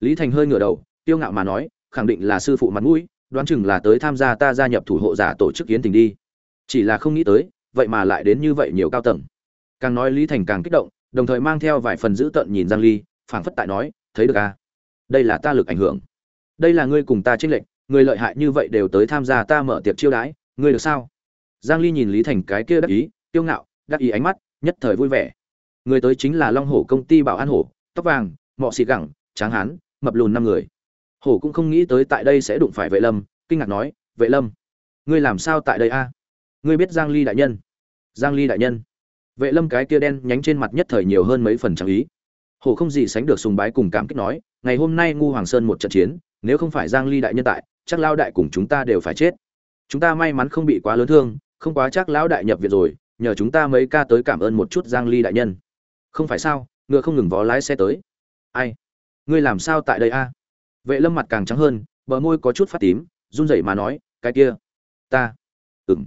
lý thành hơi ngửa đầu tiêu ngạo mà nói, khẳng định là sư phụ mặt mũi, đoán chừng là tới tham gia ta gia nhập thủ hộ giả tổ chức yến tình đi. Chỉ là không nghĩ tới, vậy mà lại đến như vậy nhiều cao tầng. Càng nói lý thành càng kích động, đồng thời mang theo vài phần dữ tận nhìn giang ly, phảng phất tại nói, thấy được à? Đây là ta lực ảnh hưởng. Đây là ngươi cùng ta trinh lệnh người lợi hại như vậy đều tới tham gia ta mở tiệc chiêu đãi, ngươi được sao? Giang ly nhìn lý thành cái kia đắc ý tiêu ngạo, đắc ý ánh mắt, nhất thời vui vẻ. Người tới chính là long hổ công ty bảo an hổ, tóc vàng, mọ xì gẳng, tráng hán mập lùn năm người. Hổ cũng không nghĩ tới tại đây sẽ đụng phải vệ lâm, kinh ngạc nói, vệ lâm, ngươi làm sao tại đây a? Ngươi biết giang ly đại nhân? Giang ly đại nhân? Vệ lâm cái kia đen nhánh trên mặt nhất thời nhiều hơn mấy phần trang ý. Hổ không gì sánh được sùng bái cùng cảm kích nói, ngày hôm nay ngu hoàng sơn một trận chiến, nếu không phải giang ly đại nhân tại, chắc lao đại cùng chúng ta đều phải chết. Chúng ta may mắn không bị quá lớn thương, không quá chắc lão đại nhập viện rồi, nhờ chúng ta mấy ca tới cảm ơn một chút giang ly đại nhân. Không phải sao, ngựa không ngừng vó lái xe tới. Ai? Ngươi làm sao tại đây a? Vệ lâm mặt càng trắng hơn, bờ môi có chút phát tím, run rẩy mà nói, cái kia, ta ừng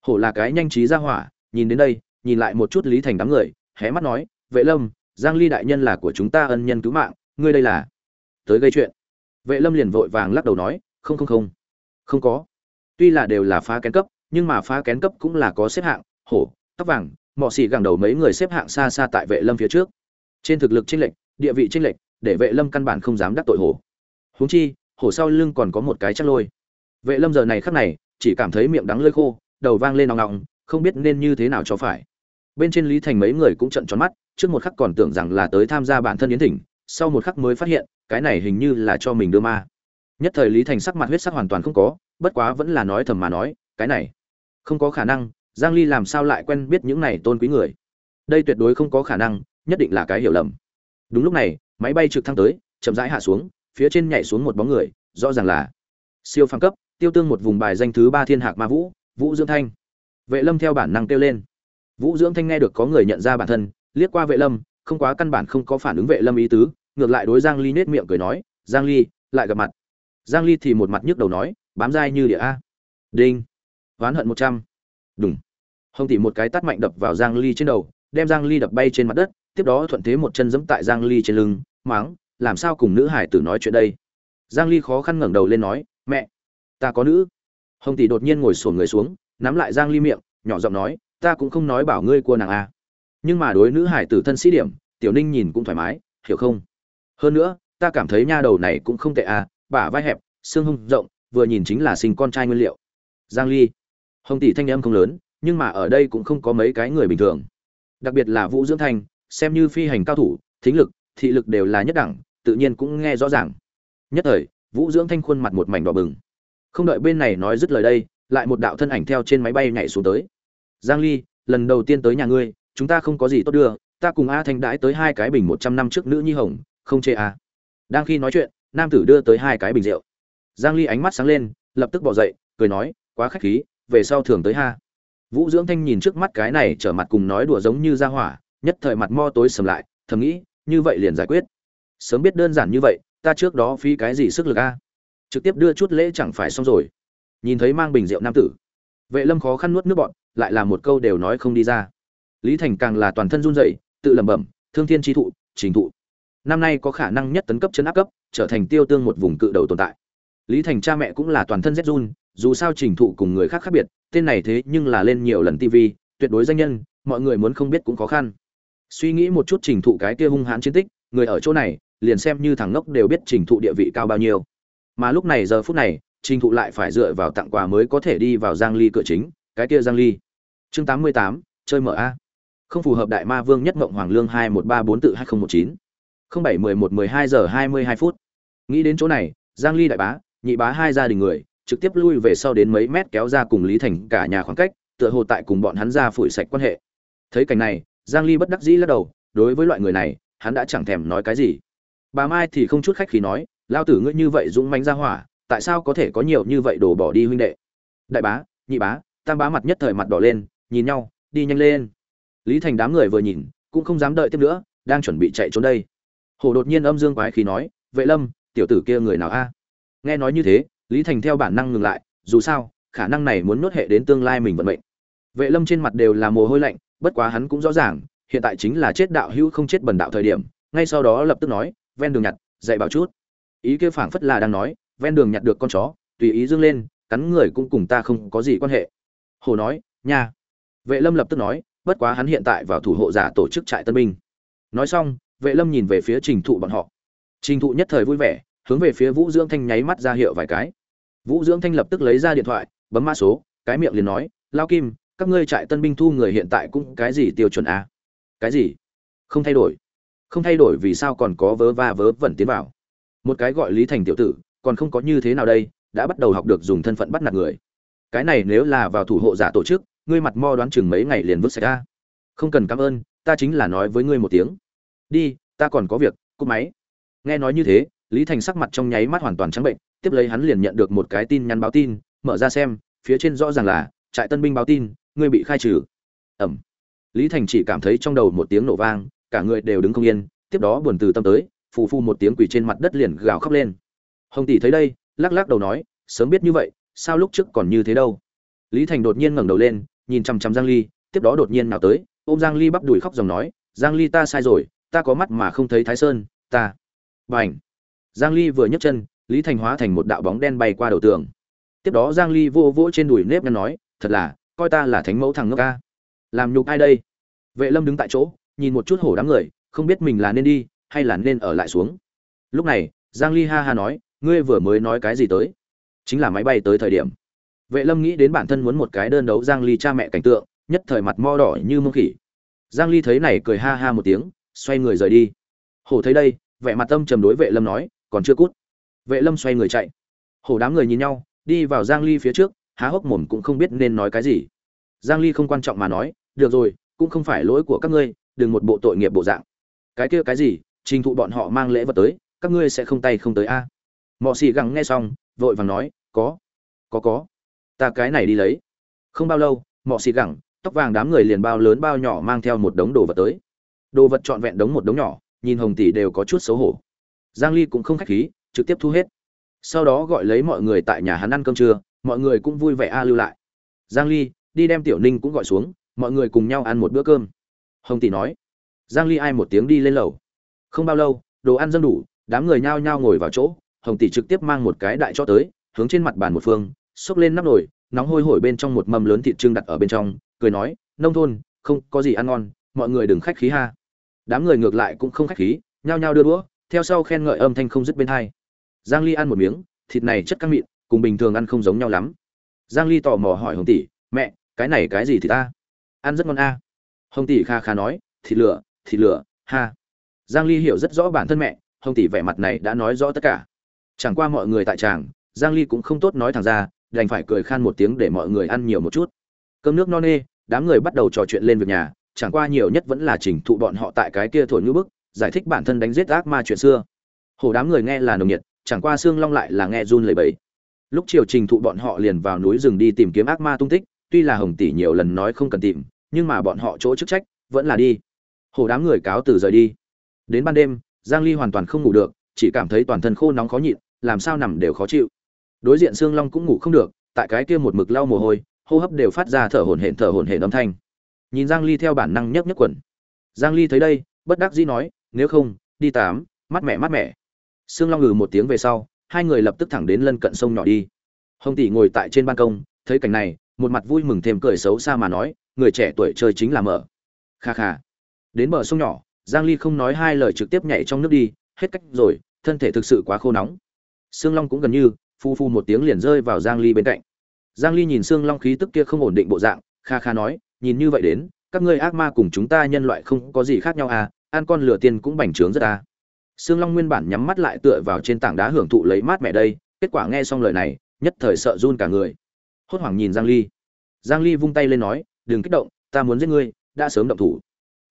hổ là cái nhanh trí ra hỏa, nhìn đến đây, nhìn lại một chút lý thành đám người, hé mắt nói, vệ lâm, giang ly đại nhân là của chúng ta ân nhân cứu mạng, ngươi đây là tới gây chuyện. Vệ lâm liền vội vàng lắc đầu nói, không không không không có. Tuy là đều là phá kén cấp, nhưng mà phá kén cấp cũng là có xếp hạng, hổ, tóc vàng, mọ xì gẳng đầu mấy người xếp hạng xa xa tại vệ lâm phía trước. Trên thực lực chênh lệch, địa vị chênh lệch để vệ lâm căn bản không dám đắc tội hổ huống chi hổ sau lưng còn có một cái chắc lôi. Vệ lâm giờ này khắc này, chỉ cảm thấy miệng đắng lơi khô, đầu vang lên nòng nòng, không biết nên như thế nào cho phải. Bên trên lý thành mấy người cũng trận tròn mắt, trước một khắc còn tưởng rằng là tới tham gia bản thân yến thỉnh, sau một khắc mới phát hiện, cái này hình như là cho mình đưa ma. Nhất thời lý thành sắc mặt huyết sắc hoàn toàn không có, bất quá vẫn là nói thầm mà nói, cái này, không có khả năng, giang ly làm sao lại quen biết những này tôn quý người? Đây tuyệt đối không có khả năng, nhất định là cái hiểu lầm đúng lúc này, máy bay trực thăng tới, chậm rãi hạ xuống, phía trên nhảy xuống một bóng người, rõ ràng là siêu phàm cấp, tiêu tương một vùng bài danh thứ ba thiên hạc ma vũ vũ dưỡng thanh. Vệ lâm theo bản năng kêu lên. Vũ dưỡng thanh nghe được có người nhận ra bản thân, liếc qua vệ lâm, không quá căn bản không có phản ứng vệ lâm ý tứ, ngược lại đối giang ly nết miệng cười nói, giang ly, lại gặp mặt. Giang ly thì một mặt nhức đầu nói, bám dai như địa a. Đinh. Oán hận 100. đúng hồng tỷ một cái tát mạnh đập vào giang ly trên đầu, đem giang ly đập bay trên mặt đất tiếp đó thuận thế một chân giẫm tại giang ly trên lưng mắng, làm sao cùng nữ hải tử nói chuyện đây? Giang ly khó khăn ngẩng đầu lên nói mẹ ta có nữ. Hồng tỷ đột nhiên ngồi xổm người xuống nắm lại giang ly miệng nhỏ giọng nói ta cũng không nói bảo ngươi của nàng a nhưng mà đối nữ hải tử thân sĩ điểm tiểu ninh nhìn cũng thoải mái hiểu không? Hơn nữa ta cảm thấy nha đầu này cũng không tệ à bả vai hẹp xương hông rộng vừa nhìn chính là sinh con trai nguyên liệu. Giang ly. Hồng tỷ thanh âm không lớn nhưng mà ở đây cũng không có mấy cái người bình thường. Đặc biệt là vũ dưỡng thành xem như phi hành cao thủ, thính lực, thị lực đều là nhất đẳng, tự nhiên cũng nghe rõ ràng. Nhất thời, vũ dưỡng thanh khuôn mặt một mảnh đỏ bừng. Không đợi bên này nói dứt lời đây, lại một đạo thân ảnh theo trên máy bay nhảy xuống tới. Giang ly, lần đầu tiên tới nhà ngươi, chúng ta không có gì tốt đưa, ta cùng a thanh đãi tới hai cái bình một trăm năm trước nữ nhi hồng, không chê a đang khi nói chuyện, nam tử đưa tới hai cái bình rượu. Giang ly ánh mắt sáng lên, lập tức bỏ dậy, cười nói, quá khách khí, về sau thường tới ha. Vũ dưỡng thanh nhìn trước mắt cái này trở mặt cùng nói đùa giống như ra hỏa nhất thời mặt mo tối sầm lại, thầm nghĩ, như vậy liền giải quyết. Sớm biết đơn giản như vậy, ta trước đó phí cái gì sức lực a? Trực tiếp đưa chút lễ chẳng phải xong rồi. Nhìn thấy mang bình rượu nam tử, vệ lâm khó khăn nuốt nước bọn, lại là một câu đều nói không đi ra. Lý thành càng là toàn thân run rẩy, tự lẩm bẩm, thương thiên chi thụ, trình thụ, năm nay có khả năng nhất tấn cấp chân áp cấp, trở thành tiêu tương một vùng cự đầu tồn tại. Lý thành cha mẹ cũng là toàn thân rét run, dù sao trình thụ cùng người khác khác biệt, tên này thế nhưng là lên nhiều lần tv tuyệt đối danh nhân, mọi người muốn không biết cũng khó khăn suy nghĩ một chút trình thụ cái kia hung hãn chiến tích người ở chỗ này liền xem như thằng ngốc đều biết trình thụ địa vị cao bao nhiêu. Mà lúc này giờ phút này trình thụ lại phải dựa vào tặng quà mới có thể đi vào giang ly cửa chính cái kia giang ly. Chương 88, chơi mở a. Không phù hợp đại ma vương nhất mộng hoàng lương hai một ba bốn tự hai nghìn một chín. không bảy mười một mười hai giờ hai mươi hai phút. Nghĩ đến chỗ này giang ly đại bá nhị bá hai gia đình người trực tiếp lui về sau đến mấy mét kéo ra cùng lý thành cả nhà khoảng cách tựa hồ tại cùng bọn hắn ra phủi sạch quan hệ. Thấy cảnh này giang ly bất đắc dĩ lắc đầu, đối với loại người này, hắn đã chẳng thèm nói cái gì. Bà mai thì không chút khách khí nói, lao tử ngươi như vậy dũng mãnh ra hỏa, tại sao có thể có nhiều như vậy đổ bỏ đi huynh đệ? Đại bá, nhị bá. Tam bá mặt nhất thời mặt đỏ lên, nhìn nhau, đi nhanh lên. Lý thành đám người vừa nhìn, cũng không dám đợi tiếp nữa, đang chuẩn bị chạy trốn đây. Hồ đột nhiên âm dương quái khí nói, vệ lâm, tiểu tử kia người nào a? Nghe nói như thế, lý thành theo bản năng ngừng lại, dù sao, khả năng này muốn nuốt hệ đến tương lai mình vận mệnh. Vệ lâm trên mặt đều là mồ hôi lạnh bất quá hắn cũng rõ ràng, hiện tại chính là chết đạo hữu không chết bần đạo thời điểm, ngay sau đó lập tức nói, ven đường nhặt, dạy bảo chút. Ý kia phảng phất là đang nói, ven đường nhặt được con chó, tùy ý dương lên, cắn người cũng cùng ta không có gì quan hệ. Hồ nói, nha. Vệ lâm lập tức nói, bất quá hắn hiện tại vào thủ hộ giả tổ chức trại tân binh. Nói xong, vệ lâm nhìn về phía trình thụ bọn họ. Trình thụ nhất thời vui vẻ, hướng về phía vũ dưỡng thanh nháy mắt ra hiệu vài cái. Vũ dưỡng thanh lập tức lấy ra điện thoại, bấm mã số, cái miệng liền nói, lao kim các ngươi trại tân binh thu người hiện tại cũng cái gì tiêu chuẩn à? cái gì? Không thay đổi. Không thay đổi vì sao còn có vớ va vớ vẩn tiến vào? Một cái gọi lý thành tiểu tử, còn không có như thế nào đây, đã bắt đầu học được dùng thân phận bắt nạt người. Cái này nếu là vào thủ hộ giả tổ chức, ngươi mặt mo đoán chừng mấy ngày liền vứt sạch ra. Không cần cảm ơn, ta chính là nói với ngươi một tiếng. Đi, ta còn có việc, cúp máy. Nghe nói như thế, lý thành sắc mặt trong nháy mắt hoàn toàn trắng bệnh, tiếp lấy hắn liền nhận được một cái tin nhắn báo tin, mở ra xem, phía trên rõ ràng là, trại tân binh báo tin ngươi bị khai trừ. Ẩm. Lý thành chỉ cảm thấy trong đầu một tiếng nổ vang, cả người đều đứng không yên, tiếp đó buồn từ tâm tới, phù phu một tiếng quỳ trên mặt đất liền gào khóc lên. Hồng tỷ thấy đây, lắc lắc đầu nói, sớm biết như vậy, sao lúc trước còn như thế đâu? Lý thành đột nhiên ngẩng đầu lên, nhìn chăm chăm giang ly, tiếp đó đột nhiên nào tới, ôm giang ly bắp đùi khóc dòng nói, giang ly ta sai rồi, ta có mắt mà không thấy thái sơn, ta. Bảnh giang ly vừa nhấc chân, lý thành hóa thành một đạo bóng đen bay qua đầu tường. Tiếp đó giang ly vô vỗ trên đùi nếp nhăn nói, thật là coi ta là thánh mẫu thằng ngốc ca. Làm nhục ai đây? Vệ lâm đứng tại chỗ, nhìn một chút hổ đám người, không biết mình là nên đi, hay là nên ở lại xuống. Lúc này, giang ly ha ha nói, ngươi vừa mới nói cái gì tới? Chính là máy bay tới thời điểm. Vệ lâm nghĩ đến bản thân muốn một cái đơn đấu giang ly cha mẹ cảnh tượng, nhất thời mặt mo đỏ như mông khỉ. Giang ly thấy này cười ha ha một tiếng, xoay người rời đi. Hổ thấy đây, vẻ mặt tâm trầm đối vệ lâm nói, còn chưa cút. Vệ lâm xoay người chạy. Hổ đám người nhìn nhau, đi vào giang ly phía trước há hốc mồm cũng không biết nên nói cái gì. Giang ly không quan trọng mà nói, được rồi, cũng không phải lỗi của các ngươi, đừng một bộ tội nghiệp bộ dạng. Cái kia cái gì, trình thụ bọn họ mang lễ vật tới, các ngươi sẽ không tay không tới a. À? mọ xì gắng nghe xong, vội vàng nói, có có có, ta cái này đi lấy. Không bao lâu, mọ xì gẳng, tóc vàng đám người liền bao lớn bao nhỏ mang theo một đống đồ vật tới. Đồ vật trọn vẹn đống một đống nhỏ, nhìn hồng tỷ đều có chút xấu hổ. Giang ly cũng không khách khí, trực tiếp thu hết. Sau đó gọi lấy mọi người tại nhà hắn ăn cơm trưa mọi người cũng vui vẻ a lưu lại. Giang ly, đi đem tiểu ninh cũng gọi xuống, mọi người cùng nhau ăn một bữa cơm. Hồng tỷ nói. Giang ly ai một tiếng đi lên lầu. Không bao lâu, đồ ăn dâng đủ, đám người nhao nhao ngồi vào chỗ, hồng tỷ trực tiếp mang một cái đại cho tới, hướng trên mặt bàn một phương, xốc lên nắp nồi, nóng hôi hổi bên trong một mâm lớn thịt trưng đặt ở bên trong, cười nói, nông thôn, không có gì ăn ngon, mọi người đừng khách khí ha. Đám người ngược lại cũng không khách khí, nhao nhao đưa đũa, theo sau khen ngợi âm thanh không dứt bên hai. Giang ly ăn một miếng, thịt này chất căng mịn cùng bình thường ăn không giống nhau lắm. Giang ly tò mò hỏi hồng tỷ, mẹ, cái này cái gì thì ta? Ăn rất ngon a. Hồng tỷ kha kha nói, thịt lửa thịt lửa, ha. Giang ly hiểu rất rõ bản thân mẹ, hồng tỷ vẻ mặt này đã nói rõ tất cả. Chẳng qua mọi người tại tràng, giang ly cũng không tốt nói thẳng ra, đành phải cười khan một tiếng để mọi người ăn nhiều một chút. Cơm nước no nê, đám người bắt đầu trò chuyện lên việc nhà, chẳng qua nhiều nhất vẫn là chỉnh thụ bọn họ tại cái kia thổi như bức, giải thích bản thân đánh giết ác ma chuyện xưa. Hồ đám người nghe là nồng nhiệt, chẳng qua xương long lại là nghe run lẩy bẩy lúc chiều trình thụ bọn họ liền vào núi rừng đi tìm kiếm ác ma tung tích, tuy là hồng tỷ nhiều lần nói không cần tìm, nhưng mà bọn họ chỗ chức trách vẫn là đi. Hồ đám người cáo từ rời đi. Đến ban đêm, giang ly hoàn toàn không ngủ được, chỉ cảm thấy toàn thân khô nóng khó nhịn, làm sao nằm đều khó chịu. Đối diện xương long cũng ngủ không được, tại cái kia một mực lau mồ hôi, hô hấp đều phát ra thở hổn hển thở hổn hển âm thanh. Nhìn giang ly theo bản năng nhấc nhấc quần. Giang ly thấy đây, bất đắc dĩ nói, nếu không, đi tám mắt mẹ mắt mẹ xương long ngừ một tiếng về sau hai người lập tức thẳng đến lân cận sông nhỏ đi. Hồng tỷ ngồi tại trên ban công, thấy cảnh này, một mặt vui mừng thêm cười xấu xa mà nói, người trẻ tuổi chơi chính là mở. Kha kha. Đến bờ sông nhỏ, giang ly không nói hai lời trực tiếp nhảy trong nước đi, hết cách rồi, thân thể thực sự quá khô nóng. Sương long cũng gần như, phu phu một tiếng liền rơi vào giang ly bên cạnh. Giang ly nhìn sương long khí tức kia không ổn định bộ dạng, kha kha nói, nhìn như vậy đến, các ngươi ác ma cùng chúng ta nhân loại không có gì khác nhau à ăn con lửa tiên cũng bành trướng rất à sương long nguyên bản nhắm mắt lại tựa vào trên tảng đá hưởng thụ lấy mát mẹ đây, kết quả nghe xong lời này, nhất thời sợ run cả người. Hốt hoảng nhìn giang ly. Giang ly vung tay lên nói, đừng kích động, ta muốn giết ngươi, đã sớm động thủ.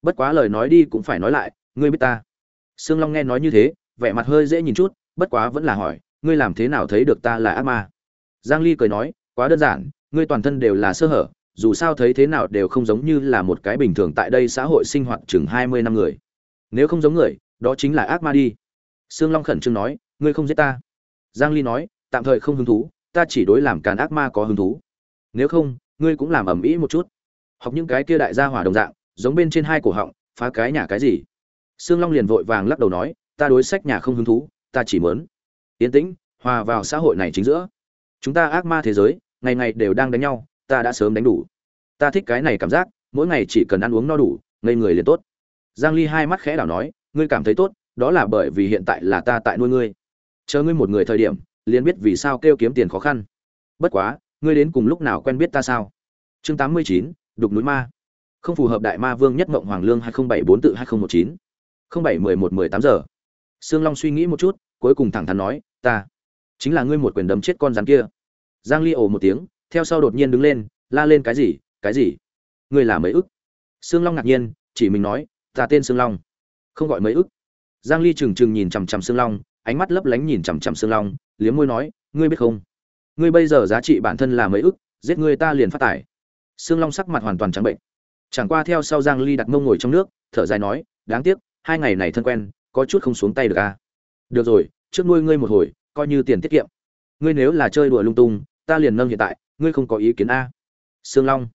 Bất quá lời nói đi cũng phải nói lại, ngươi biết ta. Sương long nghe nói như thế, vẻ mặt hơi dễ nhìn chút, bất quá vẫn là hỏi, ngươi làm thế nào thấy được ta là ác ma? Giang ly cười nói, quá đơn giản, ngươi toàn thân đều là sơ hở, dù sao thấy thế nào đều không giống như là một cái bình thường tại đây xã hội sinh hoạt chừng 20 năm người. Nếu không giống người đó chính là ác ma đi. Sương long khẩn trương nói, ngươi không giết ta? Giang ly nói, tạm thời không hứng thú, ta chỉ đối làm càn ác ma có hứng thú. Nếu không, ngươi cũng làm ẩm ĩ một chút. Học những cái kia đại gia hỏa đồng dạng, giống bên trên hai cổ họng, phá cái nhà cái gì? Sương long liền vội vàng lắc đầu nói, ta đối sách nhà không hứng thú, ta chỉ muốn yên tĩnh, hòa vào xã hội này chính giữa. Chúng ta ác ma thế giới, ngày ngày đều đang đánh nhau, ta đã sớm đánh đủ. Ta thích cái này cảm giác, mỗi ngày chỉ cần ăn uống no đủ, ngây người liền tốt. Giang ly hai mắt khẽ đảo nói ngươi cảm thấy tốt đó là bởi vì hiện tại là ta tại nuôi ngươi chờ ngươi một người thời điểm liền biết vì sao kêu kiếm tiền khó khăn bất quá ngươi đến cùng lúc nào quen biết ta sao chương 89, đục núi ma không phù hợp đại ma vương nhất mộng hoàng lương 2074 tự 2019 071118 giờ Sương Long suy nghĩ một chút, cuối cùng thẳng thắn nói, "Ta chính là ngươi một quyền đấm chết con rắn kia." Giang Ly ồ một tiếng, theo sau đột nhiên đứng lên, la lên cái gì? Cái gì? Ngươi là mấy ức? Sương Long ngạc nhiên, chỉ mình nói, "Ta tên Sương Long." Không gọi mấy ức. Giang Ly trừng trừng nhìn chằm chằm Sương Long, ánh mắt lấp lánh nhìn chằm chằm Sương Long, liếm môi nói, "Ngươi biết không? Ngươi bây giờ giá trị bản thân là mấy ức, giết ngươi ta liền phát tải." Sương Long sắc mặt hoàn toàn trắng bệnh. Chẳng qua theo sau Giang Ly đặt mông ngồi trong nước, thở dài nói, "Đáng tiếc, hai ngày này thân quen, có chút không xuống tay được à? Được rồi, trước nuôi ngươi một hồi, coi như tiền tiết kiệm. Ngươi nếu là chơi đùa lung tung, ta liền nâng hiện tại, ngươi không có ý kiến a? Sương Long.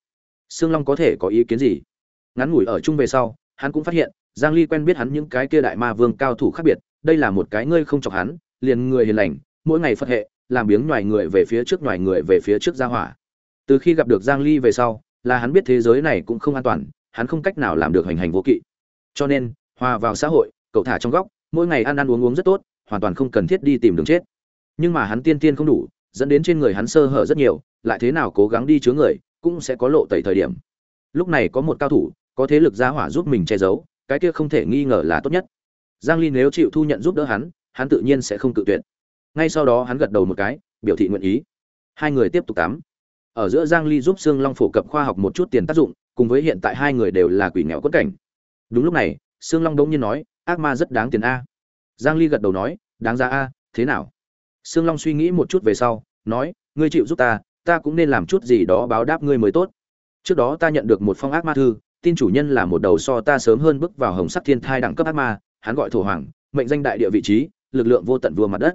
Sương Long có thể có ý kiến gì? Ngắn ngủi ở chung về sau, hắn cũng phát hiện, Giang Ly quen biết hắn những cái kia đại ma vương cao thủ khác biệt, đây là một cái ngươi không chọc hắn, liền người hiền lành, mỗi ngày phật hệ, làm biếng nhòi người về phía trước nhòi người về phía trước ra hỏa. Từ khi gặp được Giang Ly về sau, là hắn biết thế giới này cũng không an toàn, hắn không cách nào làm được hành hành vô kỵ. Cho nên, hòa vào xã hội, cậu thả trong góc mỗi ngày ăn ăn uống uống rất tốt hoàn toàn không cần thiết đi tìm đường chết nhưng mà hắn tiên tiên không đủ dẫn đến trên người hắn sơ hở rất nhiều lại thế nào cố gắng đi chứa người cũng sẽ có lộ tẩy thời điểm lúc này có một cao thủ có thế lực gia hỏa giúp mình che giấu cái kia không thể nghi ngờ là tốt nhất. Giang ly nếu chịu thu nhận giúp đỡ hắn hắn tự nhiên sẽ không tự tuyệt. Ngay sau đó hắn gật đầu một cái, biểu thị nguyện ý. Hai người tiếp tục tắm. Ở giữa giang ly giúp Sương long phổ cập khoa học một chút tiền tác dụng, cùng với hiện tại hai người đều là quỷ nghèo quất cảnh. Đúng lúc này, Sương long đống nhiên nói, ác ma rất đáng tiền a. Giang ly gật đầu nói, đáng giá a, thế nào? Sương long suy nghĩ một chút về sau, nói, ngươi chịu giúp ta ta cũng nên làm chút gì đó báo đáp ngươi mới tốt. Trước đó ta nhận được một phong ác ma thư tin chủ nhân là một đầu so ta sớm hơn bước vào hồng sắc thiên thai đẳng cấp ác ma, hắn gọi thổ hoàng, mệnh danh đại địa vị trí, lực lượng vô tận vua mặt đất.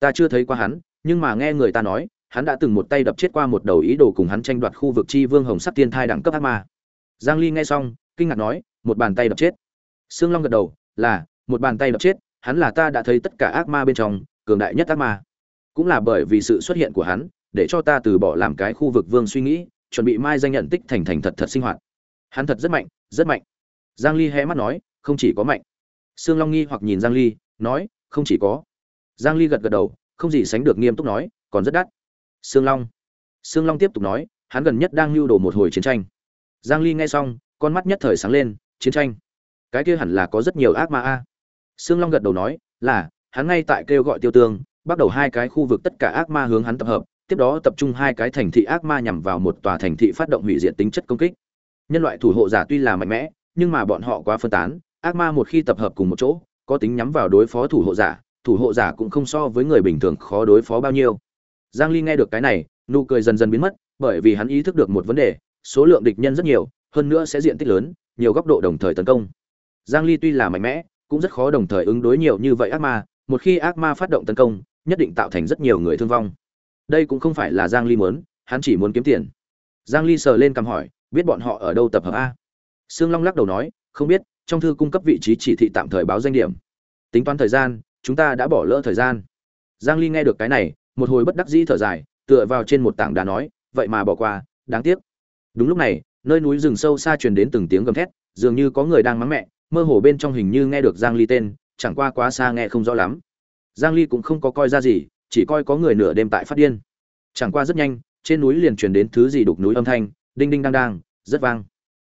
Ta chưa thấy qua hắn, nhưng mà nghe người ta nói, hắn đã từng một tay đập chết qua một đầu ý đồ cùng hắn tranh đoạt khu vực chi vương hồng sắc thiên thai đẳng cấp ác ma. Giang ly nghe xong, kinh ngạc nói, một bàn tay đập chết. Xương long gật đầu, là, một bàn tay đập chết, hắn là ta đã thấy tất cả ác ma bên trong, cường đại nhất ác ma. Cũng là bởi vì sự xuất hiện của hắn, để cho ta từ bỏ làm cái khu vực vương suy nghĩ, chuẩn bị mai danh nhận tích thành thành thật thật sinh hoạt hắn thật rất mạnh rất mạnh. Giang ly hé mắt nói, không chỉ có mạnh. Sương long nghi hoặc nhìn giang ly, nói, không chỉ có. Giang ly gật gật đầu, không gì sánh được nghiêm túc nói, còn rất đắt. Sương long. Sương long tiếp tục nói, hắn gần nhất đang lưu đồ một hồi chiến tranh. Giang ly nghe xong, con mắt nhất thời sáng lên, chiến tranh. Cái kia hẳn là có rất nhiều ác ma a. Sương long gật đầu nói, là, hắn ngay tại kêu gọi tiêu tương, bắt đầu hai cái khu vực tất cả ác ma hướng hắn tập hợp, tiếp đó tập trung hai cái thành thị ác ma nhằm vào một tòa thành thị phát động hủy diệt tính chất công kích nhân loại thủ hộ giả tuy là mạnh mẽ nhưng mà bọn họ quá phân tán ác ma một khi tập hợp cùng một chỗ có tính nhắm vào đối phó thủ hộ giả thủ hộ giả cũng không so với người bình thường khó đối phó bao nhiêu giang ly nghe được cái này nụ cười dần dần biến mất bởi vì hắn ý thức được một vấn đề số lượng địch nhân rất nhiều hơn nữa sẽ diện tích lớn nhiều góc độ đồng thời tấn công Giang Ly tuy là mạnh mẽ, cũng rất khó đồng thời ứng đối nhiều như vậy ác ma, một khi ác ma phát động tấn công, nhất định tạo thành rất nhiều người thương vong. Đây cũng không phải là Giang Ly muốn, hắn chỉ muốn kiếm tiền. Giang Ly sờ lên cằm hỏi, biết bọn họ ở đâu tập hợp a? Sương Long lắc đầu nói, không biết, trong thư cung cấp vị trí chỉ thị tạm thời báo danh điểm. Tính toán thời gian, chúng ta đã bỏ lỡ thời gian. Giang Ly nghe được cái này, một hồi bất đắc dĩ thở dài, tựa vào trên một tảng đá nói, vậy mà bỏ qua, đáng tiếc. Đúng lúc này, nơi núi rừng sâu xa truyền đến từng tiếng gầm thét, dường như có người đang mắng mẹ, mơ hồ bên trong hình như nghe được Giang Ly tên, chẳng qua quá xa nghe không rõ lắm. Giang Ly cũng không có coi ra gì, chỉ coi có người nửa đêm tại phát điên. Chẳng qua rất nhanh, trên núi liền truyền đến thứ gì đục núi âm thanh, đinh đinh đang đang, rất vang.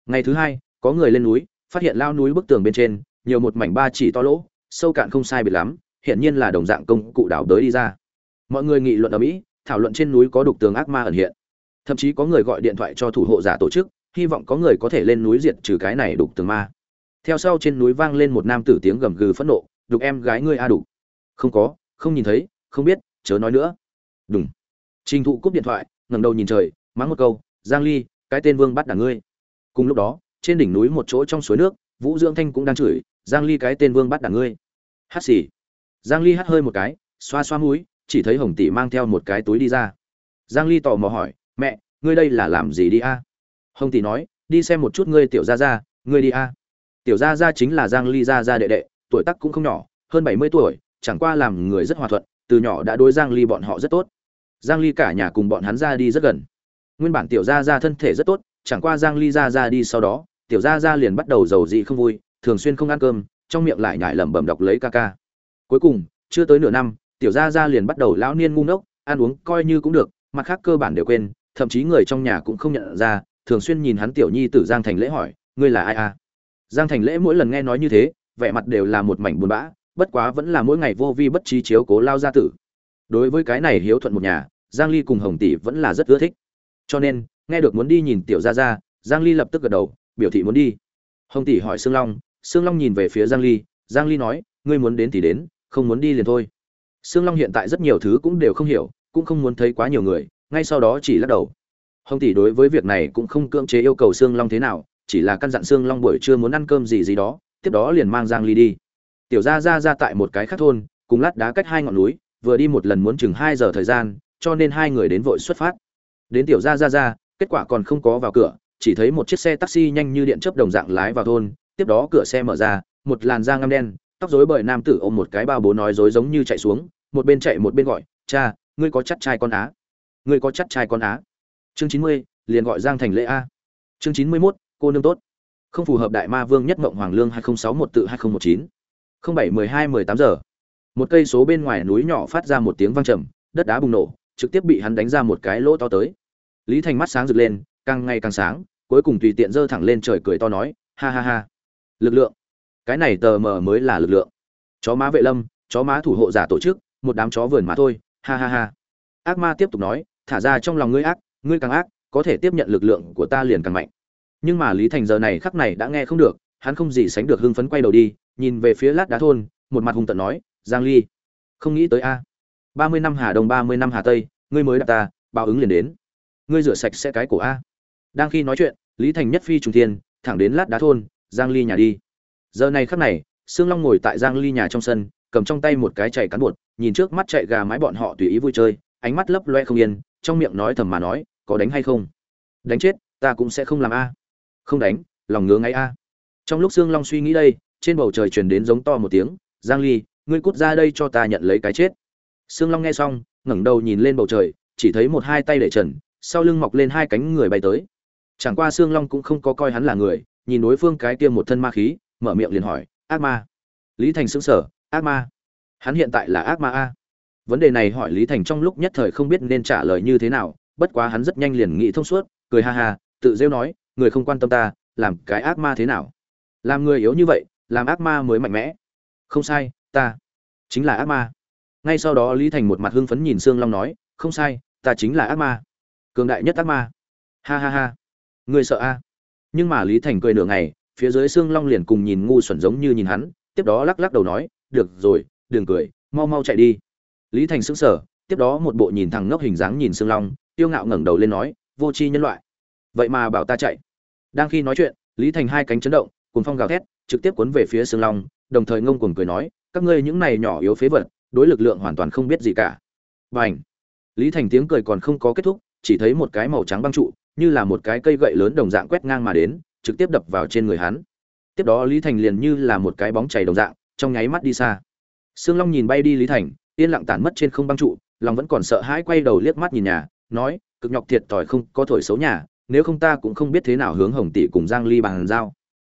Ngày thứ hai, có người lên núi, phát hiện lao núi bức tường bên trên, nhiều một mảnh ba chỉ to lỗ, sâu cạn không sai biệt lắm, hiện nhiên là đồng dạng công cụ đào đới đi ra. Mọi người nghị luận ở mỹ, thảo luận trên núi có đục tường ác ma ẩn hiện. Thậm chí có người gọi điện thoại cho thủ hộ giả tổ chức, hy vọng có người có thể lên núi diệt trừ cái này đục tường ma theo sau trên núi vang lên một nam tử tiếng gầm gừ phẫn nộ đục em gái ngươi a đục không có không nhìn thấy không biết chớ nói nữa đúng trình thụ cúp điện thoại ngẩng đầu nhìn trời mắng một câu giang ly cái tên vương bắt đảng ngươi. Cùng lúc đó, trên đỉnh núi một chỗ trong suối nước, vũ dưỡng thanh cũng đang chửi, giang ly cái tên vương bắt đảng ngươi. Hát xì. Giang ly hát hơi một cái, xoa xoa mũi, chỉ thấy hồng tỷ mang theo một cái túi đi ra. Giang ly tò mò hỏi, mẹ, ngươi đây là làm gì đi a? Hồng tỷ nói, đi xem một chút ngươi tiểu gia gia, ngươi đi a. Tiểu gia gia chính là giang ly gia gia đệ đệ, tuổi tác cũng không nhỏ, hơn 70 tuổi, chẳng qua làm người rất hòa thuận, từ nhỏ đã đối giang ly bọn họ rất tốt. Giang ly cả nhà cùng bọn hắn ra đi rất gần nguyên bản tiểu gia gia thân thể rất tốt, chẳng qua giang ly gia gia đi sau đó, tiểu gia gia liền bắt đầu giàu dị không vui, thường xuyên không ăn cơm, trong miệng lại nhải lẩm bẩm đọc lấy ca ca. Cuối cùng, chưa tới nửa năm, tiểu gia gia liền bắt đầu lão niên ngu ngốc, ăn uống coi như cũng được, mặt khác cơ bản đều quên, thậm chí người trong nhà cũng không nhận ra, thường xuyên nhìn hắn tiểu nhi tử giang thành lễ hỏi, ngươi là ai à? Giang thành lễ mỗi lần nghe nói như thế, vẻ mặt đều là một mảnh buồn bã, bất quá vẫn là mỗi ngày vô vi bất trí chiếu cố lao gia tử. Đối với cái này hiếu thuận một nhà, giang ly cùng hồng tỷ vẫn là rất ưa thích cho nên, nghe được muốn đi nhìn tiểu gia gia, giang ly lập tức gật đầu, biểu thị muốn đi. Hồng tỷ hỏi sương long sương long nhìn về phía giang ly giang ly nói, ngươi muốn đến thì đến, không muốn đi liền thôi. Sương long hiện tại rất nhiều thứ cũng đều không hiểu, cũng không muốn thấy quá nhiều người, ngay sau đó chỉ lắc đầu. Hồng tỷ đối với việc này cũng không cưỡng chế yêu cầu sương long thế nào, chỉ là căn dặn sương long buổi trưa muốn ăn cơm gì gì đó, tiếp đó liền mang giang ly đi. Tiểu gia gia ra tại một cái khác thôn, cùng lát đá cách hai ngọn núi, vừa đi một lần muốn chừng 2 giờ thời gian, cho nên hai người đến vội xuất phát đến tiểu gia gia ra kết quả còn không có vào cửa, chỉ thấy một chiếc xe taxi nhanh như điện chớp đồng dạng lái vào thôn, tiếp đó cửa xe mở ra, một làn da ngăm đen, tóc rối bởi nam tử ôm một cái bao bố nói dối giống như chạy xuống, một bên chạy một bên gọi, cha, ngươi có chắc trai con á? Ngươi có chắc trai con á? Chương chín mươi, liền gọi giang thành lễ a. Chương chín mươi mốt, cô nương tốt. Không phù hợp đại ma vương nhất mộng hoàng lương hai nghìn sáu một tự hai nghìn một chín. Không bảy mười hai mười tám giờ. Một cây số bên ngoài núi nhỏ phát ra một tiếng vang trầm, đất đá bùng nổ trực tiếp bị hắn đánh ra một cái lỗ to tới. Lý thành mắt sáng rực lên, càng ngày càng sáng, cuối cùng tùy tiện giơ thẳng lên trời cười to nói, ha ha ha. Lực lượng. Cái này tờ mờ mới là lực lượng. Chó má vệ lâm, chó má thủ hộ giả tổ chức, một đám chó vườn mà thôi. Ha ha ha. Ác ma tiếp tục nói, thả ra trong lòng ngươi ác, ngươi càng ác, có thể tiếp nhận lực lượng của ta liền càng mạnh. Nhưng mà lý thành giờ này khắc này đã nghe không được, hắn không gì sánh được hưng phấn quay đầu đi, nhìn về phía lát đá thôn, một mặt hung tận nói, giang ly, không nghĩ tới a ba mươi năm hà đông, ba mươi năm hà tây, ngươi mới đặt ta, báo ứng liền đến. Ngươi rửa sạch sẽ cái cổ a. Đang khi nói chuyện, lý thành nhất phi trùng thiên, thẳng đến lát đá thôn, giang ly nhà đi. Giờ này khắc này, sương long ngồi tại giang ly nhà trong sân, cầm trong tay một cái chạy cán bột, nhìn trước mắt chạy gà mái bọn họ tùy ý vui chơi, ánh mắt lấp loe không yên, trong miệng nói thầm mà nói, có đánh hay không? Đánh chết, ta cũng sẽ không làm a. Không đánh, lòng ngứa ngay a. Trong lúc sương long suy nghĩ đây, trên bầu trời truyền đến giống to một tiếng, giang ly, ngươi cút ra đây cho ta nhận lấy cái chết sương long nghe xong, ngẩng đầu nhìn lên bầu trời, chỉ thấy một hai tay để trần, sau lưng mọc lên hai cánh người bay tới. Chẳng qua sương long cũng không có coi hắn là người, nhìn đối phương cái kia một thân ma khí, mở miệng liền hỏi, ác ma? Lý thành sững sờ, ác ma? Hắn hiện tại là ác ma a? Vấn đề này hỏi lý thành trong lúc nhất thời không biết nên trả lời như thế nào, bất quá hắn rất nhanh liền nghĩ thông suốt, cười ha ha, tự rêu nói, người không quan tâm ta, làm cái ác ma thế nào? Làm người yếu như vậy, làm ác ma mới mạnh mẽ. Không sai, ta chính là ác ma ngay sau đó lý thành một mặt hưng phấn nhìn sương long nói, không sai, ta chính là ác ma. Cường đại nhất ác ma. Ha ha ha. Người sợ a? Nhưng mà lý thành cười nửa ngày, phía dưới Sương long liền cùng nhìn ngu xuẩn giống như nhìn hắn, tiếp đó lắc lắc đầu nói, được rồi, đừng cười, mau mau chạy đi. Lý thành sững sờ, tiếp đó một bộ nhìn thẳng ngốc hình dáng nhìn Sương long, tiêu ngạo ngẩng đầu lên nói, vô tri nhân loại. Vậy mà bảo ta chạy. Đang khi nói chuyện, lý thành hai cánh chấn động cùng phong gào thét, trực tiếp cuốn về phía Sương long, đồng thời ngông cuồng cười nói, các ngươi những này nhỏ yếu phế vật đối lực lượng hoàn toàn không biết gì cả. Và ảnh lý thành tiếng cười còn không có kết thúc, chỉ thấy một cái màu trắng băng trụ, như là một cái cây gậy lớn đồng dạng quét ngang mà đến, trực tiếp đập vào trên người hắn. Tiếp đó lý thành liền như là một cái bóng chảy đồng dạng, trong nháy mắt đi xa. Sương long nhìn bay đi lý thành, yên lặng tản mất trên không băng trụ, lòng vẫn còn sợ hãi quay đầu liếc mắt nhìn nhà, nói, cực nhọc thiệt tỏi không có thổi xấu nhà, nếu không ta cũng không biết thế nào hướng hồng tỷ cùng giang ly bàn giao.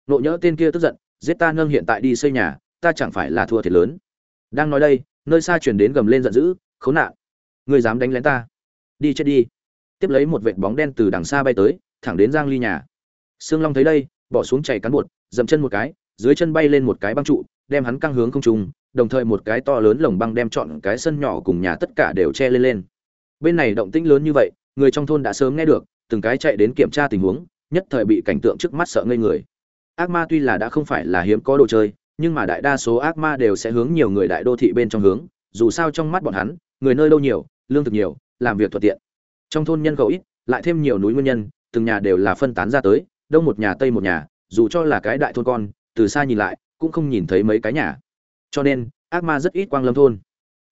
Nộ nhỡ tên kia tức giận, giết ta nâng hiện tại đi xây nhà, ta chẳng phải là thua thiệt lớn. Đang nói đây nơi xa truyền đến gầm lên giận dữ, khốn nạn! Ngươi dám đánh lén ta? Đi chết đi! Tiếp lấy một vệt bóng đen từ đằng xa bay tới, thẳng đến giang ly nhà. Sương long thấy đây, bỏ xuống chạy cán bột, dậm chân một cái, dưới chân bay lên một cái băng trụ, đem hắn căng hướng không trung, đồng thời một cái to lớn lồng băng đem chọn cái sân nhỏ cùng nhà tất cả đều che lên lên. Bên này động tĩnh lớn như vậy, người trong thôn đã sớm nghe được, từng cái chạy đến kiểm tra tình huống, nhất thời bị cảnh tượng trước mắt sợ ngây người. Ác ma tuy là đã không phải là hiếm có đồ chơi nhưng mà đại đa số ác ma đều sẽ hướng nhiều người đại đô thị bên trong hướng, dù sao trong mắt bọn hắn, người nơi đâu nhiều, lương thực nhiều, làm việc thuận tiện. Trong thôn nhân khẩu ít, lại thêm nhiều núi nguyên nhân, từng nhà đều là phân tán ra tới, đông một nhà, tây một nhà, dù cho là cái đại thôn con, từ xa nhìn lại, cũng không nhìn thấy mấy cái nhà. Cho nên, ác ma rất ít quang lâm thôn.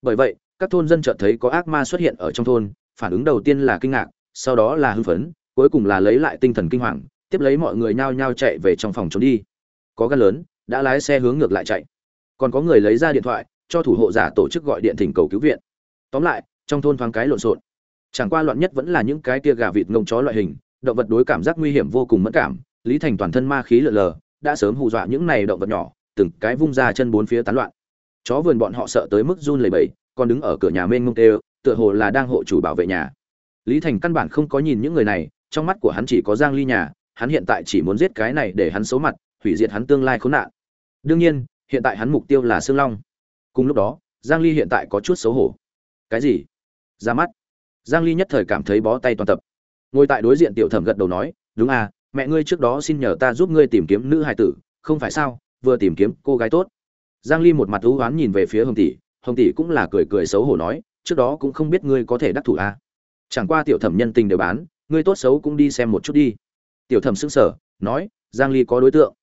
Bởi vậy, các thôn dân chợt thấy có ác ma xuất hiện ở trong thôn, phản ứng đầu tiên là kinh ngạc, sau đó là hưng phấn, cuối cùng là lấy lại tinh thần kinh hoàng, tiếp lấy mọi người nhao nhao chạy về trong phòng trốn đi. Có gan lớn đã lái xe hướng ngược lại chạy. Còn có người lấy ra điện thoại, cho thủ hộ giả tổ chức gọi điện thỉnh cầu cứu viện. Tóm lại, trong thôn thoáng cái lộn xộn. Chẳng qua loạn nhất vẫn là những cái tia gà vịt ngông chó loại hình, động vật đối cảm giác nguy hiểm vô cùng mẫn cảm, lý thành toàn thân ma khí lợn lờ, đã sớm hù dọa những này động vật nhỏ, từng cái vung ra chân bốn phía tán loạn. Chó vườn bọn họ sợ tới mức run lẩy bẩy, còn đứng ở cửa nhà mênh mông tê tựa hồ là đang hộ chủ bảo vệ nhà. Lý thành căn bản không có nhìn những người này, trong mắt của hắn chỉ có giang ly nhà, hắn hiện tại chỉ muốn giết cái này để hắn xấu mặt, hủy diệt hắn tương lai khốn nạn đương nhiên, hiện tại hắn mục tiêu là xương long. Cùng lúc đó, giang ly hiện tại có chút xấu hổ. Cái gì? Ra mắt. Giang ly nhất thời cảm thấy bó tay toàn tập. Ngồi tại đối diện tiểu thẩm gật đầu nói, đúng à mẹ ngươi trước đó xin nhờ ta giúp ngươi tìm kiếm nữ hài tử, không phải sao, vừa tìm kiếm cô gái tốt. Giang ly một mặt ưu oán nhìn về phía hồng tỷ. Hồng tỷ cũng là cười cười xấu hổ nói, trước đó cũng không biết ngươi có thể đắc thủ à. chẳng qua tiểu thẩm nhân tình đều bán, ngươi tốt xấu cũng đi xem một chút đi. Tiểu thẩm sững sờ, nói, giang ly có đối tượng.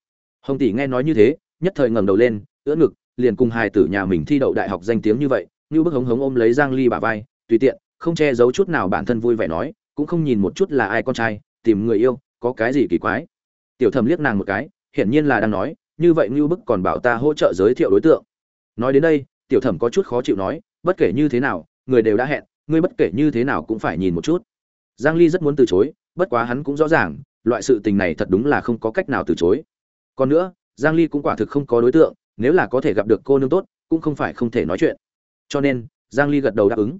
Hồng tỷ nghe nói như thế nhất thời ngẩng đầu lên, ưỡn ngực, liền cùng hài tử nhà mình thi đậu đại học danh tiếng như vậy như bức hống hống ôm lấy giang ly bả vai, tùy tiện, không che giấu chút nào bản thân vui vẻ nói, cũng không nhìn một chút là ai con trai, tìm người yêu, có cái gì kỳ quái. Tiểu thẩm liếc nàng một cái, hiển nhiên là đang nói, như vậy như bức còn bảo ta hỗ trợ giới thiệu đối tượng. Nói đến đây, tiểu thẩm có chút khó chịu nói, bất kể như thế nào, người đều đã hẹn, ngươi bất kể như thế nào cũng phải nhìn một chút. Giang ly rất muốn từ chối, bất quá hắn cũng rõ ràng, loại sự tình này thật đúng là không có cách nào từ chối. Còn nữa giang ly cũng quả thực không có đối tượng, nếu là có thể gặp được cô nương tốt, cũng không phải không thể nói chuyện. Cho nên, giang ly gật đầu đáp ứng.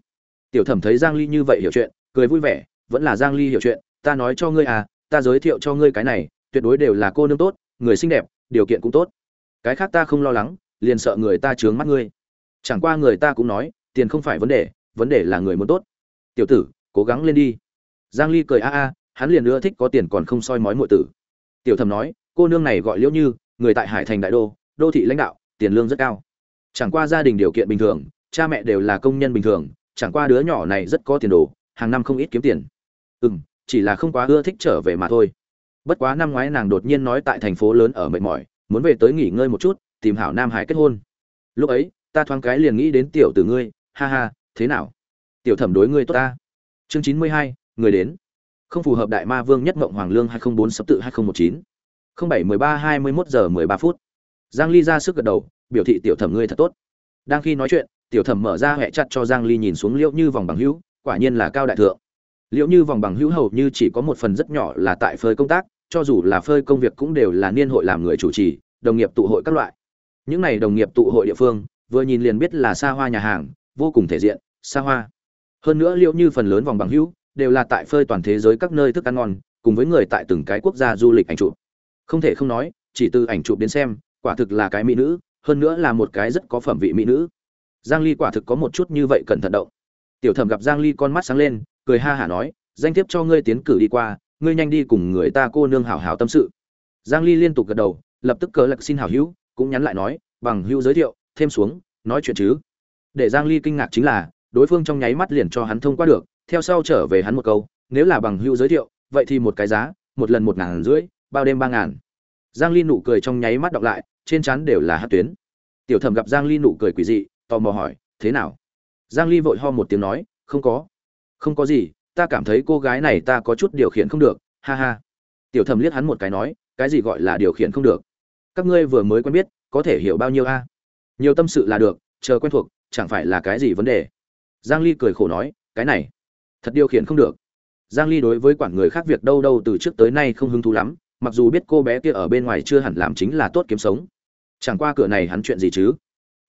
Tiểu thẩm thấy giang ly như vậy hiểu chuyện, cười vui vẻ, vẫn là giang ly hiểu chuyện, ta nói cho ngươi à ta giới thiệu cho ngươi cái này, tuyệt đối đều là cô nương tốt, người xinh đẹp, điều kiện cũng tốt. Cái khác ta không lo lắng, liền sợ người ta trướng mắt ngươi. Chẳng qua người ta cũng nói, tiền không phải vấn đề vấn đề là người muốn tốt. Tiểu tử, cố gắng lên đi. Giang ly cười a a, hắn liền nữa thích có tiền còn không soi mói muội tử. Tiểu thẩm nói, cô nương này gọi liễu như người tại hải thành đại đô đô thị lãnh đạo, tiền lương rất cao. Chẳng qua gia đình điều kiện bình thường, cha mẹ đều là công nhân bình thường, chẳng qua đứa nhỏ này rất có tiền đồ, hàng năm không ít kiếm tiền. Ừ m chỉ là không quá ưa thích trở về mà thôi. Bất quá năm ngoái nàng đột nhiên nói tại thành phố lớn ở mệt mỏi, muốn về tới nghỉ ngơi một chút, tìm hảo nam hải kết hôn. Lúc ấy, ta thoáng cái liền nghĩ đến tiểu từ ngươi, ha ha, thế nào? Tiểu thẩm đối ngươi tốt ta. Chương chín mươi hai, người đến. Không phù hợp đại ma vương nhất mộng hoàng lương hai nghìn bốn sắp tự hai nghìn một chín bảy mười ba hai mươi mốt giờ mười ba phút. Giang ly ra sức gật đầu, biểu thị tiểu thẩm ngươi thật tốt. Đang khi nói chuyện, tiểu thẩm mở ra hẹ chặt cho giang ly nhìn xuống liễu như vòng bằng hữu, quả nhiên là cao đại thượng. Liễu như vòng bằng hữu hầu như chỉ có một phần rất nhỏ là tại phơi công tác, cho dù là phơi công việc cũng đều là niên hội làm người chủ trì, đồng nghiệp tụ hội các loại. Những này đồng nghiệp tụ hội địa phương, vừa nhìn liền biết là xa hoa nhà hàng, vô cùng thể diện, xa hoa. Hơn nữa liễu như phần lớn vòng bằng hữu, đều là tại phơi toàn thế giới các nơi thức ăn ngon, cùng với người tại từng cái quốc gia du lịch ảnh chụp không thể không nói, chỉ từ ảnh chụp đến xem, quả thực là cái mỹ nữ, hơn nữa là một cái rất có phẩm vị mỹ nữ. Giang ly quả thực có một chút như vậy cẩn thận động. Tiểu thẩm gặp giang ly con mắt sáng lên, cười ha hả nói, danh thiếp cho ngươi tiến cử đi qua, ngươi nhanh đi cùng người ta cô nương hảo hảo tâm sự. Giang ly liên tục gật đầu, lập tức cờ lạc xin hảo hữu, cũng nhắn lại nói, bằng hữu giới thiệu, thêm xuống, nói chuyện chứ. Để giang ly kinh ngạc chính là, đối phương trong nháy mắt liền cho hắn thông qua được, theo sau trở về hắn một câu, nếu là bằng hữu giới thiệu, vậy thì một cái giá, một lần một ngàn rưỡi bao đêm ba ngàn. Giang ly nụ cười trong nháy mắt đọc lại, trên trán đều là hát tuyến. Tiểu thẩm gặp giang ly nụ cười quỷ dị, tò mò hỏi, thế nào? Giang ly vội ho một tiếng nói, không có. Không có gì, ta cảm thấy cô gái này ta có chút điều khiển không được, ha ha. Tiểu thẩm liếc hắn một cái nói, cái gì gọi là điều khiển không được? Các ngươi vừa mới quen biết, có thể hiểu bao nhiêu a? Nhiều tâm sự là được, chờ quen thuộc, chẳng phải là cái gì vấn đề? Giang ly cười khổ nói, cái này, thật điều khiển không được. Giang ly đối với quản người khác việc đâu đâu từ trước tới nay không hứng thú lắm mặc dù biết cô bé kia ở bên ngoài chưa hẳn làm chính là tốt kiếm sống. Chẳng qua cửa này hắn chuyện gì chứ?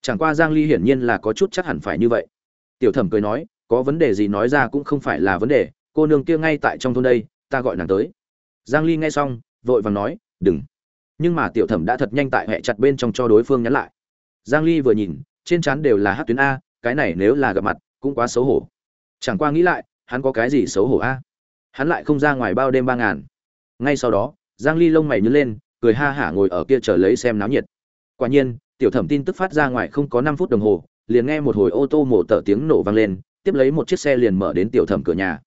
Chẳng qua giang ly hiển nhiên là có chút chắc hẳn phải như vậy. Tiểu thẩm cười nói, có vấn đề gì nói ra cũng không phải là vấn đề, cô nương kia ngay tại trong thôn đây, ta gọi nàng tới. Giang ly nghe xong, vội vàng nói, đừng. Nhưng mà tiểu thẩm đã thật nhanh tại hệ chặt bên trong cho đối phương nhắn lại. Giang ly vừa nhìn, trên trán đều là hát tuyến a, cái này nếu là gặp mặt, cũng quá xấu hổ. Chẳng qua nghĩ lại, hắn có cái gì xấu hổ a? Hắn lại không ra ngoài bao đêm ba ngàn. Ngay sau đó giang ly lông mày nhướng lên, cười ha hả ngồi ở kia chờ lấy xem náo nhiệt. Quả nhiên, tiểu thẩm tin tức phát ra ngoài không có 5 phút đồng hồ, liền nghe một hồi ô tô mổ tở tiếng nổ vang lên, tiếp lấy một chiếc xe liền mở đến tiểu thẩm cửa nhà.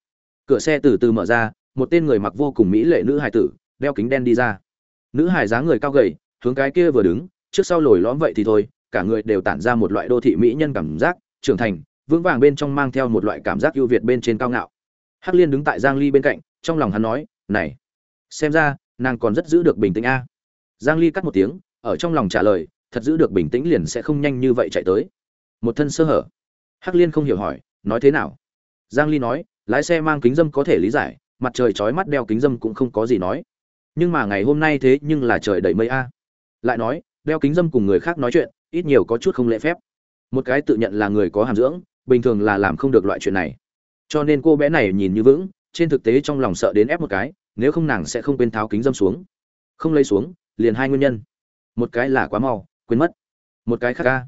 Cửa xe từ từ mở ra, một tên người mặc vô cùng mỹ lệ nữ hài tử, đeo kính đen đi ra. Nữ hài dáng người cao gầy, hướng cái kia vừa đứng, trước sau lồi lõm vậy thì thôi, cả người đều tản ra một loại đô thị mỹ nhân cảm giác, trưởng thành, vững vàng bên trong mang theo một loại cảm giác ưu việt bên trên cao ngạo. Hắc liên đứng tại giang ly bên cạnh, trong lòng hắn nói, này, xem ra nàng còn rất giữ được bình tĩnh a. Giang ly cắt một tiếng, ở trong lòng trả lời, thật giữ được bình tĩnh liền sẽ không nhanh như vậy chạy tới. Một thân sơ hở. Hắc liên không hiểu hỏi, nói thế nào? Giang ly nói, lái xe mang kính dâm có thể lý giải, mặt trời chói mắt đeo kính dâm cũng không có gì nói. Nhưng mà ngày hôm nay thế nhưng là trời đầy mây a. Lại nói, đeo kính dâm cùng người khác nói chuyện, ít nhiều có chút không lễ phép. Một cái tự nhận là người có hàm dưỡng, bình thường là làm không được loại chuyện này. Cho nên cô bé này nhìn như vững, trên thực tế trong lòng sợ đến ép một cái nếu không nàng sẽ không quên tháo kính dâm xuống. Không lấy xuống, liền hai nguyên nhân. Một cái là quá mau, quên mất. Một cái khác a.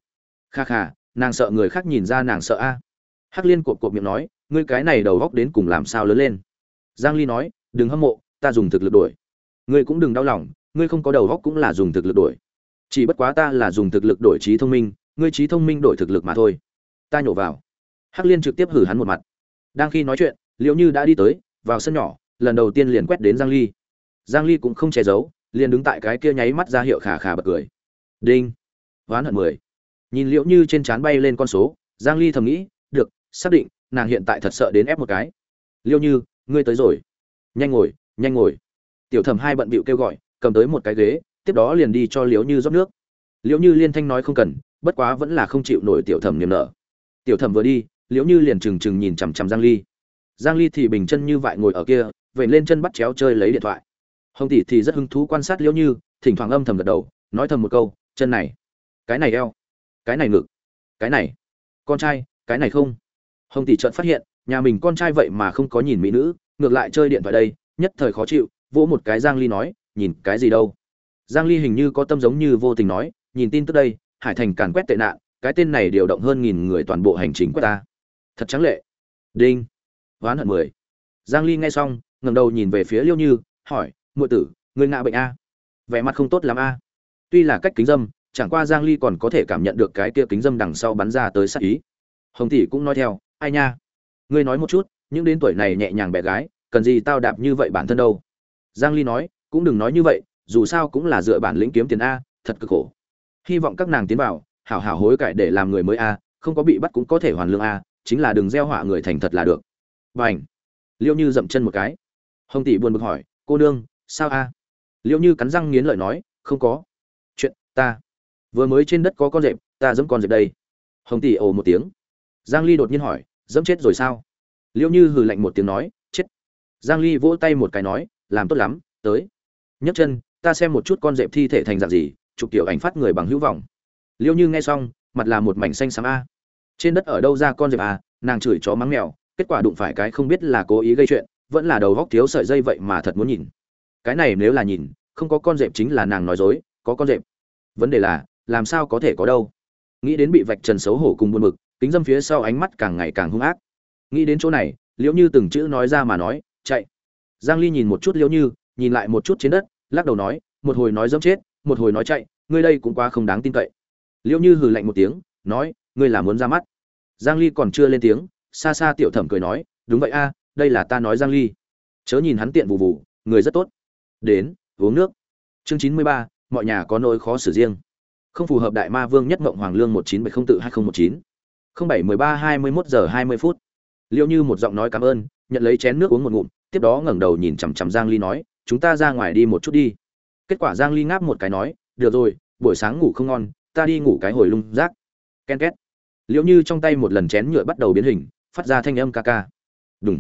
Kha kha, nàng sợ người khác nhìn ra nàng sợ a. Hắc liên cột cột miệng nói, ngươi cái này đầu góc đến cùng làm sao lớn lên. Giang ly nói, đừng hâm mộ, ta dùng thực lực đổi ngươi cũng đừng đau lòng, ngươi không có đầu góc cũng là dùng thực lực đổi chỉ bất quá ta là dùng thực lực đổi trí thông minh, ngươi trí thông minh đổi thực lực mà thôi. Ta nhổ vào. Hắc liên trực tiếp hử hắn một mặt. Đang khi nói chuyện liệu như đã đi tới, vào sân nhỏ lần đầu tiên liền quét đến giang ly. Giang ly cũng không che giấu, liền đứng tại cái kia nháy mắt ra hiệu khả khả bật cười. Đinh. Hoán hận mười. Nhìn liệu như trên trán bay lên con số, giang ly thầm nghĩ, được, xác định, nàng hiện tại thật sợ đến ép một cái. Liêu như, ngươi tới rồi. Nhanh ngồi nhanh ngồi. Tiểu thẩm hai bận bịu kêu gọi, cầm tới một cái ghế, tiếp đó liền đi cho liễu như rót nước. Liễu như liên thanh nói không cần, bất quá vẫn là không chịu nổi tiểu thẩm niềm nở. Tiểu thẩm vừa đi, liễu như liền trừng trừng nhìn chằm chằm giang ly. Giang ly thì bình chân như vậy ngồi ở kia vậy lên chân bắt chéo chơi lấy điện thoại. Hồng tỷ thì rất hứng thú quan sát liễu như, thỉnh thoảng âm thầm gật đầu, nói thầm một câu, chân này, cái này eo, cái này ngực, cái này, con trai, cái này không? Hồng tỷ chợt phát hiện, nhà mình con trai vậy mà không có nhìn mỹ nữ, ngược lại chơi điện thoại đây, nhất thời khó chịu, vỗ một cái giang ly nói, nhìn cái gì đâu? Giang ly hình như có tâm giống như vô tình nói, nhìn tin tức đây, hải thành càn quét tệ nạn, cái tên này điều động hơn nghìn người toàn bộ hành trình quét ta. Thật trắng lệ. Đinh. Oán hận mười. Giang ly nghe xong ngẩng đầu nhìn về phía liêu như, hỏi, muội tử, ngươi ngã bệnh a? Vẻ mặt không tốt lắm a? Tuy là cách kính dâm, chẳng qua giang ly còn có thể cảm nhận được cái kia kính dâm đằng sau bắn ra tới sát ý. Hồng tỷ cũng nói theo, ai nha? Ngươi nói một chút, những đến tuổi này nhẹ nhàng bé gái, cần gì tao đạp như vậy bản thân đâu? Giang ly nói, cũng đừng nói như vậy, dù sao cũng là dựa bản lĩnh kiếm tiền a, thật cực khổ. Hy vọng các nàng tiến vào, hảo hảo hối cải để làm người mới a, không có bị bắt cũng có thể hoàn lương a, chính là đừng gieo họa người thành thật là được. Bảnh. liêu như dậm chân một cái hồng tỷ buồn bực hỏi, cô nương, sao a? Liêu như cắn răng nghiến lợi nói, không có. Chuyện ta, vừa mới trên đất có con rệp, ta dẫm con rệp đây. Hồng tỷ ồ một tiếng. Giang ly đột nhiên hỏi, dẫm chết rồi sao? Liêu như hừ lạnh một tiếng nói, chết. Giang ly vỗ tay một cái nói, làm tốt lắm, tới. Nhấc chân, ta xem một chút con rệp thi thể thành dạng gì, chụp tiểu ảnh phát người bằng hữu vọng. Liêu như nghe xong, mặt là một mảnh xanh xám a. Trên đất ở đâu ra con rệp a nàng chửi chó mắng mèo, kết quả đụng phải cái không biết là cố ý gây chuyện vẫn là đầu góc thiếu sợi dây vậy mà thật muốn nhìn. Cái này nếu là nhìn, không có con rệp chính là nàng nói dối, có con rệp. Vấn đề là, làm sao có thể có đâu? Nghĩ đến bị vạch trần xấu hổ cùng buồn mực kính dâm phía sau ánh mắt càng ngày càng hung ác. Nghĩ đến chỗ này, liễu như từng chữ nói ra mà nói, chạy. Giang ly nhìn một chút liễu như, nhìn lại một chút trên đất, lắc đầu nói, một hồi nói dẫm chết, một hồi nói chạy, ngươi đây cũng quá không đáng tin cậy. Liễu như hừ lạnh một tiếng, nói, ngươi là muốn ra mắt. Giang ly còn chưa lên tiếng, xa xa tiểu thẩm cười nói, đúng vậy a đây là ta nói giang ly. Chớ nhìn hắn tiện vụ vụ người rất tốt. Đến uống nước. Chương 93, mọi nhà có nỗi khó xử riêng. Không phù hợp đại ma vương nhất mộng hoàng lương 1970 tự 2019 07 13 21 giờ 20 phút. Liễu như một giọng nói cảm ơn nhận lấy chén nước uống một ngụm tiếp đó ngẩng đầu nhìn chằm chằm giang ly nói chúng ta ra ngoài đi một chút đi. Kết quả giang ly ngáp một cái nói được rồi buổi sáng ngủ không ngon ta đi ngủ cái hồi lung rác. Ken két. Liễu như trong tay một lần chén nhựa bắt đầu biến hình phát ra thanh âm ca ca. Đúng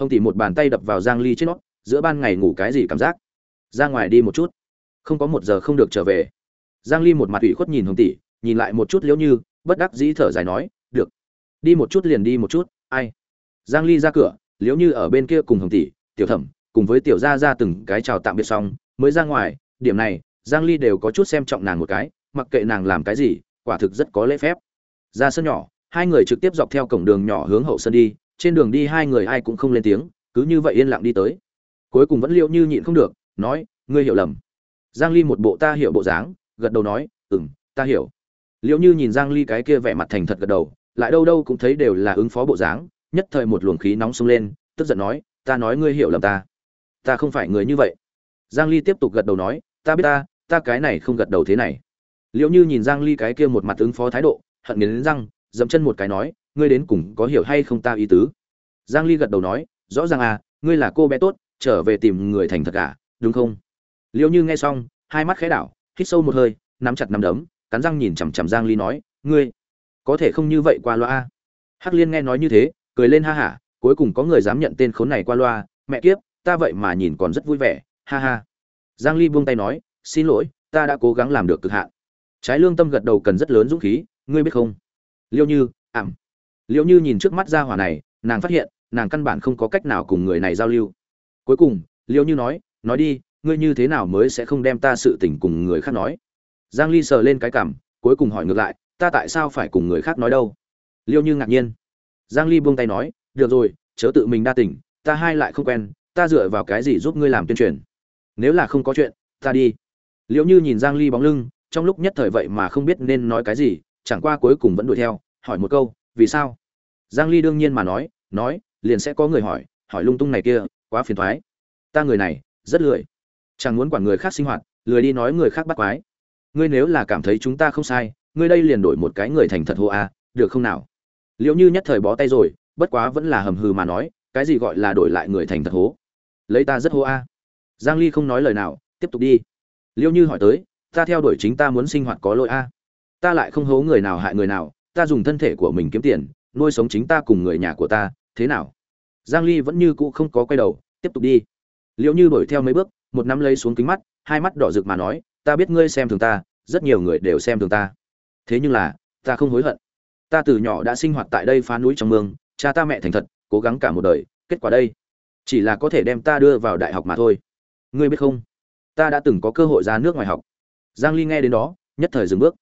hồng tỷ một bàn tay đập vào giang ly trên nó, giữa ban ngày ngủ cái gì cảm giác? Ra ngoài đi một chút. Không có một giờ không được trở về. Giang ly một mặt ủy khuất nhìn hồng tỷ nhìn lại một chút liễu như, bất đắc dĩ thở dài nói, được. Đi một chút liền đi một chút, ai? Giang ly ra cửa, liễu như ở bên kia cùng hồng tỷ tiểu thẩm, cùng với tiểu gia ra từng cái chào tạm biệt xong, mới ra ngoài. Điểm này, giang ly đều có chút xem trọng nàng một cái, mặc kệ nàng làm cái gì, quả thực rất có lễ phép. Ra sân nhỏ, hai người trực tiếp dọc theo cổng đường nhỏ hướng hậu sân đi trên đường đi hai người ai cũng không lên tiếng, cứ như vậy yên lặng đi tới. Cuối cùng vẫn liệu như nhịn không được, nói, ngươi hiểu lầm. Giang ly một bộ ta hiểu bộ dáng, gật đầu nói, ừm, ta hiểu. Liệu như nhìn giang ly cái kia vẻ mặt thành thật gật đầu, lại đâu đâu cũng thấy đều là ứng phó bộ dáng, nhất thời một luồng khí nóng xông lên, tức giận nói, ta nói ngươi hiểu lầm ta. Ta không phải người như vậy. Giang ly tiếp tục gật đầu nói, ta biết ta ta cái này không gật đầu thế này. Liệu như nhìn giang ly cái kia một mặt ứng phó thái độ, hận nghiến răng, dậm chân một cái nói ngươi đến cùng có hiểu hay không ta ý tứ? Giang ly gật đầu nói, rõ ràng à ngươi là cô bé tốt, trở về tìm người thành thật cả đúng không? Liêu như nghe xong, hai mắt khẽ đảo, hít sâu một hơi, nắm chặt nắm đấm, cắn răng nhìn chằm chằm giang ly nói, ngươi, có thể không như vậy qua loa à? hắc liên nghe nói như thế, cười lên ha hả cuối cùng có người dám nhận tên khốn này qua loa, mẹ kiếp, ta vậy mà nhìn còn rất vui vẻ, ha ha. Giang ly buông tay nói, xin lỗi, ta đã cố gắng làm được cực hạn. Trái lương tâm gật đầu cần rất lớn dũng khí, ngươi biết không? Liêu như ảm liệu như nhìn trước mắt ra hỏa này, nàng phát hiện, nàng căn bản không có cách nào cùng người này giao lưu. Cuối cùng liêu như nói nói đi, ngươi như thế nào mới sẽ không đem ta sự tình cùng người khác nói? Giang ly sờ lên cái cảm, cuối cùng hỏi ngược lại, ta tại sao phải cùng người khác nói đâu? Liêu như ngạc nhiên. Giang ly buông tay nói, được rồi, chớ tự mình đa tỉnh ta hai lại không quen, ta dựa vào cái gì giúp ngươi làm tuyên truyền? Nếu là không có chuyện, ta đi. Liêu như nhìn giang ly bóng lưng, trong lúc nhất thời vậy mà không biết nên nói cái gì, chẳng qua cuối cùng vẫn đuổi theo, hỏi một câu, vì sao? Giang ly đương nhiên mà nói nói, liền sẽ có người hỏi hỏi lung tung này kia, quá phiền toái ta người này, rất lười. Chẳng muốn quản người khác sinh hoạt, lười đi nói người khác bắt quái. Ngươi nếu là cảm thấy chúng ta không sai, ngươi đây liền đổi một cái người thành thật hô a, được không nào? Liệu như nhất thời bó tay rồi, bất quá vẫn là hầm hừ mà nói, cái gì gọi là đổi lại người thành thật hố? Lấy ta rất hô a. Giang ly không nói lời nào, tiếp tục đi. Liễu như hỏi tới, ta theo đuổi chính ta muốn sinh hoạt có lỗi a? Ta lại không hố người nào hại người nào, ta dùng thân thể của mình kiếm tiền nuôi sống chính ta cùng người nhà của ta, thế nào? Giang ly vẫn như cũ không có quay đầu, tiếp tục đi. Liệu như đuổi theo mấy bước, một nắm lấy xuống kính mắt, hai mắt đỏ rực mà nói, ta biết ngươi xem thường ta, rất nhiều người đều xem thường ta. Thế nhưng là, ta không hối hận. Ta từ nhỏ đã sinh hoạt tại đây phá núi trong mương, cha ta mẹ thành thật, cố gắng cả một đời, kết quả đây, chỉ là có thể đem ta đưa vào đại học mà thôi. Ngươi biết không? Ta đã từng có cơ hội ra nước ngoài học. Giang ly nghe đến đó, nhất thời dừng bước.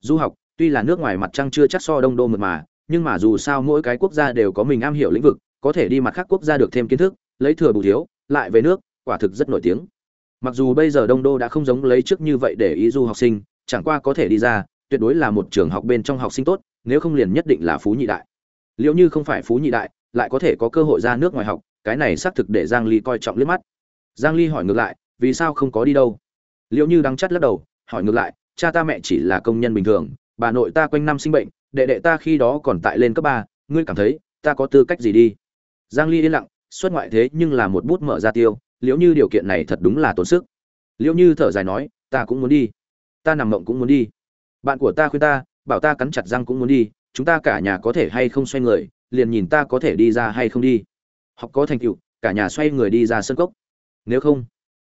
Du học, tuy là nước ngoài mặt trăng chưa chắc so đông đô mượt mà nhưng mà dù sao mỗi cái quốc gia đều có mình am hiểu lĩnh vực, có thể đi mặt khác quốc gia được thêm kiến thức, lấy thừa bù thiếu, lại về nước, quả thực rất nổi tiếng. Mặc dù bây giờ đông đô đã không giống lấy trước như vậy để ý du học sinh, chẳng qua có thể đi ra, tuyệt đối là một trường học bên trong học sinh tốt, nếu không liền nhất định là phú nhị đại. Liệu như không phải phú nhị đại, lại có thể có cơ hội ra nước ngoài học, cái này xác thực để giang ly coi trọng liếc mắt. Giang ly hỏi ngược lại, vì sao không có đi đâu? Liệu như đắng chắt lắc đầu, hỏi ngược lại, cha ta mẹ chỉ là công nhân bình thường, bà nội ta quanh năm sinh bệnh đệ đệ ta khi đó còn tại lên cấp ba, ngươi cảm thấy, ta có tư cách gì đi? Giang ly yên lặng, xuất ngoại thế nhưng là một bút mở ra tiêu liễu như điều kiện này thật đúng là tốn sức. Liễu như thở dài nói, ta cũng muốn đi. Ta nằm mộng cũng muốn đi. Bạn của ta khuyên ta, bảo ta cắn chặt răng cũng muốn đi, chúng ta cả nhà có thể hay không xoay người, liền nhìn ta có thể đi ra hay không đi. Học có thành tựu, cả nhà xoay người đi ra sân cốc. Nếu không,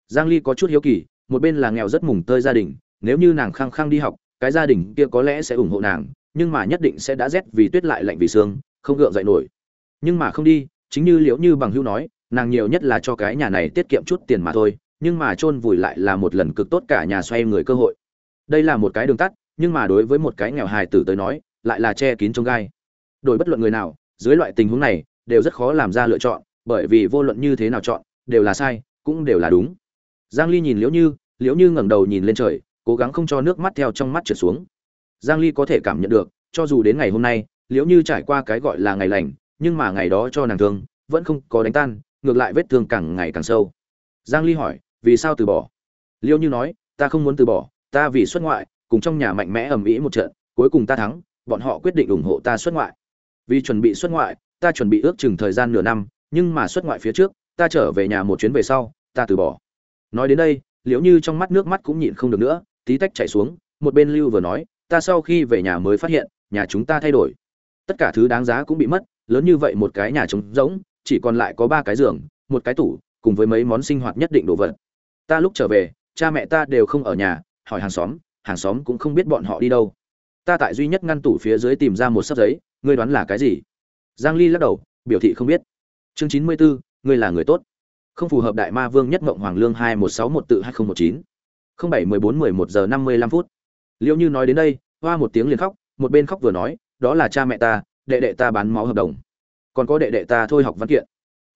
giang ly có chút hiếu kỳ, một bên là nghèo rất mùng tơi gia đình, nếu như nàng khăng khăng đi học, cái gia đình kia có lẽ sẽ ủng hộ nàng nhưng mà nhất định sẽ đã rét vì tuyết lại lạnh vì sương, không gượng dậy nổi. Nhưng mà không đi, chính như liễu như bằng hữu nói, nàng nhiều nhất là cho cái nhà này tiết kiệm chút tiền mà thôi, nhưng mà chôn vùi lại là một lần cực tốt cả nhà xoay người cơ hội. Đây là một cái đường tắt, nhưng mà đối với một cái nghèo hài tử tới nói, lại là che kín trong gai. Đổi bất luận người nào, dưới loại tình huống này, đều rất khó làm ra lựa chọn, bởi vì vô luận như thế nào chọn, đều là sai, cũng đều là đúng. Giang ly nhìn liễu như liễu như ngẩng đầu nhìn lên trời, cố gắng không cho nước mắt theo trong mắt trượt xuống giang ly có thể cảm nhận được, cho dù đến ngày hôm nay, liễu như trải qua cái gọi là ngày lành, nhưng mà ngày đó cho nàng thương, vẫn không có đánh tan, ngược lại vết thương càng ngày càng sâu. Giang ly hỏi, vì sao từ bỏ? Liễu như nói, ta không muốn từ bỏ, ta vì xuất ngoại, cùng trong nhà mạnh mẽ ầm ĩ một trận, cuối cùng ta thắng, bọn họ quyết định ủng hộ ta xuất ngoại. Vì chuẩn bị xuất ngoại, ta chuẩn bị ước chừng thời gian nửa năm, nhưng mà xuất ngoại phía trước, ta trở về nhà một chuyến về sau, ta từ bỏ. Nói đến đây, liễu như trong mắt nước mắt cũng nhịn không được nữa, tí tách chảy xuống, một bên lưu vừa nói ta sau khi về nhà mới phát hiện nhà chúng ta thay đổi. Tất cả thứ đáng giá cũng bị mất lớn như vậy một cái nhà trống rỗng chỉ còn lại có ba cái giường một cái tủ cùng với mấy món sinh hoạt nhất định đồ vật. Ta lúc trở về cha mẹ ta đều không ở nhà hỏi hàng xóm hàng xóm cũng không biết bọn họ đi đâu. Ta tại duy nhất ngăn tủ phía dưới tìm ra một sấp giấy ngươi đoán là cái gì? Giang ly lắc đầu biểu thị không biết. Chương 94, ngươi là người tốt. Không phù hợp đại ma vương nhất mộng hoàng lương 2161 tự 2019 0714 11 giờ 55 phút liệu như nói đến đây, hoa một tiếng liền khóc, một bên khóc vừa nói, đó là cha mẹ ta, đệ đệ ta bán máu hợp đồng. Còn có đệ đệ ta thôi học văn kiện.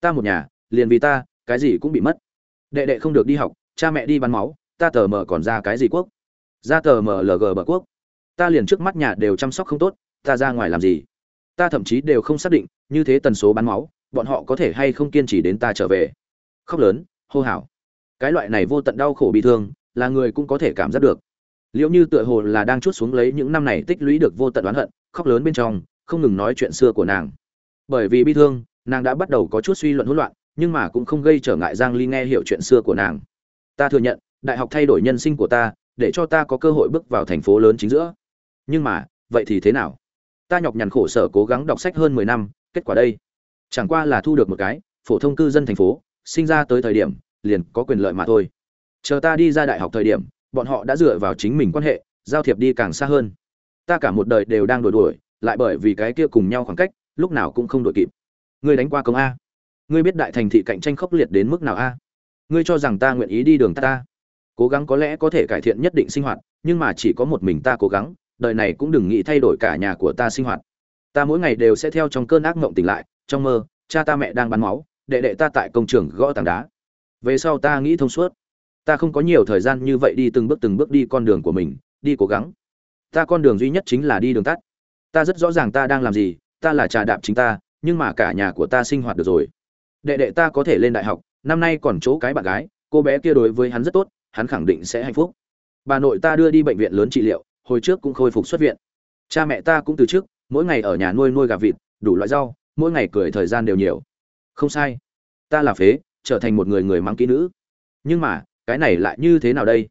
Ta một nhà, liền vì ta, cái gì cũng bị mất. Đệ đệ không được đi học, cha mẹ đi bán máu, ta tờ mờ còn ra cái gì quốc? Ra tờ mờ lg bờ quốc. Ta liền trước mắt nhà đều chăm sóc không tốt, ta ra ngoài làm gì? Ta thậm chí đều không xác định, như thế tần số bán máu, bọn họ có thể hay không kiên trì đến ta trở về. Khóc lớn, hô hào. Cái loại này vô tận đau khổ bị thương, là người cũng có thể cảm giác được liệu như tựa hồ là đang chút xuống lấy những năm này tích lũy được vô tận oán hận, khóc lớn bên trong, không ngừng nói chuyện xưa của nàng. Bởi vì bi thương, nàng đã bắt đầu có chút suy luận hỗn loạn, nhưng mà cũng không gây trở ngại giang ly nghe hiểu chuyện xưa của nàng. Ta thừa nhận, đại học thay đổi nhân sinh của ta, để cho ta có cơ hội bước vào thành phố lớn chính giữa. Nhưng mà, vậy thì thế nào? Ta nhọc nhằn khổ sở cố gắng đọc sách hơn mười năm, kết quả đây? Chẳng qua là thu được một cái, phổ thông cư dân thành phố, sinh ra tới thời điểm, liền có quyền lợi mà thôi. Chờ ta đi ra đại học thời điểm bọn họ đã dựa vào chính mình quan hệ giao thiệp đi càng xa hơn. Ta cả một đời đều đang đuổi đuổi lại bởi vì cái kia cùng nhau khoảng cách lúc nào cũng không đuổi kịp. Ngươi đánh qua công a. Ngươi biết đại thành thị cạnh tranh khốc liệt đến mức nào a. Ngươi cho rằng ta nguyện ý đi đường ta, ta cố gắng có lẽ có thể cải thiện nhất định sinh hoạt nhưng mà chỉ có một mình ta cố gắng đời này cũng đừng nghĩ thay đổi cả nhà của ta sinh hoạt. Ta mỗi ngày đều sẽ theo trong cơn ác mộng tỉnh lại trong mơ cha ta mẹ đang bắn máu đệ đệ ta tại công trường gõ tảng đá. Về sau ta nghĩ thông suốt ta không có nhiều thời gian như vậy đi từng bước từng bước đi con đường của mình, đi cố gắng. Ta con đường duy nhất chính là đi đường tắt. Ta rất rõ ràng ta đang làm gì, ta là trà đạp chính ta, nhưng mà cả nhà của ta sinh hoạt được rồi. Đệ đệ ta có thể lên đại học, năm nay còn chỗ cái bạn gái, cô bé kia đối với hắn rất tốt, hắn khẳng định sẽ hạnh phúc. Bà nội ta đưa đi bệnh viện lớn trị liệu, hồi trước cũng khôi phục xuất viện. Cha mẹ ta cũng từ trước, mỗi ngày ở nhà nuôi nuôi gà vịt, đủ loại rau, mỗi ngày cười thời gian đều nhiều. Không sai. Ta là phế, trở thành một người người mang kỹ nữ. Nhưng mà cái này lại như thế nào đây?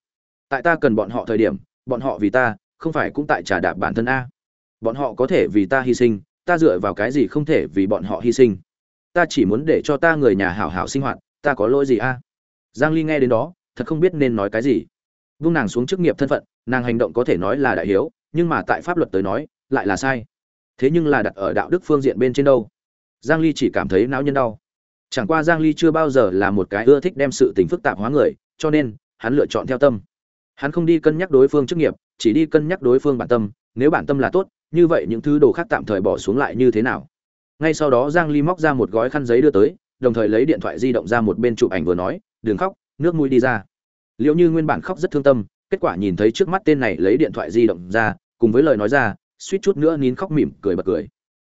Tại ta cần bọn họ thời điểm, bọn họ vì ta, không phải cũng tại trả đạp bản thân a. Bọn họ có thể vì ta hy sinh, ta dựa vào cái gì không thể vì bọn họ hy sinh? Ta chỉ muốn để cho ta người nhà hảo hảo sinh hoạt, ta có lỗi gì a? Giang ly nghe đến đó, thật không biết nên nói cái gì. Vung nàng xuống chức nghiệp thân phận, nàng hành động có thể nói là đại hiếu, nhưng mà tại pháp luật tới nói, lại là sai. Thế nhưng là đặt ở đạo đức phương diện bên trên đâu? Giang ly chỉ cảm thấy não nhân đau. Chẳng qua giang ly chưa bao giờ là một cái ưa thích đem sự tình phức tạp hóa người cho nên, hắn lựa chọn theo tâm. Hắn không đi cân nhắc đối phương chức nghiệp, chỉ đi cân nhắc đối phương bản tâm, nếu bản tâm là tốt, như vậy những thứ đồ khác tạm thời bỏ xuống lại như thế nào? Ngay sau đó giang ly móc ra một gói khăn giấy đưa tới, đồng thời lấy điện thoại di động ra một bên chụp ảnh vừa nói, đừng khóc, nước mũi đi ra. Liệu như nguyên bản khóc rất thương tâm, kết quả nhìn thấy trước mắt tên này lấy điện thoại di động ra, cùng với lời nói ra, suýt chút nữa nín khóc mỉm cười bật cười.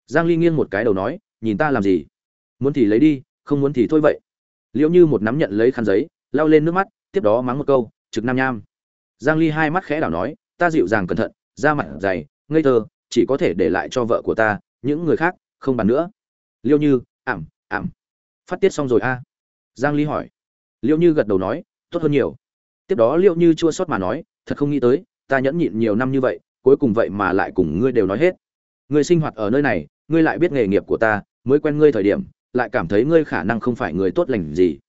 Giang ly nghiêng một cái đầu nói, nhìn ta làm gì? Muốn thì lấy đi, không muốn thì thôi vậy. Liệu như một nắm nhận lấy khăn giấy, lau lên nước mắt tiếp đó mắng một câu, trực nam nham. Giang ly hai mắt khẽ đảo nói, ta dịu dàng cẩn thận, da mặt dày, ngây thơ, chỉ có thể để lại cho vợ của ta, những người khác không bàn nữa. Liêu như, ảm ảm. Phát tiết xong rồi a. Giang ly hỏi. Liêu như gật đầu nói, tốt hơn nhiều. Tiếp đó liêu như chua xót mà nói, thật không nghĩ tới, ta nhẫn nhịn nhiều năm như vậy, cuối cùng vậy mà lại cùng ngươi đều nói hết. Ngươi sinh hoạt ở nơi này, ngươi lại biết nghề nghiệp của ta, mới quen ngươi thời điểm, lại cảm thấy ngươi khả năng không phải người tốt lành gì.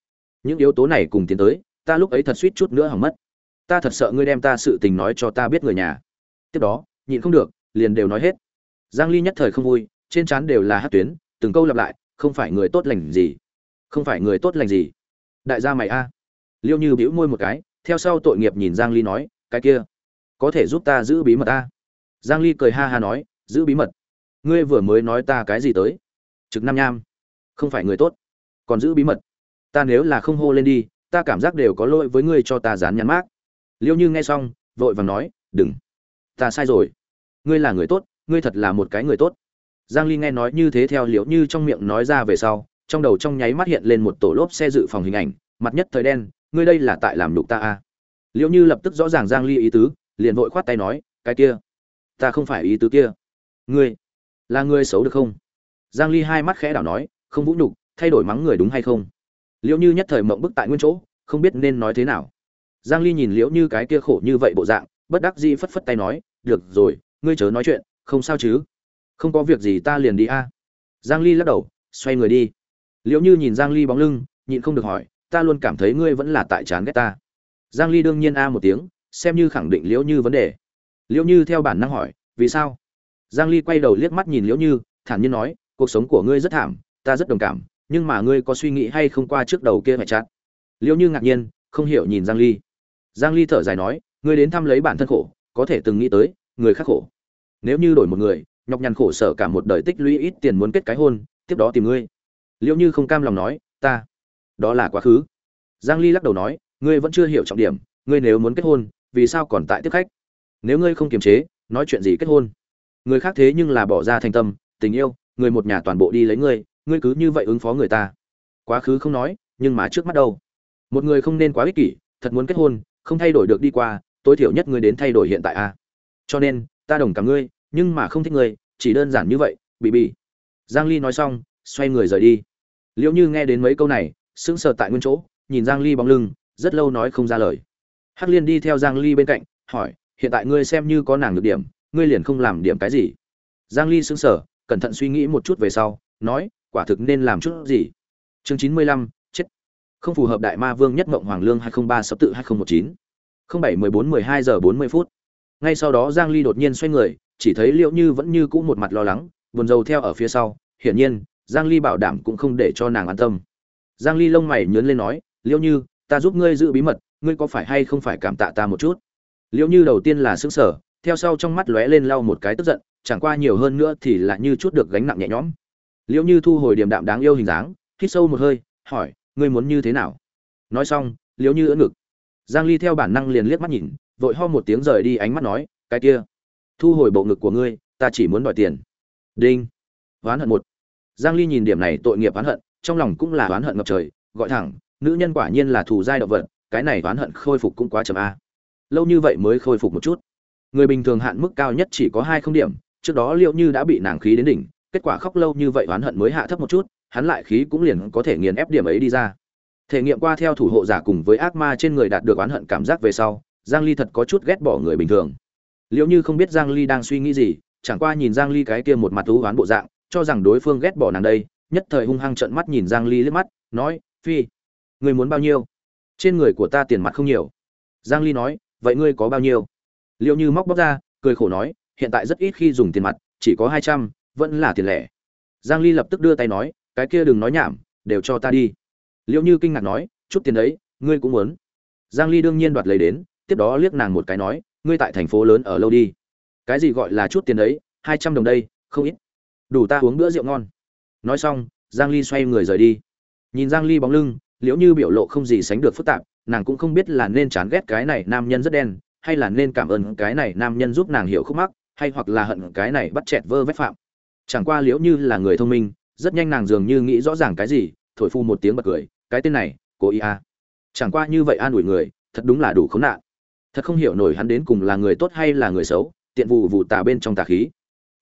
Những yếu tố này cùng tiến tới ta lúc ấy thật suýt chút nữa hỏng mất. Ta thật sợ ngươi đem ta sự tình nói cho ta biết người nhà. Tiếp đó, nhịn không được, liền đều nói hết. Giang ly nhất thời không vui, trên trán đều là hát tuyến, từng câu lặp lại, không phải người tốt lành gì. Không phải người tốt lành gì. Đại gia mày a. Liêu như bĩu môi một cái, theo sau tội nghiệp nhìn giang ly nói, cái kia, có thể giúp ta giữ bí mật a? Giang ly cười ha ha nói, giữ bí mật? Ngươi vừa mới nói ta cái gì tới? Trực nam nham. Không phải người tốt. Còn giữ bí mật? Ta nếu là không hô lên đi ta cảm giác đều có lỗi với ngươi cho ta dán nhắn mát liêu như nghe xong, vội vàng nói, đừng, ta sai rồi. Ngươi là người tốt, ngươi thật là một cái người tốt. Giang ly nghe nói như thế theo liễu như trong miệng nói ra về sau, trong đầu trong nháy mắt hiện lên một tổ lốp xe dự phòng hình ảnh, mặt nhất thời đen, ngươi đây là tại làm nhục ta à? Liễu như lập tức rõ ràng giang ly ý tứ, liền vội khoát tay nói, cái kia, ta không phải ý tứ kia. Ngươi là ngươi xấu được không? Giang ly hai mắt khẽ đảo nói, không vũ nhục, thay đổi mắng người đúng hay không? Liễu như nhất thời mộng bức tại nguyên chỗ, không biết nên nói thế nào. Giang ly nhìn liễu như cái kia khổ như vậy bộ dạng, bất đắc dĩ phất phất tay nói, được rồi, ngươi chớ nói chuyện, không sao chứ? Không có việc gì ta liền đi a. Giang ly lắc đầu, xoay người đi. Liễu như nhìn giang ly bóng lưng, nhịn không được hỏi, ta luôn cảm thấy ngươi vẫn là tại chán ghét ta. Giang ly đương nhiên a một tiếng, xem như khẳng định liễu như vấn đề. Liễu như theo bản năng hỏi, vì sao? Giang ly quay đầu liếc mắt nhìn liễu như, thản nhiên nói, cuộc sống của ngươi rất thảm, ta rất đồng cảm nhưng mà ngươi có suy nghĩ hay không qua trước đầu kia phải chát? Liệu như ngạc nhiên, không hiểu nhìn giang ly. Giang ly thở dài nói, ngươi đến thăm lấy bản thân khổ, có thể từng nghĩ tới, người khác khổ. Nếu như đổi một người, nhọc nhằn khổ sở cả một đời tích lũy ít tiền muốn kết cái hôn, tiếp đó tìm ngươi. Liệu như không cam lòng nói, ta, đó là quá khứ. Giang ly lắc đầu nói, ngươi vẫn chưa hiểu trọng điểm, ngươi nếu muốn kết hôn, vì sao còn tại tiếp khách? Nếu ngươi không kiềm chế, nói chuyện gì kết hôn? Người khác thế nhưng là bỏ ra thành tâm, tình yêu, người một nhà toàn bộ đi lấy ngươi ngươi cứ như vậy ứng phó người ta. Quá khứ không nói, nhưng mà trước mắt đâu? Một người không nên quá ích kỷ, thật muốn kết hôn, không thay đổi được đi qua, tối thiểu nhất ngươi đến thay đổi hiện tại a cho nên, ta đồng cảm ngươi, nhưng mà không thích ngươi, chỉ đơn giản như vậy, bị bị. Giang ly nói xong, xoay người rời đi. Liễu như nghe đến mấy câu này, sững sờ tại nguyên chỗ, nhìn giang ly bóng lưng, rất lâu nói không ra lời. Hắc liên đi theo giang ly bên cạnh, hỏi, hiện tại ngươi xem như có nàng được điểm, ngươi liền không làm điểm cái gì? Giang ly sững sờ, cẩn thận suy nghĩ một chút về sau, nói quả thực nên làm chút gì? Chương 95, chết. Không phù hợp đại ma vương nhất mộng hoàng lương 203 sắp tự 2019 07 14 12 giờ 40 phút. Ngay sau đó giang ly đột nhiên xoay người chỉ thấy liệu như vẫn như cũ một mặt lo lắng buồn rầu theo ở phía sau. Hiển nhiên giang ly bảo đảm cũng không để cho nàng an tâm. Giang ly lông mày nhướng lên nói liễu như ta giúp ngươi giữ bí mật ngươi có phải hay không phải cảm tạ ta một chút? Liễu như đầu tiên là sững sờ theo sau trong mắt lóe lên lau một cái tức giận chẳng qua nhiều hơn nữa thì là như chút được gánh nặng nhẹ nhõm liễu như thu hồi điểm đạm đáng yêu hình dáng, hít sâu một hơi, hỏi, ngươi muốn như thế nào? Nói xong, liễu như ưỡn ngực. Giang ly theo bản năng liền liếc mắt nhìn, vội ho một tiếng rời đi ánh mắt nói, cái kia, thu hồi bộ ngực của ngươi, ta chỉ muốn đòi tiền. Đinh. Oán hận một. Giang ly nhìn điểm này tội nghiệp oán hận, trong lòng cũng là oán hận ngập trời, gọi thẳng, nữ nhân quả nhiên là thù giai động vật, cái này oán hận khôi phục cũng quá chậm a. Lâu như vậy mới khôi phục một chút. Người bình thường hạn mức cao nhất chỉ có hai không điểm, trước đó liệu như đã bị nàng khí đến đỉnh kết quả khóc lâu như vậy oán hận mới hạ thấp một chút hắn lại khí cũng liền có thể nghiền ép điểm ấy đi ra. Thể nghiệm qua theo thủ hộ giả cùng với ác ma trên người đạt được oán hận cảm giác về sau giang ly thật có chút ghét bỏ người bình thường. Liệu như không biết giang ly đang suy nghĩ gì chẳng qua nhìn giang ly cái kia một mặt thú oán bộ dạng cho rằng đối phương ghét bỏ nàng đây nhất thời hung hăng trợn mắt nhìn giang ly liếc mắt nói phi người muốn bao nhiêu? Trên người của ta tiền mặt không nhiều. Giang ly nói vậy ngươi có bao nhiêu? Liệu như móc bóc ra cười khổ nói hiện tại rất ít khi dùng tiền mặt chỉ có 200, vẫn là tiền lẻ. Giang ly lập tức đưa tay nói, cái kia đừng nói nhảm, đều cho ta đi. Liệu như kinh ngạc nói, chút tiền đấy, ngươi cũng muốn. Giang ly đương nhiên đoạt lấy đến, tiếp đó liếc nàng một cái nói, ngươi tại thành phố lớn ở lâu đi. Cái gì gọi là chút tiền đấy? 200 đồng đây, không ít. Đủ ta uống bữa rượu ngon. Nói xong, giang ly xoay người rời đi. Nhìn giang ly bóng lưng, liễu như biểu lộ không gì sánh được phức tạp, nàng cũng không biết là nên chán ghét cái này nam nhân rất đen, hay là nên cảm ơn cái này nam nhân giúp nàng hiểu khúc mắc, hay hoặc là hận cái này bắt chẹt vơ vét phạm chẳng qua liễu như là người thông minh, rất nhanh nàng dường như nghĩ rõ ràng cái gì, thổi phu một tiếng bật cười, cái tên này cố ý à. chẳng qua như vậy an ủi người, thật đúng là đủ khốn nạn. Thật không hiểu nổi hắn đến cùng là người tốt hay là người xấu, tiện vụ vụ tà bên trong tà khí.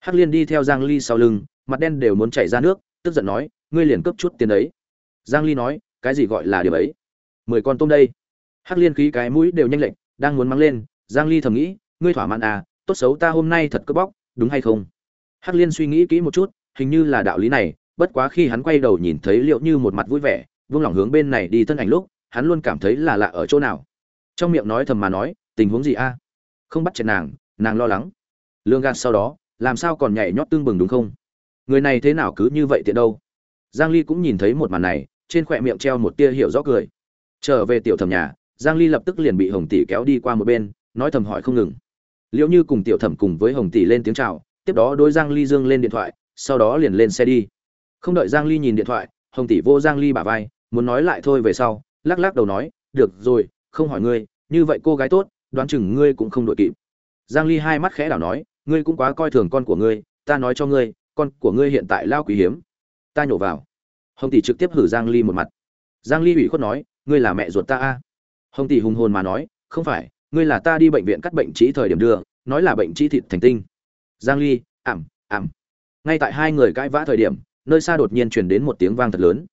Hắc liên đi theo giang ly sau lưng, mặt đen đều muốn chảy ra nước, tức giận nói, ngươi liền cướp chút tiền đấy. Giang ly nói, cái gì gọi là điều ấy? Mười con tôm đây. Hắc liên khí cái mũi đều nhanh lệnh đang muốn mang lên, giang ly thầm nghĩ, ngươi thỏa mãn à tốt xấu ta hôm nay thật cướp bóc, đúng hay không? Hắc liên suy nghĩ kỹ một chút, hình như là đạo lý này, bất quá khi hắn quay đầu nhìn thấy liệu như một mặt vui vẻ vương lòng hướng bên này đi thân ảnh lúc, hắn luôn cảm thấy là lạ ở chỗ nào. Trong miệng nói thầm mà nói, tình huống gì a? Không bắt chẹt nàng nàng lo lắng. Lương gạt sau đó, làm sao còn nhảy nhót tương bừng đúng không? Người này thế nào cứ như vậy tiện đâu? Giang ly cũng nhìn thấy một màn này, trên khỏe miệng treo một tia hiểu rõ cười. Trở về tiểu thẩm nhà, giang ly lập tức liền bị hồng tỷ kéo đi qua một bên, nói thầm hỏi không ngừng. Liễu như cùng tiểu thẩm cùng với hồng tỷ lên tiếng chào tiếp đó đôi giang ly dương lên điện thoại, sau đó liền lên xe đi. Không đợi giang ly nhìn điện thoại, hồng tỷ vô giang ly bả vai, muốn nói lại thôi về sau, lắc lắc đầu nói, được rồi, không hỏi ngươi, như vậy cô gái tốt, đoán chừng ngươi cũng không đội kịp. Giang ly hai mắt khẽ đảo nói, ngươi cũng quá coi thường con của ngươi, ta nói cho ngươi, con của ngươi hiện tại lao quý hiếm. Ta nhổ vào. Hồng tỷ trực tiếp hử giang ly một mặt. Giang ly ủy khuất nói, ngươi là mẹ ruột ta a? Hồng tỷ hùng hồn mà nói, không phải, ngươi là ta đi bệnh viện cắt bệnh trí thời điểm đưa, nói là bệnh trí thịt thành tinh giang ly, ảm ảm. Ngay tại hai người cãi vã thời điểm, nơi xa đột nhiên truyền đến một tiếng vang thật lớn.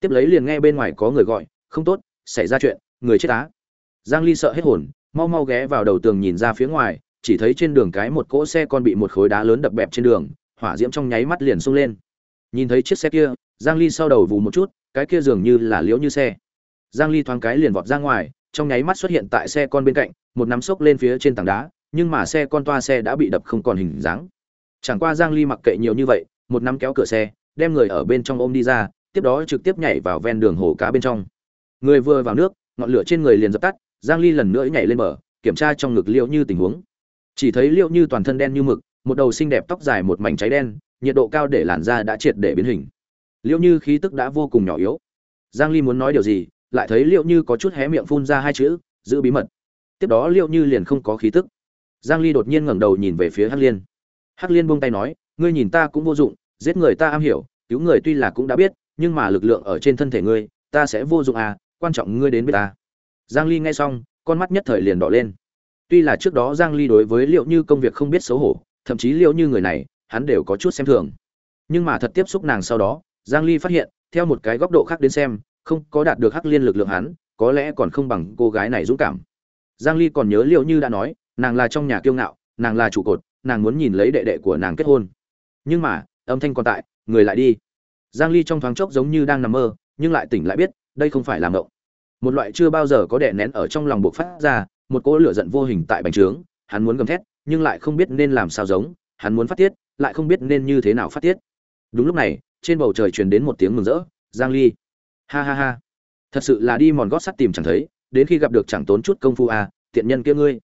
Tiếp lấy liền nghe bên ngoài có người gọi, không tốt, xảy ra chuyện, người chết á. Giang ly sợ hết hồn, mau mau ghé vào đầu tường nhìn ra phía ngoài, chỉ thấy trên đường cái một cỗ xe con bị một khối đá lớn đập bẹp trên đường, hỏa diễm trong nháy mắt liền sung lên. Nhìn thấy chiếc xe kia, giang ly sau đầu vù một chút, cái kia dường như là liễu như xe. Giang ly thoáng cái liền vọt ra ngoài, trong nháy mắt xuất hiện tại xe con bên cạnh, một nắm sốc lên phía trên tảng đá nhưng mà xe con toa xe đã bị đập không còn hình dáng. Chẳng qua giang ly mặc kệ nhiều như vậy, một nắm kéo cửa xe, đem người ở bên trong ôm đi ra, tiếp đó trực tiếp nhảy vào ven đường hồ cá bên trong. Người vừa vào nước, ngọn lửa trên người liền dập tắt, giang ly lần nữa nhảy lên bờ, kiểm tra trong ngực liễu như tình huống. Chỉ thấy liễu như toàn thân đen như mực, một đầu xinh đẹp tóc dài một mảnh cháy đen, nhiệt độ cao để làn da đã triệt để biến hình. Liễu như khí tức đã vô cùng nhỏ yếu. Giang ly muốn nói điều gì, lại thấy liễu như có chút hé miệng phun ra hai chữ, giữ bí mật. Tiếp đó liễu như liền không có khí tức giang ly đột nhiên ngẩng đầu nhìn về phía hắc liên. Hắc liên buông tay nói, ngươi nhìn ta cũng vô dụng, giết người ta am hiểu, cứu người tuy là cũng đã biết, nhưng mà lực lượng ở trên thân thể ngươi, ta sẽ vô dụng à quan trọng ngươi đến với ta. Giang ly nghe xong, con mắt nhất thời liền đỏ lên. Tuy là trước đó giang ly đối với liệu như công việc không biết xấu hổ, thậm chí liệu như người này, hắn đều có chút xem thường. Nhưng mà thật tiếp xúc nàng sau đó, giang ly phát hiện, theo một cái góc độ khác đến xem, không có đạt được hắc liên lực lượng hắn, có lẽ còn không bằng cô gái này dũng cảm. Giang ly còn nhớ liệu như đã nói nàng là trong nhà kiêu ngạo, nàng là trụ cột, nàng muốn nhìn lấy đệ đệ của nàng kết hôn. Nhưng mà, âm thanh còn tại, người lại đi. Giang ly trong thoáng chốc giống như đang nằm mơ, nhưng lại tỉnh lại biết, đây không phải là ngộng một loại chưa bao giờ có đè nén ở trong lòng buộc phát ra, một cỗ lửa giận vô hình tại bành trướng, hắn muốn gầm thét, nhưng lại không biết nên làm sao giống, hắn muốn phát tiết, lại không biết nên như thế nào phát tiết. Đúng lúc này, trên bầu trời truyền đến một tiếng mừng rỡ, giang ly. Ha ha ha. Thật sự là đi mòn gót sắt tìm chẳng thấy, đến khi gặp được chẳng tốn chút công phu à tiện nhân kia ngươi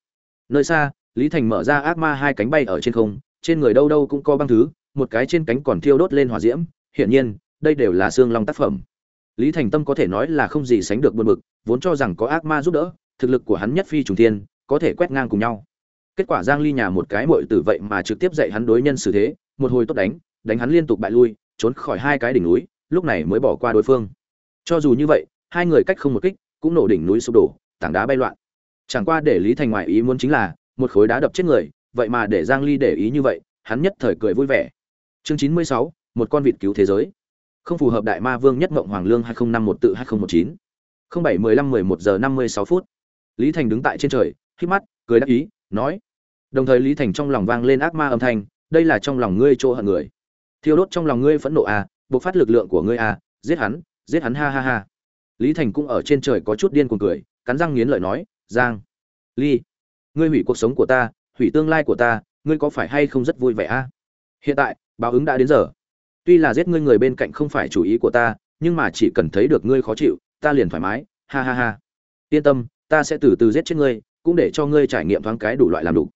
nơi xa, lý thành mở ra ác ma hai cánh bay ở trên không, trên người đâu đâu cũng có băng thứ, một cái trên cánh còn thiêu đốt lên hỏa diễm, hiển nhiên, đây đều là xương long tác phẩm. Lý thành tâm có thể nói là không gì sánh được buồn bực, vốn cho rằng có ác ma giúp đỡ, thực lực của hắn nhất phi trùng thiên, có thể quét ngang cùng nhau. Kết quả giang ly nhà một cái muội tử vậy mà trực tiếp dạy hắn đối nhân xử thế, một hồi tốt đánh đánh hắn liên tục bại lui, trốn khỏi hai cái đỉnh núi, lúc này mới bỏ qua đối phương. Cho dù như vậy, hai người cách không một kích, cũng nổ đỉnh núi sụp đổ, tảng đá bay loạn chẳng qua để lý thành ngoại ý muốn chính là một khối đá đập chết người vậy mà để giang ly để ý như vậy hắn nhất thời cười vui vẻ. Chương 96, một con vịt cứu thế giới. Không phù hợp đại ma vương nhất ngộng hoàng lương 2051 tự 2019 07 15 11 giờ 56 phút. Lý thành đứng tại trên trời hít mắt cười đắc ý nói. Đồng thời lý thành trong lòng vang lên ác ma âm thanh đây là trong lòng ngươi chỗ hận người. Thiêu đốt trong lòng ngươi phẫn nộ à bộc phát lực lượng của ngươi à giết hắn giết hắn ha ha ha. Lý thành cũng ở trên trời có chút điên cuồng cười cắn răng nghiến lợi nói giang. Ly, ngươi hủy cuộc sống của ta, hủy tương lai của ta, ngươi có phải hay không rất vui vẻ a? À? hiện tại, báo ứng đã đến giờ. Tuy là giết ngươi người bên cạnh không phải chủ ý của ta, nhưng mà chỉ cần thấy được ngươi khó chịu, ta liền thoải mái, ha ha ha. Yên tâm, ta sẽ từ từ giết chết ngươi, cũng để cho ngươi trải nghiệm thoáng cái đủ loại làm đủ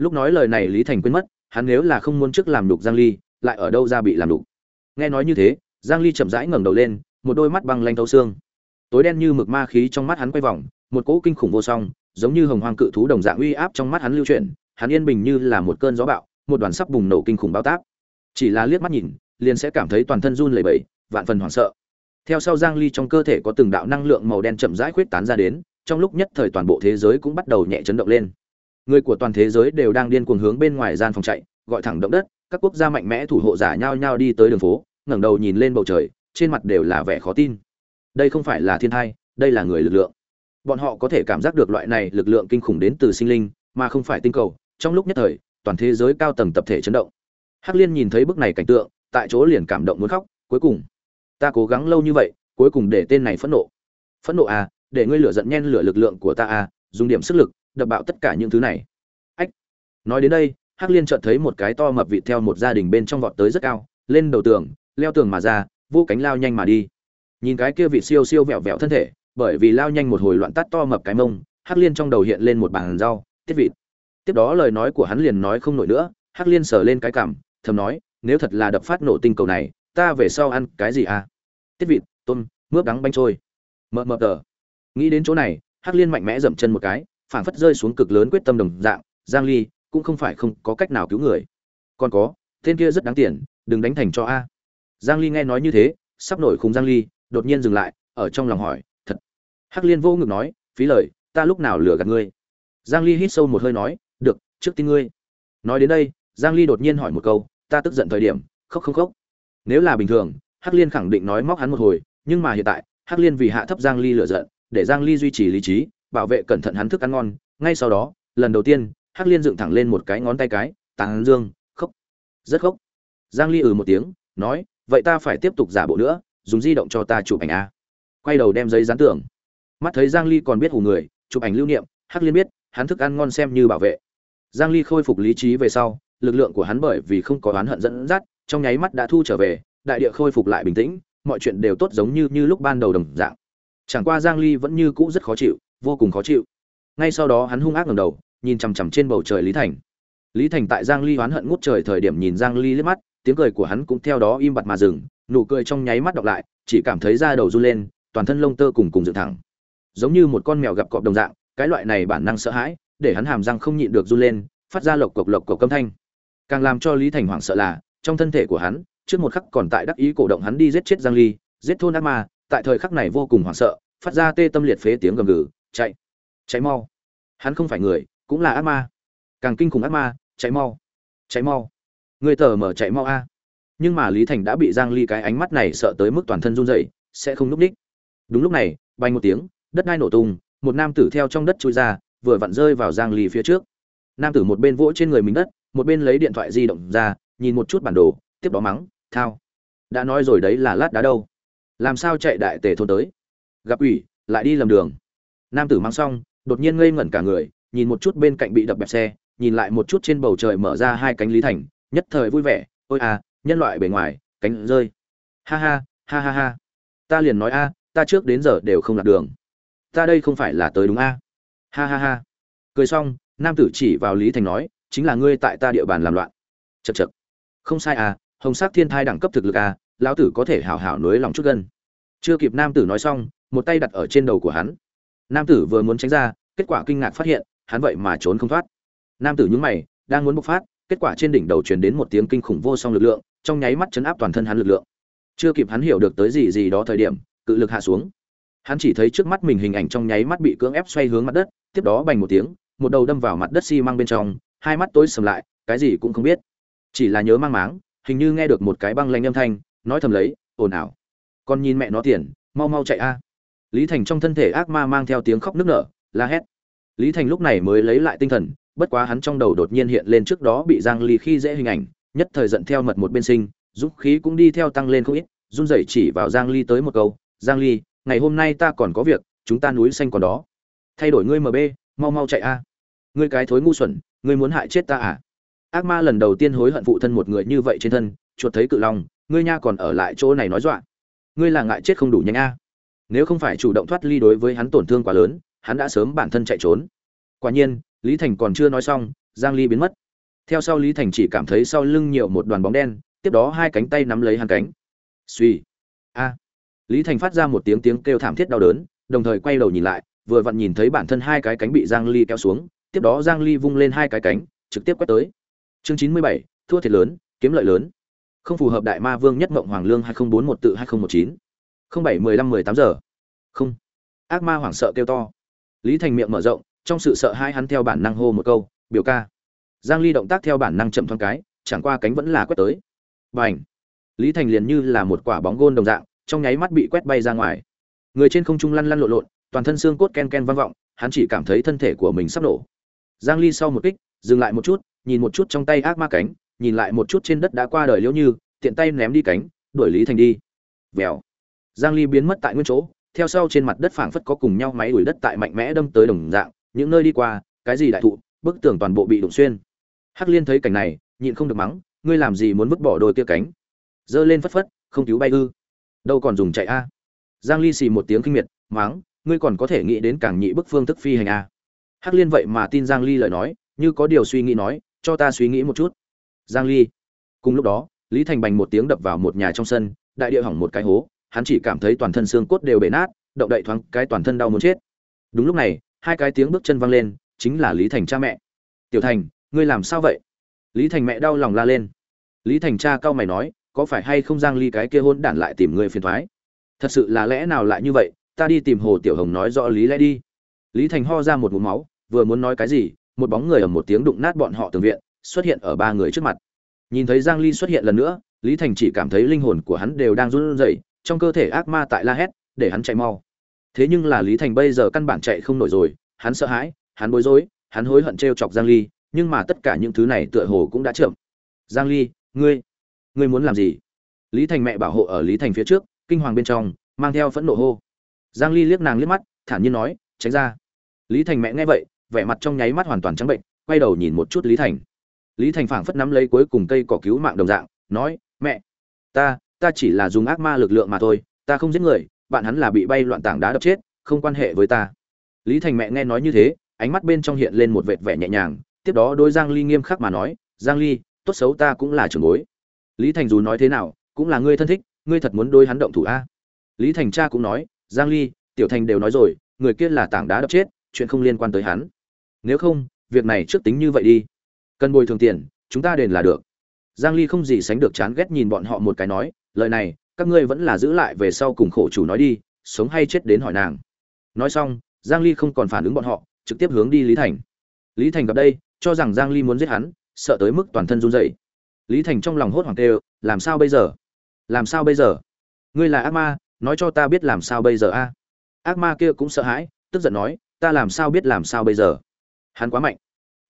lúc nói lời này lý thành quên mất, hắn nếu là không muốn trước làm đục giang ly, lại ở đâu ra bị làm đục? Nghe nói như thế, giang ly chậm rãi ngẩng đầu lên, một đôi mắt băng lanh thấu xương. Tối đen như mực ma khí trong mắt hắn quay vòng một cỗ kinh khủng vô song giống như hồng hoang cự thú đồng dạng uy áp trong mắt hắn lưu chuyển hắn yên bình như là một cơn gió bạo một đoàn sắp bùng nổ kinh khủng bao táp. Chỉ là liếc mắt nhìn liền sẽ cảm thấy toàn thân run lẩy bẩy vạn phần hoảng sợ. Theo sau giang ly trong cơ thể có từng đạo năng lượng màu đen chậm rãi khuyết tán ra đến trong lúc nhất thời toàn bộ thế giới cũng bắt đầu nhẹ chấn động lên. Người của toàn thế giới đều đang điên cuồng hướng bên ngoài gian phòng chạy gọi thẳng động đất các quốc gia mạnh mẽ thủ hộ giả nhau nhau đi tới đường phố ngẩng đầu nhìn lên bầu trời trên mặt đều là vẻ khó tin. Đây không phải là thiên tai, đây là người lực lượng bọn họ có thể cảm giác được loại này lực lượng kinh khủng đến từ sinh linh, mà không phải tinh cầu. Trong lúc nhất thời, toàn thế giới cao tầng tập thể chấn động. Hắc liên nhìn thấy bức này cảnh tượng, tại chỗ liền cảm động muốn khóc. Cuối cùng, ta cố gắng lâu như vậy, cuối cùng để tên này phẫn nộ. Phẫn nộ à để ngươi lửa giận nhen lửa lực lượng của ta à dùng điểm sức lực, đập bạo tất cả những thứ này. Ách. Nói đến đây, hắc liên chợt thấy một cái to mập vịt theo một gia đình bên trong vọt tới rất cao, lên đầu tường, leo tường mà ra, vô cánh lao nhanh mà đi. Nhìn cái kia vịt siêu siêu vẹo vẹo thân thể bởi vì lao nhanh một hồi loạn tắt to mập cái mông, hắc liên trong đầu hiện lên một bàn rau, tiết vịt. Tiếp đó lời nói của hắn liền nói không nổi nữa, hắc liên sờ lên cái cảm, thầm nói, nếu thật là đập phát nổ tinh cầu này, ta về sau ăn cái gì à? Tiết vịt, tôm, mướp đắng bánh trôi. Mờ mờ tờ. Nghĩ đến chỗ này, hắc liên mạnh mẽ dậm chân một cái, phảng phất rơi xuống cực lớn quyết tâm đồng dạng, giang ly, cũng không phải không có cách nào cứu người. Còn có, tên kia rất đáng tiền, đừng đánh thành cho a. Giang ly nghe nói như thế, sắp nổi khung giang ly, đột nhiên dừng lại, ở trong lòng hỏi hắc liên vô ngực nói, phí lời, ta lúc nào lừa gạt ngươi? Giang ly hít sâu một hơi nói, được, trước tin ngươi. Nói đến đây, giang ly đột nhiên hỏi một câu, ta tức giận thời điểm, khóc không khóc? Nếu là bình thường, hắc liên khẳng định nói móc hắn một hồi, nhưng mà hiện tại, hắc liên vì hạ thấp giang ly lửa giận, để giang ly duy trì lý trí, bảo vệ cẩn thận hắn thức ăn ngon. Ngay sau đó, lần đầu tiên, hắc liên dựng thẳng lên một cái ngón tay cái, tàng dương, khóc. Rất khóc. Giang ly ừ một tiếng, nói, vậy ta phải tiếp tục giả bộ nữa, dùng di động cho ta chụp ảnh a. Quay đầu đem giấy dán tưởng mắt thấy giang ly còn biết hù người, chụp ảnh lưu niệm, hắc liên biết, hắn thức ăn ngon xem như bảo vệ. Giang ly khôi phục lý trí về sau, lực lượng của hắn bởi vì không có oán hận dẫn dắt, trong nháy mắt đã thu trở về, đại địa khôi phục lại bình tĩnh, mọi chuyện đều tốt giống như như lúc ban đầu đồng dạng. Chẳng qua giang ly vẫn như cũ rất khó chịu, vô cùng khó chịu. Ngay sau đó hắn hung ác ngẩng đầu, nhìn chằm chằm trên bầu trời lý thành. Lý thành tại giang ly oán hận ngút trời thời điểm nhìn giang ly liếc mắt, tiếng cười của hắn cũng theo đó im bặt mà dừng, nụ cười trong nháy mắt đọc lại, chỉ cảm thấy da đầu run lên, toàn thân lông tơ cùng cùng dựng thẳng giống như một con mèo gặp cọp đồng dạng, cái loại này bản năng sợ hãi, để hắn hàm răng không nhịn được run lên, phát ra lộc cộc lộc cộc âm thanh. Càng làm cho lý thành hoảng sợ là, trong thân thể của hắn, trước một khắc còn tại đắc ý cổ động hắn đi giết chết giang ly, giết thôn ác ma, tại thời khắc này vô cùng hoảng sợ, phát ra tê tâm liệt phế tiếng gầm gừ, chạy chạy mau. Hắn không phải người, cũng là ác ma. Càng kinh khủng ác ma, chạy mau chạy mau. Người tờ mở chạy mau a. Nhưng mà lý thành đã bị giang ly cái ánh mắt này sợ tới mức toàn thân run rẩy, sẽ không núp đích. Đúng lúc này, bay một tiếng đất đai nổ tung, một nam tử theo trong đất chui ra, vừa vặn rơi vào giang ly phía trước. Nam tử một bên vỗ trên người mình đất, một bên lấy điện thoại di động ra, nhìn một chút bản đồ, tiếp đó mắng, thao, đã nói rồi đấy là lát đá đâu. Làm sao chạy đại tề thôn tới? Gặp ủy, lại đi lầm đường. Nam tử mắng xong, đột nhiên ngây ngẩn cả người, nhìn một chút bên cạnh bị đập bẹp xe, nhìn lại một chút trên bầu trời mở ra hai cánh lý thành, nhất thời vui vẻ, ôi à nhân loại bề ngoài, cánh rơi. Ha ha ha ha ha, ta liền nói a, ta trước đến giờ đều không lạc đường ta đây không phải là tới đúng a? Ha ha ha. Cười xong, nam tử chỉ vào lý thành nói, chính là ngươi tại ta địa bàn làm loạn. Chật chật không sai à hồng sắc thiên thai đẳng cấp thực lực à lão tử có thể hảo hảo nối lòng chút gân. Chưa kịp nam tử nói xong, một tay đặt ở trên đầu của hắn. Nam tử vừa muốn tránh ra, kết quả kinh ngạc phát hiện, hắn vậy mà trốn không thoát. Nam tử nhúng mày, đang muốn bộc phát, kết quả trên đỉnh đầu truyền đến một tiếng kinh khủng vô song lực lượng, trong nháy mắt chấn áp toàn thân hắn lực lượng. Chưa kịp hắn hiểu được tới gì gì đó thời điểm, cự lực hạ xuống hắn chỉ thấy trước mắt mình hình ảnh trong nháy mắt bị cưỡng ép xoay hướng mặt đất, tiếp đó bành một tiếng, một đầu đâm vào mặt đất xi măng bên trong, hai mắt tối sầm lại, cái gì cũng không biết. Chỉ là nhớ mang máng, hình như nghe được một cái băng lanh âm thanh, nói thầm lấy, ồn ào. Con nhìn mẹ nó tiền, mau mau chạy a. Lý thành trong thân thể ác ma mang theo tiếng khóc nức nở, la hét. Lý thành lúc này mới lấy lại tinh thần, bất quá hắn trong đầu đột nhiên hiện lên trước đó bị giang ly khi dễ hình ảnh, nhất thời giận theo mật một bên sinh, dũng khí cũng đi theo tăng lên không ít, run rẩy chỉ vào giang ly tới một câu, giang ly ngày hôm nay ta còn có việc, chúng ta núi xanh còn đó. Thay đổi ngươi mb mau mau chạy a. Ngươi cái thối ngu xuẩn, ngươi muốn hại chết ta à? Ác ma lần đầu tiên hối hận phụ thân một người như vậy trên thân, chuột thấy cự long, ngươi nha còn ở lại chỗ này nói dọa. Ngươi là ngại chết không đủ nhanh a. Nếu không phải chủ động thoát ly đối với hắn tổn thương quá lớn, hắn đã sớm bản thân chạy trốn. Quả nhiên, lý thành còn chưa nói xong, giang ly biến mất. Theo sau lý thành chỉ cảm thấy sau lưng nhiều một đoàn bóng đen, tiếp đó hai cánh tay nắm lấy hàng cánh. Suy lý thành phát ra một tiếng tiếng kêu thảm thiết đau đớn đồng thời quay đầu nhìn lại vừa vặn nhìn thấy bản thân hai cái cánh bị giang ly kéo xuống tiếp đó giang ly vung lên hai cái cánh trực tiếp quét tới. Chương 97, thua thiệt lớn kiếm lợi lớn. Không phù hợp đại ma vương nhất mộng hoàng lương 2041 tự 2019 07 15 18 giờ. Không. Ác ma hoảng sợ kêu to. Lý thành miệng mở rộng trong sự sợ hãi hắn theo bản năng hô một câu biểu ca. Giang ly động tác theo bản năng chậm thoáng cái chẳng qua cánh vẫn là quét tới. Bành. Lý thành liền như là một quả bóng gôn đồng dạng trong nháy mắt bị quét bay ra ngoài. Người trên không trung lăn lăn lộn lộn, toàn thân xương cốt ken ken vang vọng, hắn chỉ cảm thấy thân thể của mình sắp nổ. Giang ly sau một kích, dừng lại một chút, nhìn một chút trong tay ác ma cánh, nhìn lại một chút trên đất đã qua đời liễu như, tiện tay ném đi cánh, đuổi lý thành đi. Vèo. Giang ly biến mất tại nguyên chỗ, theo sau trên mặt đất phảng phất có cùng nhau máy đuổi đất tại mạnh mẽ đâm tới đồng dạng, những nơi đi qua, cái gì đại thụ, bức tường toàn bộ bị đụng xuyên. Hắc liên thấy cảnh này, nhịn không được mắng, ngươi làm gì muốn vứt bỏ đôi kia cánh? Giơ lên phất phất, không cứu bay ư? Đâu còn dùng chạy a? Giang ly xì một tiếng kinh miệt mắng ngươi còn có thể nghĩ đến càng nhị bức phương thức phi hành a? Hắc liên vậy mà tin giang ly lời nói, như có điều suy nghĩ nói, cho ta suy nghĩ một chút. Giang ly, cùng lúc đó, lý thành bành một tiếng đập vào một nhà trong sân, đại địa hỏng một cái hố, hắn chỉ cảm thấy toàn thân xương cốt đều bể nát, động đậy thoáng cái toàn thân đau muốn chết. Đúng lúc này, hai cái tiếng bước chân vang lên, chính là lý thành cha mẹ. Tiểu thành, ngươi làm sao vậy? Lý thành mẹ đau lòng la lên. Lý thành cha cao mày nói có phải hay không giang ly cái kia hôn đản lại tìm ngươi phiền thoái? Thật sự là lẽ nào lại như vậy? Ta đi tìm hồ tiểu hồng nói rõ lý lẽ đi. Lý thành ho ra một ngụm máu, vừa muốn nói cái gì, một bóng người ở một tiếng đụng nát bọn họ tường viện, xuất hiện ở ba người trước mặt. Nhìn thấy giang ly xuất hiện lần nữa, lý thành chỉ cảm thấy linh hồn của hắn đều đang run rẩy, trong cơ thể ác ma tại la hét, để hắn chạy mau. Thế nhưng là lý thành bây giờ căn bản chạy không nổi rồi, hắn sợ hãi, hắn bối rối, hắn hối hận trêu chọc giang ly, nhưng mà tất cả những thứ này tựa hồ cũng đã chậm. Giang ly, ngươi ngươi muốn làm gì? Lý thành mẹ bảo hộ ở lý thành phía trước, kinh hoàng bên trong, mang theo phẫn nộ hô. Giang ly liếc nàng liếc mắt, thản nhiên nói, tránh ra. Lý thành mẹ nghe vậy, vẻ mặt trong nháy mắt hoàn toàn trắng bệnh, quay đầu nhìn một chút lý thành. Lý thành phảng phất nắm lấy cuối cùng cây cỏ cứu mạng đồng dạng, nói, mẹ, ta ta chỉ là dùng ác ma lực lượng mà thôi, ta không giết người, bạn hắn là bị bay loạn tảng đá đập chết, không quan hệ với ta. Lý thành mẹ nghe nói như thế, ánh mắt bên trong hiện lên một vệt vẻ nhẹ nhàng, tiếp đó đôi giang ly nghiêm khắc mà nói, giang ly, tốt xấu ta cũng là trưởng bối lý thành dù nói thế nào, cũng là ngươi thân thích, ngươi thật muốn đôi hắn động thủ a? Lý thành cha cũng nói, giang ly, tiểu thành đều nói rồi, người kia là tảng đá đập chết, chuyện không liên quan tới hắn. Nếu không, việc này trước tính như vậy đi. Cần bồi thường tiền, chúng ta đền là được. Giang ly không gì sánh được chán ghét nhìn bọn họ một cái nói, lời này, các ngươi vẫn là giữ lại về sau cùng khổ chủ nói đi, sống hay chết đến hỏi nàng. Nói xong, giang ly không còn phản ứng bọn họ, trực tiếp hướng đi lý thành. Lý thành gặp đây, cho rằng giang ly muốn giết hắn, sợ tới mức toàn thân run rẩy lý thành trong lòng hốt hoảng kêu, làm sao bây giờ? Làm sao bây giờ? Ngươi là ác ma, nói cho ta biết làm sao bây giờ a. Ác ma kia cũng sợ hãi, tức giận nói, ta làm sao biết làm sao bây giờ? Hắn quá mạnh.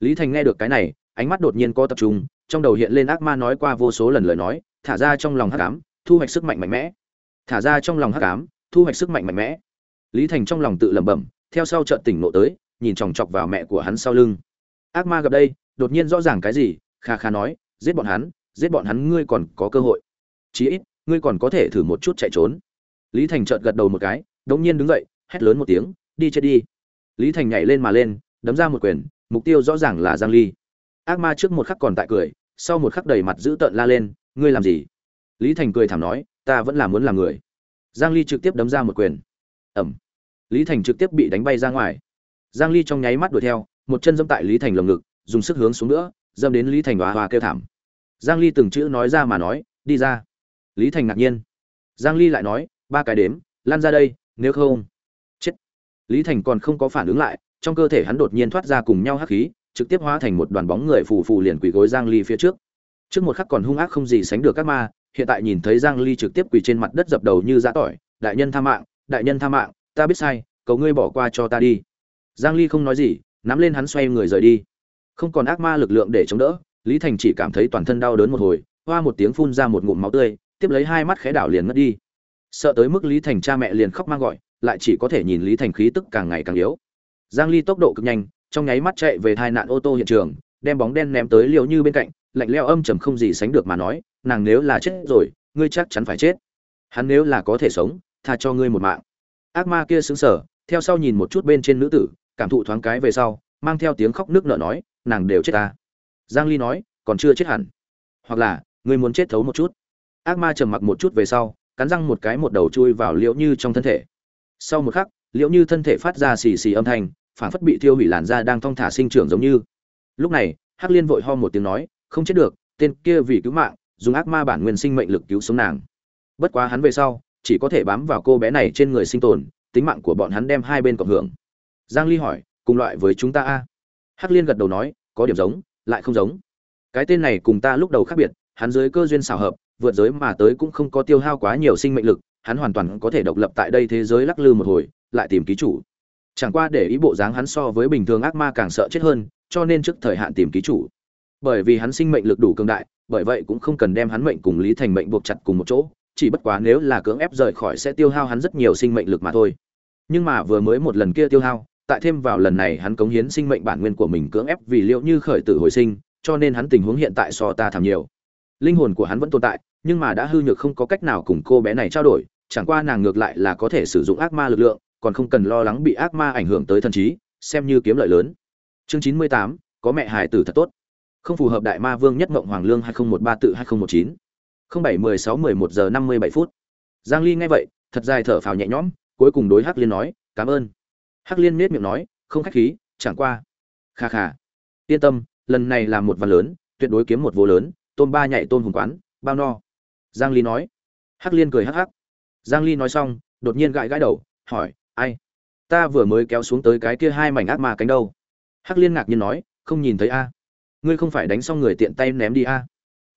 Lý thành nghe được cái này, ánh mắt đột nhiên có tập trung, trong đầu hiện lên ác ma nói qua vô số lần lời nói, thả ra trong lòng hắc ám, thu hoạch sức mạnh mạnh mẽ. Thả ra trong lòng hắc ám, thu hoạch sức mạnh mạnh mẽ. Lý thành trong lòng tự lẩm bẩm, theo sau trận tỉnh nộ tới, nhìn chòng chọc vào mẹ của hắn sau lưng. Ác ma gặp đây, đột nhiên rõ ràng cái gì, kha kha nói giết bọn hắn, giết bọn hắn ngươi còn có cơ hội. Chí ít, ngươi còn có thể thử một chút chạy trốn. Lý thành chợt gật đầu một cái, đống nhiên đứng dậy, hét lớn một tiếng, đi chết đi. Lý thành nhảy lên mà lên, đấm ra một quyền, mục tiêu rõ ràng là giang ly. Ác ma trước một khắc còn tại cười, sau một khắc đầy mặt dữ tợn la lên, ngươi làm gì? Lý thành cười thảm nói, ta vẫn là muốn làm người. Giang ly trực tiếp đấm ra một quyền. Ẩm lý thành trực tiếp bị đánh bay ra ngoài. Giang ly trong nháy mắt đuổi theo, một chân dẫm tại lý thành lồng ngực, dùng sức hướng xuống nữa dâm đến lý thành hòa hòa kêu thảm. Giang ly từng chữ nói ra mà nói, đi ra. Lý thành ngạc nhiên. Giang ly lại nói, ba cái đếm, lan ra đây, nếu không. Chết. Lý thành còn không có phản ứng lại, trong cơ thể hắn đột nhiên thoát ra cùng nhau hắc khí, trực tiếp hóa thành một đoàn bóng người phù phù liền quỳ gối giang ly phía trước. Trước một khắc còn hung ác không gì sánh được các ma, hiện tại nhìn thấy giang ly trực tiếp quỳ trên mặt đất dập đầu như dã tỏi, đại nhân tha mạng, đại nhân tha mạng, ta biết sai, cầu ngươi bỏ qua cho ta đi. Giang ly không nói gì, nắm lên hắn xoay người rời đi không còn ác ma lực lượng để chống đỡ, lý thành chỉ cảm thấy toàn thân đau đớn một hồi, hoa một tiếng phun ra một ngụm máu tươi, tiếp lấy hai mắt khẽ đảo liền ngất đi. Sợ tới mức lý thành cha mẹ liền khóc mang gọi, lại chỉ có thể nhìn lý thành khí tức càng ngày càng yếu. Giang ly tốc độ cực nhanh, trong nháy mắt chạy về tai nạn ô tô hiện trường, đem bóng đen ném tới liều như bên cạnh, lạnh leo âm trầm không gì sánh được mà nói, nàng nếu là chết rồi, ngươi chắc chắn phải chết. Hắn nếu là có thể sống, tha cho ngươi một mạng. Ác ma kia sững sờ, theo sau nhìn một chút bên trên nữ tử, cảm thụ thoáng cái về sau, mang theo tiếng khóc nước nở nói nàng đều chết ta. Giang ly nói, còn chưa chết hẳn. Hoặc là, ngươi muốn chết thấu một chút. Ác ma trầm mặc một chút về sau, cắn răng một cái một đầu chui vào liễu như trong thân thể. Sau một khắc, liễu như thân thể phát ra xì xì âm thanh phản phất bị tiêu hủy làn da đang thong thả sinh trưởng giống như. Lúc này, hắc liên vội ho một tiếng nói, không chết được, tên kia vì cứu mạng, dùng ác ma bản nguyên sinh mệnh lực cứu sống nàng. Bất quá hắn về sau, chỉ có thể bám vào cô bé này trên người sinh tồn, tính mạng của bọn hắn đem hai bên cộng hưởng. Giang ly hỏi, cùng loại với chúng ta a? Hắc liên gật đầu nói, có điểm giống, lại không giống. Cái tên này cùng ta lúc đầu khác biệt, hắn dưới cơ duyên xảo hợp, vượt giới mà tới cũng không có tiêu hao quá nhiều sinh mệnh lực, hắn hoàn toàn có thể độc lập tại đây thế giới lắc lư một hồi, lại tìm ký chủ. Chẳng qua để ý bộ dáng hắn so với bình thường ác ma càng sợ chết hơn, cho nên trước thời hạn tìm ký chủ. Bởi vì hắn sinh mệnh lực đủ cường đại, bởi vậy cũng không cần đem hắn mệnh cùng lý thành mệnh buộc chặt cùng một chỗ, chỉ bất quá nếu là cưỡng ép rời khỏi sẽ tiêu hao hắn rất nhiều sinh mệnh lực mà thôi. Nhưng mà vừa mới một lần kia tiêu hao tại thêm vào lần này hắn cống hiến sinh mệnh bản nguyên của mình cưỡng ép vì liệu như khởi tử hồi sinh, cho nên hắn tình huống hiện tại so ta thảm nhiều. Linh hồn của hắn vẫn tồn tại, nhưng mà đã hư nhược không có cách nào cùng cô bé này trao đổi, chẳng qua nàng ngược lại là có thể sử dụng ác ma lực lượng, còn không cần lo lắng bị ác ma ảnh hưởng tới thần trí, xem như kiếm lợi lớn. Chương chín mươi tám, có mẹ hài tử thật tốt. Không phù hợp đại ma vương nhất mộng hoàng lương hai nghìn một ba tự hai nghìn một chín. không bảy mười sáu mười một giờ năm mươi bảy phút. Giang ly nghe vậy, thật dài thở phào nhẹ nhõm, cuối cùng đối hắc liên nói, cảm ơn hắc liên nết miệng nói, không khách khí, chẳng qua. Kha kha, yên tâm, lần này là một văn lớn, tuyệt đối kiếm một vô lớn, tôm ba nhảy tôm hùng quán, bao no. Giang ly nói. Hắc liên cười hắc hắc. Giang ly nói xong, đột nhiên gãi gãi đầu, hỏi, ai? Ta vừa mới kéo xuống tới cái kia hai mảnh ác ma cánh đâu? Hắc liên ngạc nhiên nói, không nhìn thấy a. Ngươi không phải đánh xong người tiện tay ném đi a?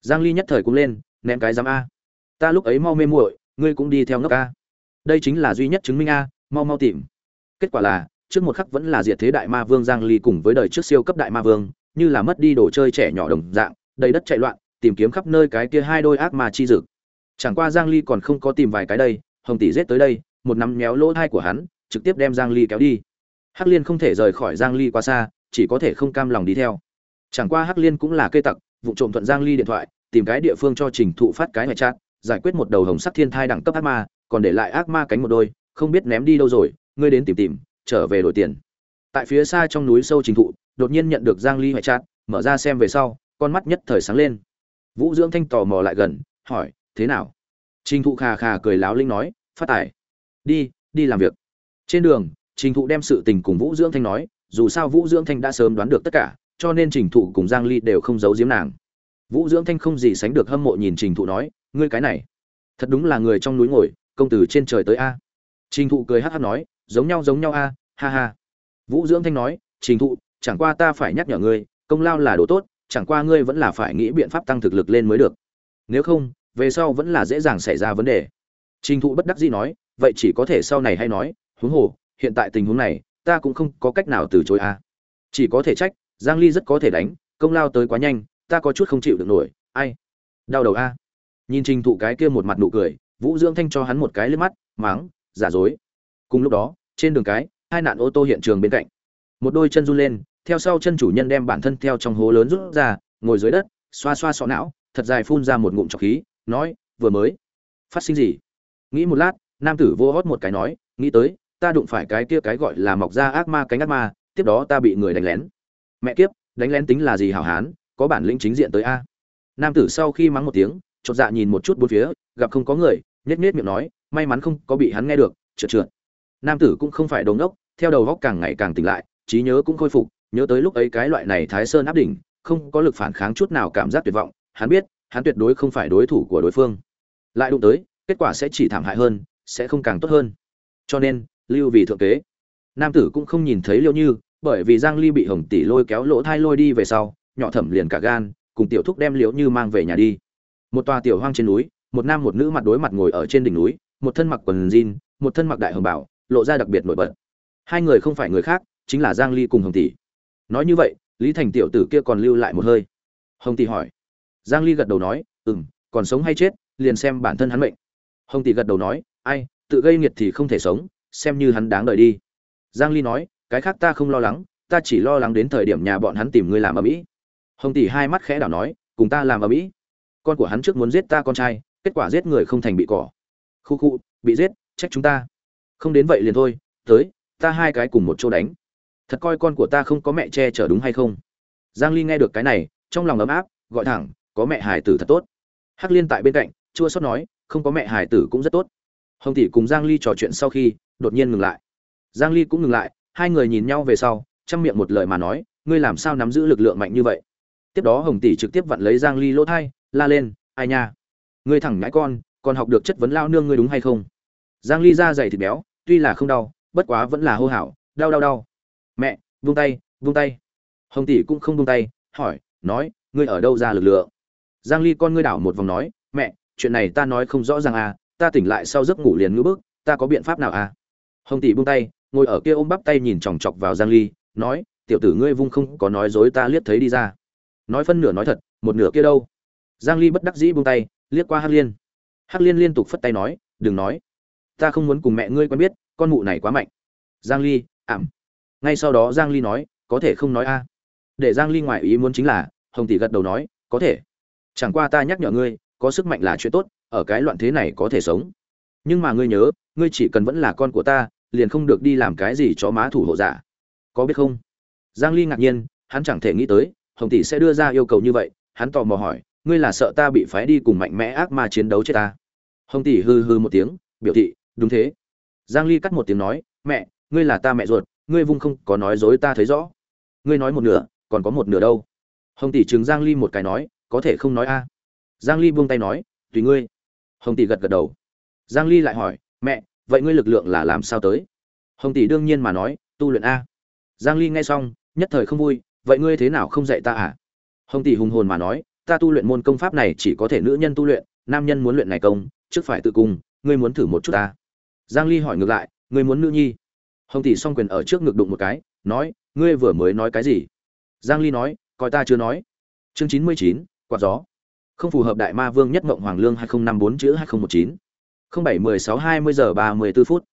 Giang ly nhất thời cũng lên, ném cái giám a. Ta lúc ấy mau mê muội, ngươi cũng đi theo ngốc a. Đây chính là duy nhất chứng minh a, mau mau tìm kết quả là, trước một khắc vẫn là diệt thế đại ma vương giang ly cùng với đời trước siêu cấp đại ma vương, như là mất đi đồ chơi trẻ nhỏ đồng dạng, đầy đất chạy loạn, tìm kiếm khắp nơi cái kia hai đôi ác ma chi dực. Chẳng qua giang ly còn không có tìm vài cái đây, hồng tỷ giết tới đây, một nắm méo lỗ thai của hắn, trực tiếp đem giang ly kéo đi. Hắc liên không thể rời khỏi giang ly quá xa, chỉ có thể không cam lòng đi theo. Chẳng qua hắc liên cũng là cây tặc, vụ trộm thuận giang ly điện thoại, tìm cái địa phương cho trình thụ phát cái ngoại trạng giải quyết một đầu hồng sắc thiên thai đẳng cấp ác ma, còn để lại ác ma cánh một đôi, không biết ném đi đâu rồi ngươi đến tìm tìm, trở về đổi tiền. Tại phía xa trong núi sâu trình thụ, đột nhiên nhận được giang ly ngoại chat mở ra xem về sau, con mắt nhất thời sáng lên. Vũ dưỡng thanh tò mò lại gần, hỏi, thế nào? Trình thụ khà khà cười láo linh nói, phát tài. Đi đi làm việc. Trên đường, trình thụ đem sự tình cùng vũ dưỡng thanh nói, dù sao vũ dưỡng thanh đã sớm đoán được tất cả, cho nên trình thụ cùng giang ly đều không giấu giếm nàng. Vũ dưỡng thanh không gì sánh được hâm mộ nhìn trình thụ nói, ngươi cái này, thật đúng là người trong núi ngồi, công tử trên trời tới a. Trình thụ cười hát hát nói giống nhau giống nhau a, ha ha. Vũ dưỡng thanh nói, trình thụ, chẳng qua ta phải nhắc nhở ngươi, công lao là đồ tốt, chẳng qua ngươi vẫn là phải nghĩ biện pháp tăng thực lực lên mới được. Nếu không, về sau vẫn là dễ dàng xảy ra vấn đề. Trình thụ bất đắc dĩ nói, vậy chỉ có thể sau này hay nói, huống hồ, hiện tại tình huống này, ta cũng không có cách nào từ chối a. Chỉ có thể trách, giang ly rất có thể đánh, công lao tới quá nhanh, ta có chút không chịu được nổi, ai, đau đầu a. Nhìn trình thụ cái kia một mặt nụ cười, vũ dưỡng thanh cho hắn một cái liếc mắt máng giả dối cùng lúc đó, trên đường cái, hai nạn ô tô hiện trường bên cạnh. Một đôi chân run lên, theo sau chân chủ nhân đem bản thân theo trong hố lớn rút ra, ngồi dưới đất, xoa xoa sọ não, thật dài phun ra một ngụm trọc khí, nói, vừa mới, phát sinh gì? Nghĩ một lát, nam tử vô hót một cái nói, nghĩ tới, ta đụng phải cái kia cái gọi là mọc ra ác ma cánh ác ma, tiếp đó ta bị người đánh lén. Mẹ kiếp, đánh lén tính là gì hảo hán, có bản lĩnh chính diện tới a? Nam tử sau khi mắng một tiếng, chột dạ nhìn một chút bốn phía, gặp không có người, nhếch nhếch miệng nói, may mắn không có bị hắn nghe được, trượt trượt nam tử cũng không phải đồ ngốc, theo đầu góc càng ngày càng tỉnh lại, trí nhớ cũng khôi phục, nhớ tới lúc ấy cái loại này thái sơn áp đỉnh, không có lực phản kháng chút nào cảm giác tuyệt vọng, hắn biết, hắn tuyệt đối không phải đối thủ của đối phương. Lại đụng tới, kết quả sẽ chỉ thảm hại hơn, sẽ không càng tốt hơn. Cho nên, lưu vì thượng kế. Nam tử cũng không nhìn thấy liêu như, bởi vì giang ly bị hồng tỷ lôi kéo lỗ thai lôi đi về sau, nhỏ thẩm liền cả gan, cùng tiểu thúc đem liễu như mang về nhà đi. Một tòa tiểu hoang trên núi, một nam một nữ mặt đối mặt ngồi ở trên đỉnh núi, một thân mặc quần jean, một thân mặc đại hồng bảo lộ ra đặc biệt nổi bật. Hai người không phải người khác, chính là giang ly cùng hồng tỷ. Nói như vậy, lý thành tiểu tử kia còn lưu lại một hơi. Hồng tỷ hỏi. Giang ly gật đầu nói, ừm, còn sống hay chết, liền xem bản thân hắn mệnh. Hồng tỷ gật đầu nói, ai, tự gây nghiệt thì không thể sống, xem như hắn đáng đợi đi. Giang ly nói, cái khác ta không lo lắng, ta chỉ lo lắng đến thời điểm nhà bọn hắn tìm ngươi làm ở mỹ hồng tỷ hai mắt khẽ đảo nói, cùng ta làm ở mỹ con của hắn trước muốn giết ta con trai, kết quả giết người không thành bị cỏ. Khu khu, bị giết, trách chúng ta không đến vậy liền thôi, tới, ta hai cái cùng một chỗ đánh. Thật coi con của ta không có mẹ che chở đúng hay không? Giang ly nghe được cái này, trong lòng ấm áp, gọi thẳng, có mẹ Hải tử thật tốt. Hắc liên tại bên cạnh, chua xót nói, không có mẹ Hải tử cũng rất tốt. Hồng tỷ cùng giang ly trò chuyện sau khi, đột nhiên ngừng lại. Giang ly cũng ngừng lại, hai người nhìn nhau về sau, chăm miệng một lời mà nói, ngươi làm sao nắm giữ lực lượng mạnh như vậy? Tiếp đó hồng tỷ trực tiếp vặn lấy giang ly lỗ thai, la lên, ai nha, ngươi thẳng nhãi con, còn học được chất vấn lao nương ngươi đúng hay không? Giang ly da dày thịt béo tuy là không đau, bất quá vẫn là hô hào, đau đau đau. Mẹ, vung tay vung tay. Hồng tỷ cũng không vung tay, hỏi, nói, ngươi ở đâu ra lực lượng? Giang ly con ngươi đảo một vòng nói, mẹ, chuyện này ta nói không rõ ràng à ta tỉnh lại sau giấc ngủ liền ngứa bước, ta có biện pháp nào à? Hồng tỷ buông tay, ngồi ở kia ôm bắp tay nhìn chòng chọc vào giang ly, nói, tiểu tử ngươi vung không có nói dối ta liếc thấy đi ra. Nói phân nửa nói thật, một nửa kia đâu? Giang ly bất đắc dĩ buông tay, liếc qua hắc liên. Hắc liên liên tục phất tay nói, đừng nói ta không muốn cùng mẹ ngươi quen biết, con mụ này quá mạnh. Giang ly, ảm. Ngay sau đó giang ly nói, có thể không nói a. Để giang ly ngoại ý muốn chính là, hồng tỷ gật đầu nói, có thể. Chẳng qua ta nhắc nhở ngươi, có sức mạnh là chuyện tốt, ở cái loạn thế này có thể sống. Nhưng mà ngươi nhớ, ngươi chỉ cần vẫn là con của ta, liền không được đi làm cái gì cho má thủ hộ giả. Có biết không? Giang ly ngạc nhiên, hắn chẳng thể nghĩ tới, hồng tỷ sẽ đưa ra yêu cầu như vậy, hắn tò mò hỏi, ngươi là sợ ta bị phái đi cùng mạnh mẽ ác ma chiến đấu chết ta? Hồng tỷ hư hư một tiếng, biểu thị đúng thế. Giang ly cắt một tiếng nói, mẹ, ngươi là ta mẹ ruột, ngươi vung không có nói dối ta thấy rõ. Ngươi nói một nửa, còn có một nửa đâu. Hồng tỷ chứng giang ly một cái nói, có thể không nói a. Giang ly buông tay nói, tùy ngươi. Hồng tỷ gật gật đầu. Giang ly lại hỏi, mẹ, vậy ngươi lực lượng là làm sao tới? Hồng tỷ đương nhiên mà nói, tu luyện a. Giang ly nghe xong, nhất thời không vui, vậy ngươi thế nào không dạy ta à? Hồng tỷ hùng hồn mà nói, ta tu luyện môn công pháp này chỉ có thể nữ nhân tu luyện, nam nhân muốn luyện này công, trước phải tự cung, ngươi muốn thử một chút ta giang ly hỏi ngược lại ngươi muốn nữ nhi? Hồng tỷ song quyền ở trước ngực đụng một cái nói ngươi vừa mới nói cái gì? Giang ly nói coi ta chưa nói. Chương 99, quạt gió. Không phù hợp đại ma vương nhất mộng hoàng lương 2054 chữ 2019 07 16 20 giờ 34 phút.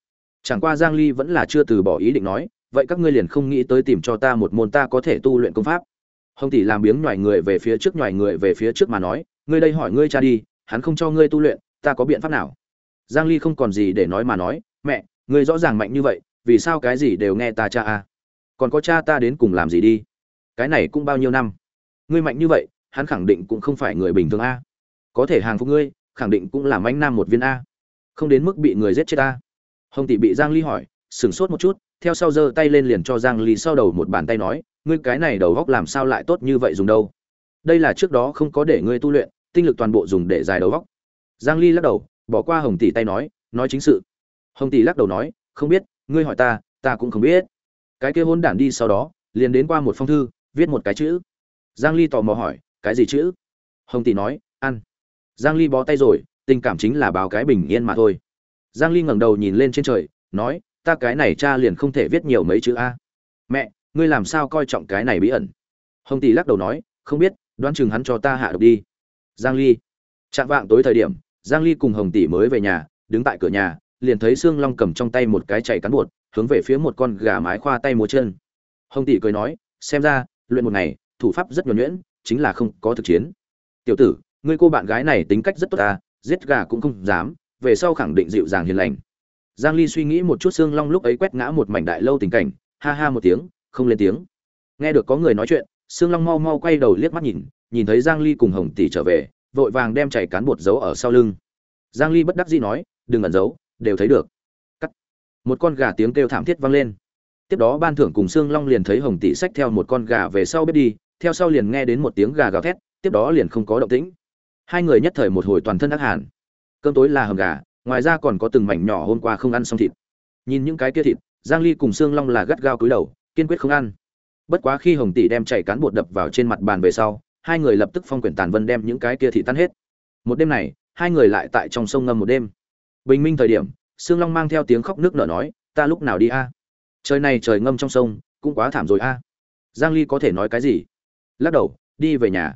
Chẳng qua giang ly vẫn là chưa từ bỏ ý định nói vậy các ngươi liền không nghĩ tới tìm cho ta một môn ta có thể tu luyện công pháp. Hồng tỷ làm biếng nhòi người về phía trước nhòi người về phía trước mà nói ngươi đây hỏi ngươi cha đi hắn không cho ngươi tu luyện ta có biện pháp nào? Giang ly không còn gì để nói mà nói, mẹ, ngươi rõ ràng mạnh như vậy, vì sao cái gì đều nghe ta cha à còn có cha ta đến cùng làm gì đi? Cái này cũng bao nhiêu năm? Ngươi mạnh như vậy, hắn khẳng định cũng không phải người bình thường a. Có thể hàng phục ngươi, khẳng định cũng là mãnh nam một viên a. Không đến mức bị người giết chết a. Hồng tỷ bị giang ly hỏi, sửng sốt một chút, theo sau giơ tay lên liền cho giang ly sau đầu một bàn tay nói, ngươi cái này đầu góc làm sao lại tốt như vậy dùng đâu? Đây là trước đó không có để ngươi tu luyện, tinh lực toàn bộ dùng để dài đầu góc. Giang ly lắc đầu bỏ qua hồng tỷ tay nói nói chính sự. Hồng tỷ lắc đầu nói, không biết, ngươi hỏi ta ta cũng không biết. Cái kia hôn đản đi sau đó, liền đến qua một phong thư, viết một cái chữ. Giang ly tò mò hỏi, cái gì chữ? Hồng tỷ nói, ăn. Giang ly bó tay rồi, tình cảm chính là báo cái bình yên mà thôi. Giang ly ngẩng đầu nhìn lên trên trời, nói, ta cái này cha liền không thể viết nhiều mấy chữ a. Mẹ, ngươi làm sao coi trọng cái này bí ẩn? Hồng tỷ lắc đầu nói, không biết, đoán chừng hắn cho ta hạ độc đi. Giang ly, chạm vạng tối thời điểm giang ly cùng hồng tỷ mới về nhà, đứng tại cửa nhà, liền thấy sương long cầm trong tay một cái chạy cán bột, hướng về phía một con gà mái khoa tay múa chân. Hồng tỷ cười nói, xem ra, luyện một ngày, thủ pháp rất nhuần nhuyễn, chính là không có thực chiến. Tiểu tử, ngươi cô bạn gái này tính cách rất tốt ta giết gà cũng không dám, về sau khẳng định dịu dàng hiền lành. Giang ly suy nghĩ một chút Sương long lúc ấy quét ngã một mảnh đại lâu tình cảnh, ha ha một tiếng, không lên tiếng. Nghe được có người nói chuyện, Sương long mau mau quay đầu liếc mắt nhìn nhìn thấy giang ly cùng hồng tỷ trở về vội vàng đem chảy cán bột giấu ở sau lưng. Giang ly bất đắc dĩ nói, đừng ẩn giấu, đều thấy được. Cắt. Một con gà tiếng kêu thảm thiết vang lên. Tiếp đó ban thưởng cùng xương long liền thấy hồng tỷ xách theo một con gà về sau bếp đi, theo sau liền nghe đến một tiếng gà gào thét, tiếp đó liền không có động tĩnh. Hai người nhất thời một hồi toàn thân ác hàn. Cơm tối là hầm gà, ngoài ra còn có từng mảnh nhỏ hôm qua không ăn xong thịt. Nhìn những cái kia thịt, giang ly cùng xương long là gắt gao cúi đầu, kiên quyết không ăn. Bất quá khi hồng tỷ đem chảy cán bột đập vào trên mặt bàn về sau hai người lập tức phong quyển tàn vân đem những cái kia thị tan hết. Một đêm này, hai người lại tại trong sông ngâm một đêm. Bình minh thời điểm xương long mang theo tiếng khóc nước nở nói, ta lúc nào đi a? Trời này trời ngâm trong sông, cũng quá thảm rồi a. Giang ly có thể nói cái gì? Lắc đầu, đi về nhà.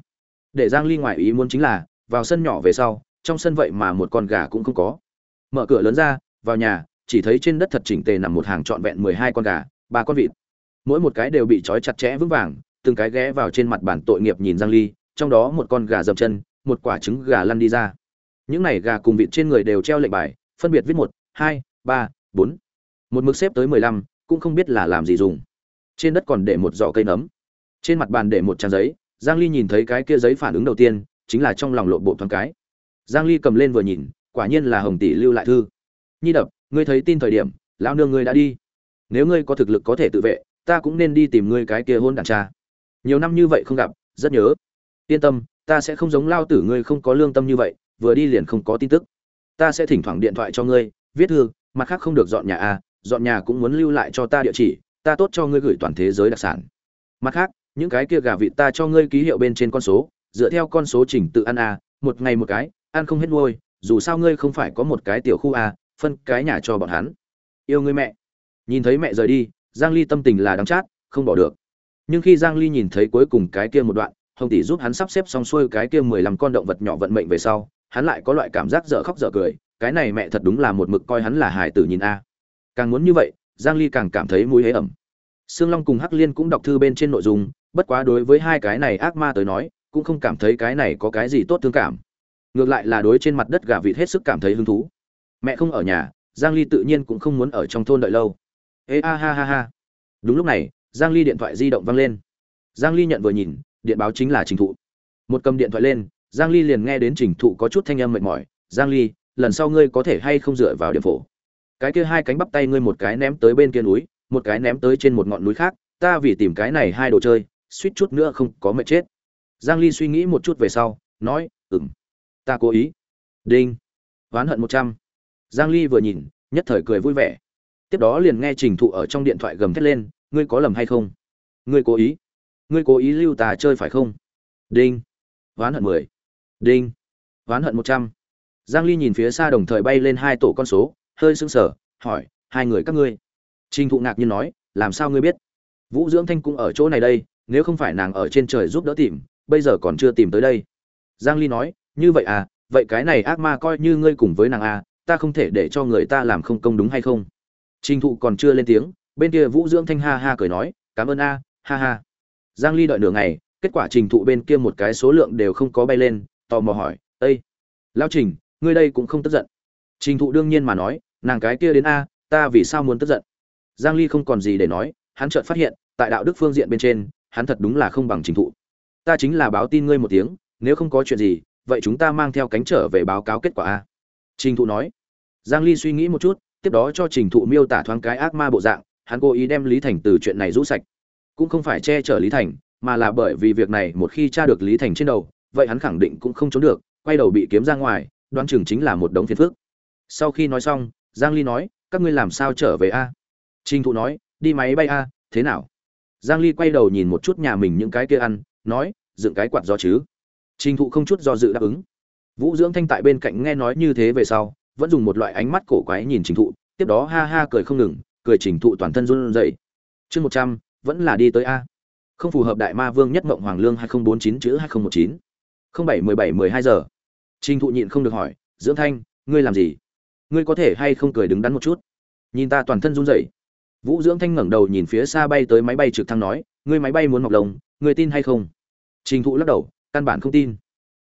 Để giang ly ngoại ý muốn chính là, vào sân nhỏ về sau, trong sân vậy mà một con gà cũng không có. Mở cửa lớn ra, vào nhà, chỉ thấy trên đất thật chỉnh tề nằm một hàng trọn vẹn 12 con gà, ba con vịt. Mỗi một cái đều bị trói chặt chẽ vững vàng từng cái ghé vào trên mặt bàn tội nghiệp nhìn giang ly trong đó một con gà dập chân một quả trứng gà lăn đi ra. Những này gà cùng vịt trên người đều treo lệnh bài phân biệt viết một hai ba bốn. Một mực xếp tới 15, cũng không biết là làm gì dùng. Trên đất còn để một giỏ cây nấm. Trên mặt bàn để một trang giấy giang ly nhìn thấy cái kia giấy phản ứng đầu tiên chính là trong lòng lộ bộ thoáng cái. Giang ly cầm lên vừa nhìn quả nhiên là hồng tỷ lưu lại thư. Nhi đập ngươi thấy tin thời điểm lão nương ngươi đã đi. Nếu ngươi có thực lực có thể tự vệ ta cũng nên đi tìm ngươi cái kia hôn đàn cha nhiều năm như vậy không gặp, rất nhớ. Yên tâm, ta sẽ không giống lao tử ngươi không có lương tâm như vậy, vừa đi liền không có tin tức. Ta sẽ thỉnh thoảng điện thoại cho ngươi, viết thư, mặt khác không được dọn nhà à dọn nhà cũng muốn lưu lại cho ta địa chỉ, ta tốt cho ngươi gửi toàn thế giới đặc sản. Mặt khác, những cái kia gà vịt ta cho ngươi ký hiệu bên trên con số, dựa theo con số chỉnh tự ăn à một ngày một cái, ăn không hết nuôi, dù sao ngươi không phải có một cái tiểu khu à phân cái nhà cho bọn hắn. Yêu ngươi mẹ. Nhìn thấy mẹ rời đi, giang ly tâm tình là đắng chát, không bỏ được nhưng khi giang ly nhìn thấy cuối cùng cái kia một đoạn hồng tỷ giúp hắn sắp xếp xong xuôi cái kia 15 con động vật nhỏ vận mệnh về sau hắn lại có loại cảm giác dở khóc dở cười cái này mẹ thật đúng là một mực coi hắn là hài tử nhìn a càng muốn như vậy giang ly càng cảm thấy mũi hế ẩm Sương Long cùng Hắc Liên cũng đọc thư bên trên nội dung, bất quá đối với hai cái này ác ma tới nói, cũng không cảm thấy cái này có cái gì tốt thương cảm. Ngược lại là đối trên mặt đất gà vịt hết sức cảm thấy hứng thú. Mẹ không ở nhà, Giang Ly tự nhiên cũng không muốn ở trong thôn đợi lâu. Ê a ha ha ha. Đúng lúc này, Giang Ly điện thoại di động vang lên. Giang Ly nhận vừa nhìn, điện báo chính là Trình Thụ. Một cầm điện thoại lên, Giang Ly liền nghe đến Trình Thụ có chút thanh âm mệt mỏi, "Giang Ly, lần sau ngươi có thể hay không dựa vào điểm phổ?" Cái kia hai cánh bắp tay ngươi một cái ném tới bên kia núi, một cái ném tới trên một ngọn núi khác, ta vì tìm cái này hai đồ chơi, suýt chút nữa không có mệt chết. Giang Ly suy nghĩ một chút về sau, nói, "Ừm, ta cố ý." Đinh. Oán hận 100. Giang Ly vừa nhìn, nhất thời cười vui vẻ. Tiếp đó liền nghe Trình Thụ ở trong điện thoại gầm thét lên, "Ngươi có lầm hay không? Ngươi cố ý? Ngươi cố ý lưu tà chơi phải không?" Đinh. Oán hận 10. Đinh. Oán hận 100. Giang Ly nhìn phía xa đồng thời bay lên hai tổ con số, hơi sững sờ, hỏi, "Hai người các ngươi?" Trình Thụ ngạc nhiên nói, làm sao ngươi biết? Vũ Dưỡng Thanh cũng ở chỗ này đây, nếu không phải nàng ở trên trời giúp đỡ tìm, bây giờ còn chưa tìm tới đây. Giang Ly nói, như vậy à, vậy cái này ác ma coi như ngươi cùng với nàng à, ta không thể để cho người ta làm không công đúng hay không? Trình Thụ còn chưa lên tiếng, bên kia Vũ Dưỡng Thanh ha ha cười nói, cảm ơn a, ha ha. Giang Ly đợi nửa ngày, kết quả Trình Thụ bên kia một cái số lượng đều không có bay lên, tò mò hỏi, ây lão Trình, ngươi đây cũng không tức giận?" Trình Thụ đương nhiên mà nói, nàng cái kia đến a, ta vì sao muốn tức giận? Giang Ly không còn gì để nói, hắn chợt phát hiện, tại đạo đức phương diện bên trên, hắn thật đúng là không bằng trình thụ. Ta chính là báo tin ngươi một tiếng, nếu không có chuyện gì, vậy chúng ta mang theo cánh trở về báo cáo kết quả a. Trình thụ nói. Giang Ly suy nghĩ một chút, tiếp đó cho trình thụ miêu tả thoáng cái ác ma bộ dạng, hắn cố ý đem Lý Thành từ chuyện này rũ sạch. Cũng không phải che chở Lý Thành, mà là bởi vì việc này một khi tra được Lý Thành trên đầu, vậy hắn khẳng định cũng không trốn được, quay đầu bị kiếm ra ngoài, đoán chừng chính là một đống phiền phức. Sau khi nói xong, Giang Ly nói, các ngươi làm sao trở về a? Trình Thụ nói, đi máy bay a, thế nào? Giang Ly quay đầu nhìn một chút nhà mình những cái kia ăn, nói, dựng cái quạt gió chứ. Trình Thụ không chút do dự đáp ứng. Vũ Dưỡng Thanh tại bên cạnh nghe nói như thế về sau, vẫn dùng một loại ánh mắt cổ quái nhìn Trình Thụ, tiếp đó ha ha cười không ngừng, cười chỉnh Thụ toàn thân run rẩy. Chương 100, vẫn là đi tới a. không phù hợp đại ma vương nhất mộng hoàng lương 2049 chữ 2019. 071712 giờ. Trình Thụ nhịn không được hỏi, "Dưỡng Thanh, ngươi làm gì? Ngươi có thể hay không cười đứng đắn một chút?" Nhìn ta toàn thân run rẩy. Vũ Dưỡng Thanh ngẩng đầu nhìn phía xa bay tới máy bay trực thăng nói, "Ngươi máy bay muốn mọc lồng, ngươi tin hay không?" Trình Thụ lắc đầu, căn bản không tin.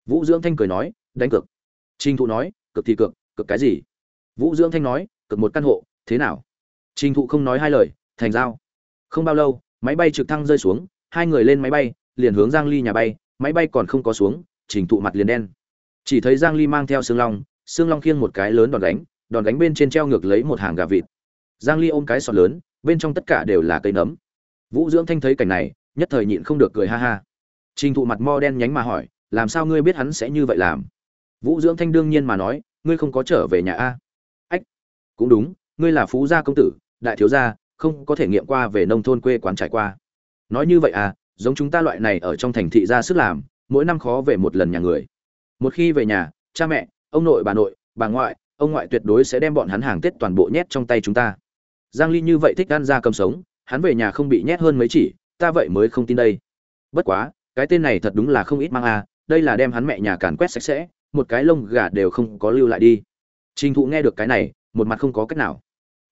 Vũ Dưỡng Thanh cười nói, "Đánh cược." Trình Thụ nói, "Cực thì cực, cực cái gì?" Vũ Dưỡng Thanh nói, "Cực một căn hộ, thế nào?" Trình Thụ không nói hai lời, thành giao. Không bao lâu, máy bay trực thăng rơi xuống, hai người lên máy bay, liền hướng Giang Ly nhà bay, máy bay còn không có xuống, Trình Thụ mặt liền đen. Chỉ thấy Giang Ly mang theo Sương Long, Sương Long khiêng một cái lớn đòn đánh, đòn đánh bên trên treo ngược lấy một hàng gà vịt. Giang Ly ôm cái sọt lớn, bên trong tất cả đều là cây nấm. Vũ Dưỡng Thanh thấy cảnh này, nhất thời nhịn không được cười ha ha. Trình Thụ mặt mo đen nhánh mà hỏi, làm sao ngươi biết hắn sẽ như vậy làm? Vũ Dưỡng Thanh đương nhiên mà nói, ngươi không có trở về nhà a? Ách, cũng đúng, ngươi là phú gia công tử, đại thiếu gia, không có thể nghiệm qua về nông thôn quê quán trải qua. Nói như vậy à, giống chúng ta loại này ở trong thành thị ra sức làm, mỗi năm khó về một lần nhà người. Một khi về nhà, cha mẹ, ông nội bà nội, bà ngoại, ông ngoại tuyệt đối sẽ đem bọn hắn hàng Tết toàn bộ nhét trong tay chúng ta. Giang Ly như vậy thích ăn ra cầm sống, hắn về nhà không bị nhét hơn mấy chỉ, ta vậy mới không tin đây. Bất quá, cái tên này thật đúng là không ít mang a, đây là đem hắn mẹ nhà càn quét sạch sẽ, một cái lông gà đều không có lưu lại đi. Trình Thụ nghe được cái này, một mặt không có cách nào.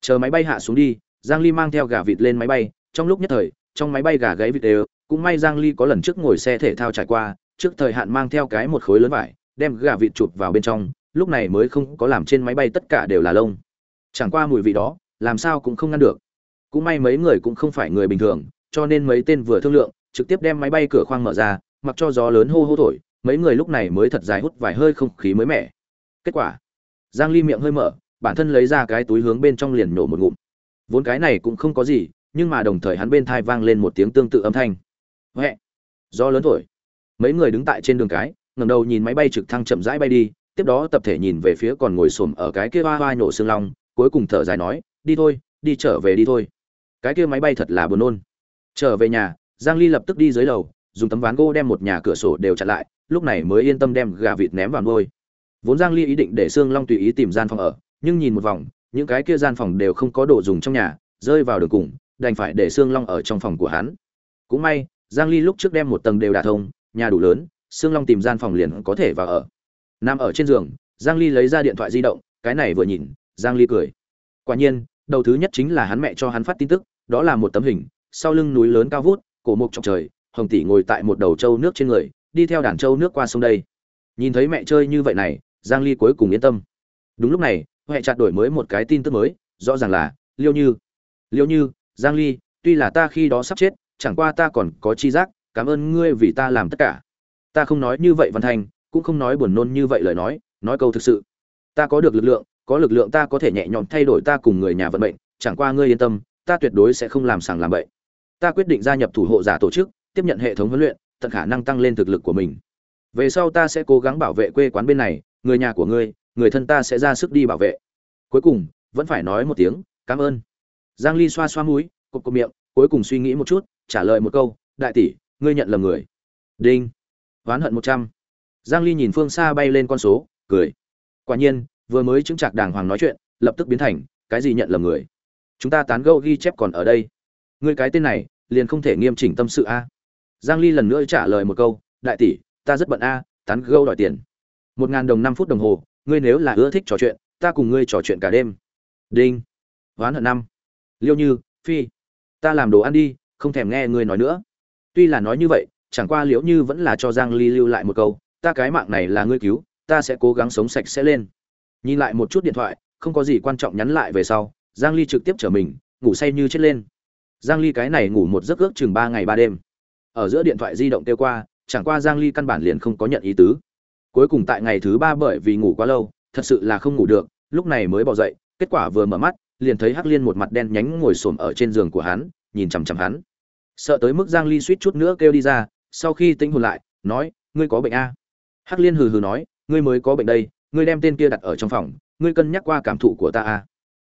Chờ máy bay hạ xuống đi, Giang Ly mang theo gà vịt lên máy bay, trong lúc nhất thời, trong máy bay gà gáy vịt đều, cũng may Giang Ly có lần trước ngồi xe thể thao trải qua, trước thời hạn mang theo cái một khối lớn vải, đem gà vịt chụp vào bên trong, lúc này mới không có làm trên máy bay tất cả đều là lông. Chẳng qua mùi vị đó, làm sao cũng không ngăn được. Cũng may mấy người cũng không phải người bình thường, cho nên mấy tên vừa thương lượng, trực tiếp đem máy bay cửa khoang mở ra, mặc cho gió lớn hô hô thổi, mấy người lúc này mới thật dài hút vài hơi không khí mới mẻ. Kết quả, Giang Ly miệng hơi mở, bản thân lấy ra cái túi hướng bên trong liền nổ một ngụm. Vốn cái này cũng không có gì, nhưng mà đồng thời hắn bên thai vang lên một tiếng tương tự âm thanh. Huệ! do lớn thổi. Mấy người đứng tại trên đường cái, ngẩng đầu nhìn máy bay trực thăng chậm rãi bay đi, tiếp đó tập thể nhìn về phía còn ngồi xổm ở cái kia hoa hoa nổ xương long, cuối cùng thở dài nói, đi thôi, đi trở về đi thôi. Cái kia máy bay thật là buồn nôn. Trở về nhà, Giang Ly lập tức đi dưới lầu, dùng tấm ván gỗ đem một nhà cửa sổ đều chặn lại, lúc này mới yên tâm đem gà vịt ném vào nuôi. Vốn Giang Ly ý định để xương Long tùy ý tìm gian phòng ở, nhưng nhìn một vòng, những cái kia gian phòng đều không có đồ dùng trong nhà, rơi vào đường cùng, đành phải để Sương Long ở trong phòng của hắn. Cũng may, Giang Ly lúc trước đem một tầng đều đả thông, nhà đủ lớn, Sương Long tìm gian phòng liền có thể vào ở. Nằm ở trên giường, Giang Ly lấy ra điện thoại di động, cái này vừa nhìn, Giang Ly cười. Quả nhiên, đầu thứ nhất chính là hắn mẹ cho hắn phát tin tức, đó là một tấm hình, sau lưng núi lớn cao vút, cổ mục trong trời, Hồng tỷ ngồi tại một đầu trâu nước trên người, đi theo đàn trâu nước qua sông đây. Nhìn thấy mẹ chơi như vậy này, Giang Ly cuối cùng yên tâm. Đúng lúc này, hệ chặt đổi mới một cái tin tức mới, rõ ràng là Liêu Như. Liêu Như, Giang Ly, tuy là ta khi đó sắp chết, chẳng qua ta còn có chi giác, cảm ơn ngươi vì ta làm tất cả. Ta không nói như vậy Văn Thành, cũng không nói buồn nôn như vậy lời nói, nói câu thực sự. Ta có được lực lượng, có lực lượng ta có thể nhẹ nhõm thay đổi ta cùng người nhà vận mệnh, chẳng qua ngươi yên tâm, ta tuyệt đối sẽ không làm sàng làm bậy. Ta quyết định gia nhập thủ hộ giả tổ chức, tiếp nhận hệ thống huấn luyện, tận khả năng tăng lên thực lực của mình. Về sau ta sẽ cố gắng bảo vệ quê quán bên này, người nhà của ngươi, người thân ta sẽ ra sức đi bảo vệ. Cuối cùng, vẫn phải nói một tiếng, cảm ơn. Giang Ly xoa xoa mũi, cộp cộp miệng, cuối cùng suy nghĩ một chút, trả lời một câu, đại tỷ, ngươi nhận lầm người. Đinh. Oán hận 100. Giang Ly nhìn phương xa bay lên con số, cười. Quả nhiên, vừa mới chứng chặt đàng hoàng nói chuyện, lập tức biến thành, cái gì nhận lầm người. Chúng ta tán gẫu ghi chép còn ở đây. Ngươi cái tên này, liền không thể nghiêm chỉnh tâm sự a. Giang Ly lần nữa trả lời một câu, đại tỷ, ta rất bận a, tán gẫu đòi tiền. Một ngàn đồng 5 phút đồng hồ, ngươi nếu là ưa thích trò chuyện, ta cùng ngươi trò chuyện cả đêm. Đinh. Oán hận năm. Liêu Như, Phi, ta làm đồ ăn đi, không thèm nghe ngươi nói nữa. Tuy là nói như vậy, chẳng qua Liễu Như vẫn là cho Giang Ly lưu lại một câu, ta cái mạng này là ngươi cứu, ta sẽ cố gắng sống sạch sẽ lên. Nhìn lại một chút điện thoại, không có gì quan trọng nhắn lại về sau, Giang Ly trực tiếp trở mình, ngủ say như chết lên. Giang Ly cái này ngủ một giấc ước chừng 3 ngày 3 đêm. Ở giữa điện thoại di động tiêu qua, chẳng qua Giang Ly căn bản liền không có nhận ý tứ. Cuối cùng tại ngày thứ ba bởi vì ngủ quá lâu, thật sự là không ngủ được, lúc này mới bỏ dậy, kết quả vừa mở mắt, liền thấy Hắc Liên một mặt đen nhánh ngồi xổm ở trên giường của hắn, nhìn chằm chằm hắn. Sợ tới mức Giang Ly suýt chút nữa kêu đi ra, sau khi tinh hồn lại, nói, ngươi có bệnh a? Hắc Liên hừ hừ nói, ngươi mới có bệnh đây, ngươi đem tên kia đặt ở trong phòng, ngươi cân nhắc qua cảm thụ của ta a.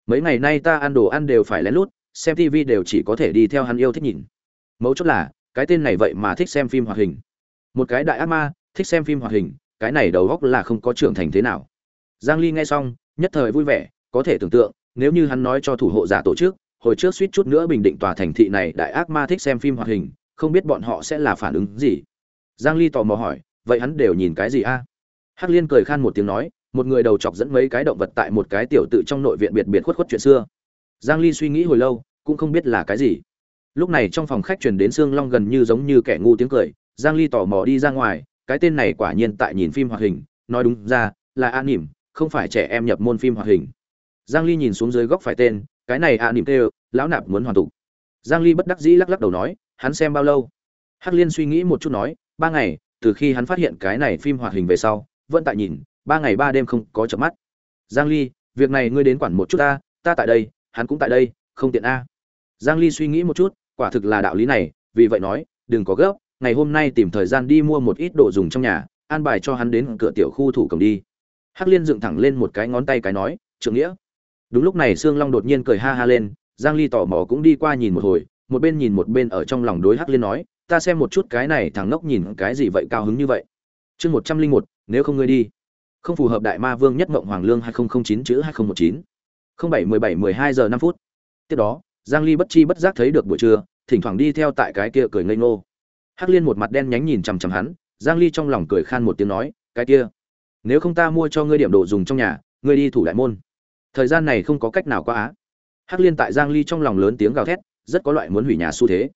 Mấy ngày nay ta ăn đồ ăn đều phải lén lút, xem TV đều chỉ có thể đi theo hắn yêu thích nhìn. Mấu chốt là, cái tên này vậy mà thích xem phim hoạt hình. Một cái đại ác ma, thích xem phim hoạt hình, cái này đầu góc là không có trưởng thành thế nào. Giang Ly nghe xong, nhất thời vui vẻ, có thể tưởng tượng, nếu như hắn nói cho thủ hộ giả tổ chức, hồi trước suýt chút nữa bình định tòa thành thị này đại ác ma thích xem phim hoạt hình, không biết bọn họ sẽ là phản ứng gì. Giang ly tò mò hỏi vậy hắn đều nhìn cái gì a? Hắc liên cười khan một tiếng nói một người đầu chọc dẫn mấy cái động vật tại một cái tiểu tự trong nội viện biệt biệt khuất khuất chuyện xưa. Giang ly suy nghĩ hồi lâu cũng không biết là cái gì. Lúc này trong phòng khách truyền đến xương long gần như giống như kẻ ngu tiếng cười giang ly tò mò đi ra ngoài cái tên này quả nhiên tại nhìn phim hoạt hình, nói đúng ra, là an nỉm, không phải trẻ em nhập môn phim hoạt hình. Giang ly nhìn xuống dưới góc phải tên, cái này an nỉm kêu, lão nạp muốn hoàn tụ giang ly bất đắc dĩ lắc lắc đầu nói, hắn xem bao lâu? Hắc liên suy nghĩ một chút nói, ba ngày, từ khi hắn phát hiện cái này phim hoạt hình về sau, vẫn tại nhìn, ba ngày ba đêm không có chợp mắt. Giang ly, việc này ngươi đến quản một chút ta ta tại đây, hắn cũng tại đây, không tiện a. Giang ly suy nghĩ một chút, quả thực là đạo lý này, vì vậy nói, đừng có gấp ngày hôm nay tìm thời gian đi mua một ít đồ dùng trong nhà, an bài cho hắn đến cửa tiểu khu thủ cổng đi. Hắc liên dựng thẳng lên một cái ngón tay cái nói trưởng nghĩa. Đúng lúc này sương long đột nhiên cười ha ha lên, giang ly tò mò cũng đi qua nhìn một hồi, một bên nhìn một bên ở trong lòng đối hắc liên nói, ta xem một chút cái này thằng ngốc nhìn cái gì vậy cao hứng như vậy. Chương một trăm linh một, nếu không ngươi đi. Không phù hợp đại ma vương nhất mộng hoàng lương hai nghìn chín chữ hai nghìn một chín. Không bảy mười bảy mười hai giờ năm phút. Tiếp đó, giang ly bất chi bất giác thấy được buổi trưa, thỉnh thoảng đi theo tại cái kia cười ngây ngô hắc liên một mặt đen nhánh nhìn chằm chằm hắn, giang ly trong lòng cười khan một tiếng nói, cái kia, nếu không ta mua cho ngươi điểm đồ dùng trong nhà, ngươi đi thủ đại môn. Thời gian này không có cách nào qua á. Hắc liên tại giang ly trong lòng lớn tiếng gào thét, rất có loại muốn hủy nhà xu thế.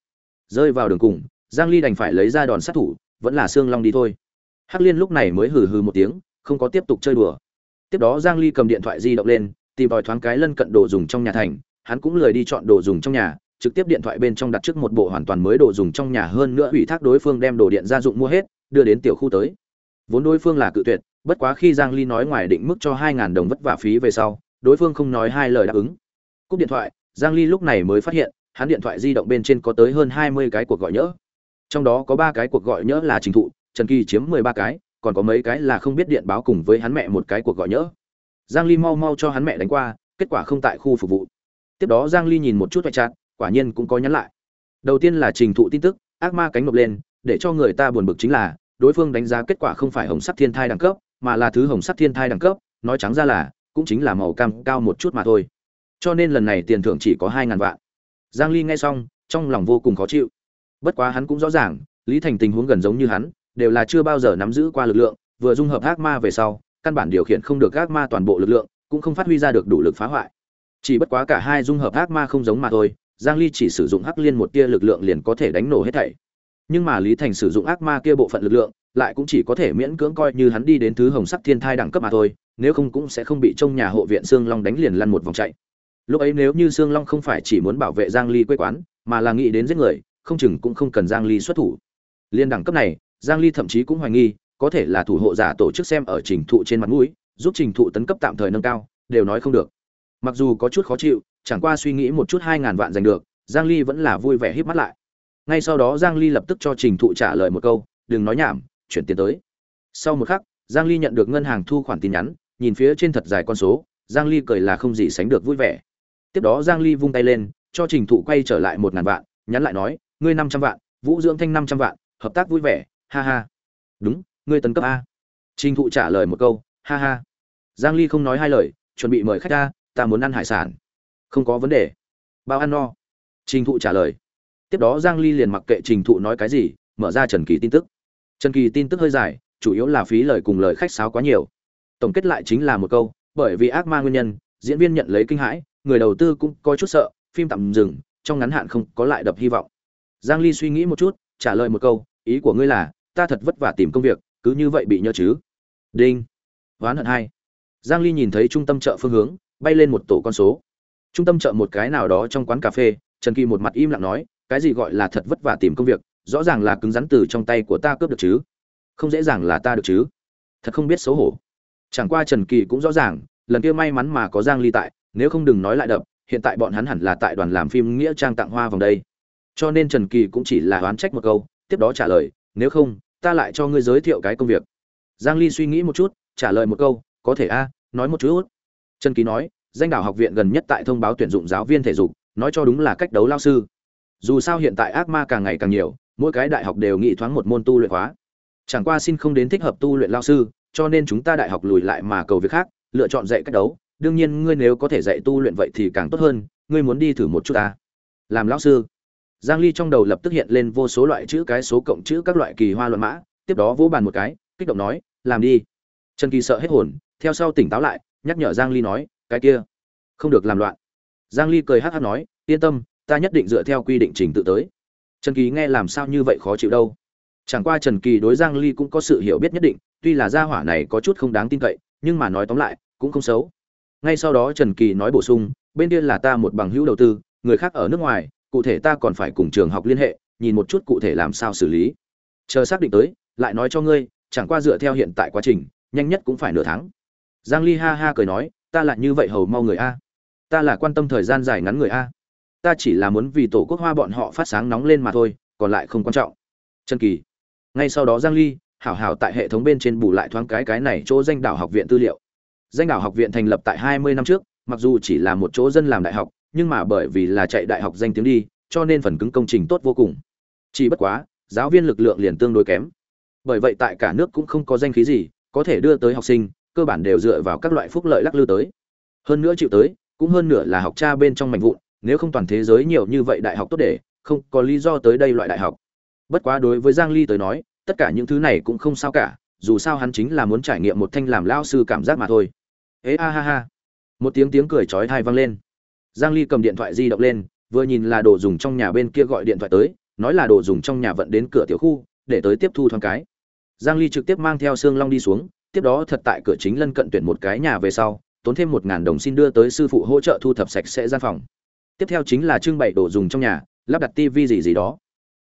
Rơi vào đường cùng, giang ly đành phải lấy ra đòn sát thủ, vẫn là xương long đi thôi. Hắc liên lúc này mới hừ hừ một tiếng, không có tiếp tục chơi đùa. Tiếp đó giang ly cầm điện thoại di động lên, tìm đòi thoáng cái lân cận đồ dùng trong nhà thành, hắn cũng lười đi chọn đồ dùng trong nhà trực tiếp điện thoại bên trong đặt trước một bộ hoàn toàn mới đồ dùng trong nhà hơn nữa ủy thác đối phương đem đồ điện gia dụng mua hết đưa đến tiểu khu tới. Vốn đối phương là cự tuyệt bất quá khi giang ly nói ngoài định mức cho 2.000 đồng vất vả phí về sau đối phương không nói hai lời đáp ứng. Cúp điện thoại giang ly lúc này mới phát hiện hắn điện thoại di động bên trên có tới hơn 20 cái cuộc gọi nhỡ. Trong đó có ba cái cuộc gọi nhỡ là trình thụ trần kỳ chiếm 13 cái còn có mấy cái là không biết điện báo cùng với hắn mẹ một cái cuộc gọi nhỡ. Giang ly mau mau cho hắn mẹ đánh qua kết quả không tại khu phục vụ. Tiếp đó giang ly nhìn một chút thoại trạng, quả nhiên cũng có nhắn lại. Đầu tiên là trình thụ tin tức, ác ma cánh nộp lên, để cho người ta buồn bực chính là, đối phương đánh giá kết quả không phải hồng sắc thiên thai đẳng cấp, mà là thứ hồng sắc thiên thai đẳng cấp, nói trắng ra là, cũng chính là màu cam cao một chút mà thôi. Cho nên lần này tiền thưởng chỉ có hai ngàn vạn. Giang ly nghe xong, trong lòng vô cùng khó chịu. Bất quá hắn cũng rõ ràng, lý thành tình huống gần giống như hắn, đều là chưa bao giờ nắm giữ qua lực lượng, vừa dung hợp ác ma về sau, căn bản điều khiển không được ác ma toàn bộ lực lượng, cũng không phát huy ra được đủ lực phá hoại. Chỉ bất quá cả hai dung hợp ác ma không giống mà thôi giang ly chỉ sử dụng hắc liên một tia lực lượng liền có thể đánh nổ hết thảy. Nhưng mà lý thành sử dụng ác ma kia bộ phận lực lượng, lại cũng chỉ có thể miễn cưỡng coi như hắn đi đến thứ hồng sắc thiên thai đẳng cấp mà thôi, nếu không cũng sẽ không bị trong nhà hộ viện xương long đánh liền lăn một vòng chạy. Lúc ấy nếu như xương long không phải chỉ muốn bảo vệ giang ly quê quán, mà là nghĩ đến giết người, không chừng cũng không cần giang ly xuất thủ. Liên đẳng cấp này, giang ly thậm chí cũng hoài nghi, có thể là thủ hộ giả tổ chức xem ở trình thụ trên mặt mũi, giúp trình thụ tấn cấp tạm thời nâng cao, đều nói không được. Mặc dù có chút khó chịu chẳng qua suy nghĩ một chút hai ngàn vạn giành được, giang ly vẫn là vui vẻ híp mắt lại. Ngay sau đó giang ly lập tức cho trình thụ trả lời một câu, đừng nói nhảm, chuyển tiền tới. Sau một khắc, giang ly nhận được ngân hàng thu khoản tin nhắn, nhìn phía trên thật dài con số, giang ly cười là không gì sánh được vui vẻ. Tiếp đó giang ly vung tay lên, cho trình thụ quay trở lại một ngàn vạn, nhắn lại nói, ngươi 500 vạn, vũ dưỡng thanh 500 vạn, hợp tác vui vẻ, ha ha. Đúng, ngươi tấn cấp a. Trình thụ trả lời một câu, ha ha. Giang ly không nói hai lời, chuẩn bị mời khách ra, ta muốn ăn hải sản không có vấn đề. Bao ăn no. Trình thụ trả lời. Tiếp đó giang ly liền mặc kệ trình thụ nói cái gì, mở ra trần kỳ tin tức. Trần kỳ tin tức hơi dài, chủ yếu là phí lời cùng lời khách sáo quá nhiều. Tổng kết lại chính là một câu, bởi vì ác ma nguyên nhân, diễn viên nhận lấy kinh hãi, người đầu tư cũng có chút sợ, phim tạm dừng, trong ngắn hạn không có lại đập hy vọng. Giang ly suy nghĩ một chút, trả lời một câu, ý của ngươi là, ta thật vất vả tìm công việc, cứ như vậy bị nhớ chứ? Đinh. Oán hận hai. Giang ly nhìn thấy trung tâm chợ phương hướng, bay lên một tổ con số trung tâm chợ một cái nào đó trong quán cà phê, trần kỳ một mặt im lặng nói, cái gì gọi là thật vất vả tìm công việc, rõ ràng là cứng rắn từ trong tay của ta cướp được chứ. Không dễ dàng là ta được chứ. Thật không biết xấu hổ. Chẳng qua trần kỳ cũng rõ ràng, lần kia may mắn mà có giang ly tại, nếu không đừng nói lại đập, hiện tại bọn hắn hẳn là tại đoàn làm phim nghĩa trang tặng hoa vòng đây. Cho nên trần kỳ cũng chỉ là oán trách một câu, tiếp đó trả lời, nếu không, ta lại cho ngươi giới thiệu cái công việc. Giang ly suy nghĩ một chút, trả lời một câu, có thể a, nói một chút. Trần kỳ nói danh đảo học viện gần nhất tại thông báo tuyển dụng giáo viên thể dục, nói cho đúng là cách đấu lao sư. Dù sao hiện tại ác ma càng ngày càng nhiều, mỗi cái đại học đều nghĩ thoáng một môn tu luyện hóa chẳng qua xin không đến thích hợp tu luyện lao sư, cho nên chúng ta đại học lùi lại mà cầu việc khác, lựa chọn dạy cách đấu. Đương nhiên, ngươi nếu có thể dạy tu luyện vậy thì càng tốt hơn, ngươi muốn đi thử một chút ta. Làm lão sư. Giang ly trong đầu lập tức hiện lên vô số loại chữ cái số cộng chữ các loại kỳ hoa luận mã, tiếp đó vỗ bàn một cái, kích động nói, làm đi. Trần kỳ sợ hết hồn, theo sau tỉnh táo lại, nhắc nhở giang ly nói cái kia. Không được làm loạn. Giang ly cười hắc hắc nói, yên tâm, ta nhất định dựa theo quy định trình tự tới. Trần kỳ nghe làm sao như vậy khó chịu đâu. Chẳng qua trần kỳ đối giang ly cũng có sự hiểu biết nhất định, tuy là gia hỏa này có chút không đáng tin cậy, nhưng mà nói tóm lại, cũng không xấu. Ngay sau đó trần kỳ nói bổ sung, bên kia là ta một bằng hữu đầu tư, người khác ở nước ngoài, cụ thể ta còn phải cùng trường học liên hệ, nhìn một chút cụ thể làm sao xử lý. Chờ xác định tới, lại nói cho ngươi, chẳng qua dựa theo hiện tại quá trình, nhanh nhất cũng phải nửa tháng. Giang ly ha ha cười nói ta là như vậy hầu mau người a. Ta là quan tâm thời gian dài ngắn người a. Ta chỉ là muốn vì tổ quốc hoa bọn họ phát sáng nóng lên mà thôi, còn lại không quan trọng. Trần kỳ. Ngay sau đó giang ly, hảo hảo tại hệ thống bên trên bù lại thoáng cái cái này chỗ danh đảo học viện tư liệu. Danh đảo học viện thành lập tại 20 năm trước, mặc dù chỉ là một chỗ dân làm đại học, nhưng mà bởi vì là chạy đại học danh tiếng đi, cho nên phần cứng công trình tốt vô cùng. Chỉ bất quá, giáo viên lực lượng liền tương đối kém. Bởi vậy tại cả nước cũng không có danh khí gì, có thể đưa tới học sinh cơ bản đều dựa vào các loại phúc lợi lắc lư tới. Hơn nữa chịu tới, cũng hơn nửa là học cha bên trong mảnh vụn, nếu không toàn thế giới nhiều như vậy đại học tốt để, không có lý do tới đây loại đại học. Bất quá đối với giang ly tới nói, tất cả những thứ này cũng không sao cả, dù sao hắn chính là muốn trải nghiệm một thanh làm lao sư cảm giác mà thôi. Ế a ha ha. Một tiếng tiếng cười chói tai vang lên. Giang ly cầm điện thoại di động lên, vừa nhìn là đồ dùng trong nhà bên kia gọi điện thoại tới, nói là đồ dùng trong nhà vận đến cửa tiểu khu, để tới tiếp thu thoáng cái. Giang ly trực tiếp mang theo xương long đi xuống tiếp đó thật tại cửa chính lân cận tuyển một cái nhà về sau tốn thêm một ngàn đồng xin đưa tới sư phụ hỗ trợ thu thập sạch sẽ gian phòng tiếp theo chính là trưng bày đồ dùng trong nhà lắp đặt tivi gì gì đó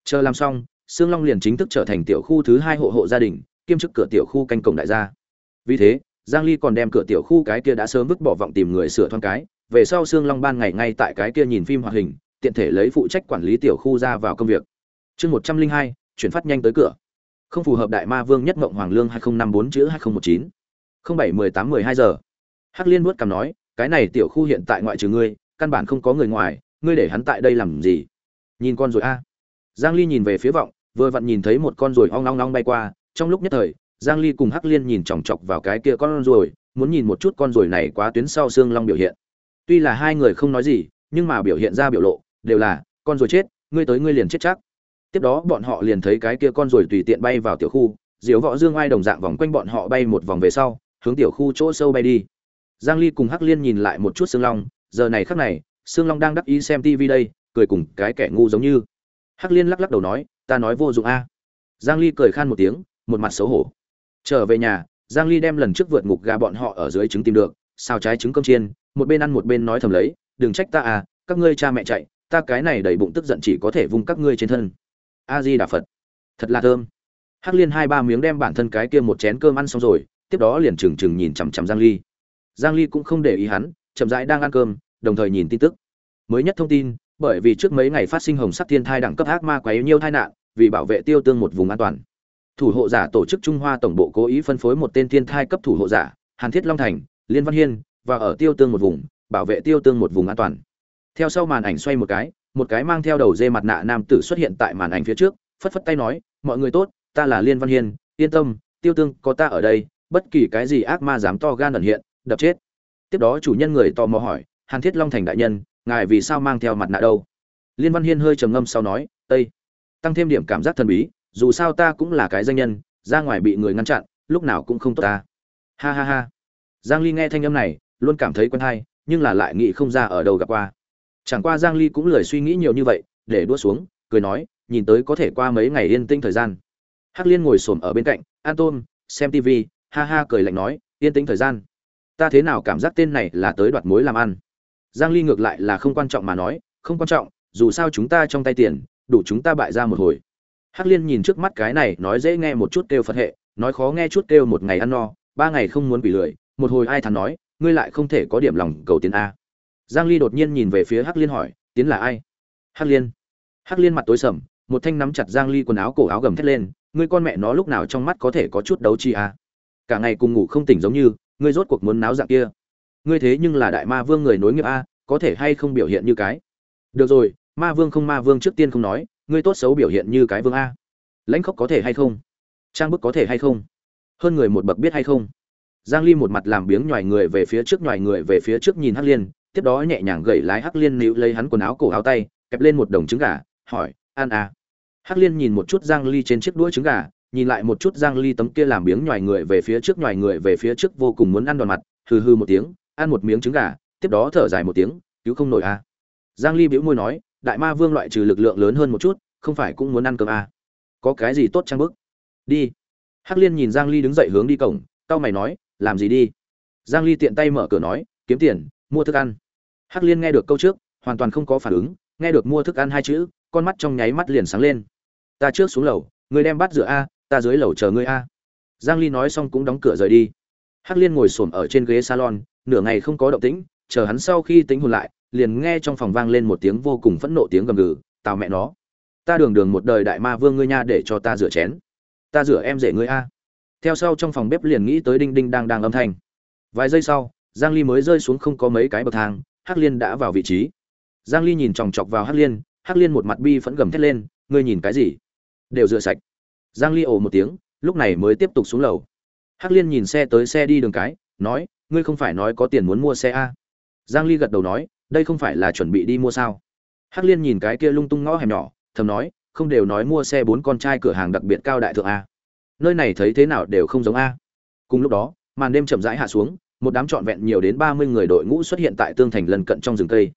chờ làm xong Sương Long liền chính thức trở thành tiểu khu thứ hai hộ hộ gia đình, kiêm chức cửa tiểu khu canh cổng đại gia. Vì thế, Giang Ly còn đem cửa tiểu khu cái kia đã sớm vứt bỏ vọng tìm người sửa thoáng cái, về sau Sương Long ban ngày ngay tại cái kia nhìn phim hoạt hình, tiện thể lấy phụ trách quản lý tiểu khu ra vào công việc. Chương 102, chuyển phát nhanh tới cửa. Không phù hợp đại ma vương nhất mộng hoàng lương 2054 chữ 2019. 071812 giờ. Hắc Liên vuốt cằm nói, cái này tiểu khu hiện tại ngoại trừ ngươi, căn bản không có người ngoài, ngươi để hắn tại đây làm gì? Nhìn con rồi a. Giang Ly nhìn về phía vọng, vừa vặn nhìn thấy một con ruồi ong ong ong bay qua, trong lúc nhất thời, Giang Ly cùng Hắc Liên nhìn chòng chọc vào cái kia con ruồi, muốn nhìn một chút con ruồi này quá tuyến sau xương long biểu hiện. Tuy là hai người không nói gì, nhưng mà biểu hiện ra biểu lộ đều là con ruồi chết, ngươi tới ngươi liền chết chắc. Tiếp đó bọn họ liền thấy cái kia con ruồi tùy tiện bay vào tiểu khu, diếu võ dương ai đồng dạng vòng quanh bọn họ bay một vòng về sau, hướng tiểu khu chỗ sâu bay đi. Giang Ly cùng Hắc Liên nhìn lại một chút xương long, giờ này khắc này, xương long đang đắc ý xem tivi đây, cười cùng cái kẻ ngu giống như. Hắc liên lắc lắc đầu nói ta nói vô dụng a. Giang ly cười khan một tiếng một mặt xấu hổ. Trở về nhà giang ly đem lần trước vượt ngục gà bọn họ ở dưới trứng tìm được xào trái trứng cơm chiên một bên ăn một bên nói thầm lấy đừng trách ta à các ngươi cha mẹ chạy ta cái này đầy bụng tức giận chỉ có thể vung các ngươi trên thân a di đà phật thật là thơm hắc liên hai ba miếng đem bản thân cái kia một chén cơm ăn xong rồi tiếp đó liền trừng trừng nhìn chằm chằm giang ly giang ly cũng không để ý hắn chậm rãi đang ăn cơm đồng thời nhìn tin tức mới nhất thông tin bởi vì trước mấy ngày phát sinh hồng sắc thiên thai đẳng cấp ác ma quấy nhiều tai nạn, vì bảo vệ tiêu tương một vùng an toàn. Thủ hộ giả tổ chức Trung Hoa tổng bộ cố ý phân phối một tên thiên thai cấp thủ hộ giả, Hàn Thiết Long Thành, Liên Văn Hiên, và ở tiêu tương một vùng, bảo vệ tiêu tương một vùng an toàn. Theo sau màn ảnh xoay một cái, một cái mang theo đầu dê mặt nạ nam tử xuất hiện tại màn ảnh phía trước, phất phất tay nói, "Mọi người tốt, ta là Liên Văn Hiên, yên tâm, tiêu tương có ta ở đây, bất kỳ cái gì ác ma dám to gan ẩn hiện, đập chết." Tiếp đó chủ nhân người tò mò hỏi, "Hàn Thiết Long Thành đại nhân, ngài vì sao mang theo mặt nạ đâu? Liên văn hiên hơi trầm ngâm sau nói ây tăng thêm điểm cảm giác thần bí dù sao ta cũng là cái danh nhân ra ngoài bị người ngăn chặn lúc nào cũng không tốt ta. Ha ha ha. Giang ly nghe thanh âm này luôn cảm thấy quen hay nhưng là lại nghĩ không ra ở đâu gặp qua chẳng qua giang ly cũng lười suy nghĩ nhiều như vậy để đua xuống cười nói nhìn tới có thể qua mấy ngày yên tĩnh thời gian hắc liên ngồi xổm ở bên cạnh an tôm xem tivi ha ha cười lạnh nói yên tĩnh thời gian ta thế nào cảm giác tên này là tới đoạt mối làm ăn Giang Ly ngược lại là không quan trọng mà nói, không quan trọng, dù sao chúng ta trong tay tiền, đủ chúng ta bại ra một hồi. Hắc Liên nhìn trước mắt cái này, nói dễ nghe một chút kêu Phật hệ, nói khó nghe chút kêu một ngày ăn no, ba ngày không muốn bị lười, một hồi ai thắn nói, ngươi lại không thể có điểm lòng cầu tiến a. Giang Ly đột nhiên nhìn về phía Hắc Liên hỏi, tiến là ai? Hắc Liên. Hắc Liên mặt tối sầm, một thanh nắm chặt Giang Ly quần áo cổ áo gầm thét lên, ngươi con mẹ nó lúc nào trong mắt có thể có chút đấu chi à? Cả ngày cùng ngủ không tỉnh giống như, ngươi rốt cuộc muốn náo dạng kia ngươi thế nhưng là đại ma vương người nối nghiệp a có thể hay không biểu hiện như cái được rồi ma vương không ma vương trước tiên không nói ngươi tốt xấu biểu hiện như cái vương a lãnh khốc có thể hay không trang bức có thể hay không hơn người một bậc biết hay không giang ly một mặt làm biếng nhòi người về phía trước nhòi người về phía trước nhìn hắc liên tiếp đó nhẹ nhàng gẩy lái hắc liên níu lấy hắn quần áo cổ áo tay, kẹp lên một đồng trứng gà, hỏi ăn à? Hắc liên nhìn một chút giang ly trên chiếc đũa trứng gà, nhìn lại một chút giang ly tấm kia làm biếng nhòi người về phía trước nhòi người về phía trước vô cùng muốn ăn đòn mặt, hừ hừ một tiếng, ăn một miếng trứng gà, tiếp đó thở dài một tiếng, cứu không nổi à giang ly bĩu môi nói, đại ma vương loại trừ lực lượng lớn hơn một chút, không phải cũng muốn ăn cơm à có cái gì tốt trang bức đi. Hắc liên nhìn giang ly đứng dậy hướng đi cổng tao mày nói, làm gì đi? Giang ly tiện tay mở cửa nói, kiếm tiền, mua thức ăn hắc liên nghe được câu trước, hoàn toàn không có phản ứng, nghe được mua thức ăn hai chữ, con mắt trong nháy mắt liền sáng lên. Ta trước xuống lầu, người đem bắt rửa a, ta dưới lầu chờ ngươi a. Giang ly nói xong cũng đóng cửa rời đi. Hắc liên ngồi xổm ở trên ghế salon, nửa ngày không có động tĩnh, chờ hắn sau khi tính hồn lại, liền nghe trong phòng vang lên một tiếng vô cùng phẫn nộ tiếng gầm gừ, tào mẹ nó, ta đường đường một đời đại ma vương ngươi nha để cho ta rửa chén, ta rửa em rể ngươi a. Theo sau trong phòng bếp liền nghĩ tới đinh đinh đang đang âm thanh. Vài giây sau, giang ly mới rơi xuống không có mấy cái bậc thang hắc liên đã vào vị trí. Giang ly nhìn chòng chọc vào hắc liên hắc liên một mặt bi phẫn gầm thét lên, ngươi nhìn cái gì? Đều rửa sạch. Giang ly ồ một tiếng, lúc này mới tiếp tục xuống lầu. Hắc liên nhìn xe tới xe đi đường cái, nói, ngươi không phải nói có tiền muốn mua xe a? Giang ly gật đầu nói, đây không phải là chuẩn bị đi mua sao? Hắc liên nhìn cái kia lung tung ngõ hẻm nhỏ, thầm nói, không đều nói mua xe bốn con trai cửa hàng đặc biệt cao đại thượng a. Nơi này thấy thế nào đều không giống a. Cùng lúc đó, màn đêm chậm rãi hạ xuống một đám trọn vẹn nhiều đến 30 người đội ngũ xuất hiện tại tương thành lần cận trong rừng cây.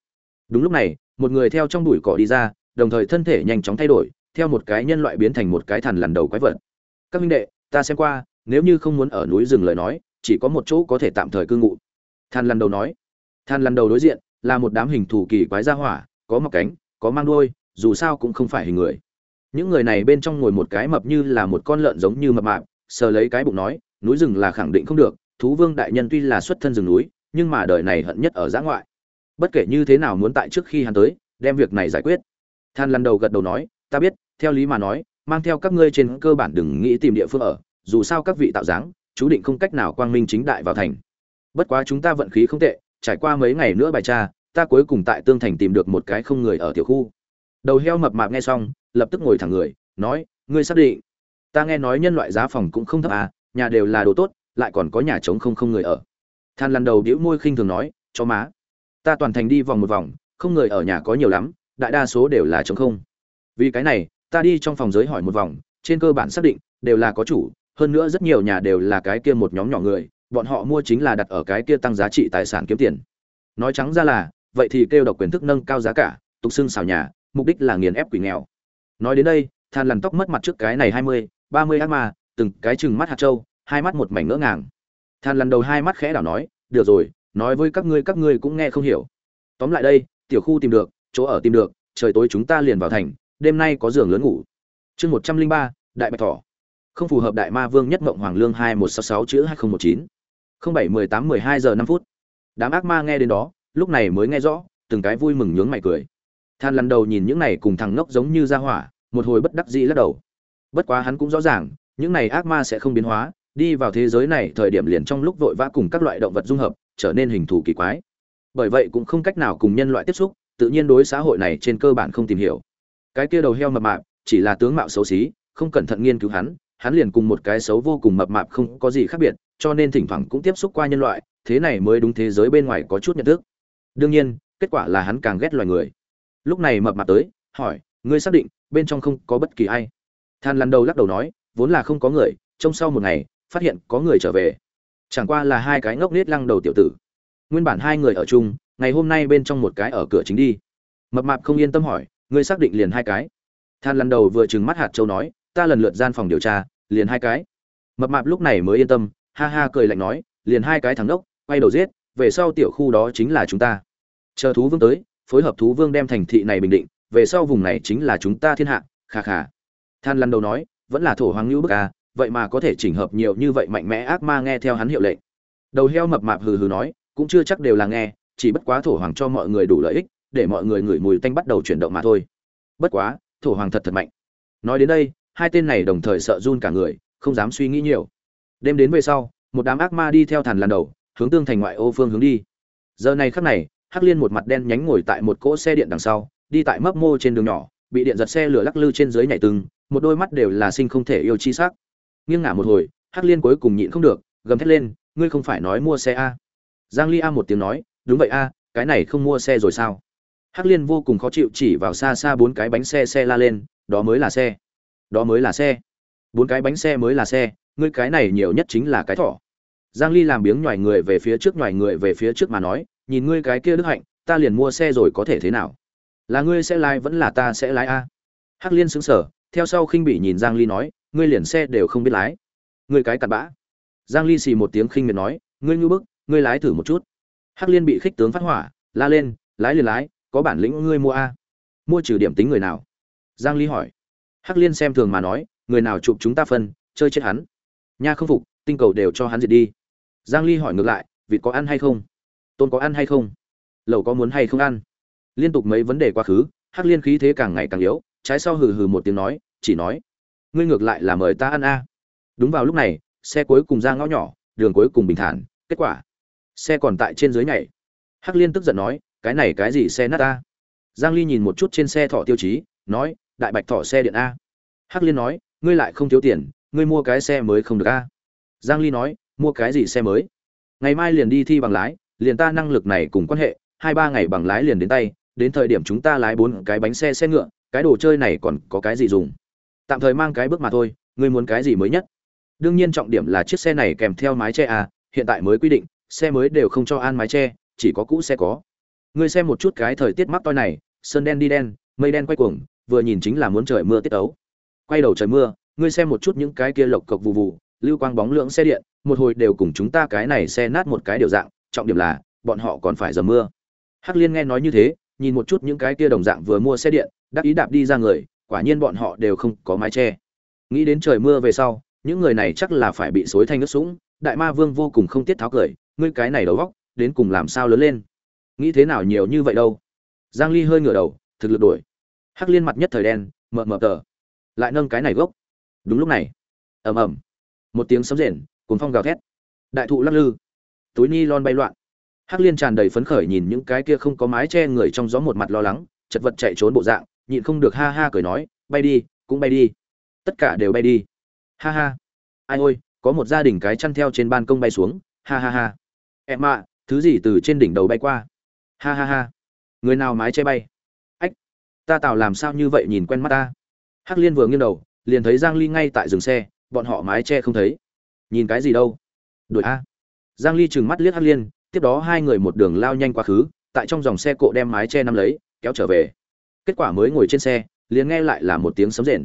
Đúng lúc này, một người theo trong bụi cỏ đi ra, đồng thời thân thể nhanh chóng thay đổi, theo một cái nhân loại biến thành một cái thằn lằn đầu quái vật. Các minh đệ, ta xem qua, nếu như không muốn ở núi rừng lời nói, chỉ có một chỗ có thể tạm thời cư ngụ. Than lằn đầu nói. Than lằn đầu đối diện là một đám hình thù kỳ quái ra hỏa, có mọc cánh, có mang đuôi, dù sao cũng không phải hình người. Những người này bên trong ngồi một cái mập như là một con lợn giống như mập mạp, sờ lấy cái bụng nói, núi rừng là khẳng định không được thú vương đại nhân tuy là xuất thân rừng núi, nhưng mà đời này hận nhất ở giã ngoại. Bất kể như thế nào muốn tại trước khi hắn tới, đem việc này giải quyết. Than lần đầu gật đầu nói, ta biết, theo lý mà nói, mang theo các ngươi trên cơ bản đừng nghĩ tìm địa phương ở, dù sao các vị tạo dáng, chú định không cách nào quang minh chính đại vào thành. Bất quá chúng ta vận khí không tệ, trải qua mấy ngày nữa bài tra, ta cuối cùng tại tương thành tìm được một cái không người ở tiểu khu. Đầu heo mập mạp nghe xong, lập tức ngồi thẳng người, nói, ngươi xác định? Ta nghe nói nhân loại giá phòng cũng không thấp à nhà đều là đồ tốt lại còn có nhà trống không không người ở. Than lần đầu đĩu môi khinh thường nói cho má, ta toàn thành đi vòng một vòng, không người ở nhà có nhiều lắm, đại đa số đều là trống không. Vì cái này, ta đi trong phòng giới hỏi một vòng, trên cơ bản xác định, đều là có chủ, hơn nữa rất nhiều nhà đều là cái kia một nhóm nhỏ người, bọn họ mua chính là đặt ở cái kia tăng giá trị tài sản kiếm tiền. Nói trắng ra là, vậy thì kêu độc quyền thức nâng cao giá cả, tục xưng xào nhà, mục đích là nghiền ép quỷ nghèo. Nói đến đây, than lằn tóc mất mặt trước cái này hai mươi, ba mươi ác ma, từng cái chừng mắt hạt trâu hai mắt một mảnh ngỡ ngàng. Than lần đầu hai mắt khẽ đảo nói, được rồi, nói với các ngươi các ngươi cũng nghe không hiểu. Tóm lại đây, tiểu khu tìm được, chỗ ở tìm được, trời tối chúng ta liền vào thành, đêm nay có giường lớn ngủ. Chương một trăm linh ba, đại bạch thỏ. Không phù hợp đại ma vương nhất mộng hoàng lương hai một sáu sáu chữ hai nghìn một chín. Không bảy mười tám mười hai giờ năm phút. Đám ác ma nghe đến đó, lúc này mới nghe rõ, từng cái vui mừng nhướng mày cười. Than lần đầu nhìn những này cùng thằng ngốc giống như ra hỏa, một hồi bất đắc dĩ lắc đầu. Bất quá hắn cũng rõ ràng, những này ác ma sẽ không biến hóa đi vào thế giới này thời điểm liền trong lúc vội vã cùng các loại động vật dung hợp, trở nên hình thù kỳ quái. Bởi vậy cũng không cách nào cùng nhân loại tiếp xúc, tự nhiên đối xã hội này trên cơ bản không tìm hiểu. Cái kia đầu heo mập mạp, chỉ là tướng mạo xấu xí, không cẩn thận nghiên cứu hắn hắn liền cùng một cái xấu vô cùng mập mạp không có gì khác biệt, cho nên thỉnh thoảng cũng tiếp xúc qua nhân loại, thế này mới đúng thế giới bên ngoài có chút nhận thức. Đương nhiên, kết quả là hắn càng ghét loài người. Lúc này mập mạp tới, hỏi, ngươi xác định bên trong không có bất kỳ ai? Than lăn đầu lắc đầu nói, vốn là không có người, trông sau một ngày phát hiện có người trở về. Chẳng qua là hai cái ngốc nết lăng đầu tiểu tử. Nguyên bản hai người ở chung, ngày hôm nay bên trong một cái ở cửa chính đi. Mập mạp không yên tâm hỏi, ngươi xác định liền hai cái? Than lần đầu vừa trừng mắt hạt châu nói, ta lần lượt gian phòng điều tra, liền hai cái. Mập mạp lúc này mới yên tâm, ha ha cười lạnh nói, liền hai cái thằng đốc quay đầu giết, về sau tiểu khu đó chính là chúng ta. Chờ thú vương tới, phối hợp thú vương đem thành thị này bình định, về sau vùng này chính là chúng ta thiên hạ khà khà than lần đầu nói, vẫn là thổ hoàng ngữ bức à vậy mà có thể chỉnh hợp nhiều như vậy mạnh mẽ ác ma nghe theo hắn hiệu lệnh. Đầu heo mập mạp hừ hừ nói, cũng chưa chắc đều là nghe, chỉ bất quá thổ hoàng cho mọi người đủ lợi ích, để mọi người ngửi mùi tanh bắt đầu chuyển động mà thôi. Bất quá, thổ hoàng thật thật mạnh. Nói đến đây, hai tên này đồng thời sợ run cả người, không dám suy nghĩ nhiều. Đêm đến về sau, một đám ác ma đi theo thàn lần đầu, hướng tương thành ngoại ô phương hướng đi. Giờ này khắc này, hắc liên một mặt đen nhánh ngồi tại một cỗ xe điện đằng sau, đi tại mấp mô trên đường nhỏ, bị điện giật xe lửa lắc lư trên dưới nhảy từng, một đôi mắt đều là sinh không thể yêu chi sắc nghiêng ngả một hồi, hắc liên cuối cùng nhịn không được, gầm thét lên, ngươi không phải nói mua xe a? Giang ly a một tiếng nói, đúng vậy a, cái này không mua xe rồi sao? Hắc liên vô cùng khó chịu chỉ vào xa xa bốn cái bánh xe xe la lên, đó mới là xe. Đó mới là xe. Bốn cái bánh xe mới là xe, ngươi cái này nhiều nhất chính là cái thỏ. Giang ly làm biếng nhòi người về phía trước nhòi người về phía trước mà nói, nhìn ngươi cái kia đức hạnh, ta liền mua xe rồi có thể thế nào? Là ngươi sẽ lái vẫn là ta sẽ lái a? Hắc liên sững sờ, theo sau khinh bỉ nhìn giang ly nói ngươi liền xe đều không biết lái. Ngươi cái cặn bã. Giang ly xì một tiếng khinh miệt nói, ngươi ngu bức, ngươi lái thử một chút. Hắc liên bị khích tướng phát hỏa, la lên, lái liền lái, có bản lĩnh ngươi mua a. Mua trừ điểm tính người nào? Giang ly hỏi. Hắc liên xem thường mà nói, người nào chụp chúng ta phân, chơi chết hắn. Nha không phục, tinh cầu đều cho hắn diệt đi. Giang ly hỏi ngược lại, vịt có ăn hay không? Tôn có ăn hay không? Lẩu có muốn hay không ăn? Liên tục mấy vấn đề quá khứ, hắc liên khí thế càng ngày càng yếu, trái sau hừ hừ một tiếng nói, chỉ nói ngươi ngược lại là mời ta ăn a. Đúng vào lúc này, xe cuối cùng ra ngõ nhỏ, đường cuối cùng bình thản, kết quả. Xe còn tại trên dưới nhảy. Hắc liên tức giận nói, cái này cái gì xe nát ta. giang ly nhìn một chút trên xe thọ tiêu chí, nói, đại bạch thọ xe điện a. Hắc liên nói, ngươi lại không thiếu tiền, ngươi mua cái xe mới không được a. Giang ly nói, mua cái gì xe mới? Ngày mai liền đi thi bằng lái, liền ta năng lực này cùng quan hệ, hai ba ngày bằng lái liền đến tay, đến thời điểm chúng ta lái bốn cái bánh xe xe ngựa, cái đồ chơi này còn có cái gì dùng? Tạm thời mang cái bước mà thôi, ngươi muốn cái gì mới nhất? Đương nhiên trọng điểm là chiếc xe này kèm theo mái che à hiện tại mới quy định, xe mới đều không cho an mái che, chỉ có cũ xe có. Ngươi xem một chút cái thời tiết mắc toi này, sơn đen đi đen, mây đen quay cuồng, vừa nhìn chính là muốn trời mưa tiết ấu quay đầu trời mưa, ngươi xem một chút những cái kia lộc cộc vụ vụ lưu quang bóng lượng xe điện, một hồi đều cùng chúng ta cái này xe nát một cái điều dạng, trọng điểm là, bọn họ còn phải dầm mưa. Hắc liên nghe nói như thế, nhìn một chút những cái kia đồng dạng vừa mua xe điện, đắc ý đạp đi ra người quả nhiên bọn họ đều không có mái che. Nghĩ đến trời mưa về sau, những người này chắc là phải bị xối thanh nước sũng, đại ma vương vô cùng không tiết tháo cười, ngươi cái này đầu góc đến cùng làm sao lớn lên? Nghĩ thế nào nhiều như vậy đâu? Giang ly hơi ngửa đầu, thực lực đổi. Hắc liên mặt nhất thời đen, mờ mờ tờ. Lại nâng cái này gốc. Đúng lúc này, ầm ầm. Một tiếng sấm rền, cuồng phong gào thét. Đại thụ lắc lư. Túi ni lon bay loạn. Hắc liên tràn đầy phấn khởi nhìn những cái kia không có mái che người trong gió một mặt lo lắng, chật vật chạy trốn bộ dạng nhịn không được ha ha cười nói, bay đi, cũng bay đi. Tất cả đều bay đi. Ha ha. Ai ôi, có một gia đình cái chăn theo trên ban công bay xuống. Ha ha ha. Em ạ, thứ gì từ trên đỉnh đầu bay qua? Ha ha ha. Người nào mái che bay? Ách, ta tạo làm sao như vậy nhìn quen mắt ta? Hắc liên vừa nghiêng đầu, liền thấy giang ly ngay tại dừng xe, bọn họ mái che không thấy. Nhìn cái gì đâu? Đuổi a. Giang ly trừng mắt liếc hắc liên, tiếp đó hai người một đường lao nhanh quá khứ, tại trong dòng xe cộ đem mái che nắm lấy, kéo trở về kết quả mới ngồi trên xe, liền nghe lại là một tiếng sấm rền.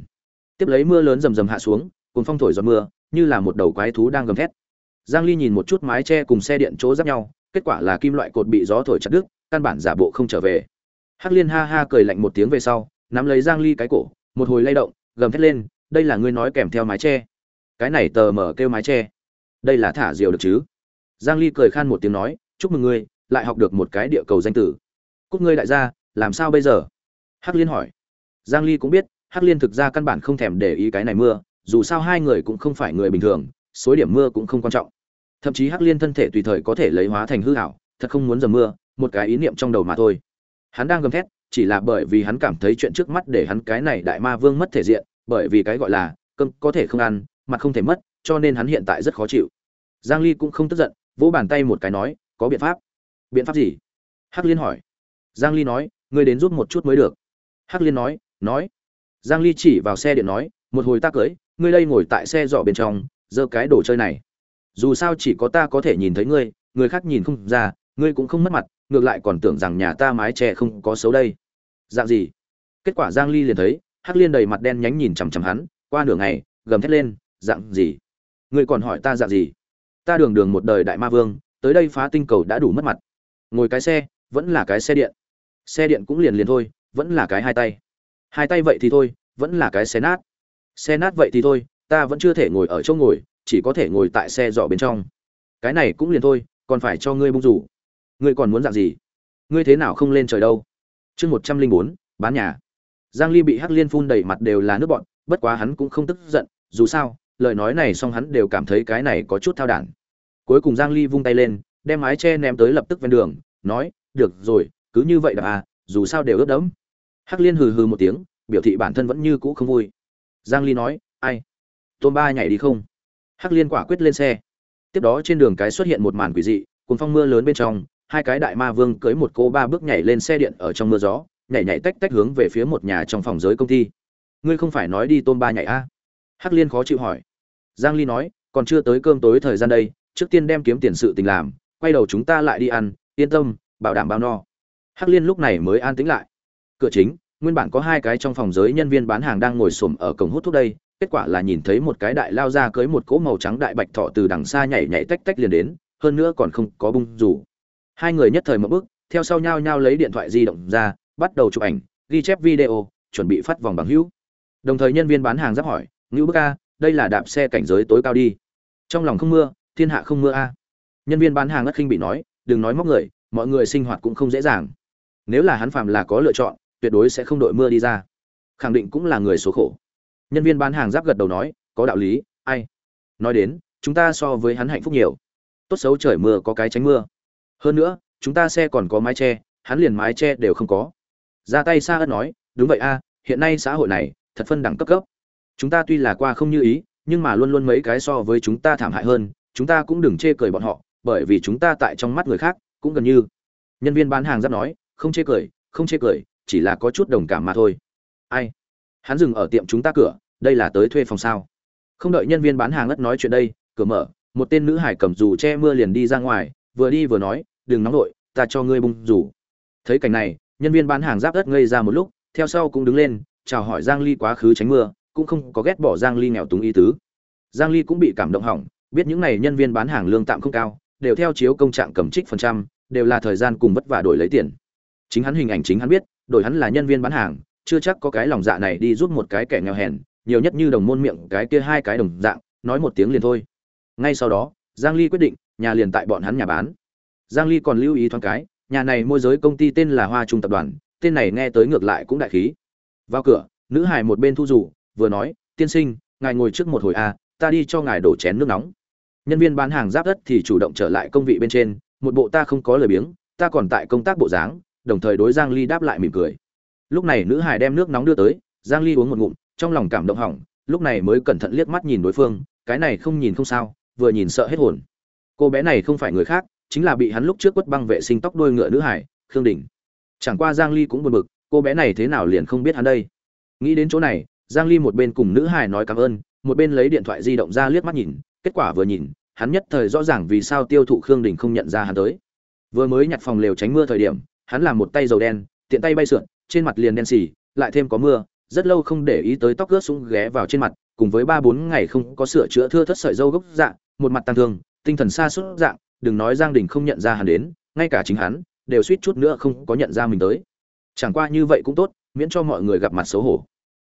Tiếp lấy mưa lớn rầm rầm hạ xuống, cùng phong thổi gió mưa, như là một đầu quái thú đang gầm thét. Giang ly nhìn một chút mái che cùng xe điện chỗ giáp nhau, kết quả là kim loại cột bị gió thổi chặt đứt, căn bản giả bộ không trở về. Hắc liên ha ha cười lạnh một tiếng về sau, nắm lấy giang ly cái cổ, một hồi lay động, gầm thét lên, đây là ngươi nói kèm theo mái che. Cái này tờ mở kêu mái che. Đây là thả diều được chứ? Giang ly cười khan một tiếng nói, chúc mừng ngươi, lại học được một cái địa cầu danh tử. Cúc ngươi đại gia, làm sao bây giờ? Hắc liên hỏi. Giang ly cũng biết, hắc liên thực ra căn bản không thèm để ý cái này mưa, dù sao hai người cũng không phải người bình thường, số điểm mưa cũng không quan trọng. Thậm chí hắc liên thân thể tùy thời có thể lấy hóa thành hư ảo, thật không muốn dầm mưa, một cái ý niệm trong đầu mà thôi. Hắn đang gầm thét, chỉ là bởi vì hắn cảm thấy chuyện trước mắt để hắn cái này đại ma vương mất thể diện, bởi vì cái gọi là cơm có thể không ăn mặt không thể mất, cho nên hắn hiện tại rất khó chịu. Giang ly cũng không tức giận, vỗ bàn tay một cái nói, có biện pháp. Biện pháp gì? Hắc liên hỏi. Giang ly nói, ngươi đến giúp một chút mới được hắc liên nói nói. Giang ly chỉ vào xe điện nói, một hồi ta cưới, ngươi đây ngồi tại xe dọ bên trong, giơ cái đồ chơi này. Dù sao chỉ có ta có thể nhìn thấy ngươi, người khác nhìn không ra, ngươi cũng không mất mặt, ngược lại còn tưởng rằng nhà ta mái che không có xấu đây. Dạng gì? Kết quả giang ly liền thấy, hắc liên đầy mặt đen nhánh nhìn chằm chằm hắn, qua nửa ngày, gầm thét lên, dạng gì? Ngươi còn hỏi ta dạng gì? Ta đường đường một đời đại ma vương, tới đây phá tinh cầu đã đủ mất mặt. Ngồi cái xe, vẫn là cái xe điện. Xe điện cũng liền liền thôi vẫn là cái hai tay. Hai tay vậy thì thôi, vẫn là cái xe nát. Xe nát vậy thì thôi, ta vẫn chưa thể ngồi ở chỗ ngồi, chỉ có thể ngồi tại xe dọ bên trong. Cái này cũng liền thôi, còn phải cho ngươi bung rủ. Ngươi còn muốn dạng gì? Ngươi thế nào không lên trời đâu? Chương một trăm linh bốn, bán nhà. Giang ly bị hắc liên phun đầy mặt đều là nước bọn bất quá hắn cũng không tức giận, dù sao, lời nói này xong hắn đều cảm thấy cái này có chút thao đản. Cuối cùng giang ly vung tay lên, đem mái che ném tới lập tức ven đường, nói, được rồi, cứ như vậy đập à dù sao đều ướt đẫm hắc liên hừ hừ một tiếng, biểu thị bản thân vẫn như cũ không vui. Giang ly nói, ai? Tôn ba nhảy đi không? Hắc liên quả quyết lên xe. Tiếp đó trên đường cái xuất hiện một màn quỷ dị cùng phong mưa lớn bên trong, hai cái đại ma vương cưới một cô ba bước nhảy lên xe điện ở trong mưa gió, nhảy nhảy tách tách hướng về phía một nhà trong phòng giới công ty. Ngươi không phải nói đi Tôn ba nhảy a à? hắc liên khó chịu hỏi. Giang ly nói, còn chưa tới cơm tối thời gian đây, trước tiên đem kiếm tiền sự tình làm, quay đầu chúng ta lại đi ăn, yên tâm, bảo đảm bao no. Hắc liên lúc này mới an tĩnh lại. Cửa chính nguyên bản có hai cái trong phòng giới nhân viên bán hàng đang ngồi xổm ở cổng hút thuốc đây, kết quả là nhìn thấy một cái đại lao ra cưới một cỗ màu trắng đại bạch thọ từ đằng xa nhảy nhảy tách tách liền đến, hơn nữa còn không có bung rủ. Hai người nhất thời một bước, theo sau nhau nhau lấy điện thoại di động ra, bắt đầu chụp ảnh, ghi chép video, chuẩn bị phát vòng bằng hữu. Đồng thời nhân viên bán hàng giáp hỏi ngữ bức a, đây là đạp xe cảnh giới tối cao đi. Trong lòng không mưa, thiên hạ không mưa a. Nhân viên bán hàng ngất khinh bị nói, đừng nói móc người, mọi người sinh hoạt cũng không dễ dàng. Nếu là hắn phạm là có lựa chọn tuyệt đối sẽ không đội mưa đi ra. Khẳng định cũng là người số khổ. Nhân viên bán hàng giáp gật đầu nói, có đạo lý, ai? Nói đến, chúng ta so với hắn hạnh phúc nhiều. Tốt xấu trời mưa có cái tránh mưa. Hơn nữa, chúng ta xe còn có mái che, hắn liền mái che đều không có. Ra tay xa ớt nói, đúng vậy a, hiện nay xã hội này, thật phân đẳng cấp cấp. Chúng ta tuy là qua không như ý, nhưng mà luôn luôn mấy cái so với chúng ta thảm hại hơn, chúng ta cũng đừng chê cười bọn họ, bởi vì chúng ta tại trong mắt người khác, cũng gần như. Nhân viên bán hàng giáp nói, không chê cười, không chê cười chỉ là có chút đồng cảm mà thôi. Ai? Hắn dừng ở tiệm chúng ta cửa, đây là tới thuê phòng sao? Không đợi nhân viên bán hàng ngất nói chuyện đây, cửa mở, một tên nữ hải cầm dù che mưa liền đi ra ngoài, vừa đi vừa nói, đừng nóng nổi ta cho ngươi bung dù. Thấy cảnh này, nhân viên bán hàng giáp đất ngây ra một lúc, theo sau cũng đứng lên, chào hỏi giang ly quá khứ tránh mưa, cũng không có ghét bỏ giang ly nghèo túng ý tứ. Giang ly cũng bị cảm động hỏng, biết những này nhân viên bán hàng lương tạm không cao, đều theo chiếu công trạng cầm trích phần trăm, đều là thời gian cùng vất vả đổi lấy tiền. Chính hắn hình ảnh chính hắn biết đổi hắn là nhân viên bán hàng chưa chắc có cái lòng dạ này đi giúp một cái kẻ nghèo hèn nhiều nhất như đồng môn miệng cái kia hai cái đồng dạng nói một tiếng liền thôi. Ngay sau đó giang ly quyết định nhà liền tại bọn hắn nhà bán. Giang ly còn lưu ý thoáng cái nhà này môi giới công ty tên là hoa trung tập đoàn tên này nghe tới ngược lại cũng đại khí. Vào cửa nữ hài một bên thu rủ vừa nói tiên sinh ngài ngồi trước một hồi a à, ta đi cho ngài đổ chén nước nóng. Nhân viên bán hàng giáp đất thì chủ động trở lại công vị bên trên một bộ ta không có lời biếng ta còn tại công tác bộ dáng đồng thời đối giang ly đáp lại mỉm cười. Lúc này nữ hài đem nước nóng đưa tới, giang ly uống một ngụm, trong lòng cảm động hỏng, lúc này mới cẩn thận liếc mắt nhìn đối phương, cái này không nhìn không sao, vừa nhìn sợ hết hồn. Cô bé này không phải người khác, chính là bị hắn lúc trước quất băng vệ sinh tóc đuôi ngựa nữ hải khương đình. Chẳng qua giang ly cũng buồn bực, cô bé này thế nào liền không biết hắn đây. Nghĩ đến chỗ này, giang ly một bên cùng nữ hải nói cảm ơn, một bên lấy điện thoại di động ra liếc mắt nhìn, kết quả vừa nhìn, hắn nhất thời rõ ràng vì sao tiêu thụ khương đình không nhận ra hắn tới. Vừa mới nhặt phòng lều tránh mưa thời điểm hắn làm một tay dầu đen, tiện tay bay sượn, trên mặt liền đen xì, lại thêm có mưa, rất lâu không để ý tới tóc ướt sũng ghé vào trên mặt, cùng với ba bốn ngày không có sửa chữa thưa thất sợi dâu gốc dạng, một mặt tăng thương, tinh thần xa suốt dạng, đừng nói giang đình không nhận ra hắn đến, ngay cả chính hắn, đều suýt chút nữa không có nhận ra mình tới. Chẳng qua như vậy cũng tốt, miễn cho mọi người gặp mặt xấu hổ.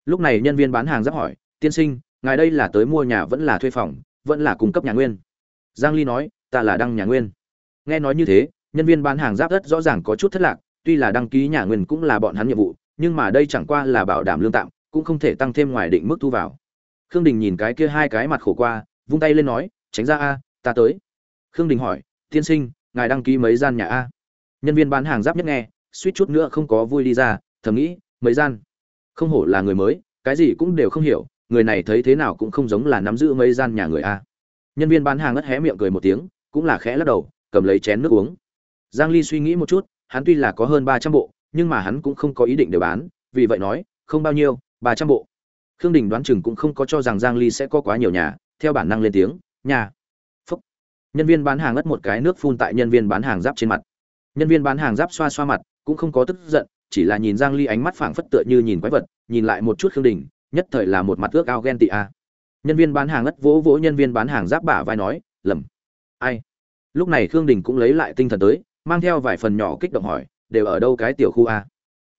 Lúc này nhân viên bán hàng giáp hỏi, tiên sinh, ngài đây là tới mua nhà vẫn là thuê phòng, vẫn là cung cấp nhà nguyên? Giang ly nói, ta là đăng nhà nguyên. Nghe nói như thế nhân viên bán hàng giáp đất rõ ràng có chút thất lạc, tuy là đăng ký nhà nguyên cũng là bọn hắn nhiệm vụ, nhưng mà đây chẳng qua là bảo đảm lương tạm, cũng không thể tăng thêm ngoài định mức thu vào. Khương đình nhìn cái kia hai cái mặt khổ qua, vung tay lên nói, tránh ra a, ta tới. Khương đình hỏi, tiên sinh, ngài đăng ký mấy gian nhà a? Nhân viên bán hàng giáp nhất nghe, suýt chút nữa không có vui đi ra, thầm nghĩ, mấy gian? Không hổ là người mới, cái gì cũng đều không hiểu, người này thấy thế nào cũng không giống là nắm giữ mấy gian nhà người a. Nhân viên bán hàng ngất hé miệng cười một tiếng, cũng là khẽ lắc đầu, cầm lấy chén nước uống giang ly suy nghĩ một chút, hắn tuy là có hơn 300 bộ, nhưng mà hắn cũng không có ý định để bán, vì vậy nói, không bao nhiêu 300 bộ. Khương đình đoán chừng cũng không có cho rằng giang ly sẽ có quá nhiều nhà, theo bản năng lên tiếng, nhà. Phúc. Nhân viên bán hàng ngất một cái nước phun tại nhân viên bán hàng giáp trên mặt. Nhân viên bán hàng giáp xoa xoa mặt, cũng không có tức giận, chỉ là nhìn giang ly ánh mắt phảng phất tựa như nhìn quái vật, nhìn lại một chút khương đình, nhất thời là một mặt ước ao ghen tị a. Nhân viên bán hàng ngất vỗ vỗ nhân viên bán hàng giáp bả vai nói, lầm. Ai? Lúc này khương đình cũng lấy lại tinh thần tới mang theo vài phần nhỏ kích động hỏi, đều ở đâu cái tiểu khu a?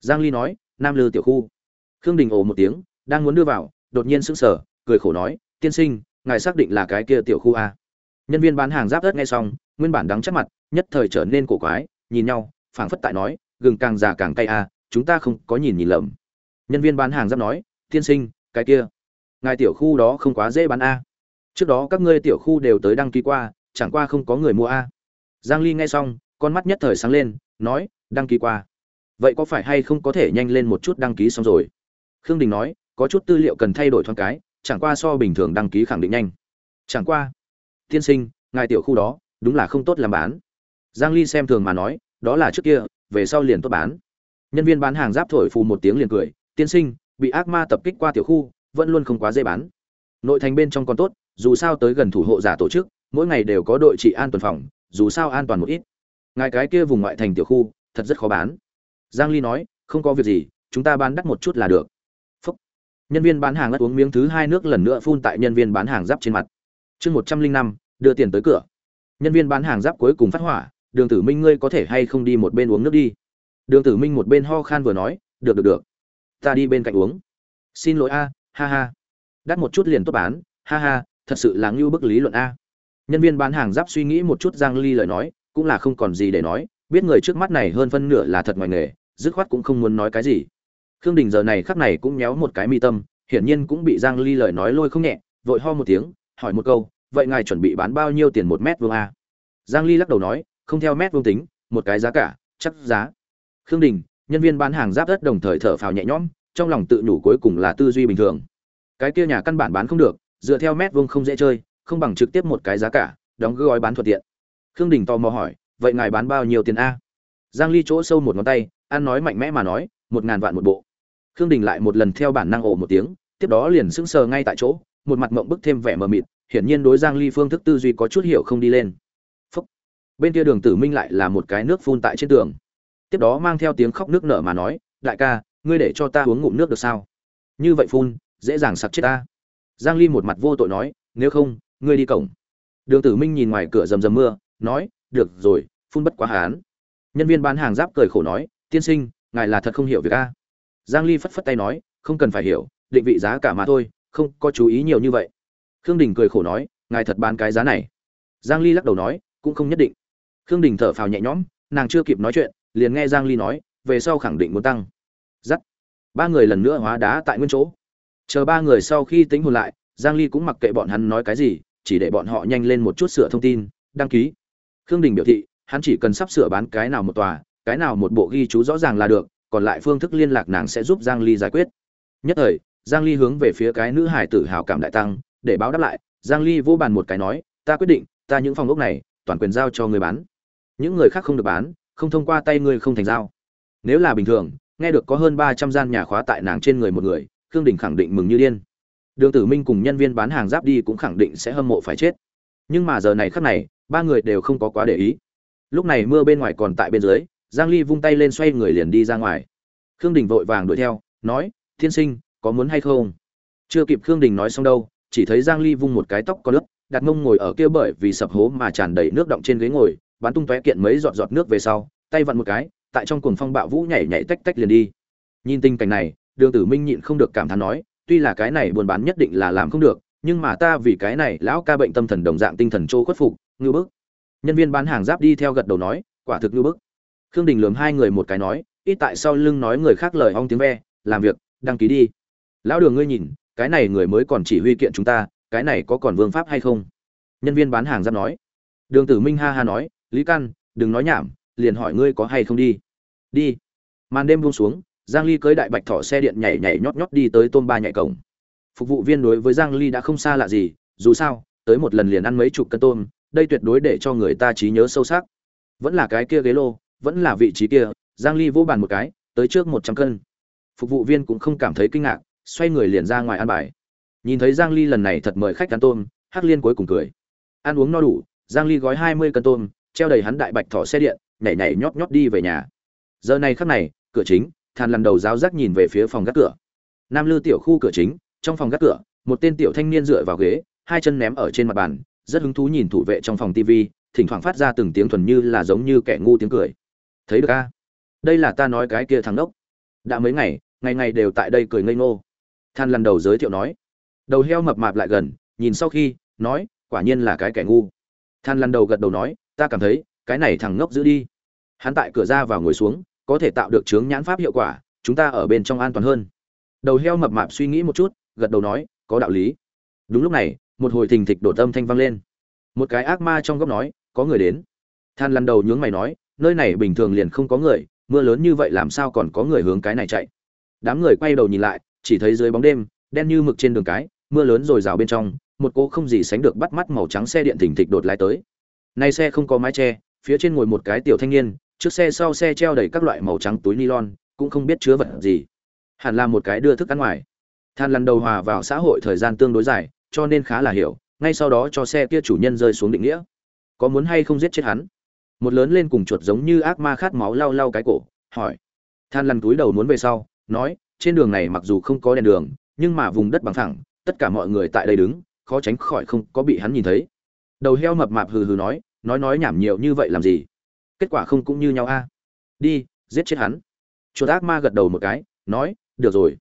Giang ly nói, nam lư tiểu khu. Khương đình ồ một tiếng, đang muốn đưa vào, đột nhiên sững sờ, cười khổ nói, tiên sinh, ngài xác định là cái kia tiểu khu a? Nhân viên bán hàng giáp đất nghe xong, nguyên bản đắng chắc mặt, nhất thời trở nên cổ quái, nhìn nhau, phảng phất tại nói, gừng càng già càng cay a, chúng ta không có nhìn nhìn lầm. Nhân viên bán hàng giáp nói, tiên sinh, cái kia, ngài tiểu khu đó không quá dễ bán a. Trước đó các ngươi tiểu khu đều tới đăng ký qua, chẳng qua không có người mua a. Giang ly nghe xong con mắt nhất thời sáng lên, nói, đăng ký qua. Vậy có phải hay không có thể nhanh lên một chút đăng ký xong rồi? Khương đình nói, có chút tư liệu cần thay đổi thoáng cái, chẳng qua so bình thường đăng ký khẳng định nhanh. Chẳng qua, tiên sinh, ngài tiểu khu đó, đúng là không tốt làm bán. Giang ly xem thường mà nói, đó là trước kia, về sau liền tốt bán. Nhân viên bán hàng giáp thổi phù một tiếng liền cười, tiên sinh, bị ác ma tập kích qua tiểu khu, vẫn luôn không quá dễ bán. Nội thành bên trong còn tốt, dù sao tới gần thủ hộ giả tổ chức, mỗi ngày đều có đội trị an tuần phòng, dù sao an toàn một ít ngài cái kia vùng ngoại thành tiểu khu, thật rất khó bán. Giang ly nói, không có việc gì, chúng ta bán đắt một chút là được. Phúc. nhân viên bán hàng ngắt uống miếng thứ hai nước lần nữa phun tại nhân viên bán hàng giáp trên mặt. Chương một trăm linh năm, đưa tiền tới cửa. Nhân viên bán hàng giáp cuối cùng phát hỏa, đường tử minh ngươi có thể hay không đi một bên uống nước đi? Đường tử minh một bên ho khan vừa nói, được được được. Ta đi bên cạnh uống. Xin lỗi a, ha ha. Đắt một chút liền tốt bán, ha ha, thật sự là ngưu bức lý luận a. Nhân viên bán hàng giáp suy nghĩ một chút, giang ly lời nói cũng là không còn gì để nói, biết người trước mắt này hơn phân nửa là thật ngoài nghề, dứt khoát cũng không muốn nói cái gì. Khương đình giờ này khắc này cũng méo một cái mi tâm, hiển nhiên cũng bị giang ly lời nói lôi không nhẹ, vội ho một tiếng, hỏi một câu, vậy ngài chuẩn bị bán bao nhiêu tiền một mét vuông a? Giang ly lắc đầu nói, không theo mét vuông tính, một cái giá cả, chắc giá. Khương đình, nhân viên bán hàng giáp đất đồng thời thở phào nhẹ nhõm, trong lòng tự nhủ cuối cùng là tư duy bình thường. Cái kia nhà căn bản bán không được, dựa theo mét vuông không dễ chơi, không bằng trực tiếp một cái giá cả, đóng gói bán thuận tiện khương đình tò mò hỏi, vậy ngài bán bao nhiêu tiền a? Giang ly chỗ sâu một ngón tay, ăn nói mạnh mẽ mà nói, một ngàn vạn một bộ. Khương đình lại một lần theo bản năng ồ một tiếng, tiếp đó liền sững sờ ngay tại chỗ, một mặt mộng bức thêm vẻ mờ mịt, hiển nhiên đối giang ly phương thức tư duy có chút hiểu không đi lên. Phúc. bên kia đường tử minh lại là một cái nước phun tại trên tường. Tiếp đó mang theo tiếng khóc nước nở mà nói, đại ca, ngươi để cho ta uống ngụm nước được sao? Như vậy phun, dễ dàng sặc chết ta. Giang ly một mặt vô tội nói, nếu không, ngươi đi cổng. Đường tử minh nhìn ngoài cửa rầm rầm mưa nói, được rồi, phun bất quá hán. Nhân viên bán hàng giáp cười khổ nói, tiên sinh, ngài là thật không hiểu việc a. Giang ly phất phất tay nói, không cần phải hiểu, định vị giá cả mà thôi, không có chú ý nhiều như vậy. Khương đình cười khổ nói, ngài thật bán cái giá này. Giang ly lắc đầu nói, cũng không nhất định. Khương đình thở phào nhẹ nhõm, nàng chưa kịp nói chuyện, liền nghe giang ly nói, về sau khẳng định muốn tăng. Dắt ba người lần nữa hóa đá tại nguyên chỗ. Chờ ba người sau khi tính hồn lại, giang ly cũng mặc kệ bọn hắn nói cái gì, chỉ để bọn họ nhanh lên một chút sửa thông tin, đăng ký khương đình biểu thị, hắn chỉ cần sắp sửa bán cái nào một tòa, cái nào một bộ ghi chú rõ ràng là được, còn lại phương thức liên lạc nàng sẽ giúp giang ly giải quyết. Nhất thời, giang ly hướng về phía cái nữ hải tử hào cảm đại tăng, để báo đáp lại, giang ly vô bàn một cái nói, ta quyết định, ta những phòng ốc này, toàn quyền giao cho người bán. Những người khác không được bán, không thông qua tay ngươi không thành giao. Nếu là bình thường, nghe được có hơn 300 gian nhà khóa tại nàng trên người một người, khương đình khẳng định mừng như điên. Đường tử minh cùng nhân viên bán hàng giáp đi cũng khẳng định sẽ hâm mộ phải chết nhưng mà giờ này khắc này, ba người đều không có quá để ý. Lúc này mưa bên ngoài còn tại bên dưới, giang ly vung tay lên xoay người liền đi ra ngoài. Khương đình vội vàng đuổi theo, nói, thiên sinh, có muốn hay không? Chưa kịp khương đình nói xong đâu, chỉ thấy giang ly vung một cái tóc có nước đặt mông ngồi ở kia bởi vì sập hố mà tràn đầy nước động trên ghế ngồi, bắn tung tóe kiện mấy giọt giọt nước về sau, tay vặn một cái, tại trong cuồng phong bạo vũ nhảy nhảy tách tách liền đi. Nhìn tình cảnh này, đường tử minh nhịn không được cảm thán nói, tuy là cái này buôn bán nhất định là làm không được nhưng mà ta vì cái này lão ca bệnh tâm thần đồng dạng tinh thần trô khuất phục, ngưu bức. Nhân viên bán hàng giáp đi theo gật đầu nói, quả thực ngưu bức. Khương đình lường hai người một cái nói, ít tại sau lưng nói người khác lời ong tiếng ve, làm việc, đăng ký đi. Lão đường ngươi nhìn, cái này người mới còn chỉ huy kiện chúng ta, cái này có còn vương pháp hay không? Nhân viên bán hàng giáp nói. Đường tử minh ha ha nói, lý căn, đừng nói nhảm, liền hỏi ngươi có hay không đi. Đi. Màn đêm buông xuống, giang ly cưới đại bạch thỏ xe điện nhảy nhảy nhót nhót đi tới tôm ba nhảy cổng phục vụ viên đối với giang ly đã không xa lạ gì, dù sao, tới một lần liền ăn mấy chục cân tôm, đây tuyệt đối để cho người ta trí nhớ sâu sắc. Vẫn là cái kia ghế lô, vẫn là vị trí kia, giang ly vỗ bàn một cái, tới trước 100 cân. Phục vụ viên cũng không cảm thấy kinh ngạc, xoay người liền ra ngoài ăn bài. Nhìn thấy giang ly lần này thật mời khách ăn tôm, hắc liên cuối cùng cười. Ăn uống no đủ, giang ly gói 20 cân tôm, treo đầy hắn đại bạch thỏ xe điện, nhảy nhảy nhót nhót đi về nhà. Giờ này khắc này, cửa chính than lần đầu giáo giác nhìn về phía phòng gác cửa. Nam lư tiểu khu cửa chính trong phòng gác cửa, một tên tiểu thanh niên dựa vào ghế, hai chân ném ở trên mặt bàn, rất hứng thú nhìn thủ vệ trong phòng tv thỉnh thoảng phát ra từng tiếng thuần như là giống như kẻ ngu tiếng cười. Thấy được a? Đây là ta nói cái kia thằng đốc. Đã mấy ngày ngày ngày đều tại đây cười ngây ngô. Than lần đầu giới thiệu nói. Đầu heo mập mạp lại gần, nhìn sau khi, nói, quả nhiên là cái kẻ ngu. Than lần đầu gật đầu nói, ta cảm thấy, cái này thằng ngốc giữ đi. Hắn tại cửa ra vào ngồi xuống, có thể tạo được chướng nhãn pháp hiệu quả, chúng ta ở bên trong an toàn hơn. Đầu heo mập mạp suy nghĩ một chút gật đầu nói, có đạo lý. Đúng lúc này, một hồi thình thịch đổ tâm thanh vang lên. Một cái ác ma trong góc nói, có người đến. Than lăn đầu nhướng mày nói, nơi này bình thường liền không có người, mưa lớn như vậy làm sao còn có người hướng cái này chạy? Đám người quay đầu nhìn lại, chỉ thấy dưới bóng đêm, đen như mực trên đường cái, mưa lớn rồi rào bên trong, một cô không gì sánh được bắt mắt màu trắng xe điện thình thịch đột lái tới. Nay xe không có mái che, phía trên ngồi một cái tiểu thanh niên, trước xe sau xe treo đầy các loại màu trắng túi nylon, cũng không biết chứa vật gì. Hẳn là một cái đưa thức ăn ngoài than lần đầu hòa vào xã hội thời gian tương đối dài cho nên khá là hiểu ngay sau đó cho xe kia chủ nhân rơi xuống định nghĩa. Có muốn hay không giết chết hắn? Một lớn lên cùng chuột giống như ác ma khát máu lau lau cái cổ hỏi. Than lăn túi đầu muốn về sau nói trên đường này mặc dù không có đèn đường nhưng mà vùng đất bằng thẳng, tất cả mọi người tại đây đứng khó tránh khỏi không có bị hắn nhìn thấy. Đầu heo mập mạp hừ hừ nói nói nói nhảm nhiều như vậy làm gì? Kết quả không cũng như nhau a. Đi giết chết hắn. Chuột ác ma gật đầu một cái nói được rồi.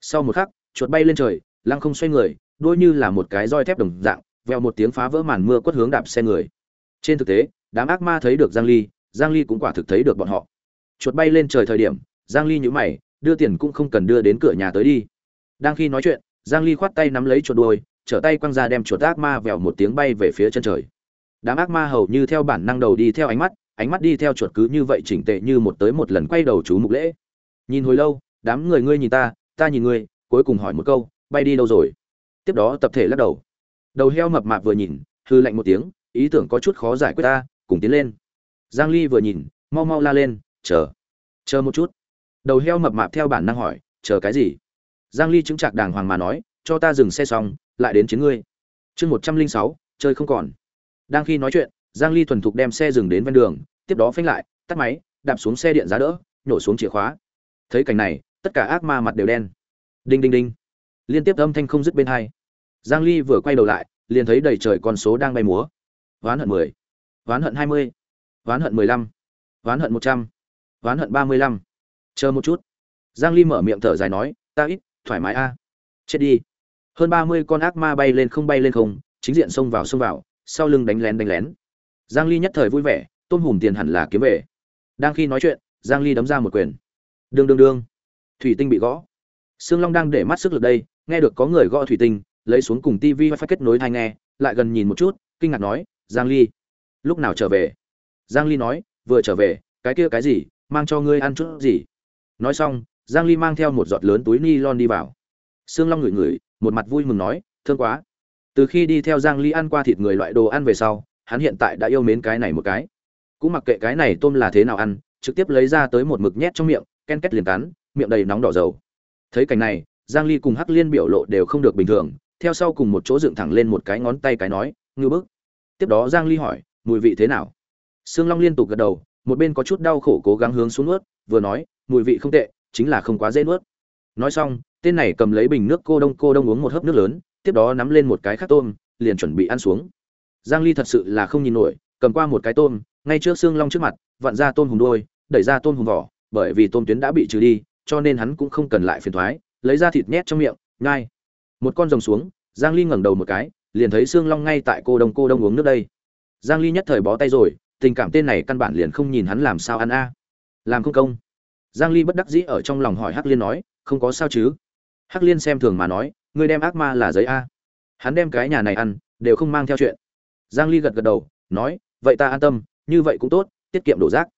Sau một khắc chuột bay lên trời, lăng không xoay người đuôi như là một cái roi thép đồng dạng veo một tiếng phá vỡ màn mưa quất hướng đạp xe người. Trên thực tế, đám ác ma thấy được giang ly giang ly cũng quả thực thấy được bọn họ. Chuột bay lên trời thời điểm, giang ly nhíu mày, đưa tiền cũng không cần đưa đến cửa nhà tới đi. Đang khi nói chuyện, giang ly khoát tay nắm lấy chuột đuôi, trở tay quăng ra đem chuột ác ma vèo một tiếng bay về phía chân trời. Đám ác ma hầu như theo bản năng đầu đi theo ánh mắt ánh mắt đi theo chuột cứ như vậy chỉnh tệ như một tới một lần quay đầu chú mục lễ. Nhìn hồi lâu, đám người ngươi nhìn ta ta nhìn ngươi cuối cùng hỏi một câu bay đi đâu rồi? Tiếp đó tập thể lắc đầu. Đầu heo mập mạp vừa nhìn hư lạnh một tiếng ý tưởng có chút khó giải quyết ta cùng tiến lên. Giang ly vừa nhìn mau mau la lên chờ chờ một chút. Đầu heo mập mạp theo bản năng hỏi chờ cái gì? Giang ly chứng chạc đàng hoàng mà nói cho ta dừng xe xong lại đến chiến ngươi. Chương 106, chơi không còn. Đang khi nói chuyện giang ly thuần thục đem xe dừng đến ven đường tiếp đó phanh lại tắt máy đạp xuống xe điện giá đỡ nhổ xuống chìa khóa. Thấy cảnh này tất cả ác ma mặt đều đen đinh đinh đinh. Liên tiếp âm thanh không dứt bên hai. Giang ly vừa quay đầu lại liền thấy đầy trời con số đang bay múa. Ván hận 10, ván hận 20, ván hận 15, ván hận 100, ván hận 35. chờ một chút. Giang ly mở miệng thở dài nói ta ít thoải mái a. Chết đi. Hơn 30 con ác ma bay lên không bay lên không chính diện xông vào xông vào sau lưng đánh lén đánh lén. Giang ly nhất thời vui vẻ tôm hùm tiền hẳn là kiếm về. Đang khi nói chuyện giang ly đấm ra một quyền. Đương đương đương. Thủy tinh bị gõ sương long đang để mắt sức lực đây, nghe được có người gõ thủy tinh, lấy xuống cùng TV phải kết nối tai nghe, lại gần nhìn một chút, kinh ngạc nói, giang ly, lúc nào trở về? Giang ly nói, vừa trở về, cái kia cái gì, mang cho ngươi ăn chút gì? Nói xong, giang ly mang theo một giọt lớn túi ni lon đi vào. Sương long ngửi ngửi, một mặt vui mừng nói, thương quá. Từ khi đi theo giang ly ăn qua thịt người loại đồ ăn về sau, hắn hiện tại đã yêu mến cái này một cái. Cũng mặc kệ cái này tôm là thế nào ăn, trực tiếp lấy ra tới một mực nhét trong miệng, ken kết liền cắn miệng đầy nóng đỏ dầu thấy cảnh này, giang ly cùng hắc liên biểu lộ đều không được bình thường, theo sau cùng một chỗ dựng thẳng lên một cái ngón tay cái nói, ngư bức. Tiếp đó giang ly hỏi, mùi vị thế nào? Sương long liên tục gật đầu, một bên có chút đau khổ cố gắng hướng xuống nuốt, vừa nói, mùi vị không tệ, chính là không quá dễ nuốt. Nói xong, tên này cầm lấy bình nước cô đông cô đông uống một hớp nước lớn, tiếp đó nắm lên một cái khác tôm, liền chuẩn bị ăn xuống. Giang ly thật sự là không nhìn nổi, cầm qua một cái tôm, ngay trước xương long trước mặt, vặn ra tôm hùng đuôi đẩy ra tôm hùng vỏ, bởi vì tôm tuyến đã bị trừ đi cho nên hắn cũng không cần lại phiền thoái, lấy ra thịt nhét trong miệng, nhai. Một con rồng xuống, giang ly ngẩng đầu một cái, liền thấy xương long ngay tại cô đông cô đông uống nước đây. Giang ly nhất thời bó tay rồi, tình cảm tên này căn bản liền không nhìn hắn làm sao ăn a. Làm không công. Giang ly bất đắc dĩ ở trong lòng hỏi hắc liên nói, không có sao chứ? Hắc liên xem thường mà nói, ngươi đem ác ma là giấy a. Hắn đem cái nhà này ăn, đều không mang theo chuyện. Giang ly gật gật đầu, nói, vậy ta an tâm, như vậy cũng tốt, tiết kiệm đổ rác.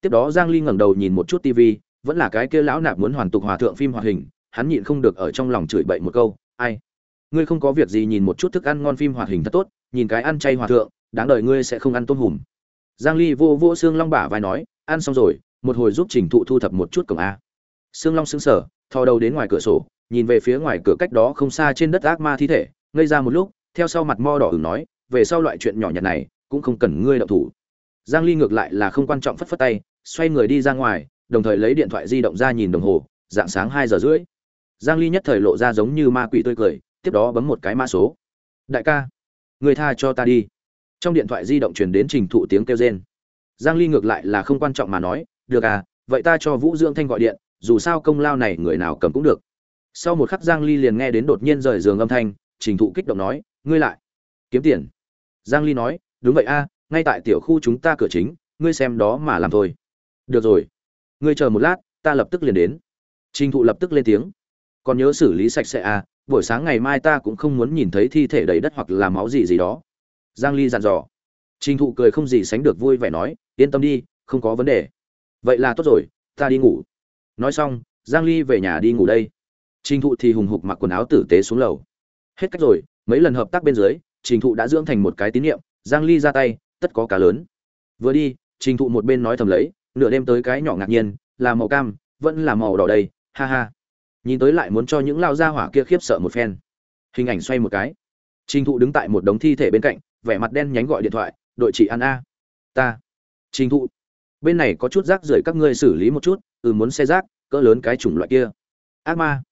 Tiếp đó giang ly ngẩng đầu nhìn một chút tivi vẫn là cái kia lão nạp muốn hoàn tục hòa thượng phim hoạt hình, hắn nhịn không được ở trong lòng chửi bậy một câu, ai? Ngươi không có việc gì nhìn một chút thức ăn ngon phim hoạt hình thật tốt, nhìn cái ăn chay hòa thượng, đáng đời ngươi sẽ không ăn tôm hùm. Giang ly vô vô xương long bả vai nói, ăn xong rồi, một hồi giúp trình thụ thu thập một chút cổng a. Xương long sững sờ, thò đầu đến ngoài cửa sổ, nhìn về phía ngoài cửa cách đó không xa trên đất ác ma thi thể, ngây ra một lúc, theo sau mặt mo đỏ ửng nói, về sau loại chuyện nhỏ nhặt này, cũng không cần ngươi động thủ. Giang ly ngược lại là không quan trọng phất phất tay, xoay người đi ra ngoài đồng thời lấy điện thoại di động ra nhìn đồng hồ, dạng sáng hai giờ rưỡi. Giang ly nhất thời lộ ra giống như ma quỷ tươi cười, tiếp đó bấm một cái mã số. Đại ca, người tha cho ta đi. Trong điện thoại di động truyền đến trình thụ tiếng kêu rên. Giang ly ngược lại là không quan trọng mà nói, được à vậy ta cho vũ dưỡng thanh gọi điện, dù sao công lao này người nào cầm cũng được. Sau một khắc giang ly liền nghe đến đột nhiên rời giường âm thanh, trình thụ kích động nói, ngươi lại, kiếm tiền. Giang ly nói, đúng vậy a, ngay tại tiểu khu chúng ta cửa chính, ngươi xem đó mà làm thôi. Được rồi ngươi chờ một lát, ta lập tức liền đến. Trình thụ lập tức lên tiếng. Còn nhớ xử lý sạch sẽ à? buổi sáng ngày mai ta cũng không muốn nhìn thấy thi thể đầy đất hoặc là máu gì gì đó. Giang ly dặn dò. Trình thụ cười không gì sánh được vui vẻ nói, yên tâm đi, không có vấn đề. Vậy là tốt rồi, ta đi ngủ. Nói xong, giang ly về nhà đi ngủ đây. Trình thụ thì hùng hục mặc quần áo tử tế xuống lầu. Hết cách rồi, mấy lần hợp tác bên dưới, trình thụ đã dưỡng thành một cái tín nhiệm, giang ly ra tay, tất có cá lớn. Vừa đi, trình thụ một bên nói thầm lấy nửa đêm tới cái nhỏ ngạc nhiên, là màu cam, vẫn là màu đỏ đây, ha ha. Nhìn tới lại muốn cho những lao gia hỏa kia khiếp sợ một phen. Hình ảnh xoay một cái. Trình thụ đứng tại một đống thi thể bên cạnh, vẻ mặt đen nhánh gọi điện thoại, đội chị ăn a. Ta. Trình thụ. Bên này có chút rác rưởi các ngươi xử lý một chút ừ muốn xe rác, cỡ lớn cái chủng loại kia. Ác ma.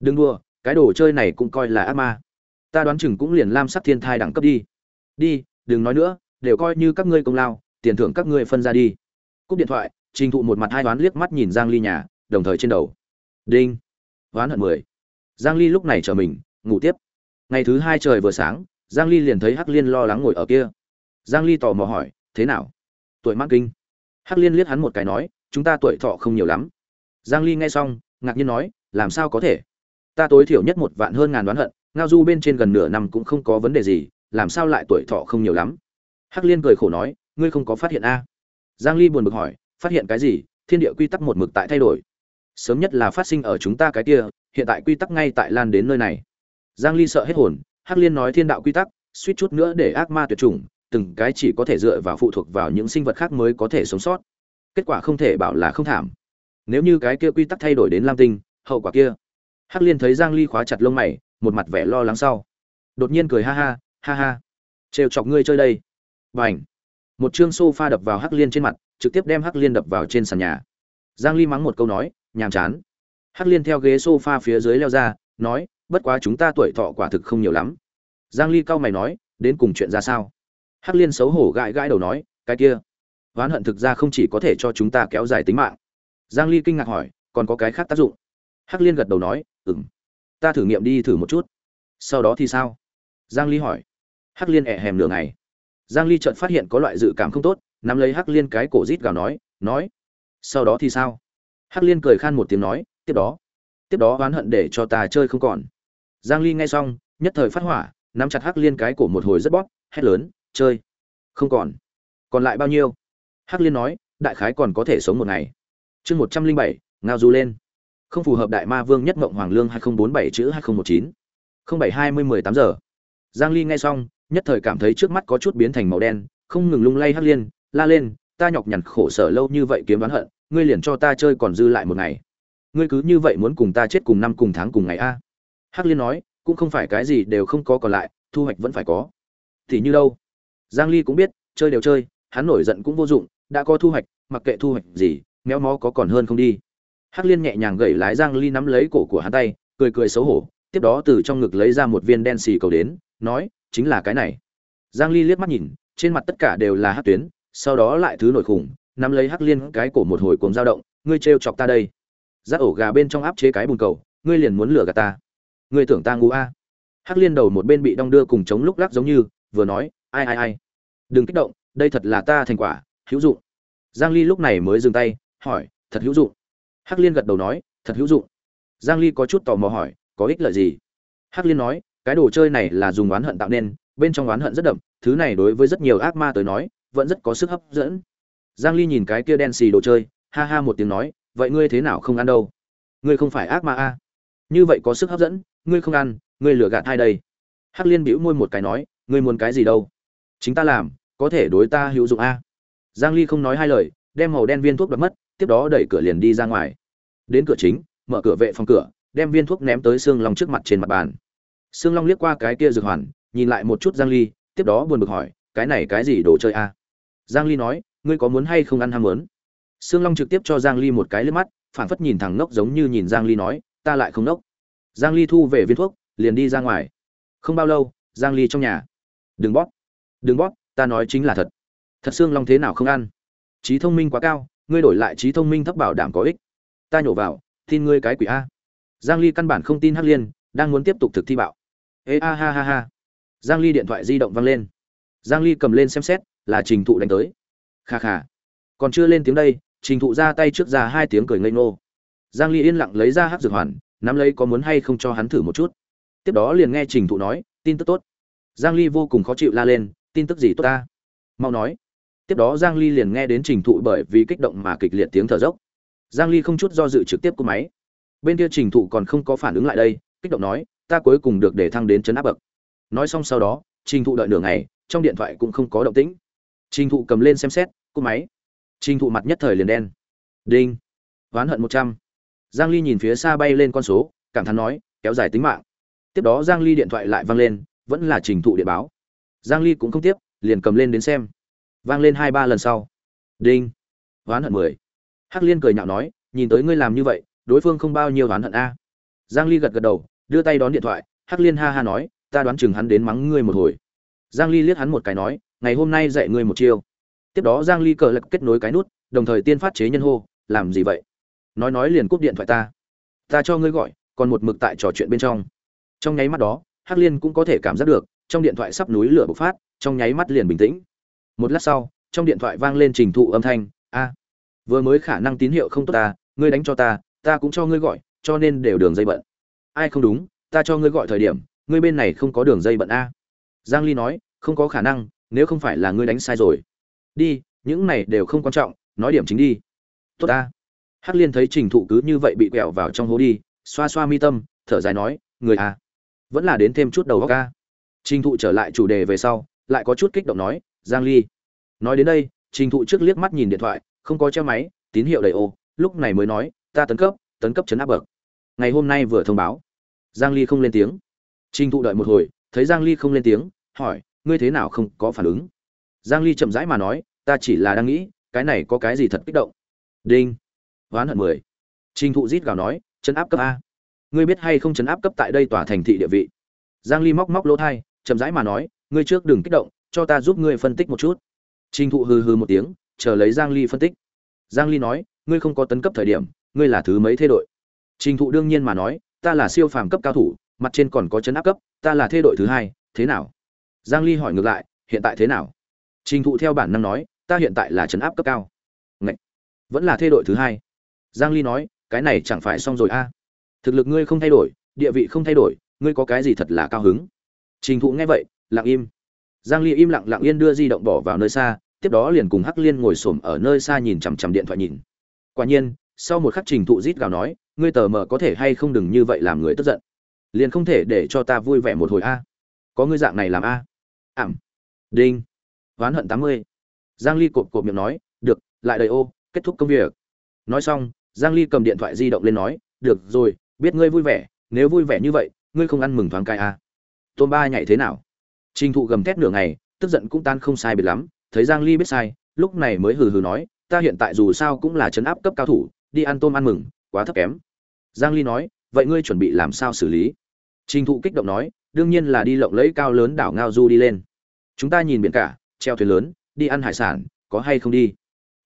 Đừng đùa, cái đồ chơi này cũng coi là ác ma. Ta đoán chừng cũng liền lam sắc thiên thai đẳng cấp đi. Đi, đừng nói nữa, đều coi như các ngươi công lao, tiền thưởng các ngươi phân ra đi cúp điện thoại, trình thụ một mặt hai đoán liếc mắt nhìn giang ly nhà, đồng thời trên đầu. Đinh. Đoán hận mười. Giang ly lúc này chờ mình, ngủ tiếp. Ngày thứ hai trời vừa sáng, giang ly liền thấy hắc liên lo lắng ngồi ở kia. Giang ly tò mò hỏi, thế nào? Tuổi mắc kinh? Hắc liên liếc hắn một cái nói, chúng ta tuổi thọ không nhiều lắm. Giang ly nghe xong, ngạc nhiên nói, làm sao có thể? Ta tối thiểu nhất một vạn hơn ngàn đoán hận, ngao du bên trên gần nửa năm cũng không có vấn đề gì, làm sao lại tuổi thọ không nhiều lắm? Hắc liên cười khổ nói, ngươi không có phát hiện a giang ly buồn bực hỏi, phát hiện cái gì? Thiên địa quy tắc một mực tại thay đổi. Sớm nhất là phát sinh ở chúng ta cái kia, hiện tại quy tắc ngay tại lan đến nơi này. Giang ly sợ hết hồn, hắc liên nói thiên đạo quy tắc, suýt chút nữa để ác ma tuyệt chủng, từng cái chỉ có thể dựa vào phụ thuộc vào những sinh vật khác mới có thể sống sót. Kết quả không thể bảo là không thảm. Nếu như cái kia quy tắc thay đổi đến lam tinh, hậu quả kia. Hắc liên thấy giang ly khóa chặt lông mày, một mặt vẻ lo lắng sau. Đột nhiên cười ha ha ha ha. Trêu chọc ngươi chơi đây. Bảnh một chương sofa đập vào hắc liên trên mặt, trực tiếp đem hắc liên đập vào trên sàn nhà. Giang ly mắng một câu nói, nhàm chán. Hắc liên theo ghế sofa phía dưới leo ra, nói, bất quá chúng ta tuổi thọ quả thực không nhiều lắm. Giang ly cau mày nói, đến cùng chuyện ra sao? Hắc liên xấu hổ gãi gãi đầu nói, cái kia, oán hận thực ra không chỉ có thể cho chúng ta kéo dài tính mạng. Giang ly kinh ngạc hỏi, còn có cái khác tác dụng? Hắc liên gật đầu nói, ừm, ta thử nghiệm đi thử một chút. Sau đó thì sao? Giang ly hỏi. Hắc liên ẹ hèm nửa ngày giang ly chợt phát hiện có loại dự cảm không tốt, nắm lấy hắc liên cái cổ rít gào nói nói, sau đó thì sao? Hắc liên cười khan một tiếng nói, tiếp đó tiếp đó oán hận để cho ta chơi không còn. Giang ly nghe xong, nhất thời phát hỏa, nắm chặt hắc liên cái cổ một hồi rất bóp, hét lớn, chơi, không còn còn lại bao nhiêu? Hắc liên nói, đại khái còn có thể sống một ngày. Chương một trăm linh bảy, ngao du lên. Không phù hợp đại ma vương nhất mộng hoàng lương hai nghìn bốn bảy chữ hai nghìn một chín. Không bảy hai mươi mười tám giờ. Giang ly nghe xong nhất thời cảm thấy trước mắt có chút biến thành màu đen, không ngừng lung lay hắc liên, la lên, ta nhọc nhằn khổ sở lâu như vậy kiếm đoán hận, ngươi liền cho ta chơi còn dư lại một ngày. Ngươi cứ như vậy muốn cùng ta chết cùng năm cùng tháng cùng ngày a. Hắc liên nói, cũng không phải cái gì đều không có còn lại, thu hoạch vẫn phải có. Thì như đâu? Giang ly cũng biết, chơi đều chơi, hắn nổi giận cũng vô dụng, đã có thu hoạch, mặc kệ thu hoạch gì, méo mó có còn hơn không đi. Hắc liên nhẹ nhàng gẩy lái giang ly nắm lấy cổ của hắn tay, cười cười xấu hổ, tiếp đó từ trong ngực lấy ra một viên đen xì cầu đến nói, chính là cái này. Giang ly liếc mắt nhìn, trên mặt tất cả đều là hắc tuyến, sau đó lại thứ nổi khủng, nắm lấy hắc liên cái cổ một hồi cuồng dao động, ngươi trêu chọc ta đây. Giác ổ gà bên trong áp chế cái bùn cầu, ngươi liền muốn lừa gạt ta. Ngươi tưởng ta ngu a? Hắc liên đầu một bên bị đong đưa cùng chống lúc lắc giống như, vừa nói, ai ai ai. Đừng kích động, đây thật là ta thành quả, hữu dụng. Giang ly lúc này mới dừng tay, hỏi, thật hữu dụng? Hắc liên gật đầu nói, thật hữu dụng. Giang ly có chút tò mò hỏi, có ích lợi gì? Hắc liên nói cái đồ chơi này là dùng oán hận tạo nên, bên trong oán hận rất đậm, thứ này đối với rất nhiều ác ma tới nói, vẫn rất có sức hấp dẫn. Giang ly nhìn cái kia đen xì đồ chơi, ha ha một tiếng nói, vậy ngươi thế nào không ăn đâu? Ngươi không phải ác ma a. À? như vậy có sức hấp dẫn, ngươi không ăn, ngươi lừa gạt ai đây? Hắc liên bĩu môi một cái nói, ngươi muốn cái gì đâu? Chính ta làm, có thể đối ta hữu dụng a. Giang ly không nói hai lời, đem màu đen viên thuốc đập mất, tiếp đó đẩy cửa liền đi ra ngoài. Đến cửa chính, mở cửa vệ phòng cửa, đem viên thuốc ném tới xương long trước mặt trên mặt bàn. Sương long liếc qua cái kia dược hoàn, nhìn lại một chút giang ly, tiếp đó buồn bực hỏi, cái này cái gì đồ chơi a? Giang ly nói, ngươi có muốn hay không ăn ham muốn? Sương long trực tiếp cho giang ly một cái liếc mắt, phản phất nhìn thẳng ngốc giống như nhìn giang ly nói, ta lại không ngốc. Giang ly thu về viên thuốc, liền đi ra ngoài. Không bao lâu, giang ly trong nhà. Đừng bóp đừng bóp, ta nói chính là thật. Thật Sương long thế nào không ăn? Trí thông minh quá cao, ngươi đổi lại trí thông minh thấp bảo đảm có ích. Ta nhổ vào, tin ngươi cái quỷ a. Giang ly căn bản không tin hắc liên, đang muốn tiếp tục thực thi bạo ê a ha ha ha. Giang ly điện thoại di động vang lên. Giang ly cầm lên xem xét, là trình thụ đánh tới. Kha kha. Còn chưa lên tiếng đây, trình thụ ra tay trước ra hai tiếng cười ngây ngô. Giang ly yên lặng lấy ra hát dược hoàn, nắm lấy có muốn hay không cho hắn thử một chút. Tiếp đó liền nghe trình thụ nói, tin tức tốt. Giang ly vô cùng khó chịu la lên, tin tức gì tốt ta? Mau nói. Tiếp đó giang ly liền nghe đến trình thụ bởi vì kích động mà kịch liệt tiếng thở dốc. Giang ly không chút do dự trực tiếp cúp máy. Bên kia trình thụ còn không có phản ứng lại đây, kích động nói ta cuối cùng được để thăng đến chấn áp bậc. Nói xong sau đó, trình thụ đợi nửa ngày, trong điện thoại cũng không có động tĩnh. Trình thụ cầm lên xem xét, cúp máy. Trình thụ mặt nhất thời liền đen. Đinh. Oán hận một trăm. Giang ly nhìn phía xa bay lên con số, cảm thán nói, kéo dài tính mạng. Tiếp đó giang ly điện thoại lại vang lên, vẫn là trình thụ điện báo. Giang ly cũng không tiếp, liền cầm lên đến xem. Vang lên hai ba lần sau. Đinh. Oán hận mười. Hắc liên cười nhạo nói, nhìn tới ngươi làm như vậy, đối phương không bao nhiêu oán hận a. Giang ly gật gật đầu đưa tay đón điện thoại, hắc liên ha ha nói, ta đoán chừng hắn đến mắng ngươi một hồi. Giang ly liếc hắn một cái nói, ngày hôm nay dạy ngươi một chiêu. Tiếp đó giang ly cờ lật kết nối cái nút, đồng thời tiên phát chế nhân hô, làm gì vậy? Nói nói liền cúp điện thoại ta. Ta cho ngươi gọi, còn một mực tại trò chuyện bên trong. Trong nháy mắt đó, hắc liên cũng có thể cảm giác được, trong điện thoại sắp núi lửa bộc phát, trong nháy mắt liền bình tĩnh. Một lát sau, trong điện thoại vang lên trình thụ âm thanh, a, vừa mới khả năng tín hiệu không tốt ta, ngươi đánh cho ta ta cũng cho ngươi gọi, cho nên đều đường dây bận ai không đúng, ta cho ngươi gọi thời điểm, ngươi bên này không có đường dây bận a. Giang ly nói, không có khả năng, nếu không phải là ngươi đánh sai rồi. Đi, những này đều không quan trọng, nói điểm chính đi. Tốt ta. Hắc liên thấy trình thụ cứ như vậy bị quẹo vào trong hố đi, xoa xoa mi tâm, thở dài nói, người a vẫn là đến thêm chút đầu óc a. Trình thụ trở lại chủ đề về sau, lại có chút kích động nói, giang ly. Nói đến đây, trình thụ trước liếc mắt nhìn điện thoại, không có treo máy, tín hiệu đầy ô, lúc này mới nói, ta tấn cấp tấn cấp chấn áp bậc ngày hôm nay vừa thông báo. Giang ly không lên tiếng. Trình thụ đợi một hồi, thấy giang ly không lên tiếng, hỏi, ngươi thế nào không có phản ứng? Giang ly chậm rãi mà nói, ta chỉ là đang nghĩ, cái này có cái gì thật kích động? Đinh. Hoán hận mười. Trình thụ rít gào nói, chấn áp cấp a. Ngươi biết hay không chấn áp cấp tại đây tòa thành thị địa vị? Giang ly móc móc lỗ thai, chậm rãi mà nói, ngươi trước đừng kích động, cho ta giúp ngươi phân tích một chút. Trình thụ hừ hừ một tiếng, chờ lấy giang ly phân tích. Giang ly nói, ngươi không có tấn cấp thời điểm, ngươi là thứ mấy thế đội? Trình thụ đương nhiên mà nói, ta là siêu phàm cấp cao thủ, mặt trên còn có chấn áp cấp, ta là thê đội thứ hai, thế nào? Giang ly hỏi ngược lại, hiện tại thế nào? Trình thụ theo bản năng nói, ta hiện tại là chấn áp cấp cao. Ngậy! vẫn là thê đội thứ hai. Giang ly nói, cái này chẳng phải xong rồi a. Thực lực ngươi không thay đổi, địa vị không thay đổi, ngươi có cái gì thật là cao hứng? Trình thụ nghe vậy, lặng im. Giang ly im lặng lặng yên đưa di động bỏ vào nơi xa, tiếp đó liền cùng hắc liên ngồi xổm ở nơi xa nhìn chằm chằm điện thoại nhìn. Quả nhiên, sau một khắc trình thụ rít gào nói ngươi tờ mờ có thể hay không đừng như vậy làm người tức giận. Liền không thể để cho ta vui vẻ một hồi a. Có ngươi dạng này làm a. Ảm. Đinh. Oán hận tám mươi. Giang ly cộp cộp miệng nói, được, lại đầy ô, kết thúc công việc. Nói xong, giang ly cầm điện thoại di động lên nói, được rồi, biết ngươi vui vẻ, nếu vui vẻ như vậy, ngươi không ăn mừng thoáng cai a. Tôn ba nhảy thế nào? Trình thụ gầm thét nửa ngày, tức giận cũng tan không sai biệt lắm, thấy giang ly biết sai, lúc này mới hừ hừ nói, ta hiện tại dù sao cũng là chấn áp cấp cao thủ, đi ăn tôm ăn mừng quá thấp kém. Giang ly nói, vậy ngươi chuẩn bị làm sao xử lý? Trình thụ kích động nói, đương nhiên là đi lộng lẫy cao lớn đảo ngao du đi lên. Chúng ta nhìn biển cả, treo thuyền lớn, đi ăn hải sản, có hay không đi?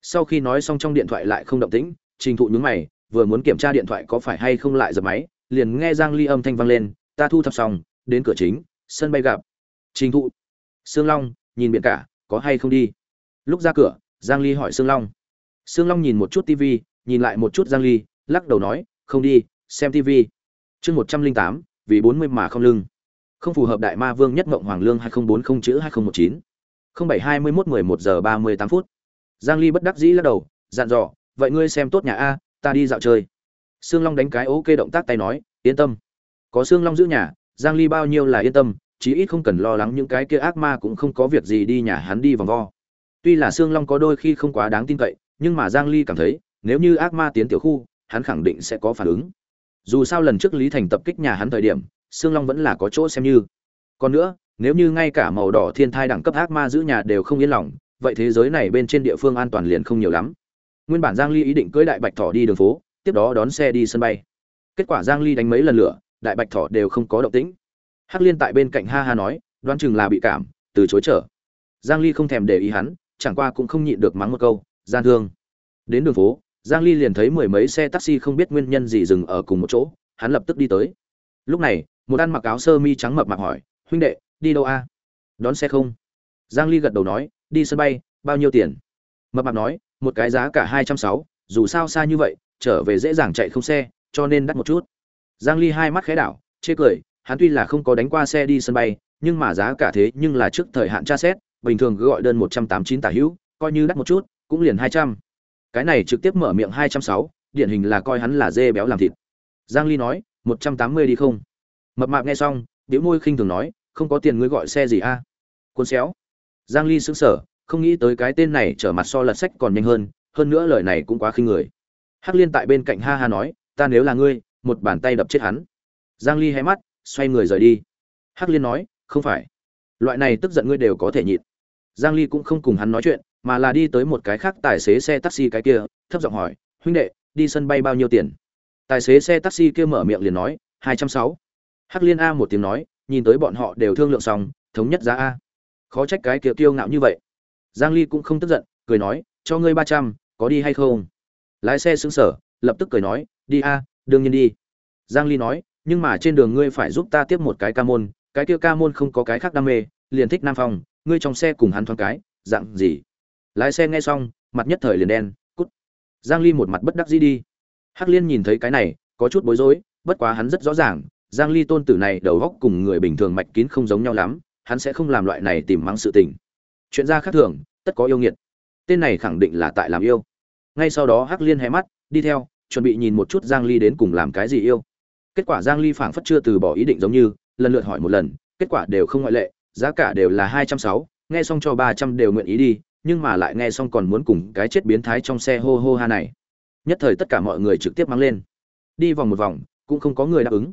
Sau khi nói xong trong điện thoại lại không động tĩnh, trình thụ nhướng mày, vừa muốn kiểm tra điện thoại có phải hay không lại giật máy, liền nghe giang ly âm thanh vang lên, ta thu thập xong, đến cửa chính, sân bay gặp. Trình thụ, sương long, nhìn biển cả, có hay không đi? Lúc ra cửa, giang ly hỏi sương long. Sương long nhìn một chút tivi nhìn lại một chút giang ly lắc đầu nói không đi xem tivi chương 108, vì 40 mà không lưng. Không phù hợp đại ma vương nhất mộng hoàng lương 2040 chữ 2019 0721 11 giờ 38 phút. Giang ly bất đắc dĩ lắc đầu dặn dò vậy ngươi xem tốt nhà a ta đi dạo chơi. Sương long đánh cái ok động tác tay nói yên tâm. Có sương long giữ nhà giang ly bao nhiêu là yên tâm chí ít không cần lo lắng những cái kia ác ma cũng không có việc gì đi nhà hắn đi vòng vo. Tuy là sương long có đôi khi không quá đáng tin cậy nhưng mà giang ly cảm thấy nếu như ác ma tiến tiểu khu hắn khẳng định sẽ có phản ứng. Dù sao lần trước lý thành tập kích nhà hắn thời điểm, sương long vẫn là có chỗ xem như. Còn nữa, nếu như ngay cả màu đỏ thiên thai đẳng cấp ác ma giữ nhà đều không yên lòng, vậy thế giới này bên trên địa phương an toàn liền không nhiều lắm. Nguyên bản giang ly ý định cưỡi đại bạch thỏ đi đường phố, tiếp đó đón xe đi sân bay. Kết quả giang ly đánh mấy lần lửa, đại bạch thỏ đều không có động tĩnh. Hắc liên tại bên cạnh ha ha nói, đoán chừng là bị cảm, từ chối trở giang ly không thèm để ý hắn, chẳng qua cũng không nhịn được mắng một câu, gian thương. Đến đường phố giang ly liền thấy mười mấy xe taxi không biết nguyên nhân gì dừng ở cùng một chỗ, hắn lập tức đi tới. Lúc này, một ăn mặc áo sơ mi trắng mập mạp hỏi, huynh đệ, đi đâu a? Đón xe không? Giang ly gật đầu nói, đi sân bay, bao nhiêu tiền? Mập mạp nói, một cái giá cả hai trăm sáu, dù sao xa như vậy, trở về dễ dàng chạy không xe, cho nên đắt một chút. Giang ly hai mắt khẽ đảo, chê cười, hắn tuy là không có đánh qua xe đi sân bay, nhưng mà giá cả thế nhưng là trước thời hạn tra xét, bình thường cứ gọi đơn một trăm tám chín tả hữu, coi như đắt một chút, cũng liền hai trăm cái này trực tiếp mở miệng hai trăm sáu, điển hình là coi hắn là dê béo làm thịt. Giang ly nói, một trăm tám mươi đi không. Mập mạp nghe xong, biểu môi khinh thường nói, không có tiền ngươi gọi xe gì a? À? cuốn xéo. Giang ly sững sờ, không nghĩ tới cái tên này trở mặt so lật sách còn nhanh hơn hơn nữa lời này cũng quá khinh người. Hắc liên tại bên cạnh ha ha nói, ta nếu là ngươi, một bàn tay đập chết hắn. Giang ly hé mắt, xoay người rời đi. Hắc liên nói, không phải. Loại này tức giận ngươi đều có thể nhịn. Giang ly cũng không cùng hắn nói chuyện mà là đi tới một cái khác tài xế xe taxi cái kia, thấp giọng hỏi, huynh đệ, đi sân bay bao nhiêu tiền? Tài xế xe taxi kia mở miệng liền nói, hai trăm sáu. Hắc liên a một tiếng nói, nhìn tới bọn họ đều thương lượng xong, thống nhất giá a. Khó trách cái kia kiêu ngạo như vậy. Giang ly cũng không tức giận, cười nói, cho ngươi ba trăm, có đi hay không? Lái xe sững sờ, lập tức cười nói, đi a, đương nhiên đi. Giang ly nói, nhưng mà trên đường ngươi phải giúp ta tiếp một cái ca môn, cái kia ca môn không có cái khác đam mê, liền thích nam phong, ngươi trong xe cùng hắn thoáng cái, dạng gì? Lái xe nghe xong, mặt nhất thời liền đen, cút. Giang ly một mặt bất đắc dĩ đi. Hắc liên nhìn thấy cái này, có chút bối rối, bất quá hắn rất rõ ràng, giang ly tôn tử này đầu góc cùng người bình thường mạch kín không giống nhau lắm, hắn sẽ không làm loại này tìm mắng sự tình. Chuyện ra khác thường, tất có yêu nghiệt. Tên này khẳng định là tại làm yêu. Ngay sau đó hắc liên hé mắt, đi theo, chuẩn bị nhìn một chút giang ly đến cùng làm cái gì yêu. Kết quả giang ly phảng phất chưa từ bỏ ý định giống như, lần lượt hỏi một lần, kết quả đều không ngoại lệ, giá cả đều là hai trăm sáu, nghe xong cho ba trăm đều nguyện ý đi nhưng mà lại nghe xong còn muốn cùng cái chết biến thái trong xe hô hô ha này. Nhất thời tất cả mọi người trực tiếp mang lên. Đi vòng một vòng, cũng không có người đáp ứng.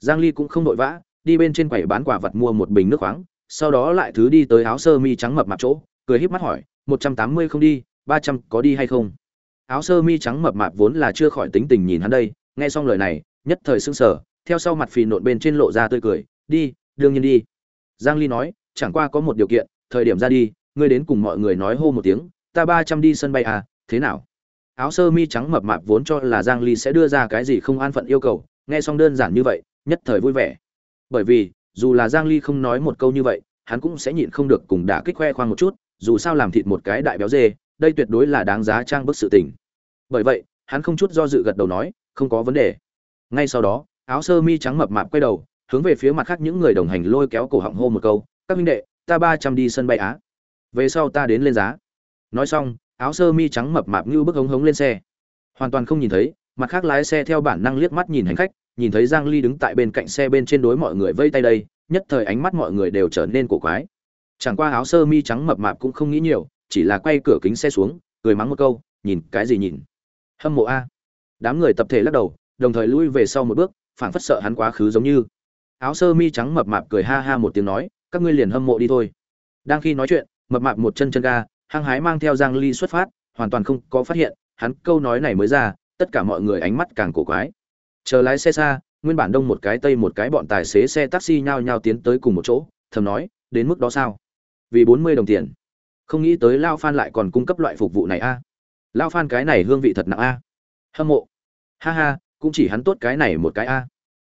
Giang ly cũng không vội vã, đi bên trên quầy bán quả vật mua một bình nước khoáng, sau đó lại thứ đi tới áo sơ mi trắng mập mạp chỗ, cười híp mắt hỏi 180 không đi 300 có đi hay không? Áo sơ mi trắng mập mạp vốn là chưa khỏi tính tình nhìn hắn đây, nghe xong lời này, nhất thời sững sờ, theo sau mặt phì nộn bên trên lộ ra tươi cười, đi, đương nhiên đi. Giang ly nói, chẳng qua có một điều kiện, thời điểm ra đi ngươi đến cùng mọi người nói hô một tiếng, ta 300 đi sân bay à thế nào? Áo sơ mi trắng mập mạp vốn cho là giang ly sẽ đưa ra cái gì không an phận yêu cầu, nghe xong đơn giản như vậy, nhất thời vui vẻ. Bởi vì, dù là giang ly không nói một câu như vậy, hắn cũng sẽ nhịn không được cùng đả kích khoe khoang một chút, dù sao làm thịt một cái đại béo dê, đây tuyệt đối là đáng giá trang bức sự tình. Bởi vậy, hắn không chút do dự gật đầu nói, không có vấn đề. Ngay sau đó, áo sơ mi trắng mập mạp quay đầu, hướng về phía mặt khác những người đồng hành lôi kéo cổ họng hô một câu, các minh đệ, ta ba trăm đi sân bay á về sau ta đến lên giá. Nói xong, áo sơ mi trắng mập mạp như bức hống hống lên xe. Hoàn toàn không nhìn thấy, mặt khác lái xe theo bản năng liếc mắt nhìn hành khách, nhìn thấy giang ly đứng tại bên cạnh xe bên trên đối mọi người vây tay đây, nhất thời ánh mắt mọi người đều trở nên cổ quái. Chẳng qua áo sơ mi trắng mập mạp cũng không nghĩ nhiều, chỉ là quay cửa kính xe xuống, cười mắng một câu, nhìn, cái gì nhìn? Hâm mộ a. Đám người tập thể lắc đầu, đồng thời lui về sau một bước, phảng phất sợ hắn quá khứ giống như. Áo sơ mi trắng mập mạp cười ha ha một tiếng nói, các ngươi liền hâm mộ đi thôi. Đang khi nói chuyện mập mạp một chân chân ga, hăng hái mang theo giang ly xuất phát, hoàn toàn không có phát hiện, hắn câu nói này mới ra, tất cả mọi người ánh mắt càng cổ quái. Chờ lái xe xa, nguyên bản đông một cái tây một cái bọn tài xế xe taxi nhao nhao tiến tới cùng một chỗ, thầm nói, đến mức đó sao? Vì 40 đồng tiền. Không nghĩ tới lao phan lại còn cung cấp loại phục vụ này a. Lao phan cái này hương vị thật nặng a. Hâm mộ. Ha ha, cũng chỉ hắn tốt cái này một cái a.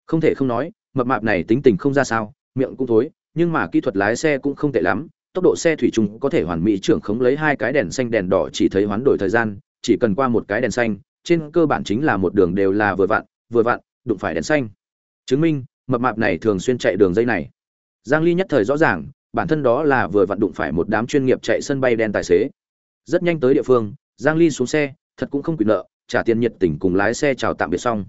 Không thể không nói, mập mạp này tính tình không ra sao, miệng cũng thối, nhưng mà kỹ thuật lái xe cũng không tệ lắm tốc độ xe thủy chung có thể hoàn mỹ trưởng khống lấy hai cái đèn xanh, đèn đỏ chỉ thấy hoán đổi thời gian, chỉ cần qua một cái đèn xanh, trên cơ bản chính là một đường đều là vừa vặn vừa vặn, đụng phải đèn xanh. Chứng minh, mập mạp này thường xuyên chạy đường dây này. Giang ly nhất thời rõ ràng, bản thân đó là vừa vặn đụng phải một đám chuyên nghiệp chạy sân bay đen tài xế. Rất nhanh tới địa phương, giang ly xuống xe, thật cũng không quyền nợ, trả tiền nhiệt tình cùng lái xe chào tạm biệt xong.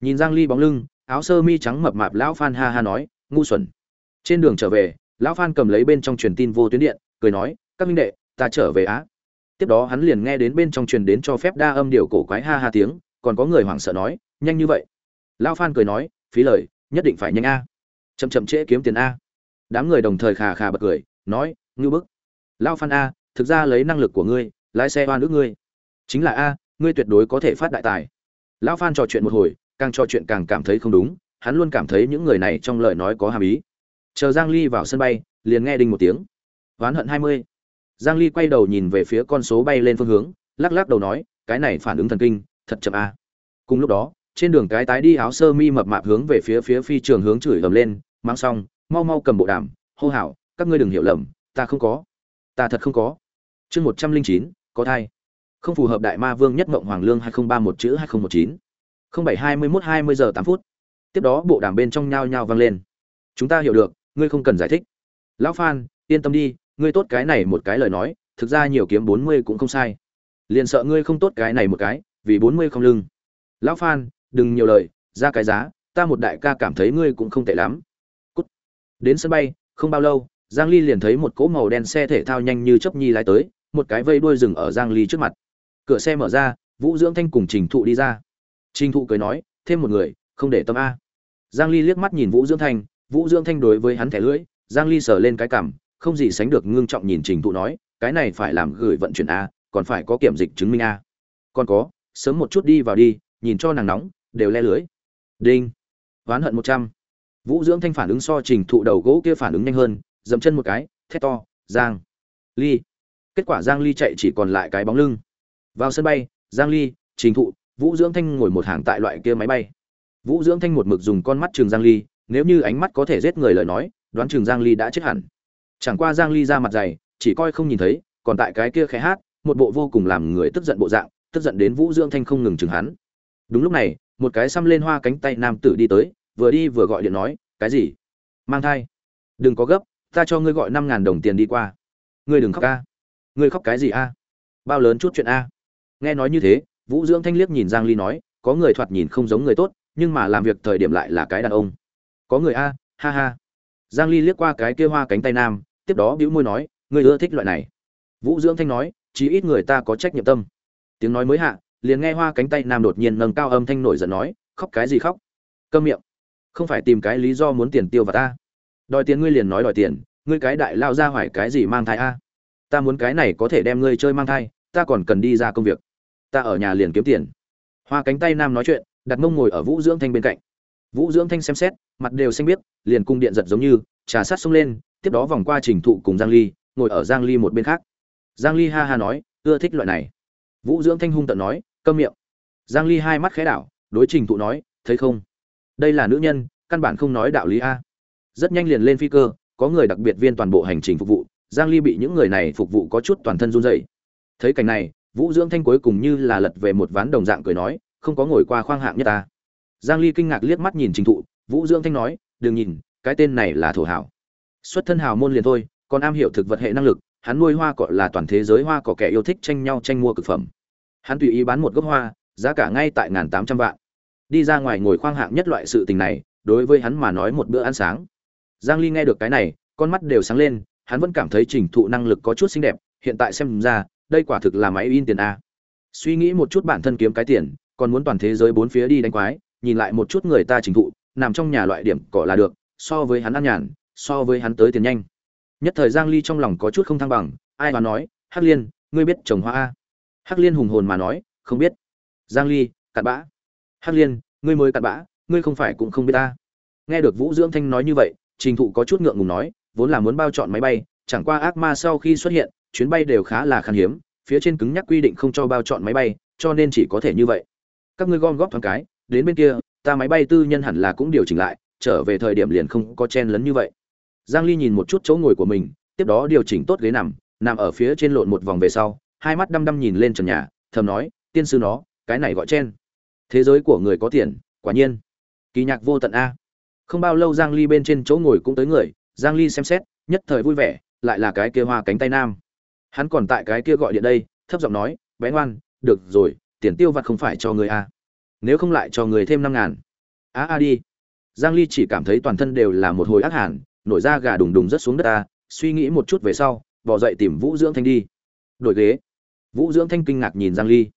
Nhìn giang ly bóng lưng, áo sơ mi trắng mập mạp lão phan ha ha nói, ngu xuẩn. Trên đường trở về lão phan cầm lấy bên trong truyền tin vô tuyến điện, cười nói, các minh đệ, ta trở về á. Tiếp đó hắn liền nghe đến bên trong truyền đến cho phép đa âm điều cổ quái ha ha tiếng, còn có người hoảng sợ nói, nhanh như vậy. Lão phan cười nói, phí lời, nhất định phải nhanh a. Chậm chậm trễ kiếm tiền a. Đám người đồng thời khà khà bật cười, nói, ngưu bức. Lão phan a, thực ra lấy năng lực của ngươi, lái xe oan ước ngươi. Chính là a, ngươi tuyệt đối có thể phát đại tài. Lão phan trò chuyện một hồi, càng trò chuyện càng cảm thấy không đúng, hắn luôn cảm thấy những người này trong lời nói có hàm ý chờ giang ly vào sân bay liền nghe đinh một tiếng. Oán hận 20. giang ly quay đầu nhìn về phía con số bay lên phương hướng lắc lắc đầu nói cái này phản ứng thần kinh thật chậm a. Cùng lúc đó trên đường cái tái đi áo sơ mi mập mạp hướng về phía phía phi trường hướng chửi ầm lên mang xong mau mau cầm bộ đàm hô hào các ngươi đừng hiểu lầm ta không có. Ta thật không có. Chương 109, có thai. Không phù hợp đại ma vương nhất mộng hoàng lương 2031 chữ 2019 0721 20 giờ 8 phút. Tiếp đó bộ đàm bên trong nhao nhao vang lên. Chúng ta hiểu được ngươi không cần giải thích. Lão phan, yên tâm đi, ngươi tốt cái này một cái lời nói, thực ra nhiều kiếm 40 cũng không sai. Liền sợ ngươi không tốt cái này một cái, vì 40 không lưng. Lão phan, đừng nhiều lời, ra cái giá, ta một đại ca cảm thấy ngươi cũng không tệ lắm. Cút. đến sân bay, không bao lâu, giang ly liền thấy một cỗ màu đen xe thể thao nhanh như chớp nhi lái tới, một cái vây đuôi rừng ở giang ly trước mặt. Cửa xe mở ra, vũ dưỡng thanh cùng trình thụ đi ra. Trình thụ cười nói, thêm một người, không để tâm a. Giang ly liếc mắt nhìn vũ dưỡng thanh vũ dưỡng thanh đối với hắn thẻ lưỡi, giang ly sờ lên cái cằm không gì sánh được ngưng trọng nhìn trình thụ nói, cái này phải làm gửi vận chuyển a, còn phải có kiểm dịch chứng minh a. Còn có, sớm một chút đi vào đi, nhìn cho nàng nóng, đều le lưới đinh. Oán hận một trăm. Vũ dưỡng thanh phản ứng so trình thụ đầu gỗ kia phản ứng nhanh hơn, dậm chân một cái, thét to, giang ly. Kết quả giang ly chạy chỉ còn lại cái bóng lưng. Vào sân bay, giang ly, trình thụ, vũ dưỡng thanh ngồi một hàng tại loại kia máy bay. Vũ dưỡng thanh một mực dùng con mắt trường giang ly nếu như ánh mắt có thể giết người lời nói, đoán trường giang ly đã chết hẳn. Chẳng qua giang ly ra mặt dày, chỉ coi không nhìn thấy, còn tại cái kia khẽ hát, một bộ vô cùng làm người tức giận bộ dạng, tức giận đến vũ dưỡng thanh không ngừng chừng hắn. Đúng lúc này, một cái xăm lên hoa cánh tay nam tử đi tới, vừa đi vừa gọi điện nói, cái gì? Mang thai? Đừng có gấp, ta cho ngươi gọi năm ngàn đồng tiền đi qua. Ngươi đừng khóc a. Ngươi khóc cái gì a? Bao lớn chút chuyện a. Nghe nói như thế, vũ dưỡng thanh liếc nhìn giang ly nói, có người thoạt nhìn không giống người tốt, nhưng mà làm việc thời điểm lại là cái đàn ông có người a, ha ha. Giang ly liếc qua cái kia hoa cánh tay nam, tiếp đó bĩu môi nói, ngươi ưa thích loại này. Vũ dưỡng thanh nói, chí ít người ta có trách nhiệm tâm. Tiếng nói mới hạ, liền nghe hoa cánh tay nam đột nhiên nâng cao âm thanh nổi giận nói, khóc cái gì khóc? Câm miệng. Không phải tìm cái lý do muốn tiền tiêu vào ta. Đòi tiền ngươi liền nói đòi tiền, ngươi cái đại lao ra hoài cái gì mang thai a? Ta muốn cái này có thể đem ngươi chơi mang thai, ta còn cần đi ra công việc. Ta ở nhà liền kiếm tiền. Hoa cánh tay nam nói chuyện, đặt mông ngồi ở vũ dưỡng thanh bên cạnh vũ dưỡng thanh xem xét, mặt đều xanh biết liền cung điện giật giống như, trà sát xông lên, tiếp đó vòng qua trình thụ cùng giang ly, ngồi ở giang ly một bên khác. Giang ly ha ha nói, ưa thích loại này. Vũ dưỡng thanh hung tận nói, câm miệng. Giang ly hai mắt khẽ đảo, đối trình thụ nói, thấy không? Đây là nữ nhân, căn bản không nói đạo lý a. Rất nhanh liền lên phi cơ, có người đặc biệt viên toàn bộ hành trình phục vụ, giang ly bị những người này phục vụ có chút toàn thân run rẩy. Thấy cảnh này, vũ dưỡng thanh cuối cùng như là lật về một ván đồng dạng cười nói, không có ngồi qua khoang hạng nhất ta giang ly kinh ngạc liếc mắt nhìn trình thụ, vũ dưỡng thanh nói, đừng nhìn, cái tên này là thổ hảo. Xuất thân hào môn liền thôi, còn am hiểu thực vật hệ năng lực, hắn nuôi hoa cỏ là toàn thế giới hoa cỏ kẻ yêu thích tranh nhau tranh mua cực phẩm. Hắn tùy ý bán một gốc hoa, giá cả ngay tại ngàn tám trăm vạn. Đi ra ngoài ngồi khoang hạng nhất loại sự tình này, đối với hắn mà nói một bữa ăn sáng. Giang ly nghe được cái này, con mắt đều sáng lên, hắn vẫn cảm thấy trình thụ năng lực có chút xinh đẹp, hiện tại xem ra, đây quả thực là máy in tiền a. Suy nghĩ một chút bản thân kiếm cái tiền, còn muốn toàn thế giới bốn phía đi đánh quái nhìn lại một chút người ta trình thụ, nằm trong nhà loại điểm cỏ là được, so với hắn ăn nhàn, so với hắn tới tiền nhanh. Nhất thời giang ly trong lòng có chút không thăng bằng, ai mà nói, hắc liên, ngươi biết trồng hoa a? Hắc liên hùng hồn mà nói, không biết. Giang ly, cặn bã. Hắc liên, ngươi mới cặn bã, ngươi không phải cũng không biết ta. Nghe được vũ dưỡng thanh nói như vậy, trình thụ có chút ngượng ngùng nói, vốn là muốn bao chọn máy bay, chẳng qua ác ma sau khi xuất hiện, chuyến bay đều khá là khan hiếm, phía trên cứng nhắc quy định không cho bao chọn máy bay, cho nên chỉ có thể như vậy. Các ngươi gom góp thoáng cái đến bên kia, ta máy bay tư nhân hẳn là cũng điều chỉnh lại, trở về thời điểm liền không có chen lấn như vậy. Giang ly nhìn một chút chỗ ngồi của mình, tiếp đó điều chỉnh tốt ghế nằm nằm ở phía trên lộn một vòng về sau, hai mắt đăm đăm nhìn lên trần nhà, thầm nói, tiên sư nó, cái này gọi chen. Thế giới của người có tiền, quả nhiên. Kỳ nhạc vô tận a. Không bao lâu giang ly bên trên chỗ ngồi cũng tới người, giang ly xem xét, nhất thời vui vẻ, lại là cái kia hoa cánh tay nam. Hắn còn tại cái kia gọi điện đây, thấp giọng nói, bé ngoan, được rồi, tiền tiêu vặt không phải cho người a nếu không lại cho người thêm năm ngàn. A a đi. Giang ly chỉ cảm thấy toàn thân đều là một hồi ác hàn, nổi da gà đùng đùng rất xuống đất ta, suy nghĩ một chút về sau, bỏ dậy tìm vũ dưỡng thanh đi. Đổi ghế. Vũ dưỡng thanh kinh ngạc nhìn giang ly.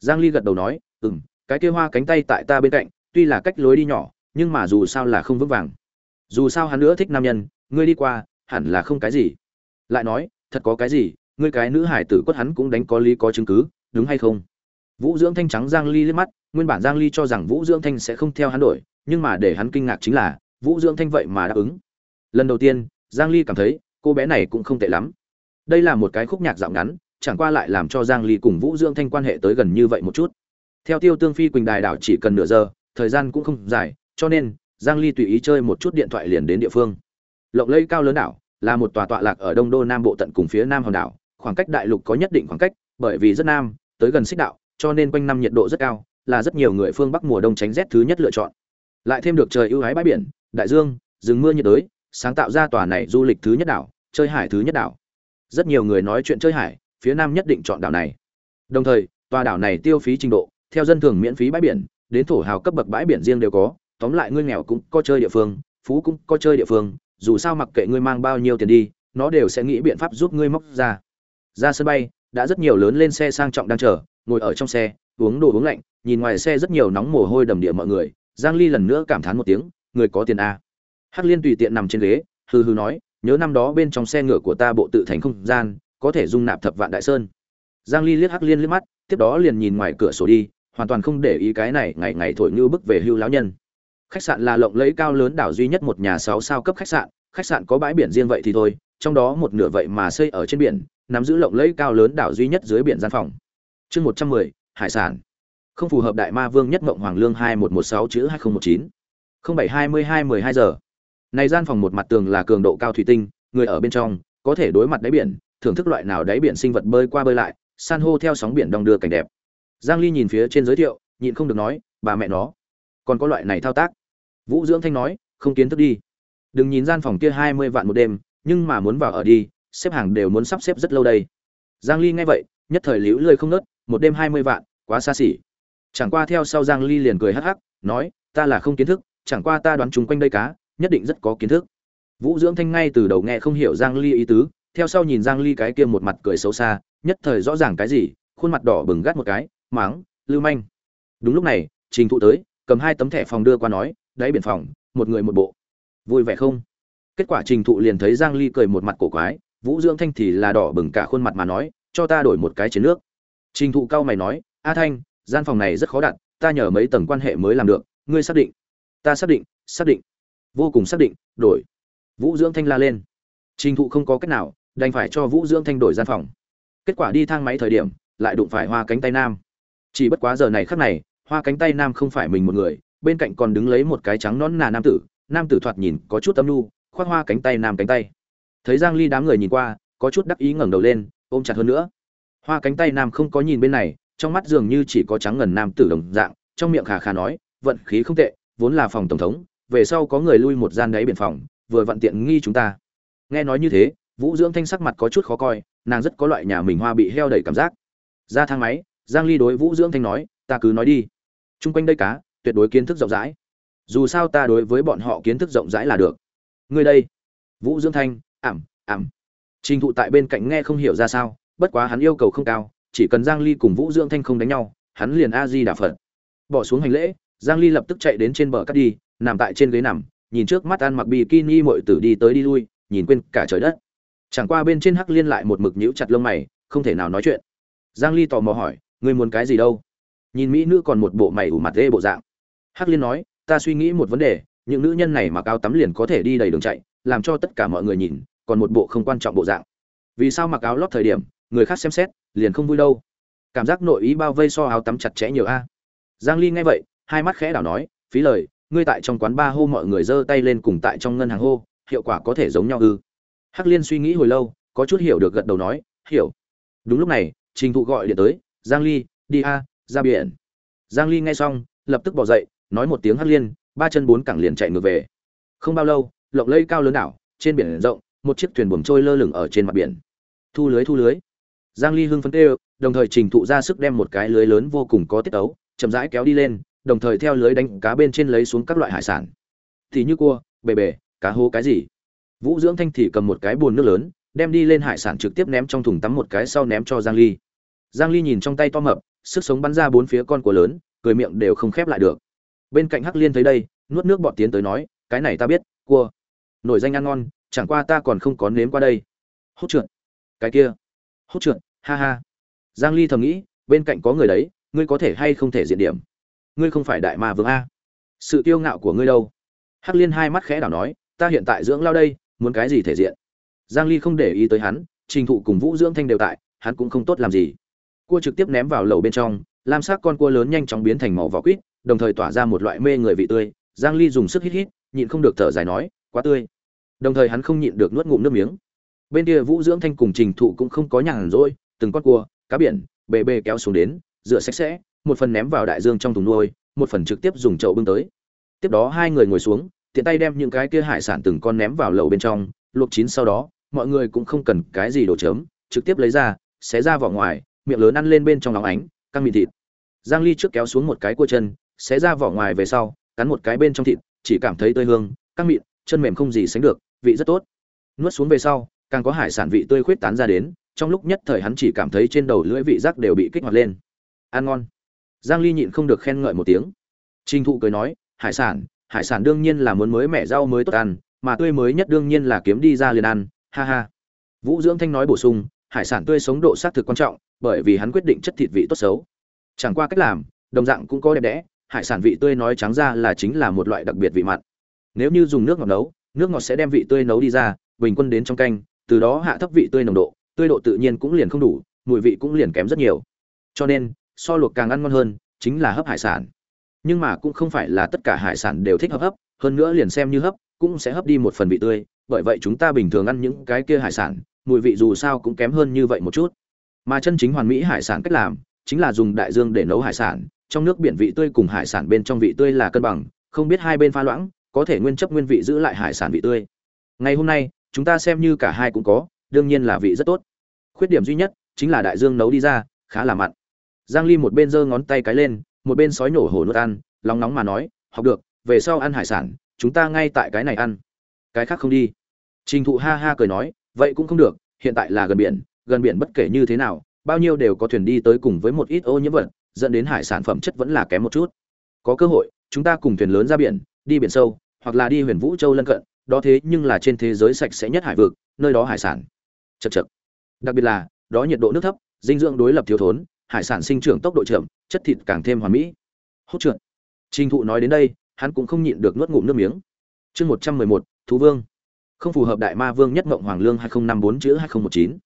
Giang ly gật đầu nói, ừm, cái kia hoa cánh tay tại ta bên cạnh, tuy là cách lối đi nhỏ, nhưng mà dù sao là không vững vàng. Dù sao hắn nữa thích nam nhân, ngươi đi qua, hẳn là không cái gì. Lại nói, thật có cái gì, ngươi cái nữ hải tử quất hắn cũng đánh có lý có chứng cứ, đúng hay không? Vũ dưỡng thanh trắng giang ly liếc mắt, nguyên bản giang ly cho rằng vũ dưỡng thanh sẽ không theo hắn đổi nhưng mà để hắn kinh ngạc chính là, vũ dưỡng thanh vậy mà đáp ứng. Lần đầu tiên, giang ly cảm thấy, cô bé này cũng không tệ lắm. Đây là một cái khúc nhạc dạo ngắn, chẳng qua lại làm cho giang ly cùng vũ dưỡng thanh quan hệ tới gần như vậy một chút. Theo tiêu tương phi quỳnh đài đảo chỉ cần nửa giờ, thời gian cũng không dài, cho nên, giang ly tùy ý chơi một chút điện thoại liền đến địa phương. Lộc lây cao lớn đảo là một tòa tọa lạc ở đông đô nam bộ tận cùng phía nam hòn đảo, khoảng cách đại lục có nhất định khoảng cách, bởi vì rất nam, tới gần xích đạo cho nên quanh năm nhiệt độ rất cao, là rất nhiều người phương bắc mùa đông tránh rét thứ nhất lựa chọn. Lại thêm được trời ưu ái bãi biển, đại dương, rừng mưa nhiệt đới, sáng tạo ra tòa này du lịch thứ nhất đảo, chơi hải thứ nhất đảo. Rất nhiều người nói chuyện chơi hải, phía nam nhất định chọn đảo này. Đồng thời, tòa đảo này tiêu phí trình độ, theo dân thường miễn phí bãi biển, đến thổ hào cấp bậc bãi biển riêng đều có, tóm lại ngươi nghèo cũng có chơi địa phương, phú cũng có chơi địa phương, dù sao mặc kệ ngươi mang bao nhiêu tiền đi, nó đều sẽ nghĩ biện pháp giúp ngươi móc ra. Ra sân bay, đã rất nhiều lớn lên xe sang trọng đang chờ ngồi ở trong xe, uống đồ uống lạnh, nhìn ngoài xe rất nhiều nóng mồ hôi đầm địa mọi người. Giang ly lần nữa cảm thán một tiếng, người có tiền a hắc liên tùy tiện nằm trên ghế, hừ hừ nói, nhớ năm đó bên trong xe ngựa của ta bộ tự thành không gian, có thể dung nạp thập vạn đại sơn. Giang ly liếc hắc liên liếc mắt, tiếp đó liền nhìn ngoài cửa sổ đi, hoàn toàn không để ý cái này ngày ngày thổi như bức về hưu lão nhân. Khách sạn là lộng lẫy cao lớn đảo duy nhất một nhà sáu sao cấp khách sạn khách sạn có bãi biển riêng vậy thì thôi, trong đó một nửa vậy mà xây ở trên biển, nắm giữ lộng lẫy cao lớn đảo duy nhất dưới biển gian phòng chương 110, hải sản. Không phù hợp đại ma vương nhất mộng hoàng lương 2116 chữ 2019 0722 12 giờ. Này gian phòng một mặt tường là cường độ cao thủy tinh người ở bên trong có thể đối mặt đáy biển thưởng thức loại nào đáy biển sinh vật bơi qua bơi lại san hô theo sóng biển đong đưa cảnh đẹp. Giang ly nhìn phía trên giới thiệu nhịn không được nói bà mẹ nó còn có loại này thao tác. Vũ dưỡng thanh nói không kiến thức đi. Đừng nhìn gian phòng kia 20 vạn một đêm nhưng mà muốn vào ở đi xếp hàng đều muốn sắp xếp rất lâu đây. Giang ly nghe vậy nhất thời liễu lười không nớt một đêm 20 vạn, quá xa xỉ. Chẳng qua theo sau giang ly liền cười hắc hắc, nói, ta là không kiến thức, chẳng qua ta đoán chúng quanh đây cá, nhất định rất có kiến thức. Vũ dưỡng thanh ngay từ đầu nghe không hiểu giang ly ý tứ, theo sau nhìn giang ly cái kia một mặt cười xấu xa, nhất thời rõ ràng cái gì, khuôn mặt đỏ bừng gắt một cái, máng, lưu manh. Đúng lúc này, trình thụ tới, cầm hai tấm thẻ phòng đưa qua nói, đáy biển phòng, một người một bộ. Vui vẻ không? Kết quả trình thụ liền thấy giang ly cười một mặt cổ quái, vũ dưỡng thanh thì là đỏ bừng cả khuôn mặt mà nói, cho ta đổi một cái chiến nước trình thụ cao mày nói, a thanh, gian phòng này rất khó đặt, ta nhờ mấy tầng quan hệ mới làm được, ngươi xác định. Ta xác định xác định. Vô cùng xác định, đổi. Vũ dưỡng thanh la lên. Trình thụ không có cách nào, đành phải cho vũ dưỡng thanh đổi gian phòng. Kết quả đi thang máy thời điểm, lại đụng phải hoa cánh tay nam. Chỉ bất quá giờ này khắc này, hoa cánh tay nam không phải mình một người, bên cạnh còn đứng lấy một cái trắng nón nà nam tử nam tử thoạt nhìn có chút âm nhu, khoác hoa cánh tay nam cánh tay. Thấy giang ly đám người nhìn qua, có chút đắc ý ngẩng đầu lên, ôm chặt hơn nữa hoa cánh tay nam không có nhìn bên này, trong mắt dường như chỉ có trắng ngần nam tử đồng dạng, trong miệng khà khà nói, vận khí không tệ, vốn là phòng tổng thống, về sau có người lui một gian đáy biển phòng, vừa vận tiện nghi chúng ta. Nghe nói như thế, vũ dưỡng thanh sắc mặt có chút khó coi, nàng rất có loại nhà mình hoa bị heo đầy cảm giác. Ra thang máy, giang ly đối vũ dưỡng thanh nói, ta cứ nói đi. Chung quanh đây cá, tuyệt đối kiến thức rộng rãi. Dù sao ta đối với bọn họ kiến thức rộng rãi là được. Ngươi đây. Vũ dưỡng thanh, ảm ảm. Trình thụ tại bên cạnh nghe không hiểu ra sao bất quá hắn yêu cầu không cao, chỉ cần giang ly cùng vũ dưỡng thanh không đánh nhau, hắn liền a di đà phật. Bỏ xuống hành lễ, giang ly lập tức chạy đến trên bờ cắt đi, nằm tại trên ghế nằm, nhìn trước mắt ăn mặc bikini mọi tử đi tới đi lui, nhìn quên cả trời đất. Chẳng qua bên trên hắc liên lại một mực nhíu chặt lông mày, không thể nào nói chuyện. Giang ly tò mò hỏi, ngươi muốn cái gì đâu? Nhìn mỹ nữ còn một bộ mày ủ mặt dê bộ dạng. Hắc liên nói, ta suy nghĩ một vấn đề, những nữ nhân này mà cao tắm liền có thể đi đầy đường chạy, làm cho tất cả mọi người nhìn, còn một bộ không quan trọng bộ dạng. Vì sao mặc áo lót thời điểm người khác xem xét, liền không vui đâu. Cảm giác nội ý bao vây so áo tắm chặt chẽ nhiều a. Giang ly nghe vậy, hai mắt khẽ đảo nói, phí lời, ngươi tại trong quán ba hô mọi người giơ tay lên cùng tại trong ngân hàng hô, hiệu quả có thể giống nhau ư? Hắc liên suy nghĩ hồi lâu, có chút hiểu được gật đầu nói, hiểu. Đúng lúc này, trình thụ gọi điện tới, giang ly, đi a, ra biển. Giang ly nghe xong, lập tức bỏ dậy, nói một tiếng hắc liên, ba chân bốn cẳng liền chạy ngược về. Không bao lâu, lộng lây cao lớn đảo, trên biển rộng, một chiếc thuyền buồm trôi lơ lửng ở trên mặt biển. Thu lưới thu lưới giang ly hưng phấn tê, đồng thời trình thụ ra sức đem một cái lưới lớn vô cùng có tiết ấu chậm rãi kéo đi lên đồng thời theo lưới đánh cá bên trên lấy xuống các loại hải sản. Thì như cua bề bề cá hô cái gì? Vũ dưỡng thanh thì cầm một cái bồn nước lớn đem đi lên hải sản trực tiếp ném trong thùng tắm một cái sau ném cho giang ly. Giang ly nhìn trong tay to mập sức sống bắn ra bốn phía con của lớn cười miệng đều không khép lại được. Bên cạnh hắc liên thấy đây nuốt nước bọt tiến tới nói cái này ta biết cua. Nổi danh ăn ngon chẳng qua ta còn không có nếm qua đây. Hốt trượt. Cái kia. Hốt trượt, ha ha. Giang ly thầm nghĩ, bên cạnh có người đấy, ngươi có thể hay không thể diện điểm? Ngươi không phải đại ma vương a. Sự tiêu ngạo của ngươi đâu? Hắc liên hai mắt khẽ đảo nói, ta hiện tại dưỡng lao đây, muốn cái gì thể diện? Giang ly không để ý tới hắn, trình thụ cùng vũ dưỡng thanh đều tại, hắn cũng không tốt làm gì. Cua trực tiếp ném vào lầu bên trong, lam sắc con cua lớn nhanh chóng biến thành màu vỏ quýt, đồng thời tỏa ra một loại mê người vị tươi. Giang ly dùng sức hít hít, nhịn không được thở dài nói, quá tươi. Đồng thời hắn không nhịn được nuốt ngụm nước miếng bên kia vũ dưỡng thanh cùng trình thụ cũng không có nhàn rỗi, từng con cua, cá biển bề bề kéo xuống đến, rửa sạch sẽ, một phần ném vào đại dương trong thùng nuôi, một phần trực tiếp dùng chậu bưng tới. Tiếp đó hai người ngồi xuống, tiện tay đem những cái kia hải sản từng con ném vào lẩu bên trong, luộc chín sau đó, mọi người cũng không cần cái gì đồ chớm, trực tiếp lấy ra, xé ra vỏ ngoài, miệng lớn ăn lên bên trong nóng ánh, căng mịn thịt. Giang ly trước kéo xuống một cái cua chân, xé ra vỏ ngoài về sau, cắn một cái bên trong thịt, chỉ cảm thấy tươi hương, căng mịn, chân mềm không gì sánh được, vị rất tốt. Nuốt xuống về sau càng có hải sản vị tươi khuyết tán ra đến, trong lúc nhất thời hắn chỉ cảm thấy trên đầu lưỡi vị giác đều bị kích hoạt lên. Ăn ngon. Giang ly nhịn không được khen ngợi một tiếng. Trình thụ cười nói, hải sản hải sản đương nhiên là muốn mới mẻ rau mới tốt ăn, mà tươi mới nhất đương nhiên là kiếm đi ra liền ăn, ha ha. Vũ dưỡng thanh nói bổ sung, hải sản tươi sống độ xác thực quan trọng, bởi vì hắn quyết định chất thịt vị tốt xấu. Chẳng qua cách làm, đồng dạng cũng có đẹp đẽ, hải sản vị tươi nói trắng ra là chính là một loại đặc biệt vị mặn. Nếu như dùng nước ngọt nấu, nước ngọt sẽ đem vị tươi nấu đi ra, bình quân đến trong canh từ đó hạ thấp vị tươi nồng độ, tươi độ tự nhiên cũng liền không đủ, mùi vị cũng liền kém rất nhiều. Cho nên, so luộc càng ăn ngon hơn, chính là hấp hải sản. Nhưng mà cũng không phải là tất cả hải sản đều thích hấp hấp, hơn nữa liền xem như hấp, cũng sẽ hấp đi một phần vị tươi. Bởi vậy chúng ta bình thường ăn những cái kia hải sản, mùi vị dù sao cũng kém hơn như vậy một chút. Mà chân chính hoàn mỹ hải sản cách làm, chính là dùng đại dương để nấu hải sản. Trong nước biển vị tươi cùng hải sản bên trong vị tươi là cân bằng, không biết hai bên pha loãng, có thể nguyên chấp nguyên vị giữ lại hải sản vị tươi. Ngày hôm nay chúng ta xem như cả hai cũng có, đương nhiên là vị rất tốt. Khuyết điểm duy nhất chính là đại dương nấu đi ra, khá là mặn. Giang ly một bên giơ ngón tay cái lên, một bên sói nổ hổ nuốt ăn, lòng nóng mà nói, học được, về sau ăn hải sản, chúng ta ngay tại cái này ăn. Cái khác không đi. Trình thụ ha ha cười nói, vậy cũng không được, hiện tại là gần biển gần biển bất kể như thế nào, bao nhiêu đều có thuyền đi tới cùng với một ít ô nhiễm vật, dẫn đến hải sản phẩm chất vẫn là kém một chút. Có cơ hội, chúng ta cùng thuyền lớn ra biển, đi biển sâu, hoặc là đi huyền vũ châu lân cận đó thế nhưng là trên thế giới sạch sẽ nhất hải vực, nơi đó hải sản. Chật chật đặc biệt là, đó nhiệt độ nước thấp, dinh dưỡng đối lập thiếu thốn, hải sản sinh trưởng tốc độ chậm, chất thịt càng thêm hoàn mỹ. Hốt trượt. Trình thụ nói đến đây, hắn cũng không nhịn được nuốt ngụm nước miếng. Chương một trăm mười một, thú vương. Không phù hợp đại ma vương nhất mộng hoàng lương hai nghìn năm bốn chữ hai nghìn một chín.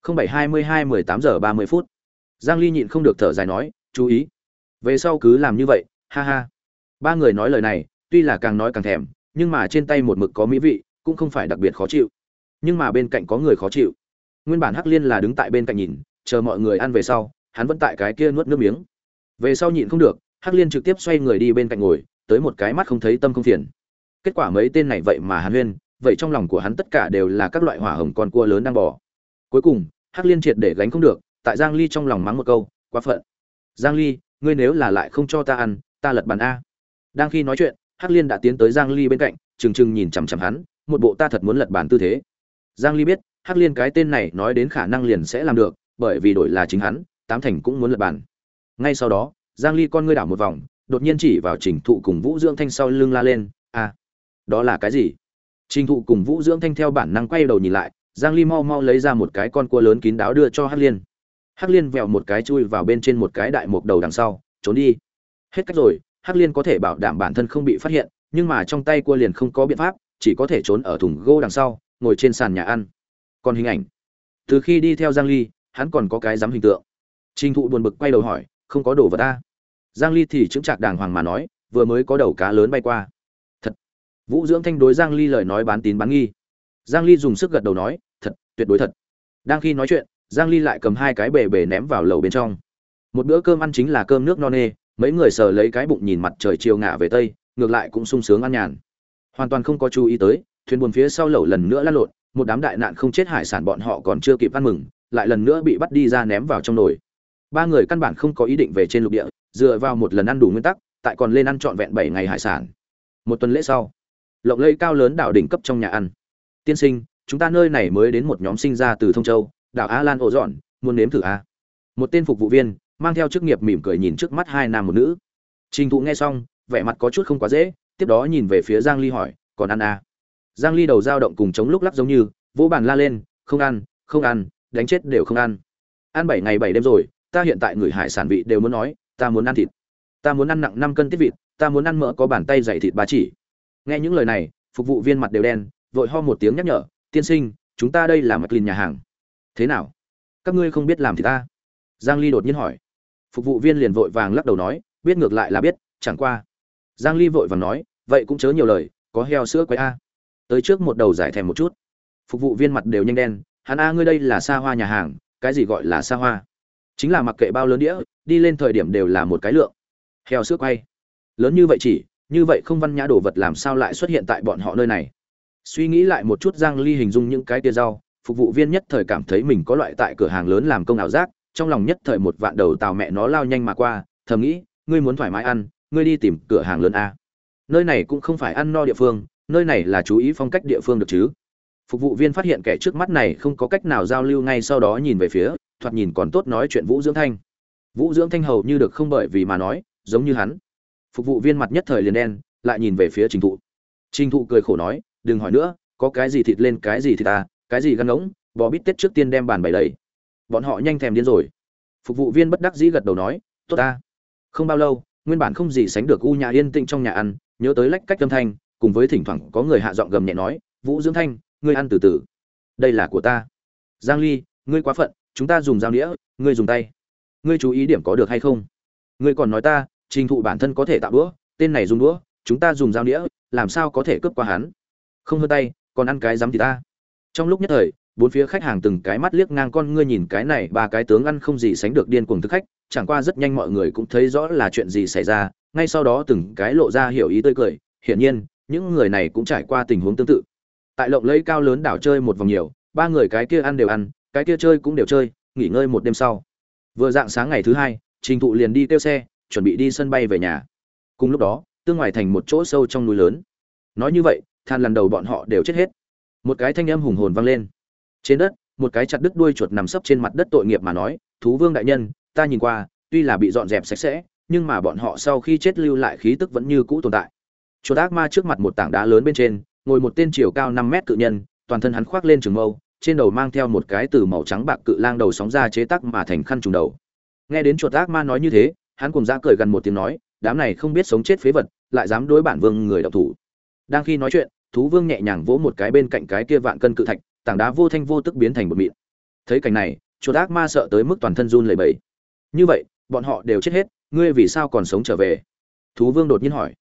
không bảy hai mươi hai mười tám giờ ba mươi phút. Giang ly nhịn không được thở dài nói, chú ý. Về sau cứ làm như vậy, ha ha. Ba người nói lời này, tuy là càng nói càng thèm nhưng mà trên tay một mực có mỹ vị, cũng không phải đặc biệt khó chịu. Nhưng mà bên cạnh có người khó chịu. Nguyên bản hắc liên là đứng tại bên cạnh nhìn, chờ mọi người ăn về sau, hắn vẫn tại cái kia nuốt nước miếng. Về sau nhịn không được, hắc liên trực tiếp xoay người đi bên cạnh ngồi, tới một cái mắt không thấy tâm không phiền. Kết quả mấy tên này vậy mà hắn huyên, vậy trong lòng của hắn tất cả đều là các loại hỏa hồng con cua lớn đang bỏ cuối cùng, hắc liên triệt để gánh không được, tại giang ly trong lòng mắng một câu, quá phận. Giang ly, ngươi nếu là lại không cho ta ăn, ta lật bàn a. Đang khi nói chuyện hắc liên đã tiến tới giang ly bên cạnh, trừng trừng nhìn chằm chằm hắn, một bộ ta thật muốn lật bàn tư thế. Giang ly biết, hắc liên cái tên này nói đến khả năng liền sẽ làm được, bởi vì đổi là chính hắn, tám thành cũng muốn lật bàn. Ngay sau đó, giang ly con ngươi đảo một vòng, đột nhiên chỉ vào trình thụ cùng vũ dưỡng thanh sau lưng la lên a đó là cái gì? Trình thụ cùng vũ dưỡng thanh theo bản năng quay đầu nhìn lại, giang ly mau mau lấy ra một cái con cua lớn kín đáo đưa cho hắc liên. Hắc liên vẹo một cái chui vào bên trên một cái đại mục đầu đằng sau, trốn đi. Hết cách rồi hắc liên có thể bảo đảm bản thân không bị phát hiện, nhưng mà trong tay cua liền không có biện pháp, chỉ có thể trốn ở thùng gỗ đằng sau, ngồi trên sàn nhà ăn. Còn hình ảnh. Từ khi đi theo giang ly, hắn còn có cái dám hình tượng. Trình thụ buồn bực quay đầu hỏi, không có đồ vật ta? Giang ly thì chứng chạc đàng hoàng mà nói, vừa mới có đầu cá lớn bay qua. Thật. Vũ dưỡng thanh đối giang ly lời nói bán tín bán nghi. Giang ly dùng sức gật đầu nói, thật, tuyệt đối thật. Đang khi nói chuyện, giang ly lại cầm hai cái bể bể ném vào lầu bên trong. Một bữa cơm ăn chính là cơm nước no nê mấy người sờ lấy cái bụng nhìn mặt trời chiều ngả về tây, ngược lại cũng sung sướng ăn nhàn. Hoàn toàn không có chú ý tới, thuyền buồn phía sau lẩu lần nữa lăn lộn, một đám đại nạn không chết hải sản bọn họ còn chưa kịp ăn mừng, lại lần nữa bị bắt đi ra ném vào trong nồi. Ba người căn bản không có ý định về trên lục địa, dựa vào một lần ăn đủ nguyên tắc, tại còn lên ăn trọn vẹn bảy ngày hải sản. Một tuần lễ sau, lộng lây cao lớn đảo đỉnh cấp trong nhà ăn. Tiên sinh, chúng ta nơi này mới đến một nhóm sinh ra từ thông châu, đảo a lan ổ dọn, muốn nếm thử a. Một tên phục vụ viên mang theo chức nghiệp mỉm cười nhìn trước mắt hai nam một nữ. Trình thụ nghe xong, vẻ mặt có chút không quá dễ, tiếp đó nhìn về phía giang ly hỏi, còn ăn à? giang ly đầu dao động cùng chống lúc lắc giống như, vỗ bàn la lên, không ăn không ăn, đánh chết đều không ăn. Ăn bảy ngày bảy đêm rồi, ta hiện tại người hải sản vị đều muốn nói, ta muốn ăn thịt. Ta muốn ăn nặng năm cân tiết vịt, ta muốn ăn mỡ có bàn tay dày thịt ba chỉ. Nghe những lời này, phục vụ viên mặt đều đen, vội ho một tiếng nhắc nhở, tiên sinh, chúng ta đây là mặt lìn nhà hàng. Thế nào? Các ngươi không biết làm thì ta? Giang ly đột nhiên hỏi phục vụ viên liền vội vàng lắc đầu nói, biết ngược lại là biết, chẳng qua. Giang ly vội vàng nói, vậy cũng chớ nhiều lời, có heo sữa quấy a. Tới trước một đầu giải thèm một chút. Phục vụ viên mặt đều nhanh đen, hắn a ngươi đây là xa hoa nhà hàng, cái gì gọi là xa hoa? Chính là mặc kệ bao lớn đĩa, đi lên thời điểm đều là một cái lượng. Heo sữa quay. Lớn như vậy chỉ, như vậy không văn nhã đồ vật làm sao lại xuất hiện tại bọn họ nơi này? Suy nghĩ lại một chút, giang ly hình dung những cái tia rau, phục vụ viên nhất thời cảm thấy mình có loại tại cửa hàng lớn làm công ảo giác trong lòng nhất thời một vạn đầu tàu mẹ nó lao nhanh mà qua, thầm nghĩ, ngươi muốn thoải mái ăn, ngươi đi tìm cửa hàng lớn a. Nơi này cũng không phải ăn no địa phương, nơi này là chú ý phong cách địa phương được chứ. Phục vụ viên phát hiện kẻ trước mắt này không có cách nào giao lưu ngay sau đó nhìn về phía, thoạt nhìn còn tốt nói chuyện vũ dưỡng thanh. Vũ dưỡng thanh hầu như được không bởi vì mà nói, giống như hắn. Phục vụ viên mặt nhất thời liền đen, lại nhìn về phía trình thụ. Trình thụ cười khổ nói, đừng hỏi nữa, có cái gì thịt lên, cái gì thì ta à, cái gì gắn ngỗng, bò bít tết trước tiên đem bàn bày đầy bọn họ nhanh thèm điên rồi. Phục vụ viên bất đắc dĩ gật đầu nói, tốt ta. Không bao lâu, nguyên bản không gì sánh được u nhà yên tĩnh trong nhà ăn, nhớ tới lách cách âm thanh, cùng với thỉnh thoảng có người hạ giọng gầm nhẹ nói, vũ dưỡng thanh, ngươi ăn từ từ. Đây là của ta. Giang ly, ngươi quá phận, chúng ta dùng dao đĩa ngươi dùng tay. Ngươi chú ý điểm có được hay không? Ngươi còn nói ta, trình thụ bản thân có thể tạo đũa, tên này dùng đũa, chúng ta dùng dao đĩa làm sao có thể cướp qua hắn? Không hơn tay, còn ăn cái dám thì ta. Trong lúc nhất thời bốn phía khách hàng từng cái mắt liếc ngang con ngươi nhìn cái này, ba cái tướng ăn không gì sánh được điên cuồng thực khách, chẳng qua rất nhanh mọi người cũng thấy rõ là chuyện gì xảy ra, ngay sau đó từng cái lộ ra hiểu ý tươi cười. Hiển nhiên, những người này cũng trải qua tình huống tương tự. Tại lộng lẫy cao lớn đảo chơi một vòng nhiều, ba người cái kia ăn đều ăn, cái kia chơi cũng đều chơi, nghỉ ngơi một đêm sau. Vừa dạng sáng ngày thứ hai, trình thụ liền đi kêu xe, chuẩn bị đi sân bay về nhà. Cùng lúc đó, tương ngoài thành một chỗ sâu trong núi lớn. Nói như vậy, than lần đầu bọn họ đều chết hết. Một cái thanh âm hùng hồn vang lên trên đất, một cái chặt đứt đuôi chuột nằm sấp trên mặt đất tội nghiệp mà nói, thú vương đại nhân, ta nhìn qua, tuy là bị dọn dẹp sạch sẽ, nhưng mà bọn họ sau khi chết lưu lại khí tức vẫn như cũ tồn tại. Chuột ác ma trước mặt một tảng đá lớn bên trên, ngồi một tên chiều cao năm mét cự nhân, toàn thân hắn khoác lên trường mâu, trên đầu mang theo một cái từ màu trắng bạc cự lang đầu sóng ra chế tác mà thành khăn trùng đầu. Nghe đến chuột ác ma nói như thế, hắn cùng ra cười gần một tiếng nói, đám này không biết sống chết phế vật, lại dám đối bản vương người đọc thủ. Đang khi nói chuyện, thú vương nhẹ nhàng vỗ một cái bên cạnh cái kia vạn cân cự thạch tảng đá vô thanh vô tức biến thành một mịn. Thấy cảnh này, chuột ác ma sợ tới mức toàn thân run lẩy bẩy. Như vậy, bọn họ đều chết hết, ngươi vì sao còn sống trở về? Thú vương đột nhiên hỏi.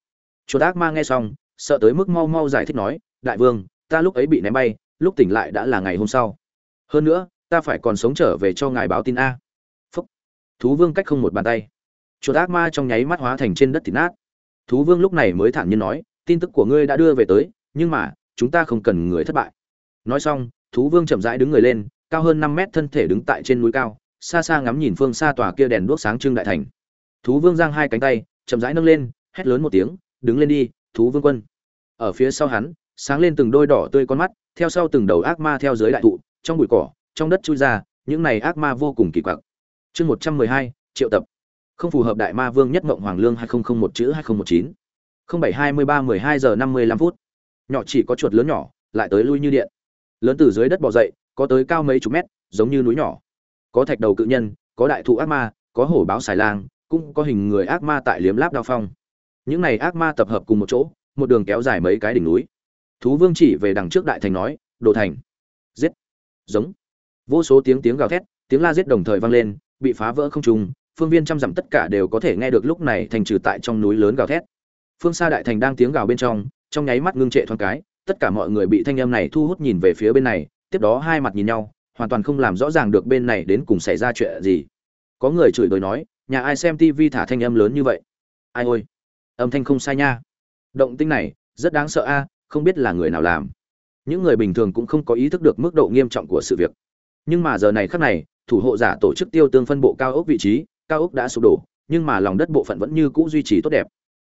Chuột ác ma nghe xong, sợ tới mức mau mau giải thích nói, đại vương, ta lúc ấy bị ném bay, lúc tỉnh lại đã là ngày hôm sau. Hơn nữa, ta phải còn sống trở về cho ngài báo tin a. Phúc. Thú vương cách không một bàn tay. Chuột ác ma trong nháy mắt hóa thành trên đất thịt nát. Thú vương lúc này mới thản nhiên nói, tin tức của ngươi đã đưa về tới, nhưng mà, chúng ta không cần người thất bại nói xong, thú vương chậm rãi đứng người lên, cao hơn năm mét thân thể đứng tại trên núi cao, xa xa ngắm nhìn phương xa tòa kia đèn đuốc sáng trưng đại thành. Thú vương giang hai cánh tay, chậm rãi nâng lên, hét lớn một tiếng, đứng lên đi, thú vương quân. Ở phía sau hắn, sáng lên từng đôi đỏ tươi con mắt, theo sau từng đầu ác ma theo dưới đại thụ, trong bụi cỏ, trong đất chui ra, những này ác ma vô cùng kỳ quặc. Chương một trăm mười hai, triệu tập. Không phù hợp đại ma vương nhất mộng hoàng lương hai nghìn một chữ hai nghìn một chín. Không bảy hai mươi ba mười hai giờ năm mươi lăm phút. Nhỏ chỉ có chuột lớn nhỏ, lại tới lui như điện lớn từ dưới đất bò dậy, có tới cao mấy chục mét, giống như núi nhỏ. Có thạch đầu cự nhân, có đại thụ ác ma, có hổ báo xài lang, cũng có hình người ác ma tại liếm láp đao phong. Những này ác ma tập hợp cùng một chỗ, một đường kéo dài mấy cái đỉnh núi. Thú vương chỉ về đằng trước đại thành nói, đồ thành. Giết. Giống. Vô số tiếng tiếng gào thét, tiếng la giết đồng thời vang lên, bị phá vỡ không trùng phương viên trăm dặm tất cả đều có thể nghe được lúc này thành trừ tại trong núi lớn gào thét. Phương xa đại thành đang tiếng gào bên trong trong nháy mắt ngưng trệ thoáng cái tất cả mọi người bị thanh âm này thu hút nhìn về phía bên này, tiếp đó hai mặt nhìn nhau, hoàn toàn không làm rõ ràng được bên này đến cùng xảy ra chuyện gì. Có người chửi đời nói, nhà ai xem TV thả thanh âm lớn như vậy? Ai ôi, âm thanh không sai nha. Động tinh này, rất đáng sợ a, không biết là người nào làm. Những người bình thường cũng không có ý thức được mức độ nghiêm trọng của sự việc. Nhưng mà giờ này khắc này, thủ hộ giả tổ chức tiêu tương phân bộ cao ốc vị trí, cao ốc đã sụp đổ, nhưng mà lòng đất bộ phận vẫn như cũ duy trì tốt đẹp.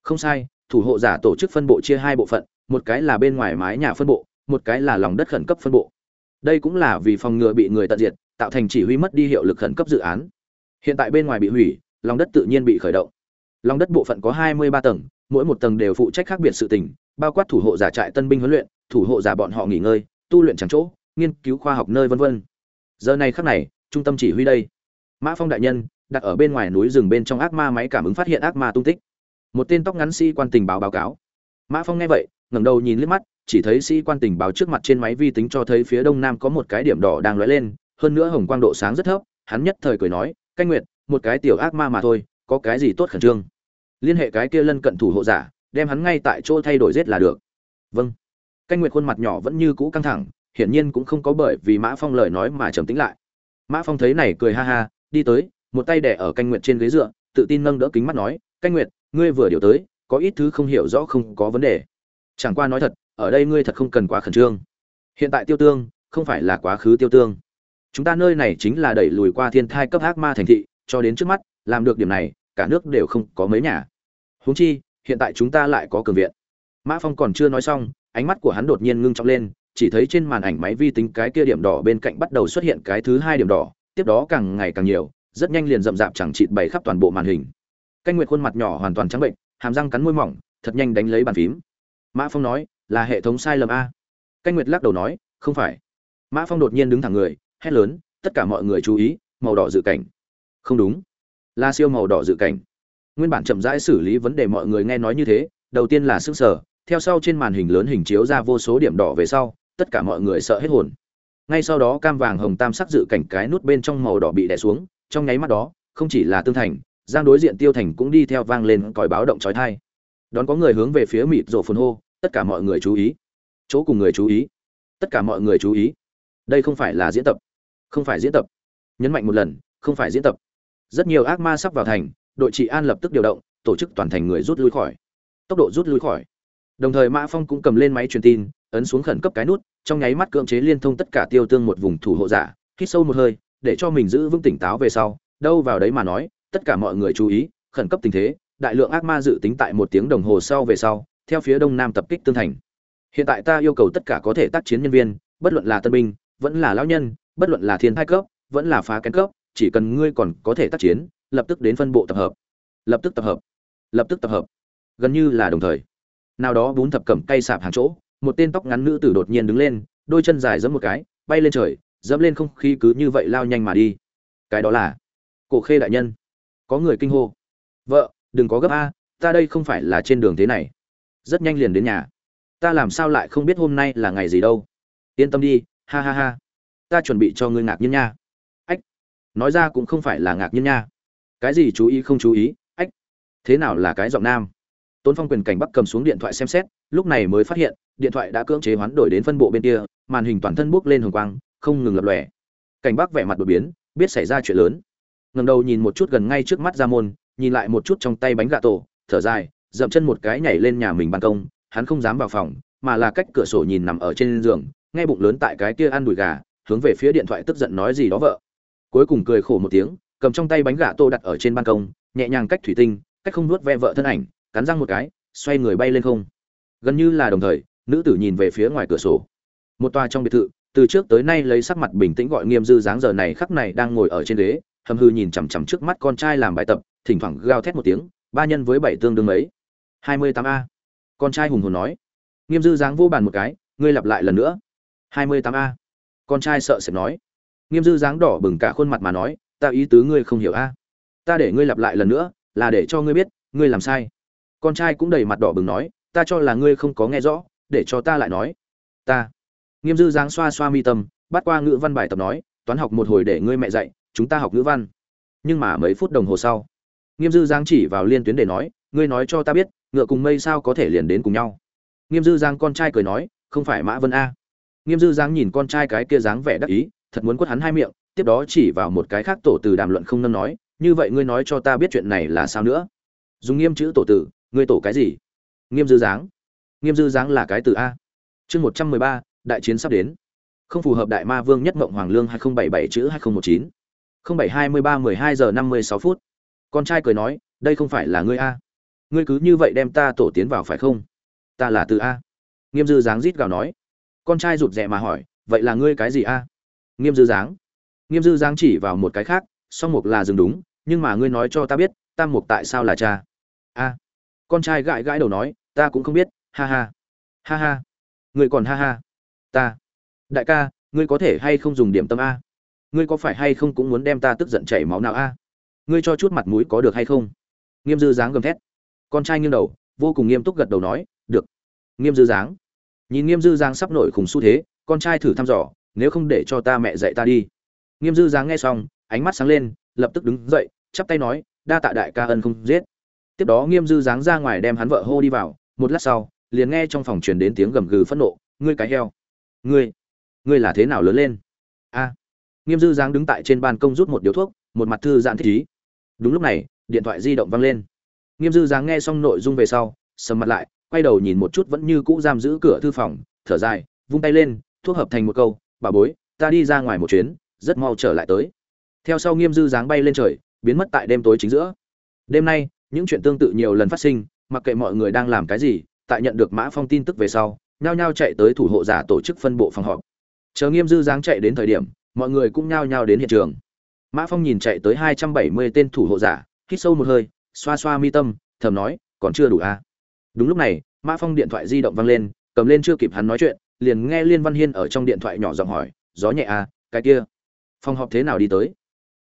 Không sai, thủ hộ giả tổ chức phân bộ chia hai bộ phận một cái là bên ngoài mái nhà phân bộ, một cái là lòng đất khẩn cấp phân bộ. Đây cũng là vì phòng ngừa bị người tận diệt, tạo thành chỉ huy mất đi hiệu lực khẩn cấp dự án. Hiện tại bên ngoài bị hủy, lòng đất tự nhiên bị khởi động. Lòng đất bộ phận có hai mươi ba tầng, mỗi một tầng đều phụ trách khác biệt sự tình, bao quát thủ hộ giả trại tân binh huấn luyện, thủ hộ giả bọn họ nghỉ ngơi, tu luyện chẳng chỗ, nghiên cứu khoa học nơi vân vân. Giờ này khắc này, trung tâm chỉ huy đây. Mã phong đại nhân, đặt ở bên ngoài núi rừng bên trong ác ma máy cảm ứng phát hiện ác ma tung tích. Một tên tóc ngắn sĩ quan tình báo báo cáo. Mã phong nghe vậy ngẩng đầu nhìn liếc mắt, chỉ thấy sĩ quan tình báo trước mặt trên máy vi tính cho thấy phía đông nam có một cái điểm đỏ đang lóe lên, hơn nữa hồng quang độ sáng rất thấp, hắn nhất thời cười nói, canh nguyệt, một cái tiểu ác ma mà thôi, có cái gì tốt khẩn trương? Liên hệ cái kia lân cận thủ hộ giả, đem hắn ngay tại chỗ thay đổi giết là được. Vâng. Canh nguyệt khuôn mặt nhỏ vẫn như cũ căng thẳng, hiển nhiên cũng không có bởi vì mã phong lời nói mà trầm tĩnh lại. Mã phong thấy này cười ha ha, đi tới, một tay đè ở canh nguyệt trên ghế dựa, tự tin nâng đỡ kính mắt nói, canh nguyệt, ngươi vừa điều tới, có ít thứ không hiểu rõ không có vấn đề chẳng qua nói thật, ở đây ngươi thật không cần quá khẩn trương. Hiện tại tiêu tương, không phải là quá khứ tiêu tương. Chúng ta nơi này chính là đẩy lùi qua thiên thai cấp ác ma thành thị, cho đến trước mắt, làm được điểm này, cả nước đều không có mấy nhà. Huống chi, hiện tại chúng ta lại có cường viện. Mã phong còn chưa nói xong, ánh mắt của hắn đột nhiên ngưng trọng lên, chỉ thấy trên màn ảnh máy vi tính cái kia điểm đỏ bên cạnh bắt đầu xuất hiện cái thứ hai điểm đỏ, tiếp đó càng ngày càng nhiều, rất nhanh liền rậm rạp chẳng chịt bày khắp toàn bộ màn hình. Canh nguyệt khuôn mặt nhỏ hoàn toàn trắng bệnh, hàm răng cắn môi mỏng, thật nhanh đánh lấy bàn phím mã phong nói, là hệ thống sai lầm a. Canh nguyệt lắc đầu nói, không phải. Mã phong đột nhiên đứng thẳng người, hét lớn, tất cả mọi người chú ý, màu đỏ dự cảnh. Không đúng. Là siêu màu đỏ dự cảnh. Nguyên bản chậm rãi xử lý vấn đề mọi người nghe nói như thế, đầu tiên là sức sở theo sau trên màn hình lớn hình chiếu ra vô số điểm đỏ về sau, tất cả mọi người sợ hết hồn. Ngay sau đó cam vàng hồng tam sắc dự cảnh cái nút bên trong màu đỏ bị đè xuống, trong nháy mắt đó, không chỉ là tương thành, giang đối diện tiêu thành cũng đi theo vang lên còi báo động trói thai đón có người hướng về phía mịt rổ phun hô, tất cả mọi người chú ý. Chỗ cùng người chú ý. Tất cả mọi người chú ý. Đây không phải là diễn tập. Không phải diễn tập. Nhấn mạnh một lần, không phải diễn tập. Rất nhiều ác ma sắp vào thành, đội trị an lập tức điều động, tổ chức toàn thành người rút lui khỏi. Tốc độ rút lui khỏi. Đồng thời mã phong cũng cầm lên máy truyền tin, ấn xuống khẩn cấp cái nút, trong nháy mắt cưỡng chế liên thông tất cả tiêu tương một vùng thủ hộ giả, hít sâu một hơi, để cho mình giữ vững tỉnh táo về sau. Đâu vào đấy mà nói, tất cả mọi người chú ý, khẩn cấp tình thế đại lượng ác ma dự tính tại một tiếng đồng hồ sau về sau, theo phía đông nam tập kích tương thành. Hiện tại ta yêu cầu tất cả có thể tác chiến nhân viên, bất luận là tân binh, vẫn là lão nhân, bất luận là thiên thai cấp, vẫn là phá kén cấp, chỉ cần ngươi còn có thể tác chiến, lập tức đến phân bộ tập hợp. Lập tức tập hợp. Lập tức tập hợp. Gần như là đồng thời. Nào đó bún thập cẩm cây sạp hàng chỗ, một tên tóc ngắn nữ tử đột nhiên đứng lên, đôi chân dài giẫm một cái, bay lên trời dẫm lên không khí cứ như vậy lao nhanh mà đi. Cái đó là cổ khê đại nhân. Có người kinh hô. Vợ đừng có gấp a, ta đây không phải là trên đường thế này. Rất nhanh liền đến nhà. Ta làm sao lại không biết hôm nay là ngày gì đâu. Yên tâm đi, ha ha ha. Ta chuẩn bị cho ngươi ngạc nhiên nha. Ách. Nói ra cũng không phải là ngạc nhiên nha. Cái gì chú ý không chú ý, ách. Thế nào là cái giọng nam? Tôn phong quyền cảnh bắc cầm xuống điện thoại xem xét, lúc này mới phát hiện, điện thoại đã cưỡng chế hoán đổi đến phân bộ bên kia, màn hình toàn thân bốc lên hồng quang, không ngừng lập lòe. Cảnh bắc vẻ mặt đột biến, biết xảy ra chuyện lớn. Ngầm đầu nhìn một chút gần ngay trước mắt ra môn nhìn lại một chút trong tay bánh gà tổ, thở dài, dậm chân một cái nhảy lên nhà mình ban công, hắn không dám vào phòng, mà là cách cửa sổ nhìn nằm ở trên giường, nghe bụng lớn tại cái kia ăn đùi gà, hướng về phía điện thoại tức giận nói gì đó vợ. Cuối cùng cười khổ một tiếng, cầm trong tay bánh gà tô đặt ở trên ban công, nhẹ nhàng cách thủy tinh, cách không nuốt ve vợ thân ảnh, cắn răng một cái, xoay người bay lên không. Gần như là đồng thời, nữ tử nhìn về phía ngoài cửa sổ. Một tòa trong biệt thự, từ trước tới nay lấy sắc mặt bình tĩnh gọi nghiêm dư dáng giờ này khắc này đang ngồi ở trên ghế, hầm hư nhìn chằm chằm trước mắt con trai làm bài tập thỉnh thoảng gào thét một tiếng, ba nhân với bảy tương đương mấy? Hai mươi tám a. Con trai hùng hồn nói. Nghiêm dư dáng vô bàn một cái, ngươi lặp lại lần nữa. Hai mươi tám a. Con trai sợ sệt nói. Nghiêm dư dáng đỏ bừng cả khuôn mặt mà nói, ta ý tứ ngươi không hiểu a. Ta để ngươi lặp lại lần nữa, là để cho ngươi biết, ngươi làm sai. Con trai cũng đầy mặt đỏ bừng nói, ta cho là ngươi không có nghe rõ, để cho ta lại nói. Ta. Nghiêm dư dáng xoa xoa mi tâm, bắt qua ngữ văn bài tập nói, toán học một hồi để ngươi mẹ dạy, chúng ta học ngữ văn. Nhưng mà mấy phút đồng hồ sau nghiêm dư giang chỉ vào liên tuyến để nói, ngươi nói cho ta biết, ngựa cùng mây sao có thể liền đến cùng nhau? Nghiêm dư giang con trai cười nói, không phải mã vân a. Nghiêm dư giang nhìn con trai cái kia dáng vẻ đắc ý, thật muốn quất hắn hai miệng, tiếp đó chỉ vào một cái khác tổ từ đàm luận không nâng nói, như vậy ngươi nói cho ta biết chuyện này là sao nữa? Dùng nghiêm chữ tổ tử, ngươi tổ cái gì? Nghiêm dư giáng nghiêm dư giáng là cái từ a. Chương một trăm mười ba, đại chiến sắp đến. Không phù hợp đại ma vương nhất mộng hoàng lương hai nghìn bảy bảy chữ hai nghìn một chín. Không bảy hai mươi ba mười hai giờ năm mươi sáu phút con trai cười nói, đây không phải là ngươi a. Ngươi cứ như vậy đem ta tổ tiến vào phải không? Ta là từ a. Nghiêm dư dáng rít gào nói. Con trai rụt rè mà hỏi, vậy là ngươi cái gì a? Nghiêm dư dáng nghiêm dư dáng chỉ vào một cái khác, song mục là dừng đúng, nhưng mà ngươi nói cho ta biết, tam mục tại sao là cha? A. Con trai gãi gãi đầu nói, ta cũng không biết, ha ha. Ha ha. Ngươi còn ha ha. Ta. Đại ca, ngươi có thể hay không dùng điểm tâm a? Ngươi có phải hay không cũng muốn đem ta tức giận chảy máu nào a? Ngươi cho chút mặt mũi có được hay không? Nghiêm dư dáng gầm thét. Con trai nghiêng đầu, vô cùng nghiêm túc gật đầu nói, được. Nghiêm dư dáng nhìn nghiêm dư dáng sắp nổi khủng xu thế, con trai thử thăm dò, nếu không để cho ta mẹ dạy ta đi. Nghiêm dư dáng nghe xong, ánh mắt sáng lên, lập tức đứng dậy, chắp tay nói, đa tạ đại ca ân không giết. Tiếp đó nghiêm dư dáng ra ngoài đem hắn vợ hô đi vào, một lát sau, liền nghe trong phòng truyền đến tiếng gầm gừ phẫn nộ, ngươi cái heo! Ngươi ngươi là thế nào lớn lên? A. Nghiêm dư dáng đứng tại trên ban công rút một điếu thuốc, một mặt thư giãn thích ý đúng lúc này, điện thoại di động vang lên. Nghiêm dư dáng nghe xong nội dung về sau, sầm mặt lại, quay đầu nhìn một chút vẫn như cũ giam giữ cửa thư phòng, thở dài, vung tay lên, thuốc hợp thành một câu bà bối, ta đi ra ngoài một chuyến, rất mau trở lại tới. Theo sau nghiêm dư dáng bay lên trời, biến mất tại đêm tối chính giữa. Đêm nay, những chuyện tương tự nhiều lần phát sinh, mặc kệ mọi người đang làm cái gì, tại nhận được mã phong tin tức về sau, nhao nhao chạy tới thủ hộ giả tổ chức phân bộ phòng họp. Chờ nghiêm dư giáng chạy đến thời điểm, mọi người cũng nhao nhao đến hiện trường mã phong nhìn chạy tới hai trăm bảy mươi tên thủ hộ giả, hít sâu một hơi, xoa xoa mi tâm, thầm nói, còn chưa đủ à. đúng lúc này, mã phong điện thoại di động vang lên, cầm lên chưa kịp hắn nói chuyện, liền nghe liên văn hiên ở trong điện thoại nhỏ giọng hỏi, gió nhẹ à cái kia, phòng họp thế nào đi tới?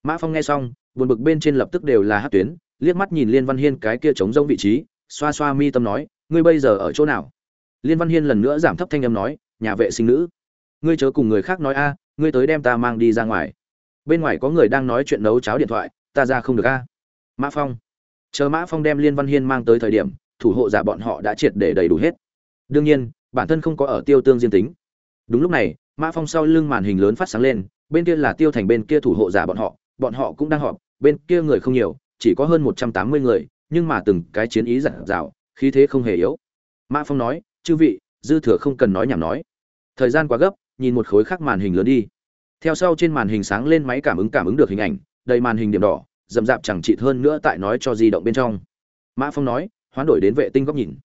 Mã phong nghe xong, buồn bực bên trên lập tức đều là hát tuyến, liếc mắt nhìn liên văn hiên cái kia chống rông vị trí, xoa xoa mi tâm nói, ngươi bây giờ ở chỗ nào? Liên văn hiên lần nữa giảm thấp thanh âm nói, nhà vệ sinh nữ, ngươi chớ cùng người khác nói a, ngươi tới đem ta mang đi ra ngoài bên ngoài có người đang nói chuyện nấu cháo điện thoại, ta ra không được a. Mã phong. Chờ mã phong đem liên văn hiên mang tới thời điểm, thủ hộ giả bọn họ đã triệt để đầy đủ hết. Đương nhiên, bản thân không có ở tiêu tương diên tính. Đúng lúc này, mã phong sau lưng màn hình lớn phát sáng lên, bên kia là tiêu thành, bên kia thủ hộ giả bọn họ bọn họ cũng đang họp, bên kia người không nhiều, chỉ có hơn một trăm tám mươi người, nhưng mà từng cái chiến ý giản dạo khí thế không hề yếu. Mã phong nói, chư vị, dư thừa không cần nói nhảm nói. Thời gian quá gấp, nhìn một khối khác màn hình lớn đi theo sau trên màn hình sáng lên máy cảm ứng cảm ứng được hình ảnh, đầy màn hình điểm đỏ, rậm rạp chẳng chịt hơn nữa tại nói cho di động bên trong. Mã phong nói, hoán đổi đến vệ tinh góc nhìn.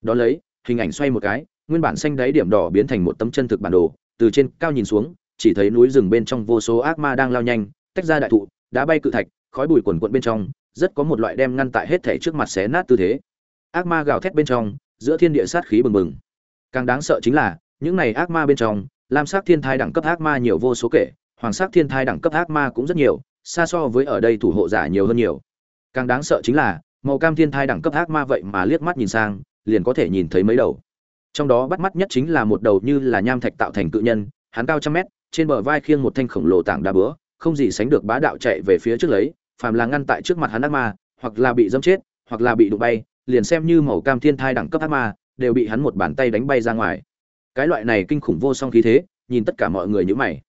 Đón lấy, hình ảnh xoay một cái, nguyên bản xanh đáy điểm đỏ biến thành một tấm chân thực bản đồ, từ trên cao nhìn xuống, chỉ thấy núi rừng bên trong vô số ác ma đang lao nhanh, tách ra đại thụ, đá bay cự thạch, khói bụi quần quận bên trong, rất có một loại đem ngăn tại hết thể trước mặt xé nát tư thế. Ác ma gào thét bên trong, giữa thiên địa sát khí bừng bừng. Càng đáng sợ chính là, những này ác ma bên trong lam sắc thiên thai đẳng cấp ác ma nhiều vô số kể, hoàng sắc thiên thai đẳng cấp ác ma cũng rất nhiều, xa so với ở đây thủ hộ giả nhiều hơn nhiều. Càng đáng sợ chính là, màu cam thiên thai đẳng cấp ác ma vậy mà liếc mắt nhìn sang, liền có thể nhìn thấy mấy đầu. Trong đó bắt mắt nhất chính là một đầu như là nham thạch tạo thành cự nhân, hắn cao trăm mét, trên bờ vai khiêng một thanh khổng lồ tảng đá bữa không gì sánh được bá đạo chạy về phía trước lấy, phàm là ngăn tại trước mặt hắn ác ma, hoặc là bị dâm chết, hoặc là bị đụng bay, liền xem như màu cam thiên thai đẳng cấp ác ma, đều bị hắn một bàn tay đánh bay ra ngoài cái loại này kinh khủng vô song khí thế, nhìn tất cả mọi người như mày.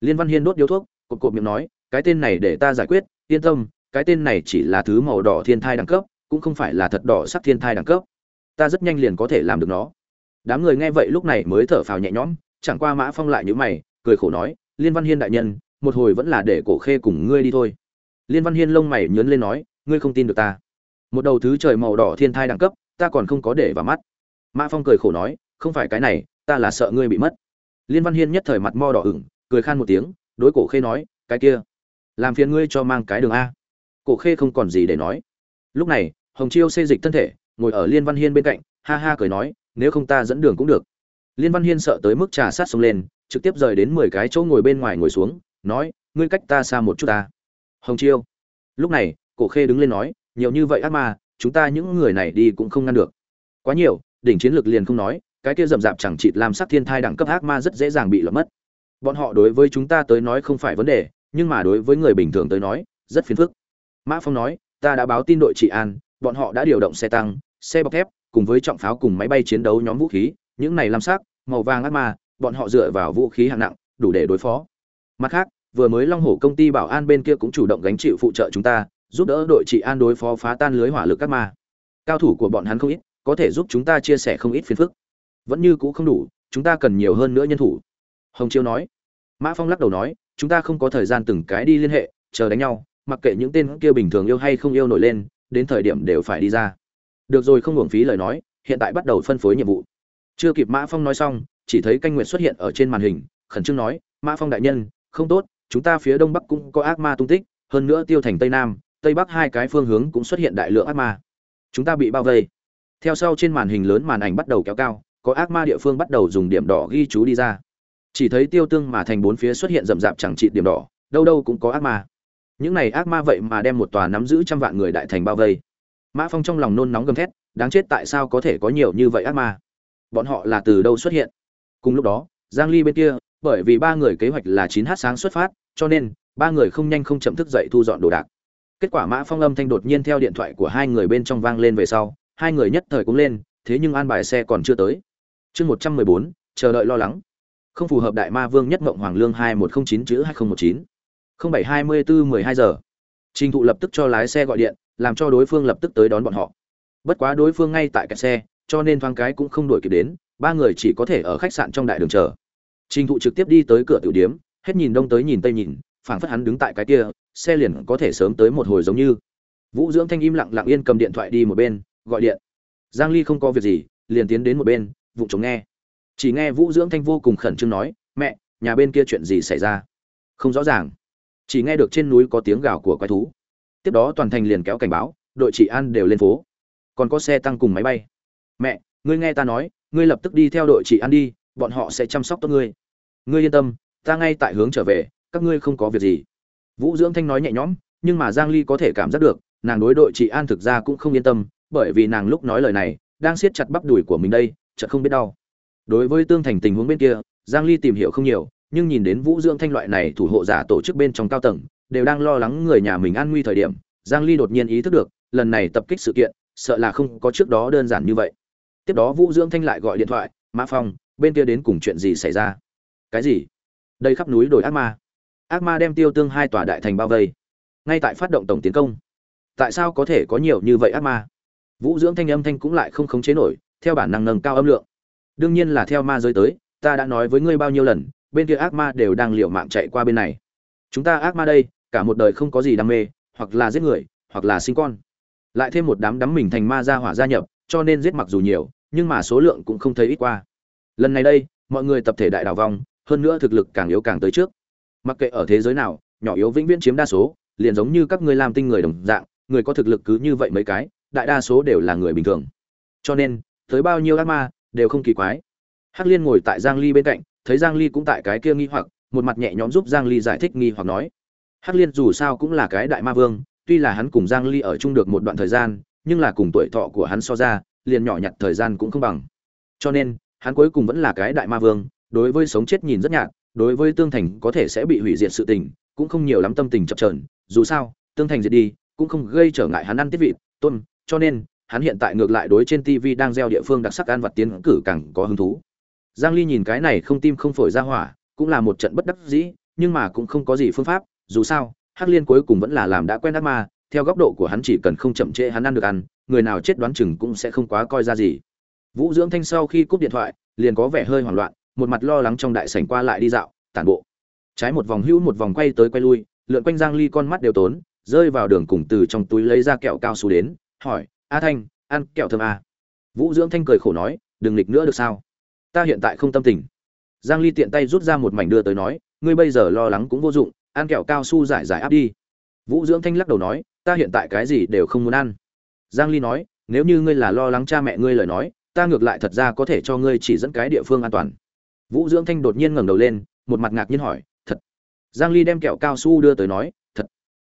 Liên văn hiên đốt điếu thuốc, cột cột miệng nói, cái tên này để ta giải quyết, yên tâm, cái tên này chỉ là thứ màu đỏ thiên thai đẳng cấp, cũng không phải là thật đỏ sắc thiên thai đẳng cấp. Ta rất nhanh liền có thể làm được nó. Đám người nghe vậy lúc này mới thở phào nhẹ nhõm, chẳng qua mã phong lại như mày, cười khổ nói, liên văn hiên đại nhân, một hồi vẫn là để cổ khê cùng ngươi đi thôi. Liên văn hiên lông mày nhớn lên nói, ngươi không tin được ta. Một đầu thứ trời màu đỏ thiên thai đẳng cấp, ta còn không có để vào mắt. Mã phong cười khổ nói, không phải cái này ta là sợ ngươi bị mất. Liên văn hiên nhất thời mặt mo đỏ ửng, cười khan một tiếng, đối cổ khê nói, cái kia, làm phiền ngươi cho mang cái đường a. Cổ khê không còn gì để nói. Lúc này, hồng chiêu xê dịch thân thể, ngồi ở liên văn hiên bên cạnh, ha ha cười nói, nếu không ta dẫn đường cũng được. Liên văn hiên sợ tới mức trà sát xông lên, trực tiếp rời đến mười cái chỗ ngồi bên ngoài ngồi xuống, nói, ngươi cách ta xa một chút ta. Hồng chiêu, lúc này, cổ khê đứng lên nói, nhiều như vậy ác ma, chúng ta những người này đi cũng không ngăn được. Quá nhiều, đỉnh chiến lược liền không nói cái kia rậm rạp chẳng chịt làm sắc thiên thai đẳng cấp ác ma rất dễ dàng bị lọt mất. Bọn họ đối với chúng ta tới nói không phải vấn đề, nhưng mà đối với người bình thường tới nói, rất phiền phức. Mã phong nói, ta đã báo tin đội trị an, bọn họ đã điều động xe tăng, xe bọc thép, cùng với trọng pháo cùng máy bay chiến đấu nhóm vũ khí, những này làm sắc, màu vàng ác ma, bọn họ dựa vào vũ khí hạng nặng, đủ để đối phó. Mặt khác, vừa mới long hổ công ty bảo an bên kia cũng chủ động gánh chịu phụ trợ chúng ta, giúp đỡ đội trị an đối phó phá tan lưới hỏa lực các ma. Cao thủ của bọn hắn không ít, có thể giúp chúng ta chia sẻ không ít phiền phức vẫn như cũ không đủ, chúng ta cần nhiều hơn nữa nhân thủ. Hồng chiêu nói. Mã phong lắc đầu nói, chúng ta không có thời gian từng cái đi liên hệ, chờ đánh nhau, mặc kệ những tên kia bình thường yêu hay không yêu nổi lên, đến thời điểm đều phải đi ra. Được rồi không hưởng phí lời nói, hiện tại bắt đầu phân phối nhiệm vụ. Chưa kịp mã phong nói xong, chỉ thấy canh nguyệt xuất hiện ở trên màn hình, khẩn trương nói, mã phong đại nhân, không tốt, chúng ta phía đông bắc cũng có ác ma tung tích, hơn nữa tiêu thành tây nam, tây bắc hai cái phương hướng cũng xuất hiện đại lượng ác ma. Chúng ta bị bao vây. Theo sau trên màn hình lớn màn ảnh bắt đầu kéo cao có ác ma địa phương bắt đầu dùng điểm đỏ ghi chú đi ra. Chỉ thấy tiêu tương mà thành bốn phía xuất hiện rậm rạp chẳng trị điểm đỏ, đâu đâu cũng có ác ma. Những này ác ma vậy mà đem một tòa nắm giữ trăm vạn người đại thành bao vây. Mã phong trong lòng nôn nóng gầm thét, đáng chết tại sao có thể có nhiều như vậy ác ma? Bọn họ là từ đâu xuất hiện? Cùng lúc đó, giang ly bên kia, bởi vì ba người kế hoạch là 9 h sáng xuất phát, cho nên, ba người không nhanh không chậm thức dậy thu dọn đồ đạc. Kết quả mã phong âm thanh đột nhiên theo điện thoại của hai người bên trong vang lên về sau, hai người nhất thời cũng lên, thế nhưng an bài xe còn chưa tới chương 114, chờ đợi lo lắng. Không phù hợp đại ma vương nhất mộng hoàng lương 2109 chữ 2019 0724 12 giờ. Trình thụ lập tức cho lái xe gọi điện làm cho đối phương lập tức tới đón bọn họ. Bất quá đối phương ngay tại kẹt xe cho nên thoáng cái cũng không đuổi kịp đến ba người chỉ có thể ở khách sạn trong đại đường chờ. Trình thụ trực tiếp đi tới cửa tiểu điếm hết nhìn đông tới nhìn tây nhìn phảng phất hắn đứng tại cái kia xe liền có thể sớm tới một hồi giống như. Vũ dưỡng thanh im lặng lặng yên cầm điện thoại đi một bên gọi điện. Giang ly không có việc gì liền tiến đến một bên vụ chống nghe. Chỉ nghe vũ dưỡng thanh vô cùng khẩn trương nói, mẹ, nhà bên kia chuyện gì xảy ra? Không rõ ràng. Chỉ nghe được trên núi có tiếng gào của quái thú. Tiếp đó toàn thành liền kéo cảnh báo, đội trị an đều lên phố. Còn có xe tăng cùng máy bay. Mẹ, ngươi nghe ta nói, ngươi lập tức đi theo đội trị an đi, bọn họ sẽ chăm sóc tốt ngươi. Ngươi yên tâm, ta ngay tại hướng trở về, các ngươi không có việc gì. Vũ dưỡng thanh nói nhẹ nhõm, nhưng mà giang ly có thể cảm giác được, nàng đối đội trị an thực ra cũng không yên tâm, bởi vì nàng lúc nói lời này, đang siết chặt bắp đùi của mình đây chợt không biết đau. Đối với tương thành tình huống bên kia, giang ly tìm hiểu không nhiều, nhưng nhìn đến vũ dưỡng thanh loại này thủ hộ giả tổ chức bên trong cao tầng, đều đang lo lắng người nhà mình an nguy thời điểm, giang ly đột nhiên ý thức được, lần này tập kích sự kiện, sợ là không có trước đó đơn giản như vậy. Tiếp đó vũ dưỡng thanh lại gọi điện thoại, mã phong, bên kia đến cùng chuyện gì xảy ra? Cái gì? Đây khắp núi đồi ác ma. Ác ma đem tiêu tương hai tòa đại thành bao vây. Ngay tại phát động tổng tiến công. Tại sao có thể có nhiều như vậy ác ma? Vũ dưỡng thanh âm thanh cũng lại không khống chế nổi theo bản năng nâng cao âm lượng. Đương nhiên là theo ma giới tới, ta đã nói với ngươi bao nhiêu lần, bên kia ác ma đều đang liều mạng chạy qua bên này. Chúng ta ác ma đây, cả một đời không có gì đam mê, hoặc là giết người, hoặc là sinh con. Lại thêm một đám đắm mình thành ma gia hỏa gia nhập, cho nên giết mặc dù nhiều, nhưng mà số lượng cũng không thấy ít qua. Lần này đây, mọi người tập thể đại đảo vong, hơn nữa thực lực càng yếu càng tới trước. Mặc kệ ở thế giới nào, nhỏ yếu vĩnh viễn chiếm đa số, liền giống như các ngươi làm tinh người đồng dạng, người có thực lực cứ như vậy mấy cái, đại đa số đều là người bình thường. Cho nên tới bao nhiêu ác ma, đều không kỳ quái. Hắc liên ngồi tại giang ly bên cạnh, thấy giang ly cũng tại cái kia nghi hoặc, một mặt nhẹ nhõm giúp giang ly giải thích nghi hoặc nói. Hắc liên dù sao cũng là cái đại ma vương, tuy là hắn cùng giang ly ở chung được một đoạn thời gian, nhưng là cùng tuổi thọ của hắn so ra, liền nhỏ nhặt thời gian cũng không bằng. Cho nên, hắn cuối cùng vẫn là cái đại ma vương, đối với sống chết nhìn rất nhạt, đối với tương thành có thể sẽ bị hủy diệt sự tình, cũng không nhiều lắm tâm tình chập chờn, dù sao, tương thành diệt đi, cũng không gây trở ngại hắn ăn tiết vị tôn cho nên hắn hiện tại ngược lại đối trên TV đang gieo địa phương đặc sắc ăn vật tiến cử càng có hứng thú. Giang Ly nhìn cái này không tim không phổi ra hỏa, cũng là một trận bất đắc dĩ, nhưng mà cũng không có gì phương pháp, dù sao, Hắc Liên cuối cùng vẫn là làm đã quen ác ma, theo góc độ của hắn chỉ cần không chậm trễ hắn ăn được ăn, người nào chết đoán chừng cũng sẽ không quá coi ra gì. Vũ Dưỡng Thanh sau khi cúp điện thoại, liền có vẻ hơi hoảng loạn, một mặt lo lắng trong đại sảnh qua lại đi dạo, tản bộ. Trái một vòng hữu một vòng quay tới quay lui, lượn quanh Giang Ly con mắt đều tốn, rơi vào đường cùng từ trong túi lấy ra kẹo cao su đến, hỏi: "A Thanh, ăn kẹo thơm à. vũ dưỡng thanh cười khổ nói đừng nghịch nữa được sao? Ta hiện tại không tâm tình. Giang ly tiện tay rút ra một mảnh đưa tới nói ngươi bây giờ lo lắng cũng vô dụng ăn kẹo cao su giải giải áp đi. Vũ dưỡng thanh lắc đầu nói ta hiện tại cái gì đều không muốn ăn. Giang ly nói nếu như ngươi là lo lắng cha mẹ ngươi lời nói ta ngược lại thật ra có thể cho ngươi chỉ dẫn cái địa phương an toàn. Vũ dưỡng thanh đột nhiên ngẩng đầu lên một mặt ngạc nhiên hỏi thật? Giang ly đem kẹo cao su đưa tới nói thật.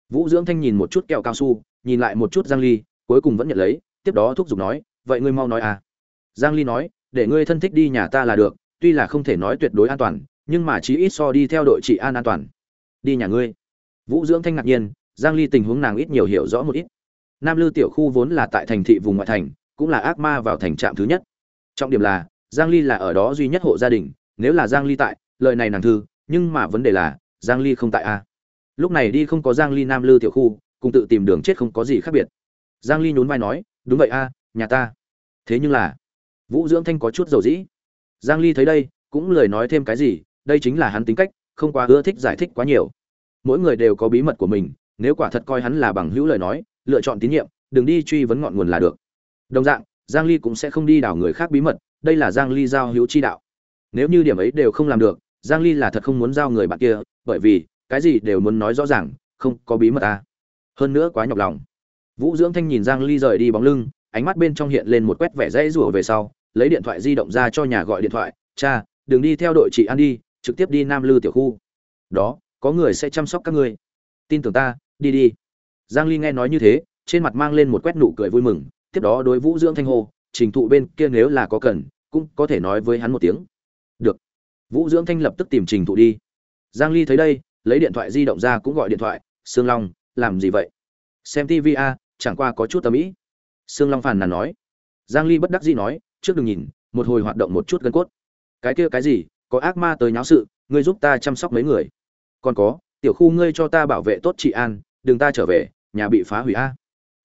Vũ dưỡng thanh nhìn một chút kẹo cao su nhìn lại một chút giang ly cuối cùng vẫn nhận lấy, tiếp đó thúc giục nói, vậy ngươi mau nói à. Giang ly nói, để ngươi thân thích đi nhà ta là được, tuy là không thể nói tuyệt đối an toàn, nhưng mà chí ít so đi theo đội trị an an toàn. Đi nhà ngươi. Vũ dưỡng thanh ngạc nhiên, giang ly tình huống nàng ít nhiều hiểu rõ một ít. Nam lư tiểu khu vốn là tại thành thị vùng ngoại thành, cũng là ác ma vào thành trạm thứ nhất. Trọng điểm là, giang ly là ở đó duy nhất hộ gia đình, nếu là giang ly tại, lời này nàng thư, nhưng mà vấn đề là, giang ly không tại a lúc này đi không có giang ly nam lư tiểu khu, cùng tự tìm đường chết không có gì khác biệt giang ly nhún vai nói, đúng vậy a, nhà ta. Thế nhưng là vũ dưỡng thanh có chút dầu dĩ. Giang ly thấy đây, cũng lời nói thêm cái gì, đây chính là hắn tính cách, không quá ưa thích giải thích quá nhiều. Mỗi người đều có bí mật của mình, nếu quả thật coi hắn là bằng hữu lời nói, lựa chọn tín nhiệm, đừng đi truy vấn ngọn nguồn là được. Đồng dạng, giang ly cũng sẽ không đi đảo người khác bí mật, đây là giang ly giao hữu chi đạo. Nếu như điểm ấy đều không làm được, giang ly là thật không muốn giao người bạn kia, bởi vì cái gì đều muốn nói rõ ràng, không có bí mật à. Hơn nữa quá nhọc lòng vũ dưỡng thanh nhìn giang ly rời đi bóng lưng, ánh mắt bên trong hiện lên một quét vẻ dãy rủa về sau, lấy điện thoại di động ra cho nhà gọi điện thoại, cha, đừng đi theo đội chị an đi, trực tiếp đi nam lư tiểu khu. Đó, có người sẽ chăm sóc các ngươi. Tin tưởng ta, đi đi. Giang ly nghe nói như thế, trên mặt mang lên một quét nụ cười vui mừng, tiếp đó đối vũ dưỡng thanh hô, trình thụ bên kia nếu là có cần, cũng có thể nói với hắn một tiếng. Được. Vũ dưỡng thanh lập tức tìm trình thụ đi. Giang ly thấy đây, lấy điện thoại di động ra cũng gọi điện thoại, sương long, làm gì vậy? Xem tv a chẳng qua có chút tâm ý. Sương long phàn nàn nói. Giang ly bất đắc dĩ nói, trước đừng nhìn, một hồi hoạt động một chút gân cốt. Cái kia cái gì, có ác ma tới nháo sự, ngươi giúp ta chăm sóc mấy người. Còn có, tiểu khu ngươi cho ta bảo vệ tốt chị an, đừng ta trở về, nhà bị phá hủy a.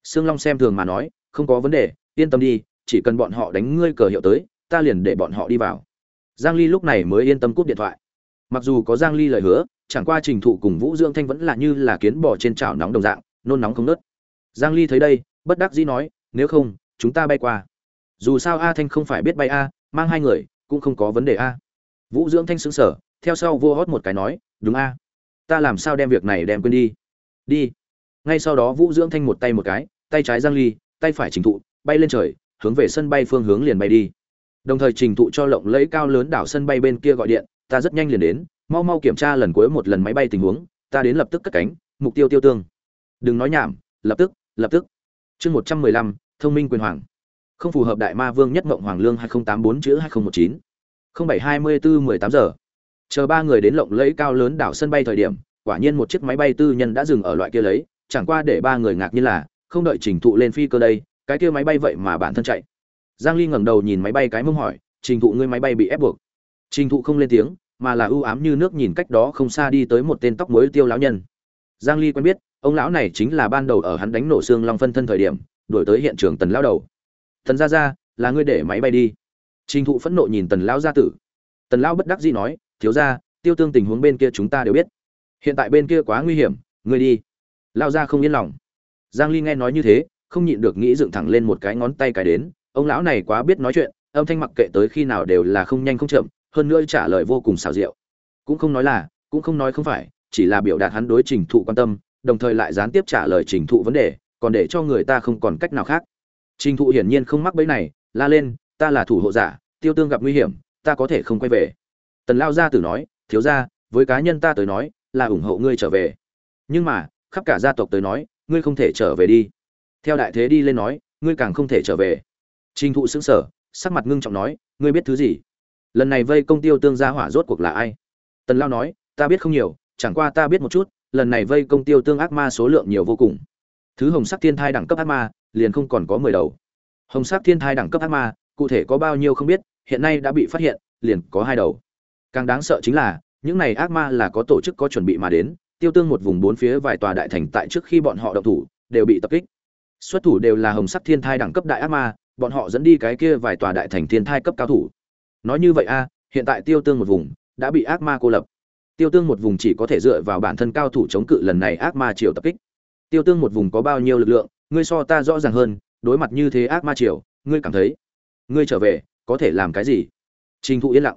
Sương long xem thường mà nói, không có vấn đề, yên tâm đi, chỉ cần bọn họ đánh ngươi cờ hiệu tới, ta liền để bọn họ đi vào. Giang ly lúc này mới yên tâm cúp điện thoại. Mặc dù có giang ly lời hứa, chẳng qua trình thụ cùng vũ dưỡng thanh vẫn là như là kiến bò trên chảo nóng đồng dạng, nôn nóng không nớt giang ly thấy đây, bất đắc dĩ nói, nếu không, chúng ta bay qua. Dù sao a thanh không phải biết bay a, mang hai người, cũng không có vấn đề a. Vũ dưỡng thanh sững sở theo sau vua hót một cái nói, đúng a. Ta làm sao đem việc này đem quên đi? Đi. Ngay sau đó vũ dưỡng thanh một tay một cái, tay trái giang ly, tay phải trình thụ, bay lên trời, hướng về sân bay phương hướng liền bay đi. Đồng thời trình thụ cho lộng lẫy cao lớn đảo sân bay bên kia gọi điện, ta rất nhanh liền đến, mau mau kiểm tra lần cuối một lần máy bay tình huống, ta đến lập tức cất cánh, mục tiêu tiêu tương. Đừng nói nhảm, lập tức lập tức. Chương một trăm mười lăm, thông minh quyền hoàng. Không phù hợp đại ma vương nhất mộng hoàng lương hai nghìn tám bốn chữ hai nghìn một chín. không bảy hai mươi bốn mười tám giờ. Chờ ba người đến lộng lẫy cao lớn đảo sân bay thời điểm, quả nhiên một chiếc máy bay tư nhân đã dừng ở loại kia lấy, chẳng qua để ba người ngạc nhiên là, không đợi trình thụ lên phi cơ đây, cái kia máy bay vậy mà bản thân chạy. Giang ly ngẩng đầu nhìn máy bay cái mông hỏi, trình thụ, ngươi máy bay bị ép buộc? Trình thụ không lên tiếng, mà là ưu ám như nước nhìn cách đó không xa đi tới một tên tóc mới tiêu lão nhân. Giang ly quen biết ông lão này chính là ban đầu ở hắn đánh nổ xương long phân thân thời điểm, đuổi tới hiện trường tần lão đầu. Tần gia gia, là ngươi để máy bay đi. Trình thụ phẫn nộ nhìn tần lão gia tử. Tần lão bất đắc dĩ nói, thiếu gia, tiêu tương tình huống bên kia chúng ta đều biết. Hiện tại bên kia quá nguy hiểm, ngươi đi. Lao gia không yên lòng. Giang ly nghe nói như thế, không nhịn được nghĩ dựng thẳng lên một cái ngón tay cái đến, ông lão này quá biết nói chuyện, âm thanh mặc kệ tới khi nào đều là không nhanh không chậm, hơn nữa trả lời vô cùng xảo diệu. Cũng không nói là, cũng không nói không phải, chỉ là biểu đạt hắn đối trình thụ quan tâm đồng thời lại gián tiếp trả lời trình thụ vấn đề, còn để cho người ta không còn cách nào khác. Trình thụ hiển nhiên không mắc bẫy này, la lên, ta là thủ hộ giả, tiêu tương gặp nguy hiểm, ta có thể không quay về. Tần lao gia tử nói, thiếu gia, với cá nhân ta tới nói, là ủng hộ ngươi trở về. Nhưng mà, khắp cả gia tộc tới nói, ngươi không thể trở về đi. Theo đại thế đi lên nói, ngươi càng không thể trở về. Trình thụ xứng sở sắc mặt ngưng trọng nói, ngươi biết thứ gì? Lần này vây công tiêu tương gia hỏa rốt cuộc là ai? Tần lao nói, ta biết không nhiều, chẳng qua ta biết một chút lần này vây công tiêu tương ác ma số lượng nhiều vô cùng. Thứ hồng sắc thiên thai đẳng cấp ác ma, liền không còn có mười đầu. Hồng sắc thiên thai đẳng cấp ác ma, cụ thể có bao nhiêu không biết, hiện nay đã bị phát hiện, liền có hai đầu. Càng đáng sợ chính là, những này ác ma là có tổ chức có chuẩn bị mà đến, tiêu tương một vùng bốn phía vài tòa đại thành tại trước khi bọn họ động thủ, đều bị tập kích. Xuất thủ đều là hồng sắc thiên thai đẳng cấp đại ác ma, bọn họ dẫn đi cái kia vài tòa đại thành thiên thai cấp cao thủ. Nói như vậy a, hiện tại tiêu tương một vùng, đã bị ác ma cô lập tiêu tương một vùng chỉ có thể dựa vào bản thân cao thủ chống cự lần này ác ma triều tập kích. Tiêu tương một vùng có bao nhiêu lực lượng, ngươi so ta rõ ràng hơn, đối mặt như thế ác ma triều, ngươi cảm thấy, ngươi trở về, có thể làm cái gì? Trình thụ yên lặng.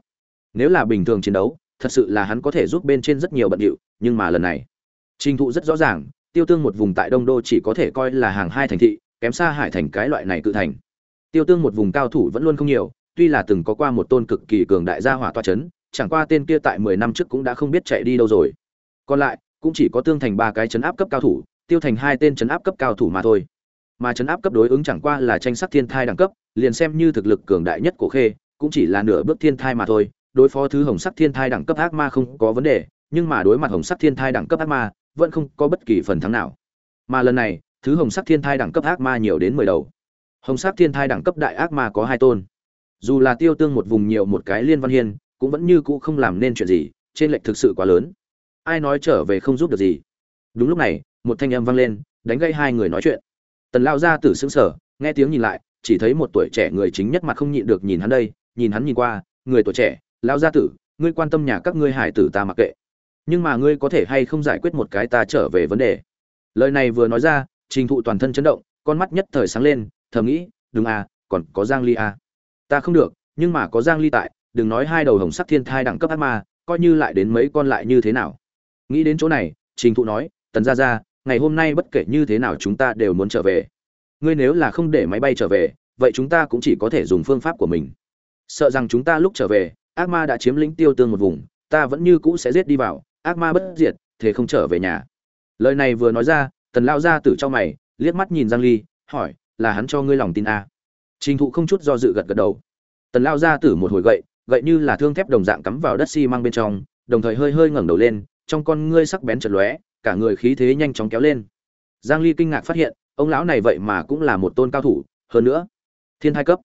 Nếu là bình thường chiến đấu, thật sự là hắn có thể giúp bên trên rất nhiều bận điệu, nhưng mà lần này, trình thụ rất rõ ràng, tiêu tương một vùng tại đông đô chỉ có thể coi là hàng hai thành thị, kém xa hải thành cái loại này cự thành. Tiêu tương một vùng cao thủ vẫn luôn không nhiều, tuy là từng có qua một tôn cực kỳ cường đại gia hỏa toa chấn chẳng qua tên kia tại mười năm trước cũng đã không biết chạy đi đâu rồi. Còn lại, cũng chỉ có tương thành ba cái chấn áp cấp cao thủ, tiêu thành hai tên chấn áp cấp cao thủ mà thôi. Mà chấn áp cấp đối ứng chẳng qua là tranh sắc thiên thai đẳng cấp, liền xem như thực lực cường đại nhất của khê, cũng chỉ là nửa bước thiên thai mà thôi. Đối phó thứ hồng sắc thiên thai đẳng cấp ác ma không có vấn đề, nhưng mà đối mặt hồng sắc thiên thai đẳng cấp ác ma, vẫn không có bất kỳ phần thắng nào. Mà lần này, thứ hồng sắc thiên thai đẳng cấp ác ma nhiều đến mười đầu. Hồng sắc thiên thai đẳng cấp đại ác ma có hai tôn. Dù là tiêu tương một vùng nhiều một cái liên văn hiên cũng vẫn như cũ không làm nên chuyện gì, trên lệch thực sự quá lớn. Ai nói trở về không giúp được gì? Đúng lúc này, một thanh âm vang lên, đánh gây hai người nói chuyện. Tần lao ra tử xứng sở nghe tiếng nhìn lại, chỉ thấy một tuổi trẻ người chính nhất mặt không nhịn được nhìn hắn đây, nhìn hắn nhìn qua, người tuổi trẻ, lao gia tử, ngươi quan tâm nhà các ngươi hải tử ta mặc kệ. Nhưng mà ngươi có thể hay không giải quyết một cái ta trở về vấn đề? Lời này vừa nói ra, trình thụ toàn thân chấn động, con mắt nhất thời sáng lên, thầm nghĩ, đúng à còn có giang ly à. Ta không được, nhưng mà có giang ly tại đừng nói hai đầu hồng sắc thiên thai đẳng cấp ác ma, coi như lại đến mấy con lại như thế nào. Nghĩ đến chỗ này, trình thụ nói, tần gia gia, ngày hôm nay bất kể như thế nào chúng ta đều muốn trở về. Ngươi nếu là không để máy bay trở về, vậy chúng ta cũng chỉ có thể dùng phương pháp của mình. Sợ rằng chúng ta lúc trở về, ác ma đã chiếm lĩnh tiêu tương một vùng, ta vẫn như cũ sẽ giết đi vào, ác ma bất diệt, thế không trở về nhà. Lời này vừa nói ra, tần lão gia tử trong mày, liếc mắt nhìn giang ly, hỏi, là hắn cho ngươi lòng tin à? trình thụ không chút do dự gật gật đầu. Tần lão gia tử một hồi gậy gậy như là thương thép đồng dạng cắm vào đất xi măng bên trong, đồng thời hơi hơi ngẩng đầu lên, trong con ngươi sắc bén chật lóe, cả người khí thế nhanh chóng kéo lên. Giang ly kinh ngạc phát hiện, ông lão này vậy mà cũng là một tôn cao thủ, hơn nữa, thiên thai cấp.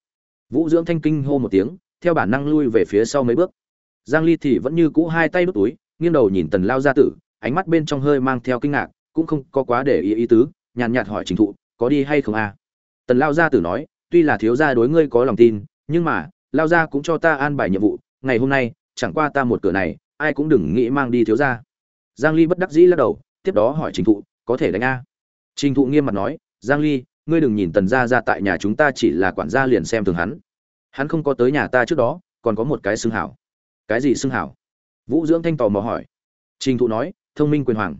Vũ dưỡng thanh kinh hô một tiếng, theo bản năng lui về phía sau mấy bước. Giang ly thì vẫn như cũ hai tay đút túi, nghiêng đầu nhìn tần lao gia tử, ánh mắt bên trong hơi mang theo kinh ngạc, cũng không có quá để ý ý tứ, nhàn nhạt hỏi trình thụ, có đi hay không à tần lao gia tử nói, tuy là thiếu gia đối ngươi có lòng tin, nhưng mà lao gia cũng cho ta an bài nhiệm vụ, ngày hôm nay, chẳng qua ta một cửa này, ai cũng đừng nghĩ mang đi thiếu gia. Giang ly bất đắc dĩ lắc đầu, tiếp đó hỏi trình thụ, có thể đánh a? Trình thụ nghiêm mặt nói, giang ly, ngươi đừng nhìn tần gia ra tại nhà chúng ta chỉ là quản gia liền xem thường hắn. Hắn không có tới nhà ta trước đó, còn có một cái xưng hảo. Cái gì xưng hảo? Vũ dưỡng thanh tò mò hỏi. Trình thụ nói, thông minh quyền hoàng.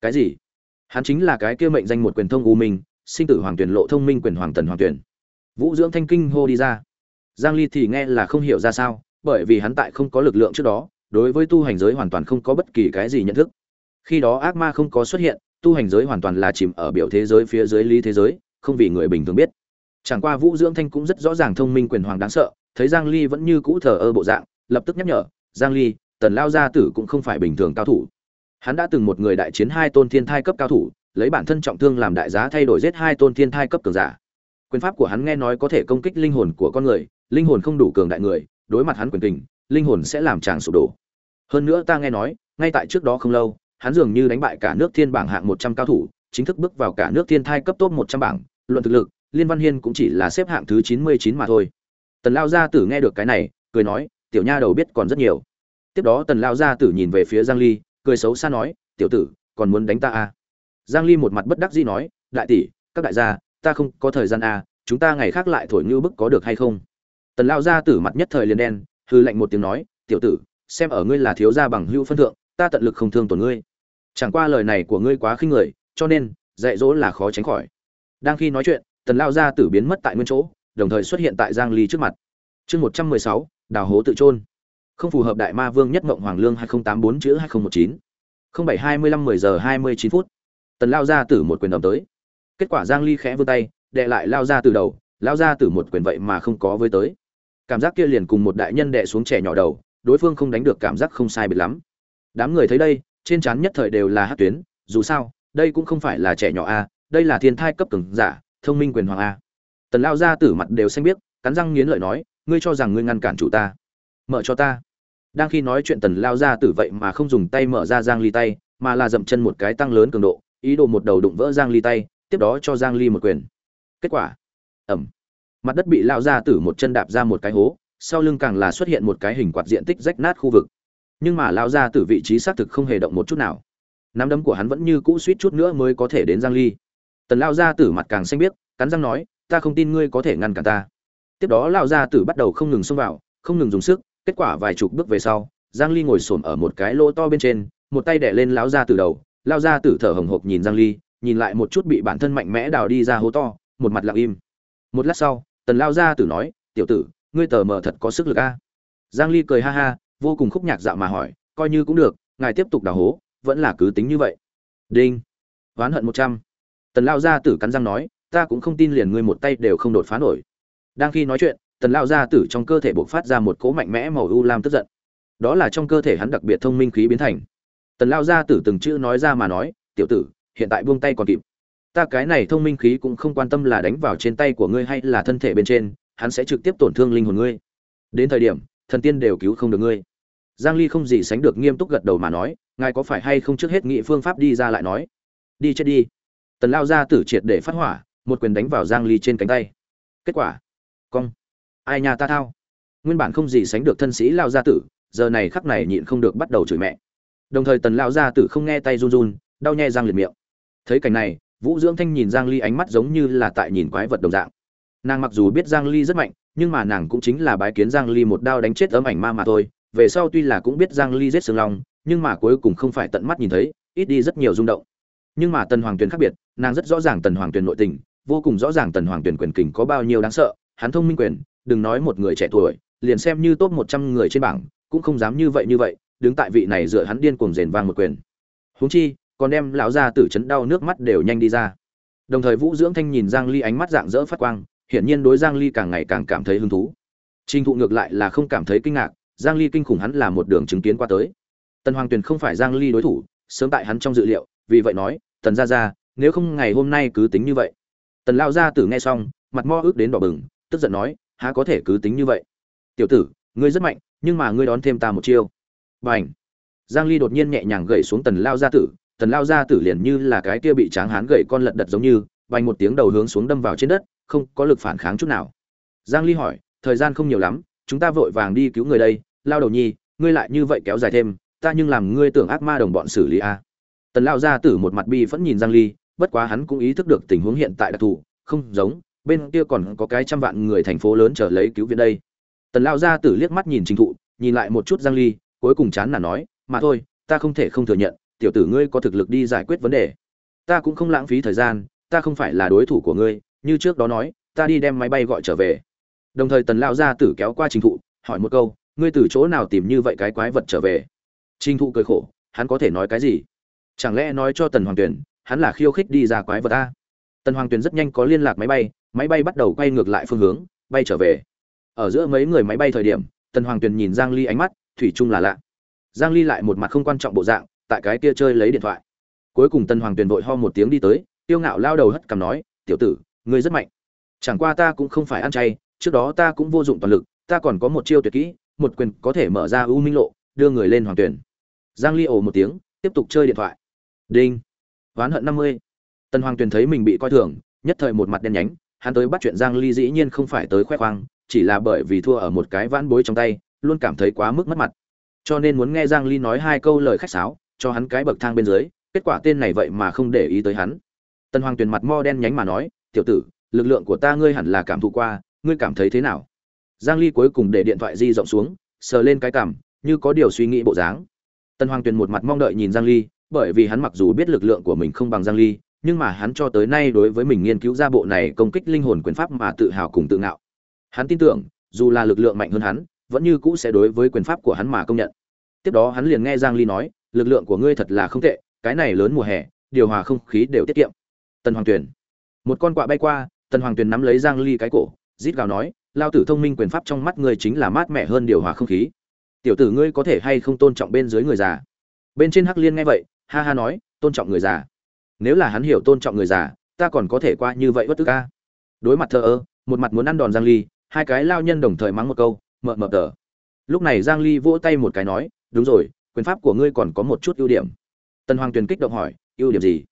Cái gì? Hắn chính là cái kia mệnh danh một quyền thông u minh, sinh tử hoàng tuyển lộ thông minh quyền hoàng tần hoàng tuyển. Vũ dưỡng thanh kinh hô đi ra giang ly thì nghe là không hiểu ra sao, bởi vì hắn tại không có lực lượng trước đó, đối với tu hành giới hoàn toàn không có bất kỳ cái gì nhận thức. Khi đó ác ma không có xuất hiện, tu hành giới hoàn toàn là chìm ở biểu thế giới phía dưới lý thế giới, không vì người bình thường biết. Chẳng qua vũ dưỡng thanh cũng rất rõ ràng thông minh quyền hoàng đáng sợ, thấy giang ly vẫn như cũ thờ ơ bộ dạng, lập tức nhắc nhở, giang ly, tần lao gia tử cũng không phải bình thường cao thủ. Hắn đã từng một người đại chiến hai tôn thiên thai cấp cao thủ, lấy bản thân trọng thương làm đại giá thay đổi giết hai tôn thiên thai cấp cường giả. Quyền pháp của hắn nghe nói có thể công kích linh hồn của con người linh hồn không đủ cường đại người, đối mặt hắn quyền tình linh hồn sẽ làm chàng sụp đổ. Hơn nữa ta nghe nói, ngay tại trước đó không lâu, hắn dường như đánh bại cả nước thiên bảng hạng 100 cao thủ, chính thức bước vào cả nước thiên thai cấp top 100 bảng, luận thực lực, liên văn hiên cũng chỉ là xếp hạng thứ 99 mà thôi. Tần lao gia tử nghe được cái này, cười nói, tiểu nha đầu biết còn rất nhiều. Tiếp đó tần lao gia tử nhìn về phía giang ly, cười xấu xa nói, tiểu tử, còn muốn đánh ta à? Giang ly một mặt bất đắc dĩ nói, đại tỷ, các đại gia, ta không có thời gian à chúng ta ngày khác lại thổi như bức có được hay không? Tần lao gia tử mặt nhất thời liền đen hư lạnh một tiếng nói tiểu tử xem ở ngươi là thiếu gia bằng hữu phân thượng ta tận lực không thương tổn ngươi. Chẳng qua lời này của ngươi quá khinh người cho nên dạy dỗ là khó tránh khỏi. Đang khi nói chuyện tần lao gia tử biến mất tại nguyên chỗ đồng thời xuất hiện tại giang ly trước mặt. Chương 116, đào hố tự chôn. không phù hợp đại ma vương nhất mộng hoàng lương 2084 chữ 2019 0725 10 giờ 29 phút tần lao gia tử một quyền đấm tới. Kết quả giang ly khẽ vươn tay đệ lại lao ra từ đầu lao ra từ một quyền vậy mà không có với tới cảm giác kia liền cùng một đại nhân đè xuống trẻ nhỏ đầu, đối phương không đánh được cảm giác không sai biệt lắm. Đám người thấy đây, trên trán nhất thời đều là hát tuyến, dù sao, đây cũng không phải là trẻ nhỏ a, đây là thiên thai cấp cường giả, thông minh quyền hoàng a. Tần lao ra tử mặt đều xanh biết cắn răng nghiến lợi nói, ngươi cho rằng ngươi ngăn cản chủ ta? Mở cho ta. Đang khi nói chuyện tần lao ra tử vậy mà không dùng tay mở ra giang ly tay, mà là dậm chân một cái tăng lớn cường độ, ý đồ một đầu đụng vỡ giang ly tay, tiếp đó cho giang ly một quyền. Kết quả. Ẩm mặt đất bị lao ra tử một chân đạp ra một cái hố, sau lưng càng là xuất hiện một cái hình quạt diện tích rách nát khu vực. Nhưng mà lao ra từ vị trí xác thực không hề động một chút nào. Nắm đấm của hắn vẫn như cũ suýt chút nữa mới có thể đến giang ly. Tần lao ra tử mặt càng xanh biếc, cắn răng nói, ta không tin ngươi có thể ngăn cản ta. Tiếp đó lao ra tử bắt đầu không ngừng xông vào, không ngừng dùng sức, kết quả vài chục bước về sau, giang ly ngồi xổm ở một cái lỗ to bên trên, một tay đè lên lao ra từ đầu, lao ra tử thở hồng hộc nhìn giang ly, nhìn lại một chút bị bản thân mạnh mẽ đào đi ra hố to, một mặt lặng im. Một lát sau tần lao Gia tử nói, tiểu tử, ngươi tờ mờ thật có sức lực a. Giang ly cười ha ha, vô cùng khúc nhạc dạo mà hỏi, coi như cũng được, ngài tiếp tục đào hố, vẫn là cứ tính như vậy. Đinh. Oán hận một trăm. Tần lao gia tử cắn răng nói, ta cũng không tin liền ngươi một tay đều không đột phá nổi. Đang khi nói chuyện, tần lao gia tử trong cơ thể bộc phát ra một cỗ mạnh mẽ màu u lam tức giận. Đó là trong cơ thể hắn đặc biệt thông minh khí biến thành. Tần lao gia tử từng chữ nói ra mà nói, tiểu tử, hiện tại buông tay còn kịp ta cái này thông minh khí cũng không quan tâm là đánh vào trên tay của ngươi hay là thân thể bên trên, hắn sẽ trực tiếp tổn thương linh hồn ngươi. Đến thời điểm, thần tiên đều cứu không được ngươi. Giang ly không gì sánh được nghiêm túc gật đầu mà nói, ngài có phải hay không trước hết nghị phương pháp đi ra lại nói? Đi chết đi. Tần lao ra tử triệt để phát hỏa, một quyền đánh vào giang ly trên cánh tay. Kết quả? Cong. Ai nhà ta thao? Nguyên bản không gì sánh được thân sĩ lao gia tử, giờ này khắc này nhịn không được bắt đầu chửi mẹ. Đồng thời tần lao gia tử không nghe tay run run, đau nhè răng liệt miệng. Thấy cảnh này vũ dưỡng thanh nhìn giang ly ánh mắt giống như là tại nhìn quái vật đồng dạng. Nàng mặc dù biết giang ly rất mạnh, nhưng mà nàng cũng chính là bái kiến giang ly một đao đánh chết ấm ảnh ma mà thôi. Về sau tuy là cũng biết giang ly giết sương long, nhưng mà cuối cùng không phải tận mắt nhìn thấy, ít đi rất nhiều rung động. Nhưng mà tần hoàng tuyền khác biệt, nàng rất rõ ràng tần hoàng tuyền nội tình, vô cùng rõ ràng tần hoàng tuyền quyền kình có bao nhiêu đáng sợ, hắn thông minh quyền, đừng nói một người trẻ tuổi, liền xem như top 100 người trên bảng, cũng không dám như vậy như vậy, đứng tại vị này dựa hắn điên cuồng rền vang một quyền. Huống chi còn đem lão gia tử chấn đau nước mắt đều nhanh đi ra. Đồng thời vũ dưỡng thanh nhìn giang ly ánh mắt dạng dỡ phát quang, hiển nhiên đối giang ly càng ngày càng cảm thấy hứng thú. Trình thụ ngược lại là không cảm thấy kinh ngạc, giang ly kinh khủng hắn là một đường chứng kiến qua tới. Tần hoàng tuyền không phải giang ly đối thủ, sớm tại hắn trong dự liệu, vì vậy nói, tần gia gia, nếu không ngày hôm nay cứ tính như vậy. Tần lão gia tử nghe xong, mặt mo ước đến đỏ bừng, tức giận nói, há có thể cứ tính như vậy? Tiểu tử, ngươi rất mạnh, nhưng mà ngươi đón thêm ta một chiêu. Bảnh giang ly đột nhiên nhẹ nhàng gậy xuống tần lao gia tử tần lao gia tử liền như là cái kia bị tráng hán gậy con lật đật giống như bành một tiếng đầu hướng xuống đâm vào trên đất, không có lực phản kháng chút nào giang ly hỏi, thời gian không nhiều lắm, chúng ta vội vàng đi cứu người đây, lao đầu nhi, ngươi lại như vậy kéo dài thêm, ta nhưng làm ngươi tưởng ác ma đồng bọn xử lý a à. tần lao gia tử một mặt bi vẫn nhìn giang ly, bất quá hắn cũng ý thức được tình huống hiện tại đặc thù, không giống, bên kia còn có cái trăm vạn người thành phố lớn chờ lấy cứu viện đây tần lao gia tử liếc mắt nhìn trình thụ, nhìn lại một chút giang ly, cuối cùng chán là nói, mà thôi, ta không thể không thừa nhận tiểu tử ngươi có thực lực đi giải quyết vấn đề. Ta cũng không lãng phí thời gian, ta không phải là đối thủ của ngươi, như trước đó nói, ta đi đem máy bay gọi trở về. Đồng thời tần lao ra tử kéo qua trình thụ, hỏi một câu, ngươi từ chỗ nào tìm như vậy cái quái vật trở về? Trình thụ cười khổ, hắn có thể nói cái gì? Chẳng lẽ nói cho tần hoàng tuyển hắn là khiêu khích đi ra quái vật ta? Tần hoàng tuyển rất nhanh có liên lạc máy bay máy bay bắt đầu quay ngược lại phương hướng, bay trở về. Ở giữa mấy người máy bay thời điểm, tần hoàng tuyền nhìn giang ly ánh mắt, thủy chung là lạ. Giang ly lại một mặt không quan trọng bộ dạng tại cái kia chơi lấy điện thoại. Cuối cùng tân hoàng tuyền vội ho một tiếng đi tới, tiêu ngạo lao đầu hất cằm nói, tiểu tử, ngươi rất mạnh. Chẳng qua ta cũng không phải ăn chay, trước đó ta cũng vô dụng toàn lực, ta còn có một chiêu tuyệt kỹ, một quyền có thể mở ra ưu minh lộ, đưa người lên hoàng tuyển giang ly ồ một tiếng, tiếp tục chơi điện thoại. Đinh. Oán hận 50. tân hoàng tuyền thấy mình bị coi thường, nhất thời một mặt đen nhánh, hắn tới bắt chuyện giang ly dĩ nhiên không phải tới khoe khoang, chỉ là bởi vì thua ở một cái vãn bối trong tay, luôn cảm thấy quá mức mất mặt. Cho nên muốn nghe giang ly nói hai câu lời khách sáo cho hắn cái bậc thang bên dưới kết quả tên này vậy mà không để ý tới hắn. Tần hoàng tuyền mặt mo đen nhánh mà nói tiểu tử lực lượng của ta ngươi hẳn là cảm thụ qua ngươi cảm thấy thế nào? Giang ly cuối cùng để điện thoại di rộng xuống sờ lên cái cảm, như có điều suy nghĩ bộ dáng. Tần hoàng tuyền một mặt mong đợi nhìn giang ly bởi vì hắn mặc dù biết lực lượng của mình không bằng giang ly nhưng mà hắn cho tới nay đối với mình nghiên cứu ra bộ này công kích linh hồn quyền pháp mà tự hào cùng tự ngạo. Hắn tin tưởng dù là lực lượng mạnh hơn hắn vẫn như cũ sẽ đối với quyền pháp của hắn mà công nhận. Tiếp đó hắn liền nghe giang ly nói lực lượng của ngươi thật là không tệ, cái này lớn mùa hè, điều hòa không khí đều tiết kiệm. Tần hoàng tuyền. Một con quạ bay qua, tần hoàng tuyền nắm lấy giang ly cái cổ, rít gào nói, lao tử thông minh quyền pháp trong mắt ngươi chính là mát mẻ hơn điều hòa không khí. Tiểu tử ngươi có thể hay không tôn trọng bên dưới người già? Bên trên hắc liên nghe vậy, ha ha nói, tôn trọng người già. Nếu là hắn hiểu tôn trọng người già, ta còn có thể qua như vậy bất tức ca. Đối mặt thờ ơ, một mặt muốn ăn đòn giang ly, hai cái lao nhân đồng thời mắng một câu, mợ mợ tờ. Lúc này giang ly vỗ tay một cái nói, đúng rồi quyền pháp của ngươi còn có một chút ưu điểm. Tần hoàng tuyền kích động hỏi, ưu điểm gì?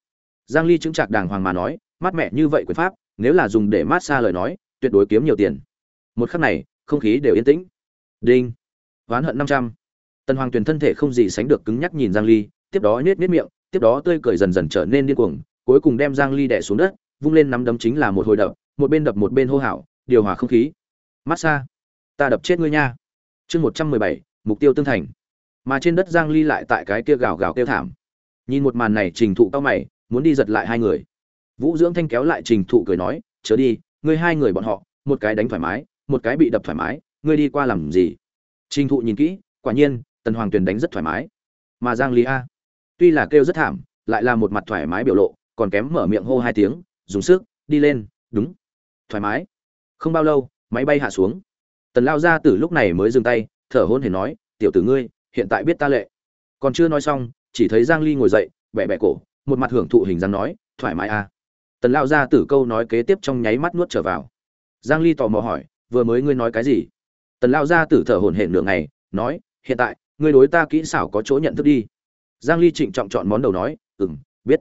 Giang ly chứng trạc đàng hoàng mà nói, mát mẻ như vậy quyền pháp, nếu là dùng để mát xa lời nói, tuyệt đối kiếm nhiều tiền. Một khắc này, không khí đều yên tĩnh. Đinh. Oán hận 500. tần hoàng tuyền thân thể không gì sánh được cứng nhắc nhìn giang ly, tiếp đó nhếch nhếch miệng, tiếp đó tươi cười dần dần trở nên điên cuồng, cuối cùng đem giang ly đè xuống đất, vung lên nắm đấm chính là một hồi đập, một bên đập một bên hô hào, điều hòa không khí. Massage ta đập chết ngươi nha. Chương một trăm mười bảy, mục tiêu tương thành mà trên đất giang ly lại tại cái kia gào gào kêu thảm. Nhìn một màn này, trình thụ cao mày, muốn đi giật lại hai người. Vũ dưỡng thanh kéo lại trình thụ cười nói, chớ đi, ngươi hai người bọn họ, một cái đánh thoải mái, một cái bị đập thoải mái, ngươi đi qua làm gì? Trình thụ nhìn kỹ, quả nhiên, tần hoàng tuyền đánh rất thoải mái. Mà giang ly a, tuy là kêu rất thảm, lại là một mặt thoải mái biểu lộ, còn kém mở miệng hô hai tiếng, dùng sức, đi lên. Đúng. Thoải mái. Không bao lâu, máy bay hạ xuống. Tần lao ra từ lúc này mới dừng tay, thở hôn hề nói, tiểu tử ngươi hiện tại biết ta lệ. Còn chưa nói xong, chỉ thấy giang ly ngồi dậy bẹ bẹ cổ, một mặt hưởng thụ hình dáng nói, thoải mái à. Tần lao ra tử câu nói kế tiếp trong nháy mắt nuốt trở vào. Giang ly tò mò hỏi, vừa mới ngươi nói cái gì? Tần lao ra tử thở hổn hển nửa ngày, nói, hiện tại, ngươi đối ta kỹ xảo có chỗ nhận thức đi. Giang ly trịnh trọng chọn món đầu nói, ừm, biết.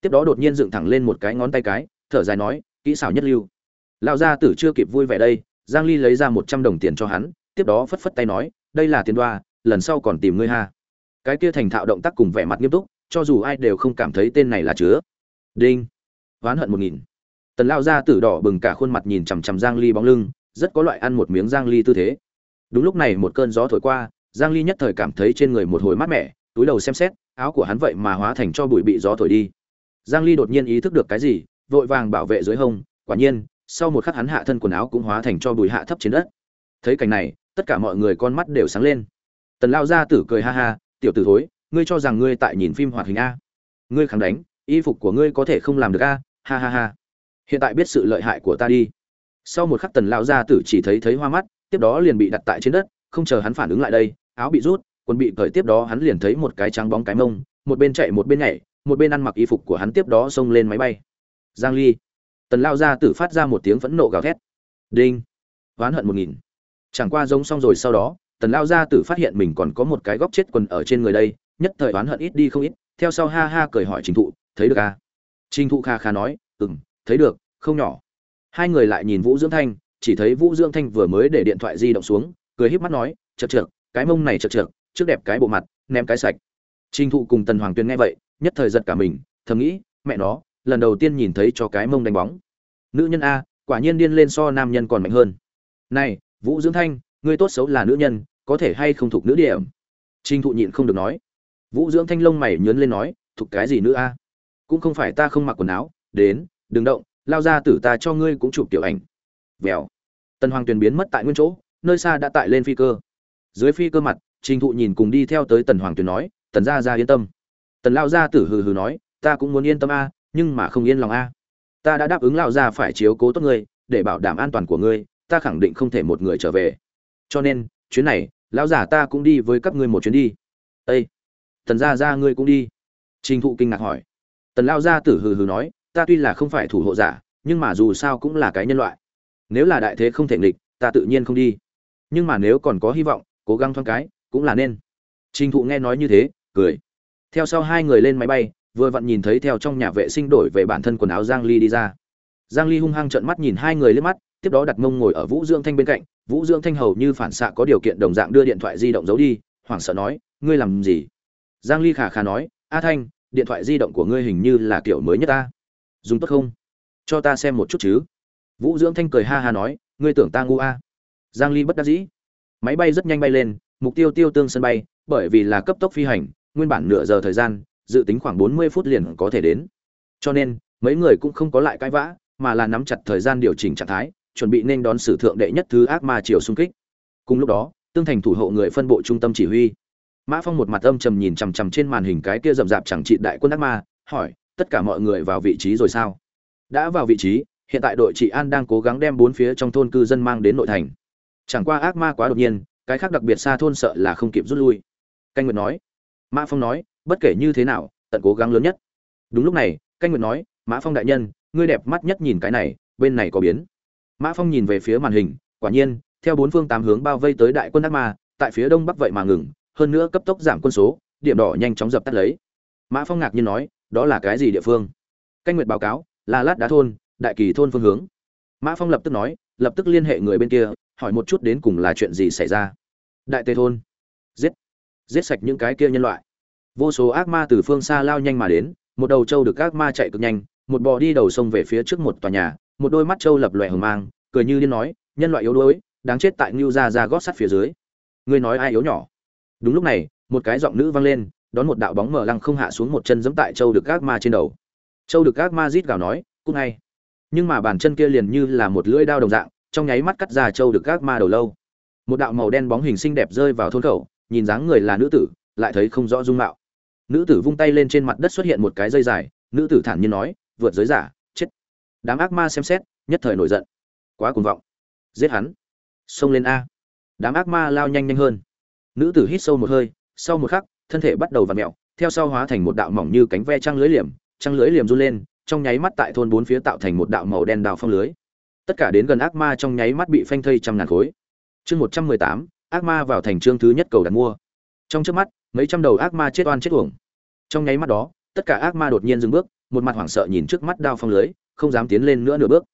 Tiếp đó đột nhiên dựng thẳng lên một cái ngón tay cái, thở dài nói, kỹ xảo nhất lưu. Lão gia tử chưa kịp vui vẻ đây, giang ly lấy ra 100 đồng tiền cho hắn, tiếp đó phất phất tay nói, đây là tiền đoa lần sau còn tìm ngươi ha. Cái kia thành thạo động tác cùng vẻ mặt nghiêm túc, cho dù ai đều không cảm thấy tên này là chứa. Đinh. Oán hận một nghìn. Tần lao ra tử đỏ bừng cả khuôn mặt nhìn chằm chằm giang ly bóng lưng, rất có loại ăn một miếng giang ly tư thế. Đúng lúc này một cơn gió thổi qua, giang ly nhất thời cảm thấy trên người một hồi mát mẻ, túi đầu xem xét, áo của hắn vậy mà hóa thành cho bụi bị gió thổi đi. Giang ly đột nhiên ý thức được cái gì, vội vàng bảo vệ dưới hông, quả nhiên, sau một khắc hắn hạ thân quần áo cũng hóa thành cho bụi hạ thấp trên đất. Thấy cảnh này, tất cả mọi người con mắt đều sáng lên tần lao gia tử cười ha ha, tiểu tử thối, ngươi cho rằng ngươi tại nhìn phim hoạt hình a? Ngươi kháng đánh, y phục của ngươi có thể không làm được a? Ha ha ha. Hiện tại biết sự lợi hại của ta đi. Sau một khắc tần lao gia tử chỉ thấy thấy hoa mắt, tiếp đó liền bị đặt tại trên đất, không chờ hắn phản ứng lại đây, áo bị rút, quần bị cởi tiếp đó hắn liền thấy một cái trắng bóng cái mông, một bên chạy một bên nhảy, một bên ăn mặc y phục của hắn tiếp đó xông lên máy bay. Giang ly. Tần lao gia tử phát ra một tiếng phẫn nộ gào thét. Đinh. Oán hận một nghìn. Chẳng qua giống xong rồi sau đó tần lao gia tử phát hiện mình còn có một cái góc chết quần ở trên người đây, nhất thời oán hận ít đi không ít, theo sau ha ha cười hỏi trình thụ, thấy được à? Trình thụ kha kha nói, ừm, thấy được, không nhỏ. Hai người lại nhìn vũ dưỡng thanh, chỉ thấy vũ dưỡng thanh vừa mới để điện thoại di động xuống, cười híp mắt nói chật chật cái mông này chật chật trước đẹp cái bộ mặt, ném cái sạch. Trình thụ cùng tần hoàng tuyên nghe vậy, nhất thời giật cả mình, thầm nghĩ, mẹ nó, lần đầu tiên nhìn thấy cho cái mông đánh bóng. Nữ nhân a, quả nhiên điên lên so nam nhân còn mạnh hơn. Này, vũ dưỡng thanh, ngươi tốt xấu là nữ nhân có thể hay không thuộc nữ điểm? Trinh thụ nhịn không được nói. Vũ dưỡng thanh lông mày nhớn lên nói, thuộc cái gì nữa a? Cũng không phải ta không mặc quần áo, đến, đừng động, lao ra tử ta cho ngươi cũng chụp tiểu ảnh. Vèo. Tần hoàng tuyền biến mất tại nguyên chỗ, nơi xa đã tại lên phi cơ. Dưới phi cơ mặt, trình thụ nhìn cùng đi theo tới tần hoàng tuyền nói, tần gia gia yên tâm. Tần lao gia tử hừ hừ nói, ta cũng muốn yên tâm a, nhưng mà không yên lòng a. Ta đã đáp ứng lao gia phải chiếu cố tốt ngươi, để bảo đảm an toàn của ngươi, ta khẳng định không thể một người trở về. Cho nên, chuyến này lão giả ta cũng đi với các ngươi một chuyến đi. Ây tần gia gia ngươi cũng đi. Trình thụ kinh ngạc hỏi. Tần lao gia tử hừ hừ nói, ta tuy là không phải thủ hộ giả, nhưng mà dù sao cũng là cái nhân loại. Nếu là đại thế không thể nghịch, ta tự nhiên không đi. Nhưng mà nếu còn có hy vọng, cố gắng thoáng cái, cũng là nên. Trình thụ nghe nói như thế, cười. Theo sau hai người lên máy bay, vừa vặn nhìn thấy theo trong nhà vệ sinh đổi về bản thân quần áo giang ly đi ra. Giang ly hung hăng trợn mắt nhìn hai người lên mắt tiếp đó đặt mông ngồi ở vũ dương thanh bên cạnh, vũ dương thanh hầu như phản xạ có điều kiện đồng dạng đưa điện thoại di động giấu đi, hoảng sợ nói, ngươi làm gì? Giang ly khà khà nói, a thanh, điện thoại di động của ngươi hình như là kiểu mới nhất ta. Dùng tốt không? Cho ta xem một chút chứ. Vũ dưỡng thanh cười ha ha nói, ngươi tưởng ta ngu a? Giang ly bất đắc dĩ. Máy bay rất nhanh bay lên, mục tiêu tiêu tương sân bay, bởi vì là cấp tốc phi hành, nguyên bản nửa giờ thời gian, dự tính khoảng 40 phút liền có thể đến. Cho nên, mấy người cũng không có lại cãi vã, mà là nắm chặt thời gian điều chỉnh trạng thái chuẩn bị nên đón sử thượng đệ nhất thứ ác ma triều xung kích. Cùng lúc đó, tương thành thủ hộ người phân bộ trung tâm chỉ huy. Mã phong một mặt âm trầm nhìn chằm chằm trên màn hình cái kia rậm rạp chẳng trị đại quân ác ma, hỏi, tất cả mọi người vào vị trí rồi sao? Đã vào vị trí, hiện tại đội trị an đang cố gắng đem bốn phía trong thôn cư dân mang đến nội thành. Chẳng qua ác ma quá đột nhiên, cái khác đặc biệt xa thôn sợ là không kịp rút lui. Canh nguyệt nói. Mã phong nói, bất kể như thế nào, tận cố gắng lớn nhất. Đúng lúc này, canh nguyệt nói, mã phong đại nhân, ngươi đẹp mắt nhất nhìn cái này, bên này có biến mã phong nhìn về phía màn hình, quả nhiên, theo bốn phương tám hướng bao vây tới đại quân ác ma, tại phía đông bắc vậy mà ngừng, hơn nữa cấp tốc giảm quân số, điểm đỏ nhanh chóng dập tắt lấy. Mã phong ngạc nhiên nói, đó là cái gì địa phương? Canh nguyệt báo cáo là lát đá thôn, đại kỳ thôn phương hướng. Mã phong lập tức nói, lập tức liên hệ người bên kia, hỏi một chút đến cùng là chuyện gì xảy ra. Đại tề thôn. Giết. Giết sạch những cái kia nhân loại. Vô số ác ma từ phương xa lao nhanh mà đến, một đầu trâu được ác ma chạy cực nhanh, một bò đi đầu sông về phía trước một tòa nhà một đôi mắt trâu lập lòe hờ mang, cười như điên nói, nhân loại yếu đuối, đáng chết tại ngưu ra ra gót sắt phía dưới. Ngươi nói ai yếu nhỏ? Đúng lúc này, một cái giọng nữ vang lên, đón một đạo bóng mở lăng không hạ xuống một chân giẫm tại châu được gác ma trên đầu. Châu được gác ma rít gào nói, cũng ngay nhưng mà bàn chân kia liền như là một lưỡi dao đồng dạng, trong nháy mắt cắt ra châu được gác ma đầu lâu. Một đạo màu đen bóng hình xinh đẹp rơi vào thôn khẩu, nhìn dáng người là nữ tử, lại thấy không rõ dung mạo. Nữ tử vung tay lên trên mặt đất xuất hiện một cái dây dài, nữ tử thản nhiên nói, vượt giới giả đám ác ma xem xét, nhất thời nổi giận. Quá cuồng vọng. Giết hắn. Xông lên a. Đám ác ma lao nhanh nhanh hơn. Nữ tử hít sâu một hơi, sau một khắc, thân thể bắt đầu v ặ mẹo, theo sau hóa thành một đạo mỏng như cánh ve trăng lưới liềm, trăng lưới liềm run lên, trong nháy mắt tại thôn bốn phía tạo thành một đạo màu đen đào phong lưới. Tất cả đến gần ác ma trong nháy mắt bị phanh thây trăm ngàn khối. Chương một trăm mười tám, ác ma vào thành trương thứ nhất cầu đặt mua. Trong trước mắt, mấy trăm đầu ác ma chết oan chết uổng. Trong nháy mắt đó, tất cả ác ma đột nhiên dừng bước, một mặt hoảng sợ nhìn trước mắt đao phong lưới không dám tiến lên nữa nửa bước.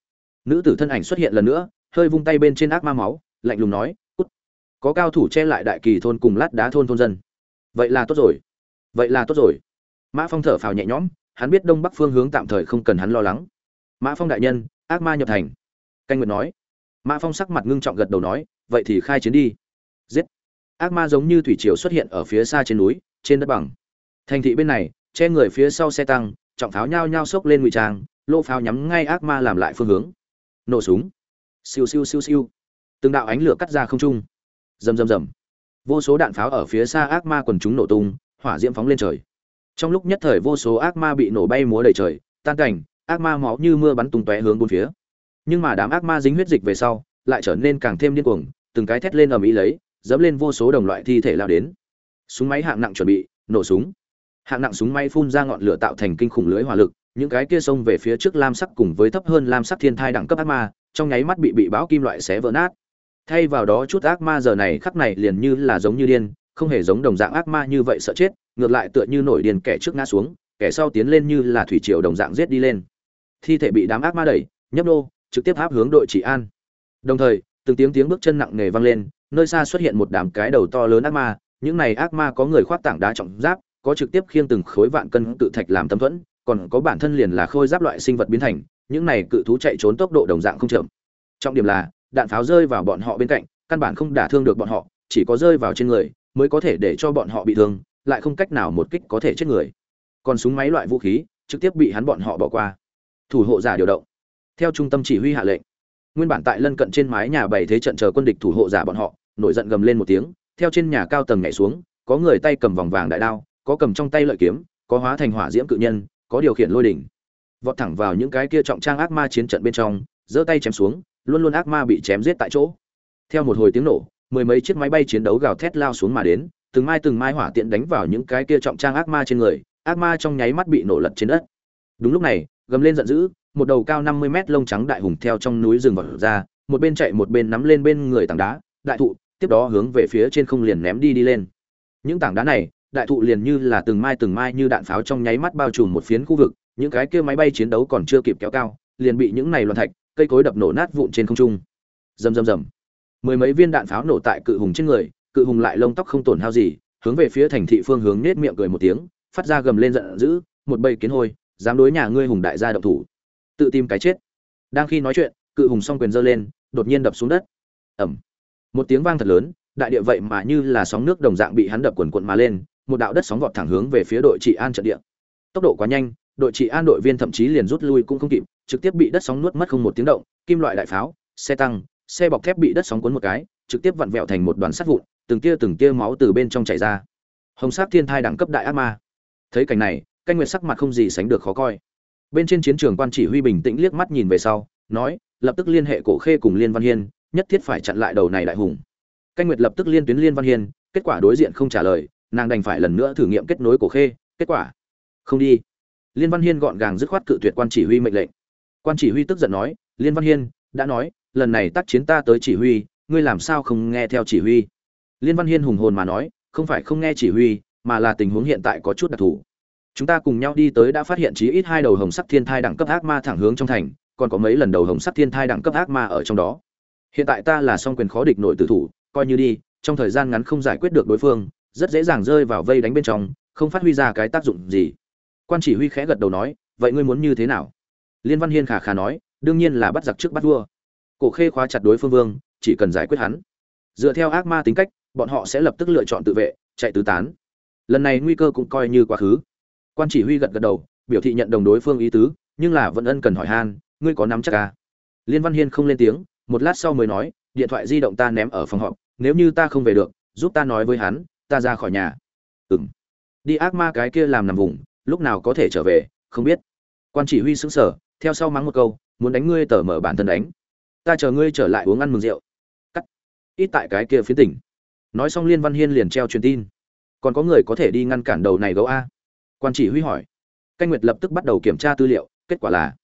Nữ tử thân ảnh xuất hiện lần nữa, hơi vung tay bên trên ác ma máu, lạnh lùng nói, cút. Có cao thủ che lại đại kỳ thôn cùng lát đá thôn thôn dân. Vậy là tốt rồi. Vậy là tốt rồi. Mã phong thở phào nhẹ nhõm, hắn biết đông bắc phương hướng tạm thời không cần hắn lo lắng. Mã phong đại nhân, ác ma nhập thành. Canh nguyệt nói. Mã phong sắc mặt ngưng trọng gật đầu nói, vậy thì khai chiến đi. Giết. Ác ma giống như thủy triều xuất hiện ở phía xa trên núi, trên đất bằng. Thành thị bên này, che người phía sau xe tăng, trọng pháo nhao nhao xốc lên ngụy trang lô pháo nhắm ngay ác ma làm lại phương hướng. Nổ súng. Siêu siêu siêu siêu. Từng đạo ánh lửa cắt ra không trung. Rầm rầm rầm. Vô số đạn pháo ở phía xa ác ma quần chúng nổ tung, hỏa diễm phóng lên trời. Trong lúc nhất thời vô số ác ma bị nổ bay múa đầy trời, tan cảnh, ác ma máu như mưa bắn tung tóe hướng bốn phía. Nhưng mà đám ác ma dính huyết dịch về sau, lại trở nên càng thêm điên cuồng, từng cái thét lên ầm ĩ lấy, dẫm lên vô số đồng loại thi thể lao đến. Súng máy hạng nặng chuẩn bị, nổ súng. Hạng nặng súng máy phun ra ngọn lửa tạo thành kinh khủng lưới hỏa lực những cái kia xông về phía trước lam sắc cùng với thấp hơn lam sắc thiên thai đẳng cấp ác ma, trong nháy mắt bị bị bão kim loại xé vỡ nát. Thay vào đó chút ác ma giờ này khắc này liền như là giống như điên, không hề giống đồng dạng ác ma như vậy sợ chết, ngược lại tựa như nổi điên kẻ trước ngã xuống, kẻ sau tiến lên như là thủy triều đồng dạng giết đi lên. Thi thể bị đám ác ma đẩy, nhấp nô, trực tiếp áp hướng đội trị an. Đồng thời, từng tiếng tiếng bước chân nặng nề vang lên, nơi xa xuất hiện một đám cái đầu to lớn ác ma, những này ác ma có người khoác tảng đá trọng giáp, có trực tiếp khiêng từng khối vạn cân tự thạch làm tấm thuẫn còn có bản thân liền là khôi giáp loại sinh vật biến thành, những này cự thú chạy trốn tốc độ đồng dạng không chậm. Trọng điểm là, đạn pháo rơi vào bọn họ bên cạnh, căn bản không đả thương được bọn họ, chỉ có rơi vào trên người, mới có thể để cho bọn họ bị thương, lại không cách nào một kích có thể chết người. Còn súng máy loại vũ khí, trực tiếp bị hắn bọn họ bỏ qua. Thủ hộ giả điều động. Theo trung tâm chỉ huy hạ lệnh, nguyên bản tại lân cận trên mái nhà bày thế trận chờ quân địch thủ hộ giả bọn họ, nổi giận gầm lên một tiếng, theo trên nhà cao tầng nhảy xuống, có người tay cầm vòng vàng đại đao, có cầm trong tay lợi kiếm, có hóa thành hỏa diễm cự nhân có điều khiển lôi đỉnh. Vọt thẳng vào những cái kia trọng trang ác ma chiến trận bên trong, giơ tay chém xuống, luôn luôn ác ma bị chém giết tại chỗ. Theo một hồi tiếng nổ, mười mấy chiếc máy bay chiến đấu gào thét lao xuống mà đến, từng mai từng mai hỏa tiện đánh vào những cái kia trọng trang ác ma trên người, ác ma trong nháy mắt bị nổ lật trên đất. Đúng lúc này, gầm lên giận dữ, một đầu cao năm mươi mét lông trắng đại hùng theo trong núi rừng vọt ra, một bên chạy một bên nắm lên bên người tảng đá, đại thụ, tiếp đó hướng về phía trên không liền ném đi đi lên. Những tảng đá này đại thụ liền như là từng mai từng mai như đạn pháo trong nháy mắt bao trùm một phiến khu vực, những cái kia máy bay chiến đấu còn chưa kịp kéo cao, liền bị những này loạn thạch, cây cối đập nổ nát vụn trên không trung. Rầm rầm rầm. Mười mấy viên đạn pháo nổ tại cự hùng trên người, cự hùng lại lông tóc không tổn hao gì, hướng về phía thành thị phương hướng nết miệng cười một tiếng, phát ra gầm lên giận dữ, một bầy kiến hôi, dám đối nhà ngươi hùng đại gia động thủ. Tự tìm cái chết. Đang khi nói chuyện, cự hùng song quyền giơ lên, đột nhiên đập xuống đất. Ẩm một tiếng vang thật lớn, đại địa vậy mà như là sóng nước đồng dạng bị hắn đập quần quận mà lên một đạo đất sóng vọt thẳng hướng về phía đội trị an trận địa. Tốc độ quá nhanh, đội trị an đội viên thậm chí liền rút lui cũng không kịp, trực tiếp bị đất sóng nuốt mất không một tiếng động, kim loại đại pháo, xe tăng, xe bọc thép bị đất sóng cuốn một cái, trực tiếp vặn vẹo thành một đoàn sắt vụn, từng tia từng tia máu từ bên trong chảy ra. Hồng sát thiên thai đẳng cấp đại ác ma. Thấy cảnh này, canh nguyệt sắc mặt không gì sánh được khó coi. Bên trên chiến trường quan chỉ huy bình tĩnh liếc mắt nhìn về sau, nói, lập tức liên hệ cổ khê cùng liên văn hiên, nhất thiết phải chặn lại đầu này đại hùng. Canh nguyệt lập tức liên tuyến liên văn hiên, kết quả đối diện không trả lời nàng đành phải lần nữa thử nghiệm kết nối cổ khê, kết quả, không đi. Liên văn hiên gọn gàng dứt khoát cự tuyệt quan chỉ huy mệnh lệnh. Quan chỉ huy tức giận nói, liên văn hiên, đã nói, lần này tác chiến ta tới chỉ huy, ngươi làm sao không nghe theo chỉ huy? Liên văn hiên hùng hồn mà nói, không phải không nghe chỉ huy, mà là tình huống hiện tại có chút đặc thù. Chúng ta cùng nhau đi tới đã phát hiện chí ít hai đầu hồng sắc thiên thai đẳng cấp ác ma thẳng hướng trong thành, còn có mấy lần đầu hồng sắc thiên thai đẳng cấp ác ma ở trong đó. Hiện tại ta là song quyền khó địch nội tử thủ, coi như đi, trong thời gian ngắn không giải quyết được đối phương rất dễ dàng rơi vào vây đánh bên trong, không phát huy ra cái tác dụng gì. Quan chỉ huy khẽ gật đầu nói, vậy ngươi muốn như thế nào? Liên văn hiên khả khả nói, đương nhiên là bắt giặc trước bắt vua. Cổ khê khóa chặt đối phương vương, chỉ cần giải quyết hắn. Dựa theo ác ma tính cách, bọn họ sẽ lập tức lựa chọn tự vệ, chạy tứ tán. Lần này nguy cơ cũng coi như quá khứ. Quan chỉ huy gật gật đầu, biểu thị nhận đồng đối phương ý tứ, nhưng là vẫn ân cần hỏi han, ngươi có nắm chắc à? liên văn hiên không lên tiếng, một lát sau mới nói, điện thoại di động ta ném ở phòng họp, nếu như ta không về được, giúp ta nói với hắn ta ra khỏi nhà. Ừng đi ác ma cái kia làm nằm vùng, lúc nào có thể trở về, không biết. Quan chỉ huy xứng sở theo sau mắng một câu, muốn đánh ngươi tờ mở bản thân đánh. Ta chờ ngươi trở lại uống ăn mừng rượu. Cắt. Ít tại cái kia phía tỉnh. Nói xong liên văn hiên liền treo truyền tin. Còn có người có thể đi ngăn cản đầu này gấu a? Quan chỉ huy hỏi. Canh nguyệt lập tức bắt đầu kiểm tra tư liệu, kết quả là,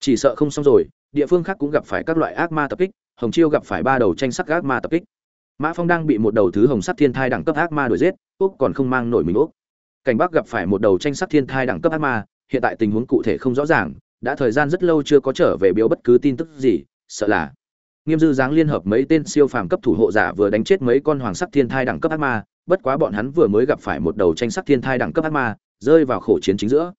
chỉ sợ không xong rồi, địa phương khác cũng gặp phải các loại ác ma tập kích, hồng chiêu gặp phải ba đầu tranh sắc ác ma tập kích mã phong đang bị một đầu thứ hồng sắc thiên thai đẳng cấp ác ma đuổi giết, úc còn không mang nổi mình úc. Cảnh bắc gặp phải một đầu tranh sắc thiên thai đẳng cấp ác ma, hiện tại tình huống cụ thể không rõ ràng, đã thời gian rất lâu chưa có trở về biếu bất cứ tin tức gì, sợ là. Nghiêm dư giáng liên hợp mấy tên siêu phàm cấp thủ hộ giả vừa đánh chết mấy con hoàng sắc thiên thai đẳng cấp ác ma, bất quá bọn hắn vừa mới gặp phải một đầu tranh sắc thiên thai đẳng cấp ác ma, rơi vào khổ chiến chính giữa.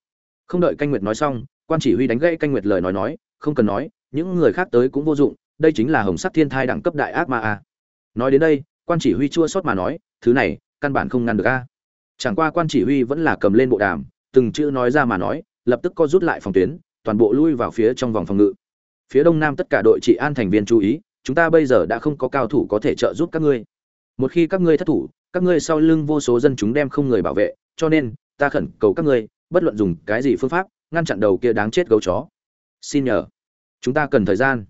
Không đợi canh nguyệt nói xong, quan chỉ huy đánh gãy canh nguyệt lời nói nói, không cần nói, những người khác tới cũng vô dụng, đây chính là hồng sắc thiên thai đẳng cấp đại ác ma a nói đến đây, quan chỉ huy chua sót mà nói, thứ này, căn bản không ngăn được a. Chẳng qua quan chỉ huy vẫn là cầm lên bộ đàm, từng chữ nói ra mà nói, lập tức co rút lại phòng tuyến, toàn bộ lui vào phía trong vòng phòng ngự. Phía đông nam tất cả đội trị an thành viên chú ý, chúng ta bây giờ đã không có cao thủ có thể trợ giúp các ngươi. Một khi các ngươi thất thủ, các ngươi sau lưng vô số dân chúng đem không người bảo vệ, cho nên, ta khẩn cầu các ngươi, bất luận dùng cái gì phương pháp, ngăn chặn đầu kia đáng chết gấu chó. Xin nhờ. Chúng ta cần thời gian.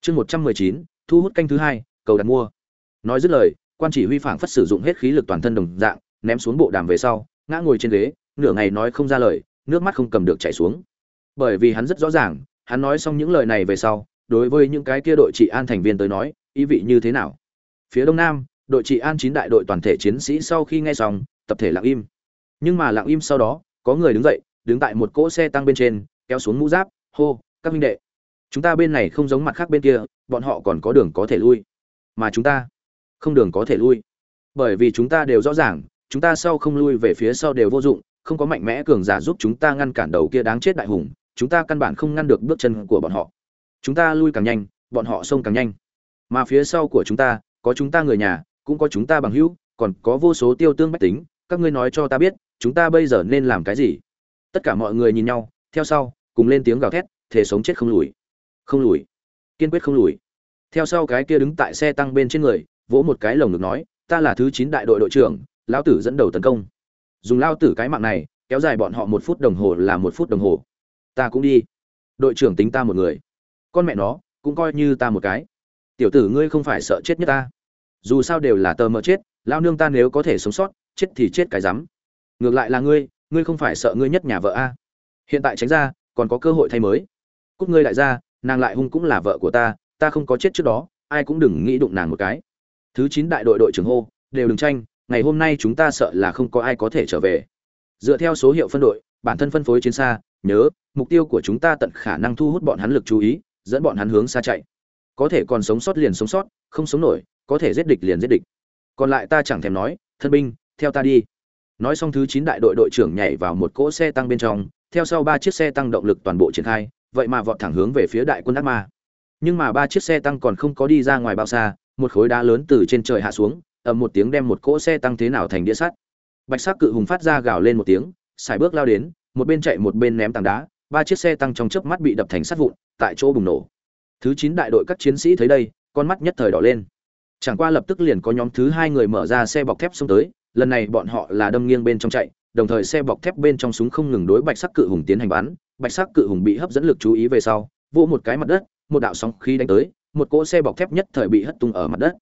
Chương một trăm mười chín, thu hút canh thứ hai, cầu đặt mua nói dứt lời, quan chỉ huy phảng phất sử dụng hết khí lực toàn thân đồng dạng, ném xuống bộ đàm về sau, ngã ngồi trên ghế, nửa ngày nói không ra lời, nước mắt không cầm được chảy xuống. Bởi vì hắn rất rõ ràng, hắn nói xong những lời này về sau, đối với những cái kia đội trị an thành viên tới nói, ý vị như thế nào? Phía đông nam, đội trị an chín đại đội toàn thể chiến sĩ sau khi nghe xong, tập thể lặng im. Nhưng mà lặng im sau đó, có người đứng dậy, đứng tại một cỗ xe tăng bên trên, kéo xuống mũ giáp, hô, các minh đệ, chúng ta bên này không giống mặt khác bên kia, bọn họ còn có đường có thể lui. Mà chúng ta không đường có thể lui. Bởi vì chúng ta đều rõ ràng, chúng ta sau không lui về phía sau đều vô dụng, không có mạnh mẽ cường giả giúp chúng ta ngăn cản đầu kia đáng chết đại hùng, chúng ta căn bản không ngăn được bước chân của bọn họ. Chúng ta lui càng nhanh, bọn họ xông càng nhanh. Mà phía sau của chúng ta, có chúng ta người nhà, cũng có chúng ta bằng hữu, còn có vô số tiêu tương bách tính, các ngươi nói cho ta biết, chúng ta bây giờ nên làm cái gì? Tất cả mọi người nhìn nhau, theo sau, cùng lên tiếng gào thét thể sống chết không lùi. Không lùi. Kiên quyết không lùi. Theo sau cái kia đứng tại xe tăng bên trên người vỗ một cái lồng ngực nói, ta là thứ chín đại đội đội trưởng, lão tử dẫn đầu tấn công. Dùng lao tử cái mạng này, kéo dài bọn họ một phút đồng hồ là một phút đồng hồ. Ta cũng đi. Đội trưởng tính ta một người. Con mẹ nó, cũng coi như ta một cái. Tiểu tử ngươi không phải sợ chết nhất ta. Dù sao đều là tờ mờ chết lao nương ta nếu có thể sống sót, chết thì chết cái rắm. Ngược lại là ngươi ngươi không phải sợ ngươi nhất nhà vợ a. Hiện tại tránh ra, còn có cơ hội thay mới. Cúc ngươi lại ra nàng lại hung cũng là vợ của ta ta không có chết trước đó, ai cũng đừng nghĩ đụng nàng một cái thứ chín đại đội đội trưởng hô, đều đừng tranh, ngày hôm nay chúng ta sợ là không có ai có thể trở về. Dựa theo số hiệu phân đội, bản thân phân phối chiến xa, nhớ, mục tiêu của chúng ta tận khả năng thu hút bọn hắn lực chú ý, dẫn bọn hắn hướng xa chạy. Có thể còn sống sót liền sống sót, không sống nổi, có thể giết địch liền giết địch. Còn lại ta chẳng thèm nói, thân binh, theo ta đi. Nói xong thứ chín đại đội đội trưởng nhảy vào một cỗ xe tăng bên trong, theo sau ba chiếc xe tăng động lực toàn bộ triển khai, vậy mà vọt thẳng hướng về phía đại quân ác ma. Nhưng mà ba chiếc xe tăng còn không có đi ra ngoài bao xa một khối đá lớn từ trên trời hạ xuống, ầm một tiếng đem một cỗ xe tăng thế nào thành đĩa sắt. Bạch sắc cự hùng phát ra gào lên một tiếng xài bước lao đến, một bên chạy một bên ném tảng đá, ba chiếc xe tăng trong chớp mắt bị đập thành sắt vụn, tại chỗ bùng nổ. Thứ chín đại đội các chiến sĩ thấy đây, con mắt nhất thời đỏ lên. Chẳng qua lập tức liền có nhóm thứ hai người mở ra xe bọc thép xông tới, lần này bọn họ là đâm nghiêng bên trong chạy, đồng thời xe bọc thép bên trong súng không ngừng đối bạch sắc cự hùng tiến hành bắn, bạch sắc cự hùng bị hấp dẫn lực chú ý về sau, vỗ một cái mặt đất, một đạo sóng khí đánh tới một cỗ xe bọc thép nhất thời bị hất tung ở mặt đất.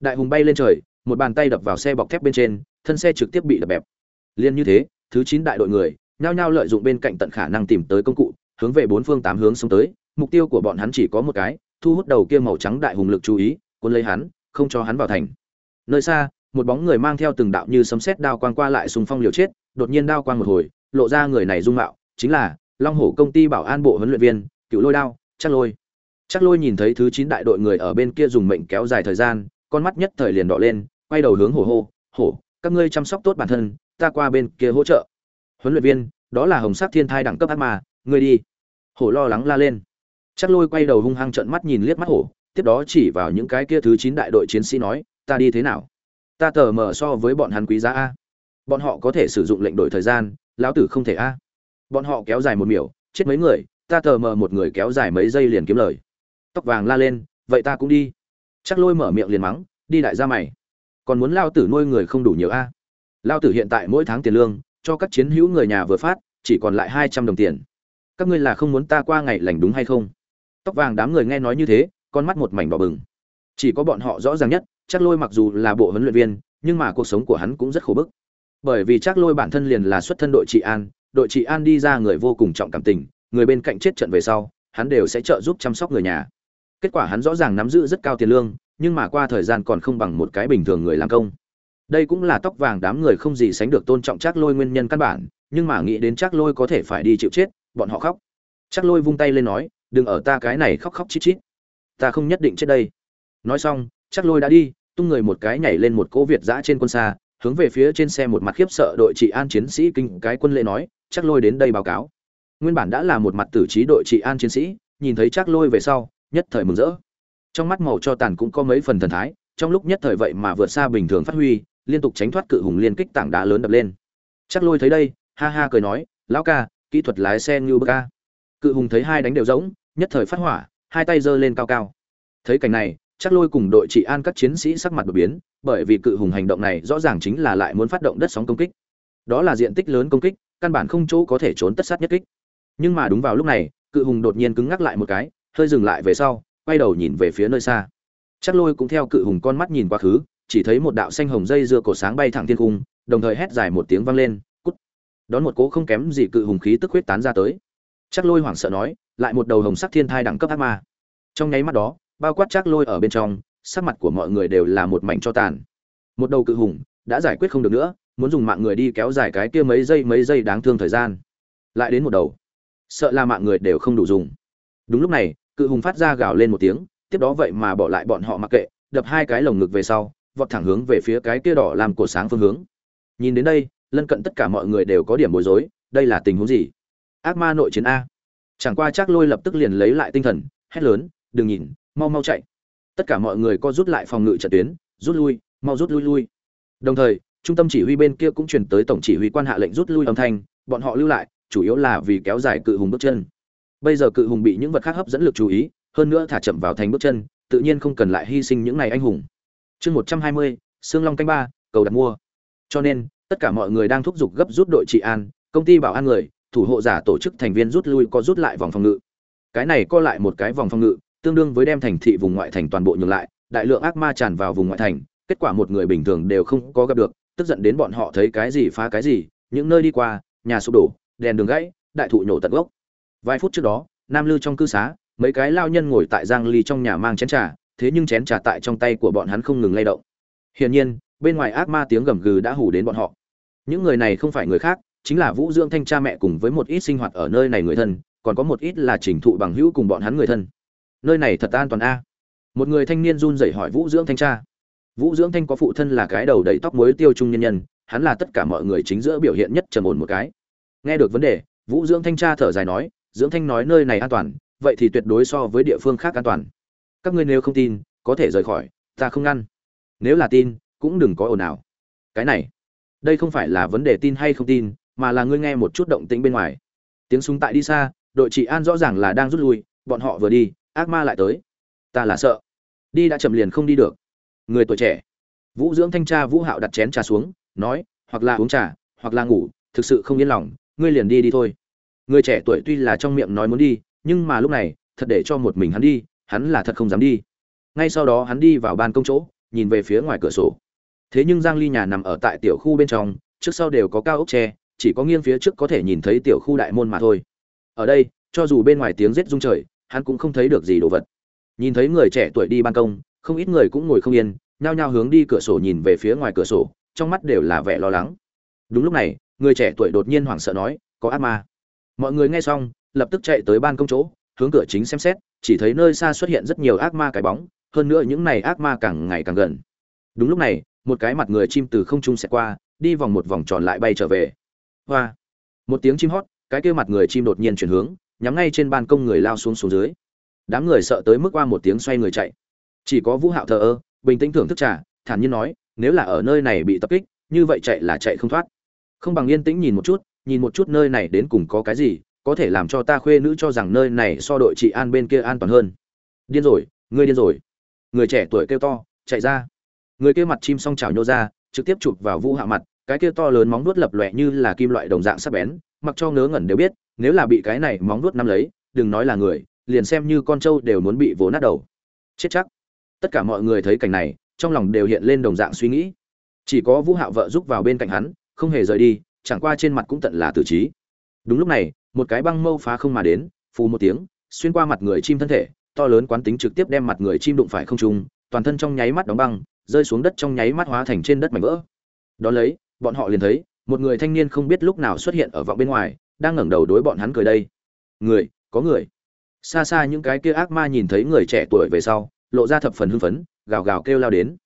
Đại hùng bay lên trời, một bàn tay đập vào xe bọc thép bên trên, thân xe trực tiếp bị đập bẹp. Liên như thế, thứ chín đại đội người, nhao nhao lợi dụng bên cạnh tận khả năng tìm tới công cụ, hướng về bốn phương tám hướng xông tới. Mục tiêu của bọn hắn chỉ có một cái, thu hút đầu kia màu trắng đại hùng lực chú ý, cuốn lấy hắn, không cho hắn vào thành. Nơi xa, một bóng người mang theo từng đạo như sấm sét đao quang qua lại xung phong liều chết, đột nhiên đao quang một hồi, lộ ra người này dung mạo, chính là long hổ công ty bảo an bộ huấn luyện viên, cựu lôi đao, chắc lôi chắc lôi nhìn thấy thứ chín đại đội người ở bên kia dùng mệnh kéo dài thời gian, con mắt nhất thời liền đỏ lên, quay đầu hướng hổ hô, hổ, các ngươi chăm sóc tốt bản thân, ta qua bên kia hỗ trợ. Huấn luyện viên, đó là hồng sắc thiên thai đẳng cấp ác ma, ngươi đi. Hổ lo lắng la lên. Chắc lôi quay đầu hung hăng trợn mắt nhìn liếc mắt hổ, tiếp đó chỉ vào những cái kia thứ chín đại đội chiến sĩ nói, ta đi thế nào? Ta tờ mờ so với bọn hắn quý giá a. Bọn họ có thể sử dụng lệnh đổi thời gian, lão tử không thể a. Bọn họ kéo dài một miểu, chết mấy người, ta tờ mờ một người kéo dài mấy giây liền kiếm lời tóc vàng la lên, vậy ta cũng đi. Chắc lôi mở miệng liền mắng, đi đại gia mày. Còn muốn lao tử nuôi người không đủ nhiều a? Lao tử hiện tại mỗi tháng tiền lương, cho các chiến hữu người nhà vừa phát, chỉ còn lại hai trăm đồng tiền. Các ngươi là không muốn ta qua ngày lành đúng hay không? Tóc vàng đám người nghe nói như thế, con mắt một mảnh đỏ bừng. Chỉ có bọn họ rõ ràng nhất, chắc lôi mặc dù là bộ huấn luyện viên, nhưng mà cuộc sống của hắn cũng rất khổ bức. Bởi vì chắc lôi bản thân liền là xuất thân đội trị an, đội trị an đi ra người vô cùng trọng cảm tình, người bên cạnh chết trận về sau, hắn đều sẽ trợ giúp chăm sóc người nhà kết quả hắn rõ ràng nắm giữ rất cao tiền lương, nhưng mà qua thời gian còn không bằng một cái bình thường người làm công. Đây cũng là tóc vàng đám người không gì sánh được tôn trọng chắc lôi nguyên nhân căn bản, nhưng mà nghĩ đến chắc lôi có thể phải đi chịu chết, bọn họ khóc. Chắc lôi vung tay lên nói, đừng ở ta cái này khóc khóc chít chít. Ta không nhất định chết đây. Nói xong chắc lôi đã đi, tung người một cái nhảy lên một cỗ việt giã trên quân xa, hướng về phía trên xe một mặt khiếp sợ đội trị an chiến sĩ kinh cái quân lệ nói chắc lôi đến đây báo cáo. Nguyên bản đã là một mặt tử trí đội trị an chiến sĩ, nhìn thấy chắc lôi về sau nhất thời mừng rỡ. Trong mắt màu cho tàn cũng có mấy phần thần thái, trong lúc nhất thời vậy mà vượt xa bình thường phát huy, liên tục tránh thoát cự hùng liên kích tảng đá lớn đập lên. Chắc lôi thấy đây, ha ha cười nói, lão ca, kỹ thuật lái xe như bơ ca cự hùng thấy hai đánh đều giống, nhất thời phát hỏa, hai tay giơ lên cao cao. Thấy cảnh này, chắc lôi cùng đội trị an các chiến sĩ sắc mặt đột biến, bởi vì cự hùng hành động này rõ ràng chính là lại muốn phát động đất sóng công kích. Đó là diện tích lớn công kích, căn bản không chỗ có thể trốn tất sát nhất kích. Nhưng mà đúng vào lúc này, cự hùng đột nhiên cứng ngắc lại một cái hơi dừng lại về sau, quay đầu nhìn về phía nơi xa. Chắc lôi cũng theo cự hùng con mắt nhìn quá khứ, chỉ thấy một đạo xanh hồng dây dưa cổ sáng bay thẳng thiên cung, đồng thời hét dài một tiếng vang lên, cút. Đón một cỗ không kém gì cự hùng khí tức huyết tán ra tới. Chắc lôi hoảng sợ nói, lại một đầu hồng sắc thiên thai đẳng cấp ác ma. Trong nháy mắt đó, bao quát chắc lôi ở bên trong, sắc mặt của mọi người đều là một mảnh cho tàn. Một đầu cự hùng đã giải quyết không được nữa, muốn dùng mạng người đi kéo dài cái kia mấy giây mấy giây đáng thương thời gian. Lại đến một đầu. Sợ là mạng người đều không đủ dùng. Đúng lúc này cự hùng phát ra gào lên một tiếng, tiếp đó vậy mà bỏ lại bọn họ mặc kệ, đập hai cái lồng ngực về sau, vọt thẳng hướng về phía cái kia đỏ làm cổ sáng phương hướng. Nhìn đến đây, lân cận tất cả mọi người đều có điểm bối rối, đây là tình huống gì? Ác ma nội chiến a. Chẳng qua chắc lôi lập tức liền lấy lại tinh thần, hét lớn, đừng nhìn, mau mau chạy. Tất cả mọi người co rút lại phòng ngự trận tuyến, rút lui, mau rút lui lui. Đồng thời, trung tâm chỉ huy bên kia cũng truyền tới tổng chỉ huy quan hạ lệnh rút lui âm thanh, bọn họ lưu lại, chủ yếu là vì kéo dài cự hùng bước chân bây giờ cự hùng bị những vật khác hấp dẫn lực chú ý, hơn nữa thả chậm vào thành bước chân, tự nhiên không cần lại hy sinh những này anh hùng. Chương một trăm hai mươi xương long canh ba, cầu đặt mua. Cho nên, tất cả mọi người đang thúc giục gấp rút đội trị an, công ty bảo an người, thủ hộ giả tổ chức thành viên rút lui có rút lại vòng phòng ngự. Cái này co lại một cái vòng phòng ngự, tương đương với đem thành thị vùng ngoại thành toàn bộ nhường lại, đại lượng ác ma tràn vào vùng ngoại thành, kết quả một người bình thường đều không có gặp được, tức giận đến bọn họ thấy cái gì phá cái gì, những nơi đi qua, nhà sụp đổ, đèn đường gãy, đại thụ nhổ tận gốc vài phút trước đó, nam lư trong cư xá, mấy cái lao nhân ngồi tại giang ly trong nhà mang chén trà, thế nhưng chén trà tại trong tay của bọn hắn không ngừng lay động. Hiển nhiên, bên ngoài ác ma tiếng gầm gừ đã hủ đến bọn họ. Những người này không phải người khác, chính là vũ dưỡng thanh cha mẹ cùng với một ít sinh hoạt ở nơi này người thân, còn có một ít là trình thụ bằng hữu cùng bọn hắn người thân. Nơi này thật an toàn a. Một người thanh niên run rẩy hỏi vũ dưỡng thanh cha. Vũ dưỡng thanh có phụ thân là cái đầu đầy tóc muối tiêu trung nhân nhân, hắn là tất cả mọi người chính giữa biểu hiện nhất trầm ổn một cái. Nghe được vấn đề, vũ dưỡng thanh cha thở dài nói dưỡng thanh nói nơi này an toàn, vậy thì tuyệt đối so với địa phương khác an toàn. Các ngươi nếu không tin, có thể rời khỏi, ta không ngăn. Nếu là tin, cũng đừng có ồn ào. Cái này, đây không phải là vấn đề tin hay không tin, mà là ngươi nghe một chút động tĩnh bên ngoài. Tiếng súng tại đi xa, đội trị an rõ ràng là đang rút lui, bọn họ vừa đi, ác ma lại tới. Ta là sợ. Đi đã chậm liền không đi được. Người tuổi trẻ. Vũ dưỡng thanh tra vũ hạo đặt chén trà xuống, nói, hoặc là uống trà, hoặc là ngủ, thực sự không yên lòng, ngươi liền đi đi thôi người trẻ tuổi tuy là trong miệng nói muốn đi, nhưng mà lúc này, thật để cho một mình hắn đi, hắn là thật không dám đi. Ngay sau đó hắn đi vào ban công chỗ, nhìn về phía ngoài cửa sổ. Thế nhưng giang ly nhà nằm ở tại tiểu khu bên trong, trước sau đều có cao ốc tre, chỉ có nghiêng phía trước có thể nhìn thấy tiểu khu đại môn mà thôi. Ở đây, cho dù bên ngoài tiếng rết rung trời, hắn cũng không thấy được gì đồ vật. Nhìn thấy người trẻ tuổi đi ban công, không ít người cũng ngồi không yên, nhao nhao hướng đi cửa sổ nhìn về phía ngoài cửa sổ, trong mắt đều là vẻ lo lắng. Đúng lúc này, người trẻ tuổi đột nhiên hoảng sợ nói, có ác ma mọi người nghe xong, lập tức chạy tới ban công chỗ, hướng cửa chính xem xét, chỉ thấy nơi xa xuất hiện rất nhiều ác ma cái bóng, hơn nữa những này ác ma càng ngày càng gần. Đúng lúc này, một cái mặt người chim từ không trung sẽ qua, đi vòng một vòng tròn lại bay trở về. Hoa! Một tiếng chim hót, cái kia mặt người chim đột nhiên chuyển hướng, nhắm ngay trên ban công người lao xuống xuống dưới. Đám người sợ tới mức qua một tiếng xoay người chạy. Chỉ có vũ hạo thờ ơ, bình tĩnh thưởng thức trà, thản nhiên nói, nếu là ở nơi này bị tập kích, như vậy chạy là chạy không thoát. Không bằng yên tĩnh nhìn một chút nhìn một chút nơi này đến cùng có cái gì, có thể làm cho ta khuê nữ cho rằng nơi này so đội trị an bên kia an toàn hơn. Điên rồi, ngươi điên rồi. Người trẻ tuổi kêu to, chạy ra. Người kia mặt chim song chảo nhô ra, trực tiếp chụp vào vũ hạ mặt, cái kia to lớn móng vuốt lập lòe như là kim loại đồng dạng sắc bén, mặc cho ngớ ngẩn đều biết, nếu là bị cái này móng vuốt nắm lấy, đừng nói là người, liền xem như con trâu đều muốn bị vỗ nát đầu. Chết chắc. Tất cả mọi người thấy cảnh này, trong lòng đều hiện lên đồng dạng suy nghĩ. Chỉ có vũ hạo vợ giúp vào bên cạnh hắn, không hề rời đi chẳng qua trên mặt cũng tận là tử trí. Đúng lúc này, một cái băng mâu phá không mà đến, phù một tiếng, xuyên qua mặt người chim thân thể, to lớn quán tính trực tiếp đem mặt người chim đụng phải không trung, toàn thân trong nháy mắt đóng băng, rơi xuống đất trong nháy mắt hóa thành trên đất mảnh vỡ. Đó lấy, bọn họ liền thấy, một người thanh niên không biết lúc nào xuất hiện ở vọng bên ngoài, đang ngẩng đầu đối bọn hắn cười đây. Người, có người. Xa xa những cái kia ác ma nhìn thấy người trẻ tuổi về sau, lộ ra thập phần hưng phấn, gào gào kêu lao đến.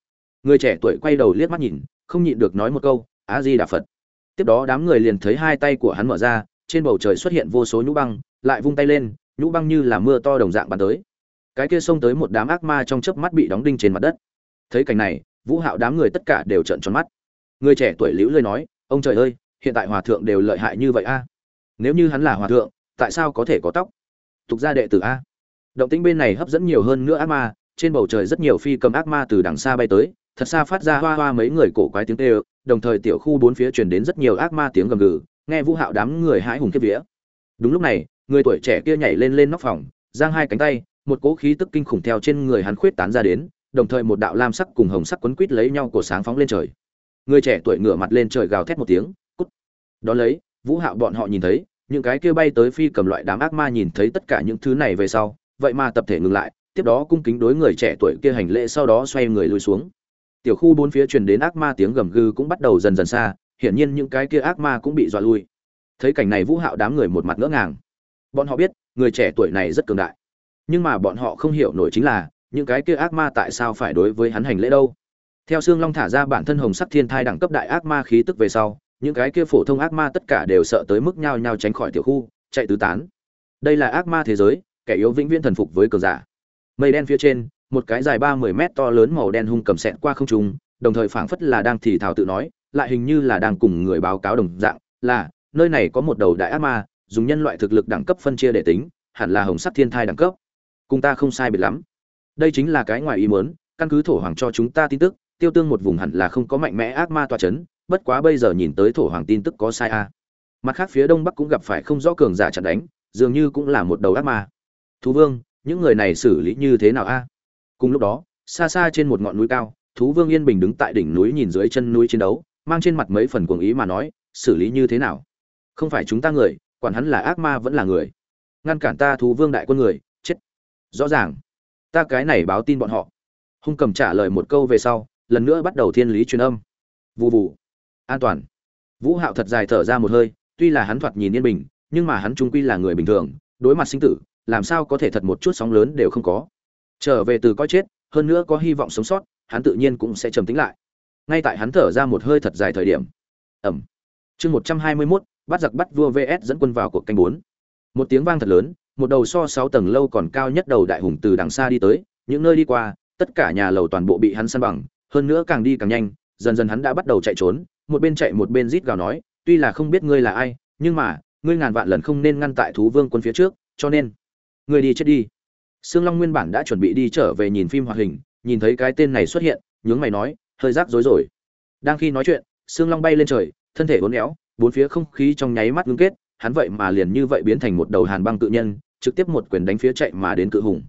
Người trẻ tuổi quay đầu liếc mắt nhìn, không nhịn được nói một câu á di đà phật tiếp đó đám người liền thấy hai tay của hắn mở ra, trên bầu trời xuất hiện vô số nhũ băng, lại vung tay lên, nhũ băng như là mưa to đồng dạng bắn tới. Cái kia xông tới một đám ác ma trong chớp mắt bị đóng đinh trên mặt đất. Thấy cảnh này, vũ hạo đám người tất cả đều trợn tròn mắt. Người trẻ tuổi liễu lơi nói, ông trời ơi, hiện tại hòa thượng đều lợi hại như vậy a. Nếu như hắn là hòa thượng, tại sao có thể có tóc? Tục gia đệ tử a. Động tĩnh bên này hấp dẫn nhiều hơn nữa ác ma, trên bầu trời rất nhiều phi cầm ác ma từ đằng xa bay tới, thật xa phát ra hoa hoa mấy người cổ quái tiếng tê đồng thời tiểu khu bốn phía truyền đến rất nhiều ác ma tiếng gầm gừ, nghe vũ hạo đám người hãi hùng kia vía. Đúng lúc này, người tuổi trẻ kia nhảy lên lên nóc phòng, giang hai cánh tay, một cỗ khí tức kinh khủng theo trên người hắn khuyết tán ra đến, đồng thời một đạo lam sắc cùng hồng sắc quấn quít lấy nhau cổ sáng phóng lên trời. Người trẻ tuổi ngửa mặt lên trời gào thét một tiếng, cút. Đó lấy, vũ hạo bọn họ nhìn thấy, những cái kia bay tới phi cầm loại đám ác ma nhìn thấy tất cả những thứ này về sau, vậy mà tập thể ngừng lại, tiếp đó cung kính đối người trẻ tuổi kia hành lễ sau đó xoay người lùi xuống tiểu khu bốn phía truyền đến ác ma tiếng gầm gừ cũng bắt đầu dần dần xa, hiển nhiên những cái kia ác ma cũng bị dọa lui. Thấy cảnh này vũ hạo đám người một mặt ngỡ ngàng. Bọn họ biết, người trẻ tuổi này rất cường đại. Nhưng mà bọn họ không hiểu nổi chính là, những cái kia ác ma tại sao phải đối với hắn hành lễ đâu. Theo xương long thả ra bản thân hồng sắc thiên thai đẳng cấp đại ác ma khí tức về sau, những cái kia phổ thông ác ma tất cả đều sợ tới mức nhao nhao tránh khỏi tiểu khu, chạy tứ tán. Đây là ác ma thế giới, kẻ yếu vĩnh viễn thần phục với cường giả. Mây đen phía trên một cái dài ba mươi mét to lớn màu đen hung cầm sẹt qua không trung, đồng thời phảng phất là đang thì thào tự nói, lại hình như là đang cùng người báo cáo đồng dạng, là, nơi này có một đầu đại ác ma, dùng nhân loại thực lực đẳng cấp phân chia để tính, hẳn là hồng sắc thiên thai đẳng cấp. Cùng ta không sai biệt lắm. Đây chính là cái ngoài ý muốn, căn cứ thổ hoàng cho chúng ta tin tức, tiêu tương một vùng hẳn là không có mạnh mẽ ác ma tọa chấn, bất quá bây giờ nhìn tới thổ hoàng tin tức có sai a. À. mặt khác phía đông bắc cũng gặp phải không rõ cường giả chặn đánh, dường như cũng là một đầu ác ma. Thú vương, những người này xử lý như thế nào a? Cùng lúc đó, xa xa trên một ngọn núi cao, thú vương yên bình đứng tại đỉnh núi nhìn dưới chân núi chiến đấu, mang trên mặt mấy phần cuồng ý mà nói, xử lý như thế nào? Không phải chúng ta người, quản hắn là ác ma vẫn là người. Ngăn cản ta thú vương đại quân người, chết. Rõ ràng, ta cái này báo tin bọn họ. Hung cầm trả lời một câu về sau, lần nữa bắt đầu thiên lý truyền âm. Vụ vụ an toàn. Vũ hạo thật dài thở ra một hơi, tuy là hắn thoạt nhìn yên bình, nhưng mà hắn trung quy là người bình thường, đối mặt sinh tử, làm sao có thể thật một chút sóng lớn đều không có trở về từ coi chết, hơn nữa có hy vọng sống sót, hắn tự nhiên cũng sẽ trầm tĩnh lại. Ngay tại hắn thở ra một hơi thật dài thời điểm. Ẩm chương một trăm hai mươi mốt, bắt giặc bắt vua vs dẫn quân vào cuộc canh bốn. Một tiếng vang thật lớn, một đầu so sáu tầng lâu còn cao nhất đầu đại hùng từ đằng xa đi tới, những nơi đi qua, tất cả nhà lầu toàn bộ bị hắn săn bằng, hơn nữa càng đi càng nhanh, dần dần hắn đã bắt đầu chạy trốn, một bên chạy một bên rít gào nói, tuy là không biết ngươi là ai, nhưng mà, ngươi ngàn vạn lần không nên ngăn tại thú vương quân phía trước, cho nên, ngươi đi chết đi sương long nguyên bản đã chuẩn bị đi trở về nhìn phim hoạt hình, nhìn thấy cái tên này xuất hiện, nhướng mày nói, hơi rác rối rồi. Đang khi nói chuyện, sương long bay lên trời, thân thể uốn éo, bốn phía không khí trong nháy mắt ngưng kết, hắn vậy mà liền như vậy biến thành một đầu hàn băng cự nhân, trực tiếp một quyền đánh phía chạy mà đến cự hùng.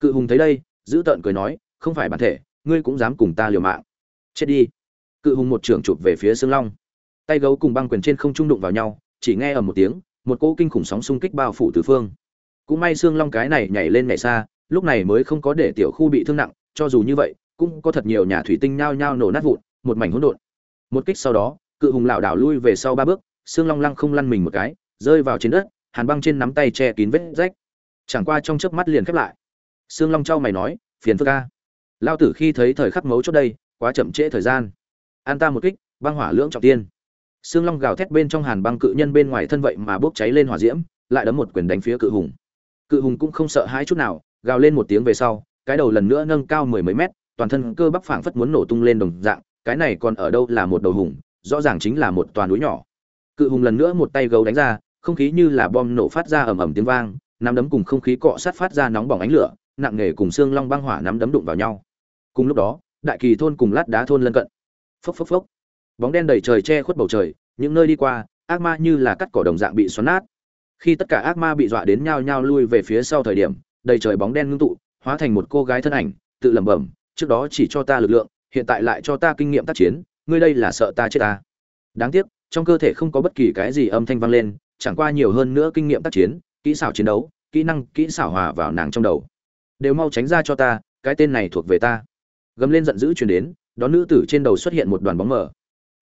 Cự hùng thấy đây, giữ tợn cười nói, không phải bản thể, ngươi cũng dám cùng ta liều mạng. Chết đi. Cự hùng một trưởng chụp về phía Sương long. Tay gấu cùng băng quyền trên không trung đụng vào nhau, chỉ nghe ầm một tiếng, một cỗ kinh khủng sóng xung kích bao phủ tứ phương cũng may xương long cái này nhảy lên nhảy xa, lúc này mới không có để tiểu khu bị thương nặng, cho dù như vậy, cũng có thật nhiều nhà thủy tinh nhao nhao nổ nát vụn, một mảnh hỗn độn. Một kích sau đó, cự hùng lảo đảo lui về sau ba bước xương long lăng không lăn mình một cái, rơi vào trên đất, hàn băng trên nắm tay che kín vết rách. Chẳng qua trong chớp mắt liền khép lại. Xương long trao mày nói, phiền phức ca lao tử khi thấy thời khắc mấu chốt đây, quá chậm trễ thời gian. An ta một kích, băng hỏa lưỡng trọng tiên. Xương long gào thét bên trong hàn băng cự nhân bên ngoài thân vậy mà bốc cháy lên hỏa diễm, lại đấm một quyền đánh phía cự hùng cự hùng cũng không sợ hãi chút nào, gào lên một tiếng về sau, cái đầu lần nữa nâng cao mười mấy mét, toàn thân cơ bắp phảng phất muốn nổ tung lên đồng dạng, cái này còn ở đâu là một đầu hùng, rõ ràng chính là một toàn núi nhỏ. Cự hùng lần nữa một tay gấu đánh ra, không khí như là bom nổ phát ra ầm ầm tiếng vang, nắm đấm cùng không khí cọ sát phát ra nóng bỏng ánh lửa, nặng nề cùng xương long băng hỏa nắm đấm đụng vào nhau. Cùng lúc đó, đại kỳ thôn cùng lát đá thôn lân cận. Phốc phốc phốc. Bóng đen đầy trời che khuất bầu trời, những nơi đi qua, ác ma như là cắt cỏ đồng dạng bị xoắn nát khi tất cả ác ma bị dọa đến nhao nhao lui về phía sau thời điểm, đầy trời bóng đen ngưng tụ, hóa thành một cô gái thân ảnh, tự lẩm bẩm, trước đó chỉ cho ta lực lượng, hiện tại lại cho ta kinh nghiệm tác chiến, ngươi đây là sợ ta chết ta. Đáng tiếc, trong cơ thể không có bất kỳ cái gì âm thanh vang lên, chẳng qua nhiều hơn nữa kinh nghiệm tác chiến, kỹ xảo chiến đấu, kỹ năng, kỹ xảo hòa vào nàng trong đầu. Đều mau tránh ra cho ta, cái tên này thuộc về ta. Gầm lên giận dữ chuyển đến đón nữ tử trên đầu xuất hiện một đoàn bóng mờ.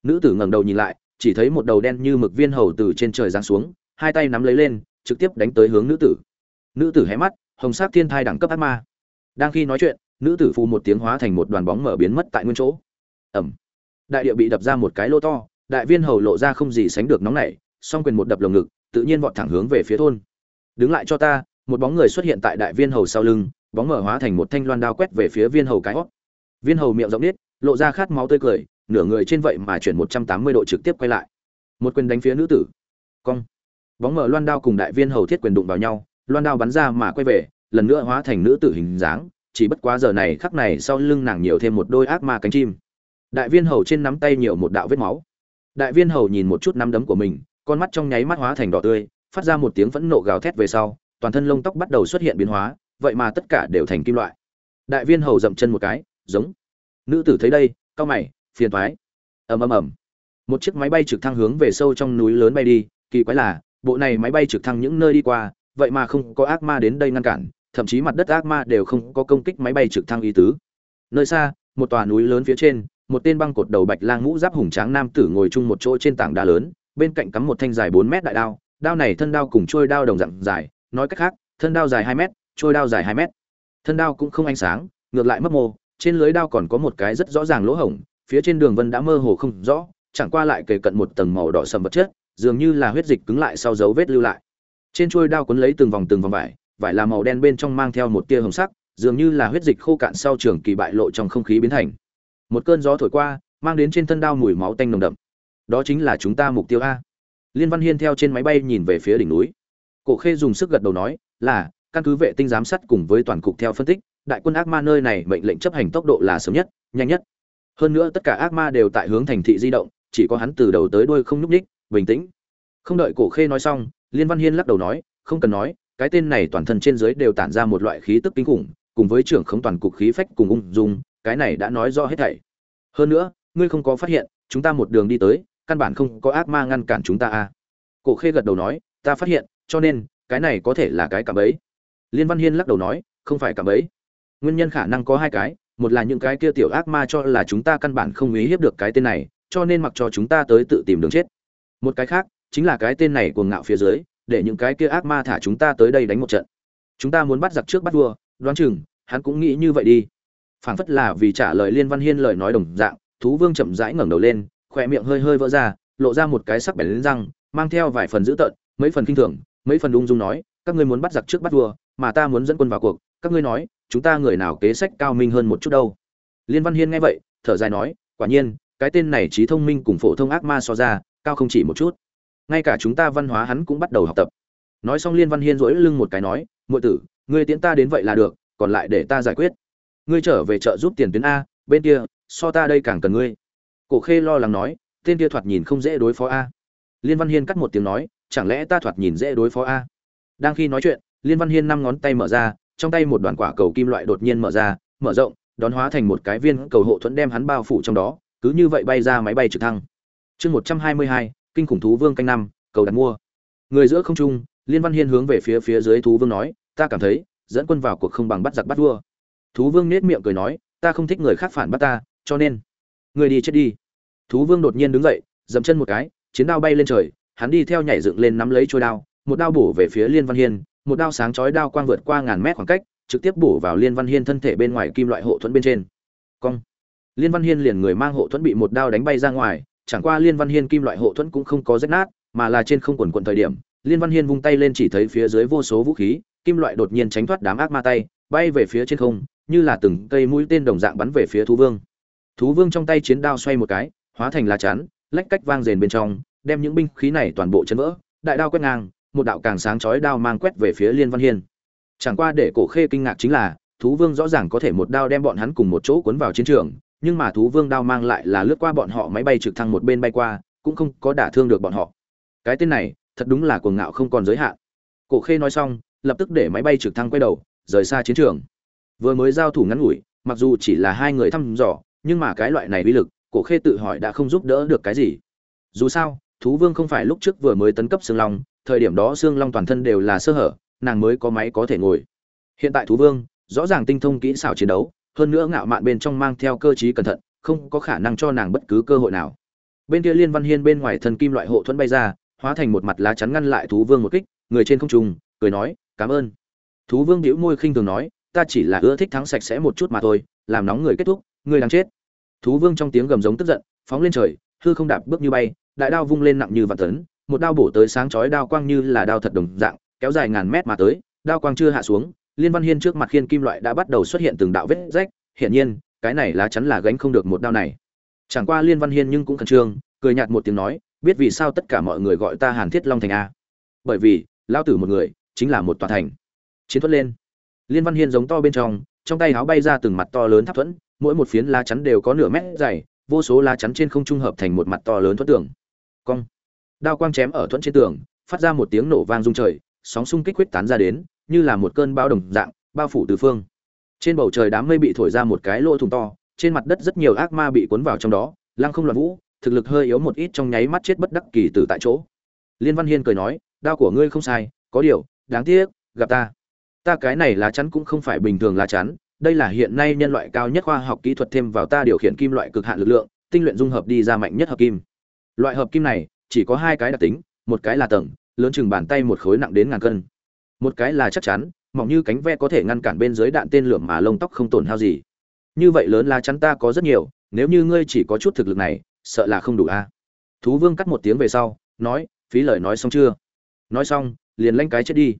Nữ tử ngẩng đầu nhìn lại, chỉ thấy một đầu đen như mực viên hầu từ trên trời giáng xuống hai tay nắm lấy lên, trực tiếp đánh tới hướng nữ tử. Nữ tử hé mắt, hồng sắc thiên thai đẳng cấp ác ma. Đang khi nói chuyện, nữ tử phù một tiếng hóa thành một đoàn bóng mở biến mất tại nguyên chỗ. Ẩm đại địa bị đập ra một cái lỗ to, đại viên hầu lộ ra không gì sánh được nóng nảy, song quyền một đập lồng ngực, tự nhiên vọt thẳng hướng về phía thôn. Đứng lại cho ta. Một bóng người xuất hiện tại đại viên hầu sau lưng, bóng mở hóa thành một thanh loan đao quét về phía viên hầu cái hót. Viên hầu miệng rộng nít lộ ra khát máu tươi cười, nửa người trên vậy mà chuyển một trăm tám mươi độ trực tiếp quay lại. Một quyền đánh phía nữ tử. Cong bóng mở loan đao cùng đại viên hầu thiết quyền đụng vào nhau, loan đao bắn ra mà quay về, lần nữa hóa thành nữ tử hình dáng, chỉ bất quá giờ này khắc này sau lưng nàng nhiều thêm một đôi ác ma cánh chim. Đại viên hầu trên nắm tay nhiều một đạo vết máu. Đại viên hầu nhìn một chút nắm đấm của mình, con mắt trong nháy mắt hóa thành đỏ tươi, phát ra một tiếng phẫn nộ gào thét về sau, toàn thân lông tóc bắt đầu xuất hiện biến hóa, vậy mà tất cả đều thành kim loại. Đại viên hầu dậm chân một cái, giống. Nữ tử thấy đây cao mày, phiền thoái ầm ầm ầm. Một chiếc máy bay trực thăng hướng về sâu trong núi lớn bay đi, kỳ quái là bộ này máy bay trực thăng những nơi đi qua, vậy mà không có ác ma đến đây ngăn cản, thậm chí mặt đất ác ma đều không có công kích máy bay trực thăng ý tứ. Nơi xa, một tòa núi lớn phía trên, một tên băng cột đầu bạch lang ngũ giáp hùng tráng nam tử ngồi chung một chỗ trên tảng đá lớn, bên cạnh cắm một thanh dài bốn mét đại đao đao này thân đao cùng trôi đao đồng dạng dài, nói cách khác, thân đao dài hai mét trôi đao dài hai mét. Thân đao cũng không ánh sáng, ngược lại mất mô, trên lưới đao còn có một cái rất rõ ràng lỗ hổng, phía trên đường vân đã mơ hồ không rõ, chẳng qua lại kề cận một tầng màu đỏ sầm vật chất dường như là huyết dịch cứng lại sau dấu vết lưu lại. Trên chuôi đao cuốn lấy từng vòng từng vòng vải vải là màu đen bên trong mang theo một tia hồng sắc, dường như là huyết dịch khô cạn sau trường kỳ bại lộ trong không khí biến thành. Một cơn gió thổi qua, mang đến trên thân đao mùi máu tanh nồng đậm. Đó chính là chúng ta mục tiêu a. Liên văn hiên theo trên máy bay nhìn về phía đỉnh núi. Cổ khê dùng sức gật đầu nói, là, căn cứ vệ tinh giám sát cùng với toàn cục theo phân tích, đại quân ác ma nơi này mệnh lệnh chấp hành tốc độ là sớm nhất, nhanh nhất. Hơn nữa tất cả ác ma đều tại hướng thành thị di động, chỉ có hắn từ đầu tới đuôi không nhúc ních bình tĩnh không đợi cổ khê nói xong, liên văn hiên lắc đầu nói, không cần nói, cái tên này toàn thân trên dưới đều tản ra một loại khí tức kinh khủng, cùng với trưởng khống toàn cục khí phách cùng ung dung, cái này đã nói rõ hết thảy hơn nữa, ngươi không có phát hiện, chúng ta một đường đi tới, căn bản không có ác ma ngăn cản chúng ta à cổ khê gật đầu nói, ta phát hiện, cho nên, cái này có thể là cái cảm ấy. liên văn hiên lắc đầu nói, không phải cảm ấy. nguyên nhân khả năng có hai cái, một là những cái kia tiểu ác ma cho là chúng ta căn bản không ý hiếp được cái tên này, cho nên mặc cho chúng ta tới tự tìm đường chết một cái khác, chính là cái tên này cuồng ngạo phía dưới, để những cái kia ác ma thả chúng ta tới đây đánh một trận. Chúng ta muốn bắt giặc trước bắt vua, đoán chừng, hắn cũng nghĩ như vậy đi. Phảng phất là vì trả lời liên văn hiên lời nói đồng dạng, thú vương chậm rãi ngẩng đầu lên, khỏe miệng hơi hơi vỡ ra, lộ ra một cái sắc bén lên răng, mang theo vài phần dữ tợn, mấy phần kinh thường, mấy phần ung dung nói, các ngươi muốn bắt giặc trước bắt vua, mà ta muốn dẫn quân vào cuộc. Các ngươi nói, chúng ta người nào kế sách cao minh hơn một chút đâu? Liên văn hiên nghe vậy, thở dài nói, quả nhiên, cái tên này trí thông minh cùng phổ thông ác ma so ra cao không chỉ một chút. Ngay cả chúng ta văn hóa hắn cũng bắt đầu học tập. Nói xong liên văn hiên rỗi lưng một cái nói, muội tử, ngươi tiễn ta đến vậy là được, còn lại để ta giải quyết. Ngươi trở về chợ giúp tiền tuyến a, bên kia, so ta đây càng cần ngươi. Cổ khê lo lắng nói, tên kia thoạt nhìn không dễ đối phó a. Liên văn hiên cắt một tiếng nói, chẳng lẽ ta thoạt nhìn dễ đối phó a? Đang khi nói chuyện, liên văn hiên năm ngón tay mở ra, trong tay một đoàn quả cầu kim loại đột nhiên mở ra, mở rộng, đón hóa thành một cái viên cầu hộ thuẫn đem hắn bao phủ trong đó, cứ như vậy bay ra máy bay trực thăng chương một trăm hai mươi hai, kinh khủng thú vương canh năm, cầu đặt mua. Người giữa không trung, liên văn hiên hướng về phía phía dưới thú vương nói, ta cảm thấy, dẫn quân vào cuộc không bằng bắt giặc bắt vua. Thú vương nết miệng cười nói, ta không thích người khác phản bắt ta, cho nên, người đi chết đi. Thú vương đột nhiên đứng dậy, dậm chân một cái, chiến đao bay lên trời, hắn đi theo nhảy dựng lên nắm lấy trôi đao, một đao bổ về phía liên văn hiên, một đao sáng chói đao quang vượt qua ngàn mét khoảng cách, trực tiếp bổ vào liên văn hiên thân thể bên ngoài kim loại hộ thuẫn bên trên. Cong. Liên văn hiên liền người mang hộ thuẫn bị một đao đánh bay ra ngoài chẳng qua liên văn hiên kim loại hộ thuẫn cũng không có rách nát, mà là trên không quần quần thời điểm, liên văn hiên vung tay lên chỉ thấy phía dưới vô số vũ khí, kim loại đột nhiên tránh thoát đám ác ma tay, bay về phía trên không, như là từng cây mũi tên đồng dạng bắn về phía thú vương. Thú vương trong tay chiến đao xoay một cái, hóa thành lá chắn, lách cách vang rền bên trong, đem những binh khí này toàn bộ chấn vỡ, đại đao quét ngang, một đạo càng sáng chói đao mang quét về phía liên văn hiên. Chẳng qua để cổ khê kinh ngạc chính là, thú vương rõ ràng có thể một đao đem bọn hắn cùng một chỗ cuốn vào chiến trường nhưng mà thú vương đao mang lại là lướt qua bọn họ máy bay trực thăng một bên bay qua, cũng không có đả thương được bọn họ. Cái tên này, thật đúng là cuồng ngạo không còn giới hạn. Cổ khê nói xong, lập tức để máy bay trực thăng quay đầu, rời xa chiến trường. Vừa mới giao thủ ngắn ngủi, mặc dù chỉ là hai người thăm dò, nhưng mà cái loại này uy lực, cổ khê tự hỏi đã không giúp đỡ được cái gì. Dù sao, thú vương không phải lúc trước vừa mới tấn cấp xương long, thời điểm đó xương long toàn thân đều là sơ hở, nàng mới có máy có thể ngồi. Hiện tại thú vương, rõ ràng tinh thông kỹ xảo chiến đấu hơn nữa ngạo mạn bên trong mang theo cơ trí cẩn thận, không có khả năng cho nàng bất cứ cơ hội nào. Bên kia liên văn hiên bên ngoài thần kim loại hộ thuẫn bay ra, hóa thành một mặt lá chắn ngăn lại thú vương một kích, người trên không trung, cười nói, cảm ơn. Thú vương đĩu môi khinh thường nói, ta chỉ là ưa thích thắng sạch sẽ một chút mà thôi, làm nóng người kết thúc người đang chết. Thú vương trong tiếng gầm giống tức giận, phóng lên trời, hư không đạp bước như bay, đại đao vung lên nặng như vạn tấn, một đao bổ tới sáng chói đao quang như là đao thật đồng dạng, kéo dài ngàn mét mà tới, đao quang chưa hạ xuống liên văn hiên trước mặt khiên kim loại đã bắt đầu xuất hiện từng đạo vết rách, hiển nhiên, cái này lá chắn là gánh không được một đao này. Chẳng qua liên văn hiên nhưng cũng khẩn trương, cười nhạt một tiếng nói, biết vì sao tất cả mọi người gọi ta hàn thiết long thành a. Bởi vì lao tử một người, chính là một tòa thành. Chiến thuật lên. Liên văn hiên giống to bên trong trong tay áo bay ra từng mặt to lớn tháp thuẫn, mỗi một phiến lá chắn đều có nửa mét dày vô số lá chắn trên không trung hợp thành một mặt to lớn thuẫn tường. Cong. Đao quang chém ở thuẫn trên tường, phát ra một tiếng nổ vang rung trời, sóng xung kích quyết tán ra đến như là một cơn bao đồng dạng, bao phủ tứ phương. Trên bầu trời đám mây bị thổi ra một cái lỗ thủng to, trên mặt đất rất nhiều ác ma bị cuốn vào trong đó, lăng không loạn vũ, thực lực hơi yếu một ít trong nháy mắt chết bất đắc kỳ từ tại chỗ. Liên văn hiên cười nói, đao của ngươi không sai, có điều, đáng tiếc, gặp ta. Ta cái này lá chắn cũng không phải bình thường lá chắn, đây là hiện nay nhân loại cao nhất khoa học kỹ thuật thêm vào ta điều khiển kim loại cực hạn lực lượng, tinh luyện dung hợp đi ra mạnh nhất hợp kim. Loại hợp kim này, chỉ có hai cái đặc tính, một cái là tầng, lớn chừng bàn tay một khối nặng đến ngàn cân một cái là chắc chắn, mỏng như cánh ve có thể ngăn cản bên dưới đạn tên lửa mà lông tóc không tổn hao gì. Như vậy lớn lá chắn ta có rất nhiều, nếu như ngươi chỉ có chút thực lực này, sợ là không đủ a. Thú vương cắt một tiếng về sau, nói, phí lời nói xong chưa? Nói xong, liền lanh cái chết đi.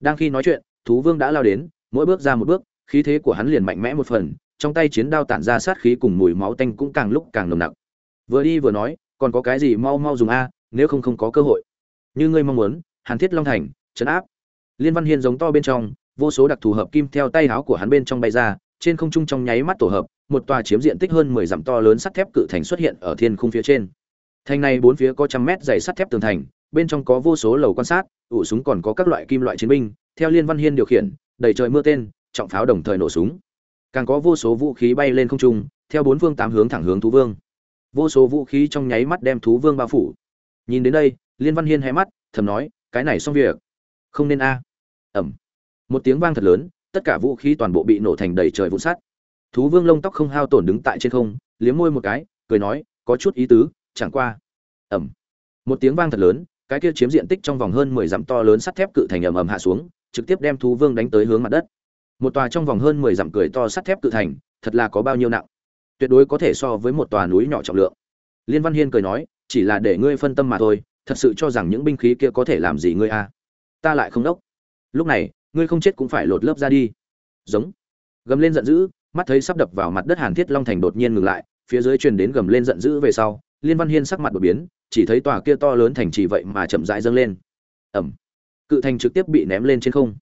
Đang khi nói chuyện, thú vương đã lao đến, mỗi bước ra một bước, khí thế của hắn liền mạnh mẽ một phần, trong tay chiến đao tản ra sát khí cùng mùi máu tanh cũng càng lúc càng nồng nặc. Vừa đi vừa nói, còn có cái gì mau mau dùng a, nếu không không có cơ hội. Như ngươi mong muốn, hàn thiết long thành chấn áp liên văn hiên giống to bên trong, vô số đặc thù hợp kim theo tay áo của hắn bên trong bay ra, trên không trung trong nháy mắt tổ hợp, một tòa chiếm diện tích hơn mười dặm to lớn sắt thép cự thành xuất hiện ở thiên khung phía trên. Thành này bốn phía có trăm mét dày sắt thép tường thành, bên trong có vô số lầu quan sát, ủ súng còn có các loại kim loại chiến binh, theo liên văn hiên điều khiển, đầy trời mưa tên, trọng pháo đồng thời nổ súng. Càng có vô số vũ khí bay lên không trung, theo bốn phương tám hướng thẳng hướng thú vương. Vô số vũ khí trong nháy mắt đem thú vương bao phủ. Nhìn đến đây, liên văn hiên hé mắt, thầm nói, cái này xong việc không nên a. Ẩm một tiếng vang thật lớn, tất cả vũ khí toàn bộ bị nổ thành đầy trời vụn sắt. Thú vương lông tóc không hao tổn đứng tại trên không, liếm môi một cái, cười nói, có chút ý tứ, chẳng qua. Ẩm một tiếng vang thật lớn, cái kia chiếm diện tích trong vòng hơn mười dặm to lớn sắt thép cự thành ầm ầm hạ xuống, trực tiếp đem thú vương đánh tới hướng mặt đất. Một tòa trong vòng hơn mười dặm cười to sắt thép cự thành, thật là có bao nhiêu nặng. Tuyệt đối có thể so với một tòa núi nhỏ trọng lượng. Liên văn hiên cười nói, chỉ là để ngươi phân tâm mà thôi, thật sự cho rằng những binh khí kia có thể làm gì ngươi a? à? Ta lại không đốc. Lúc này, ngươi không chết cũng phải lột lớp ra đi. Giống. Gầm lên giận dữ, mắt thấy sắp đập vào mặt đất hàn thiết long thành đột nhiên ngừng lại, phía dưới truyền đến gầm lên giận dữ về sau, liên văn hiên sắc mặt đột biến, chỉ thấy tòa kia to lớn thành trì vậy mà chậm rãi dâng lên. Ẩm cự thành trực tiếp bị ném lên trên không.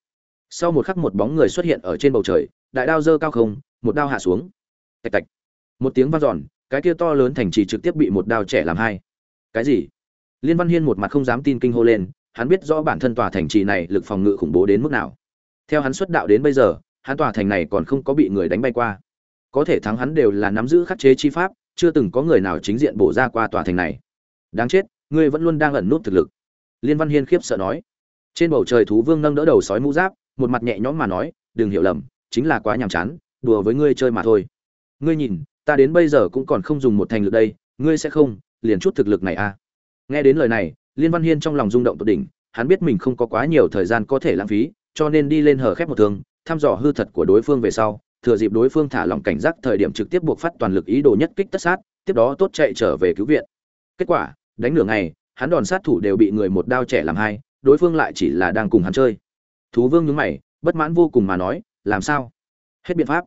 Sau một khắc một bóng người xuất hiện ở trên bầu trời, đại đao dơ cao không, một đao hạ xuống. Tạch tạch. Một tiếng vang dọn, cái kia to lớn thành trì trực tiếp bị một đao trẻ làm hai. Cái gì? Liên văn hiên một mặt không dám tin kinh hô lên hắn biết rõ bản thân tòa thành trì này lực phòng ngự khủng bố đến mức nào. Theo hắn xuất đạo đến bây giờ, hắn tòa thành này còn không có bị người đánh bay qua. Có thể thắng hắn đều là nắm giữ khắc chế chi pháp, chưa từng có người nào chính diện bổ ra qua tòa thành này. Đáng chết, ngươi vẫn luôn đang ẩn nút thực lực. Liên văn hiên khiếp sợ nói. Trên bầu trời thú vương nâng đỡ đầu sói mũ giáp, một mặt nhẹ nhõm mà nói, đừng hiểu lầm, chính là quá nhàm chán, đùa với ngươi chơi mà thôi. Ngươi nhìn, ta đến bây giờ cũng còn không dùng một thành lực đây, ngươi sẽ không, liền chút thực lực này à. Nghe đến lời này liên văn hiên trong lòng rung động tột đỉnh hắn biết mình không có quá nhiều thời gian có thể lãng phí cho nên đi lên hở khép một thương, thăm dò hư thật của đối phương về sau thừa dịp đối phương thả lỏng cảnh giác thời điểm trực tiếp buộc phát toàn lực ý đồ nhất kích tất sát tiếp đó tốt chạy trở về cứu viện. Kết quả đánh nửa ngày hắn đòn sát thủ đều bị người một đao trẻ làm hai đối phương lại chỉ là đang cùng hắn chơi. Thú vương nhướng mày bất mãn vô cùng mà nói làm sao? Hết biện pháp.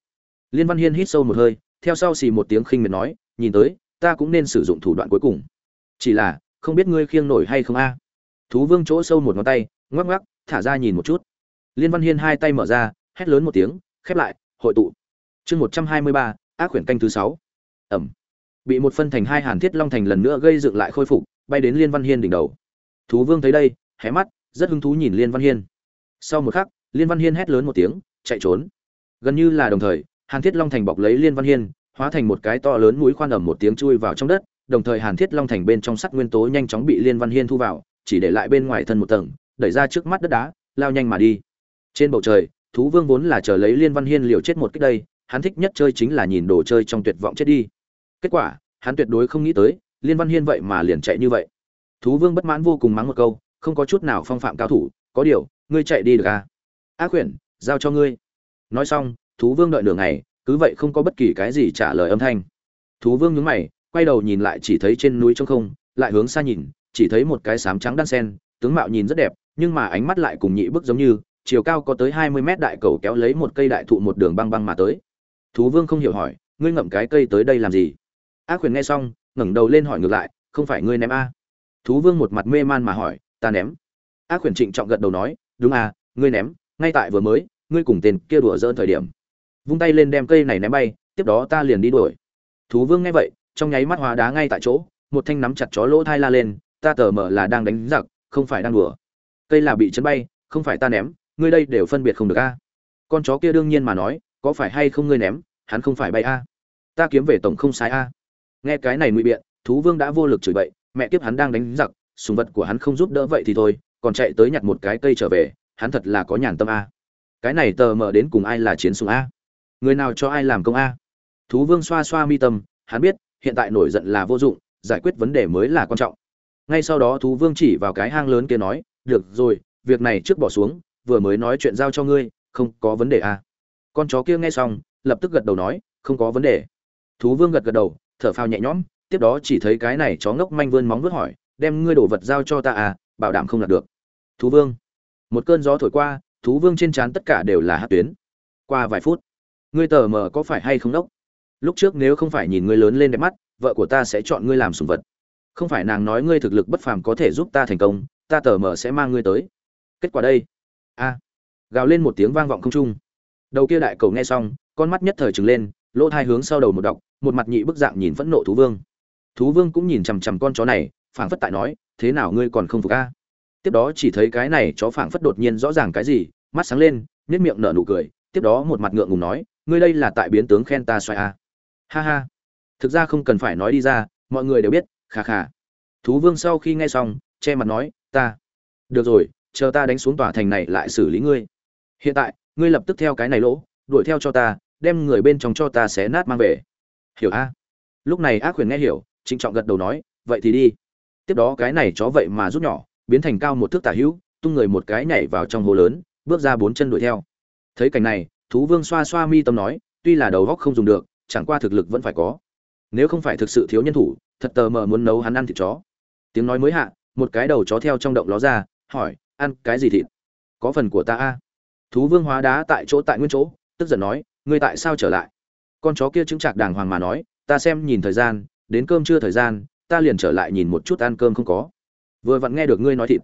Liên văn hiên hít sâu một hơi theo sau xì một tiếng khinh miệt nói nhìn tới ta cũng nên sử dụng thủ đoạn cuối cùng. Chỉ là không biết ngươi khiêng nổi hay không a. Thú vương chỗ sâu một ngón tay, ngoắc ngoắc, thả ra nhìn một chút. Liên văn hiên hai tay mở ra, hét lớn một tiếng, khép lại, hội tụ. Chương một trăm hai mươi ba, ác quyển canh thứ sáu. Ẩm. Bị một phân thành hai hàn thiết long thành lần nữa gây dựng lại khôi phục, bay đến liên văn hiên đỉnh đầu. Thú vương thấy đây, hé mắt, rất hứng thú nhìn liên văn hiên. Sau một khắc, liên văn hiên hét lớn một tiếng, chạy trốn. Gần như là đồng thời, hàn thiết long thành bọc lấy liên văn hiên, hóa thành một cái to lớn mũi khoan ẩm một tiếng chui vào trong đất đồng thời hàn thiết long thành bên trong sắt nguyên tố nhanh chóng bị liên văn hiên thu vào, chỉ để lại bên ngoài thân một tầng, đẩy ra trước mắt đất đá, lao nhanh mà đi. Trên bầu trời, thú vương vốn là chờ lấy liên văn hiên liều chết một cái đây, hắn thích nhất chơi chính là nhìn đồ chơi trong tuyệt vọng chết đi. Kết quả, hắn tuyệt đối không nghĩ tới, liên văn hiên vậy mà liền chạy như vậy. Thú vương bất mãn vô cùng mắng một câu, không có chút nào phong phạm cao thủ, có điều, ngươi chạy đi được à? Ác quyển giao cho ngươi. Nói xong, thú vương đợi nửa ngày, cứ vậy không có bất kỳ cái gì trả lời âm thanh. Thú vương nhướng mày quay đầu nhìn lại chỉ thấy trên núi trong không, lại hướng xa nhìn, chỉ thấy một cái sám trắng đan sen, tướng mạo nhìn rất đẹp, nhưng mà ánh mắt lại cùng nhị bức giống như, chiều cao có tới hai mươi mét đại cầu kéo lấy một cây đại thụ một đường băng băng mà tới. Thú vương không hiểu hỏi, ngươi ngậm cái cây tới đây làm gì? Ác quyền nghe xong, ngẩng đầu lên hỏi ngược lại, không phải ngươi ném a? À? thú vương một mặt mê man mà hỏi, ta ném. Ác quyền trịnh trọng gật đầu nói, đúng à ngươi ném, ngay tại vừa mới, ngươi cùng tên kia đùa giỡn thời điểm. Vung tay lên đem cây này ném bay, tiếp đó ta liền đi đuổi. Thú vương nghe vậy trong nháy mắt hóa đá ngay tại chỗ, một thanh nắm chặt chó lỗ thai la lên, ta tờ mở là đang đánh giặc, không phải đang đùa. Cây là bị chấn bay, không phải ta ném, ngươi đây đều phân biệt không được a. Con chó kia đương nhiên mà nói, có phải hay không ngươi ném, hắn không phải bay a? Ta kiếm về tổng không sai a. Nghe cái này ngụy biện, thú vương đã vô lực chửi bậy, mẹ tiếp hắn đang đánh giặc, sùng vật của hắn không giúp đỡ vậy thì thôi, còn chạy tới nhặt một cái cây trở về, hắn thật là có nhàn tâm a. Cái này tờ mở đến cùng ai là chiến sùng a? Người nào cho ai làm công a? Thú vương xoa xoa mi tâm, hắn biết hiện tại nổi giận là vô dụng, giải quyết vấn đề mới là quan trọng. Ngay sau đó thú vương chỉ vào cái hang lớn kia nói, được rồi, việc này trước bỏ xuống, vừa mới nói chuyện giao cho ngươi, không có vấn đề à. con chó kia nghe xong, lập tức gật đầu nói, không có vấn đề. Thú vương gật gật đầu, thở phào nhẹ nhõm, tiếp đó chỉ thấy cái này chó ngốc manh vươn móng vuốt hỏi, đem ngươi đồ vật giao cho ta à bảo đảm không đạt được. Thú vương, một cơn gió thổi qua, thú vương trên trán tất cả đều là hát tuyến. Qua vài phút, ngươi tờ mờ có phải hay không đốc? Lúc trước nếu không phải nhìn ngươi lớn lên đẹp mắt, vợ của ta sẽ chọn ngươi làm sùng vật. Không phải nàng nói ngươi thực lực bất phàm có thể giúp ta thành công, ta tờ mờ sẽ mang ngươi tới. Kết quả đây. A. Gào lên một tiếng vang vọng không trung. Đầu kia đại cầu nghe xong, con mắt nhất thời trừng lên, lỗ thai hướng sau đầu một đọc, một mặt nhị bức dạng nhìn phẫn nộ thú vương. Thú vương cũng nhìn chằm chằm con chó này, phảng phất tại nói, thế nào ngươi còn không phục a? Tiếp đó chỉ thấy cái này chó phảng phất đột nhiên rõ ràng cái gì, mắt sáng lên nếp miệng nở nụ cười, tiếp đó một mặt ngượng ngùng nói, ngươi đây là tại biến tướng khen ta xoay a ha ha. Thực ra không cần phải nói đi ra, mọi người đều biết khà khà thú vương sau khi nghe xong, che mặt nói, ta. Được rồi, chờ ta đánh xuống tòa thành này lại xử lý ngươi. Hiện tại, ngươi lập tức theo cái này lỗ, đuổi theo cho ta, đem người bên trong cho ta xé nát mang về. Hiểu a. Lúc này ác quyền nghe hiểu, trịnh trọng gật đầu nói, vậy thì đi. Tiếp đó cái này chó vậy mà rút nhỏ, biến thành cao một thước tả hữu, tung người một cái nhảy vào trong hồ lớn, bước ra bốn chân đuổi theo. Thấy cảnh này, thú vương xoa xoa mi tâm nói, tuy là đầu góc không dùng được chẳng qua thực lực vẫn phải có. Nếu không phải thực sự thiếu nhân thủ, thật tờ mờ muốn nấu hắn ăn thịt chó. Tiếng nói mới hạ, một cái đầu chó theo trong động ló ra, hỏi, ăn cái gì thịt? Có phần của ta a? Thú vương hóa đá tại chỗ tại nguyên chỗ, tức giận nói, ngươi tại sao trở lại? Con chó kia chứng chạc đàng hoàng mà nói, ta xem nhìn thời gian, đến cơm trưa thời gian, ta liền trở lại nhìn một chút ăn cơm không có. Vừa vặn nghe được ngươi nói thịt.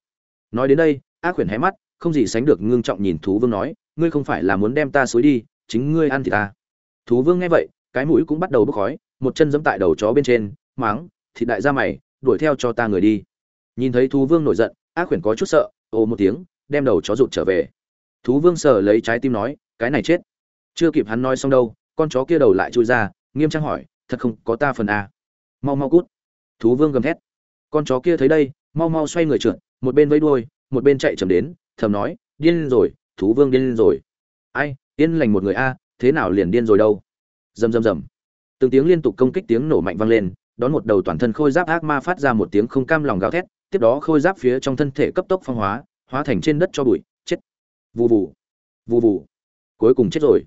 Nói đến đây, ác khuyển hé mắt, không gì sánh được ngưng trọng nhìn thú vương nói, ngươi không phải là muốn đem ta xối đi, chính ngươi ăn thì ta. Thú vương nghe vậy cái mũi cũng bắt đầu bốc khói, một chân giẫm tại đầu chó bên trên, máng, thịt đại gia mày, đuổi theo cho ta người đi. Nhìn thấy thú vương nổi giận, ác quyển có chút sợ, ồ một tiếng, đem đầu chó rụt trở về. Thú vương sờ lấy trái tim nói, cái này chết. Chưa kịp hắn nói xong đâu, con chó kia đầu lại chui ra, nghiêm trang hỏi, thật không có ta phần à? mau mau cút. Thú vương gầm thét. Con chó kia thấy đây, mau mau xoay người trượt, một bên vẫy đuôi, một bên chạy chầm đến, thầm nói, điên rồi, thú vương điên rồi. Ai, yên lành một người a, thế nào liền điên rồi đâu? Rầm rầm rầm. Từng tiếng liên tục công kích tiếng nổ mạnh vang lên, đón một đầu toàn thân khôi giáp ác ma phát ra một tiếng không cam lòng gào thét, tiếp đó khôi giáp phía trong thân thể cấp tốc phong hóa hóa thành trên đất cho bụi, chết. Vù vù. Vù vù. Cuối cùng chết rồi.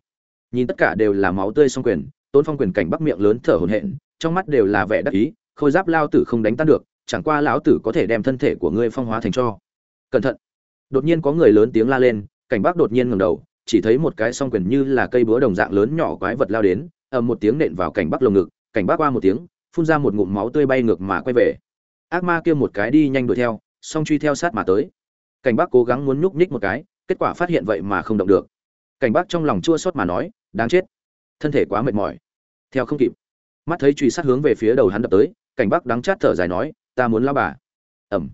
Nhìn tất cả đều là máu tươi song quyền, tôn phong quyền cảnh bắc miệng lớn thở hổn hển, trong mắt đều là vẻ đắc ý, khôi giáp lao tử không đánh tan được, chẳng qua lão tử có thể đem thân thể của ngươi phong hóa thành cho. Cẩn thận. Đột nhiên có người lớn tiếng la lên, cảnh bắc đột nhiên ngẩng đầu, chỉ thấy một cái song quyền như là cây búa đồng dạng lớn nhỏ quái vật lao đến ầm một tiếng nện vào cảnh bắc lồng ngực, cảnh bắc qua một tiếng, phun ra một ngụm máu tươi bay ngược mà quay về. Ác ma kia một cái đi nhanh đuổi theo, song truy theo sát mà tới. Cảnh bắc cố gắng muốn nhúc nhích một cái, kết quả phát hiện vậy mà không động được. Cảnh bắc trong lòng chua xót mà nói, đáng chết, thân thể quá mệt mỏi. Theo không kịp, mắt thấy truy sát hướng về phía đầu hắn đập tới, cảnh bắc đắng chát thở dài nói, ta muốn lao bà. Ẩm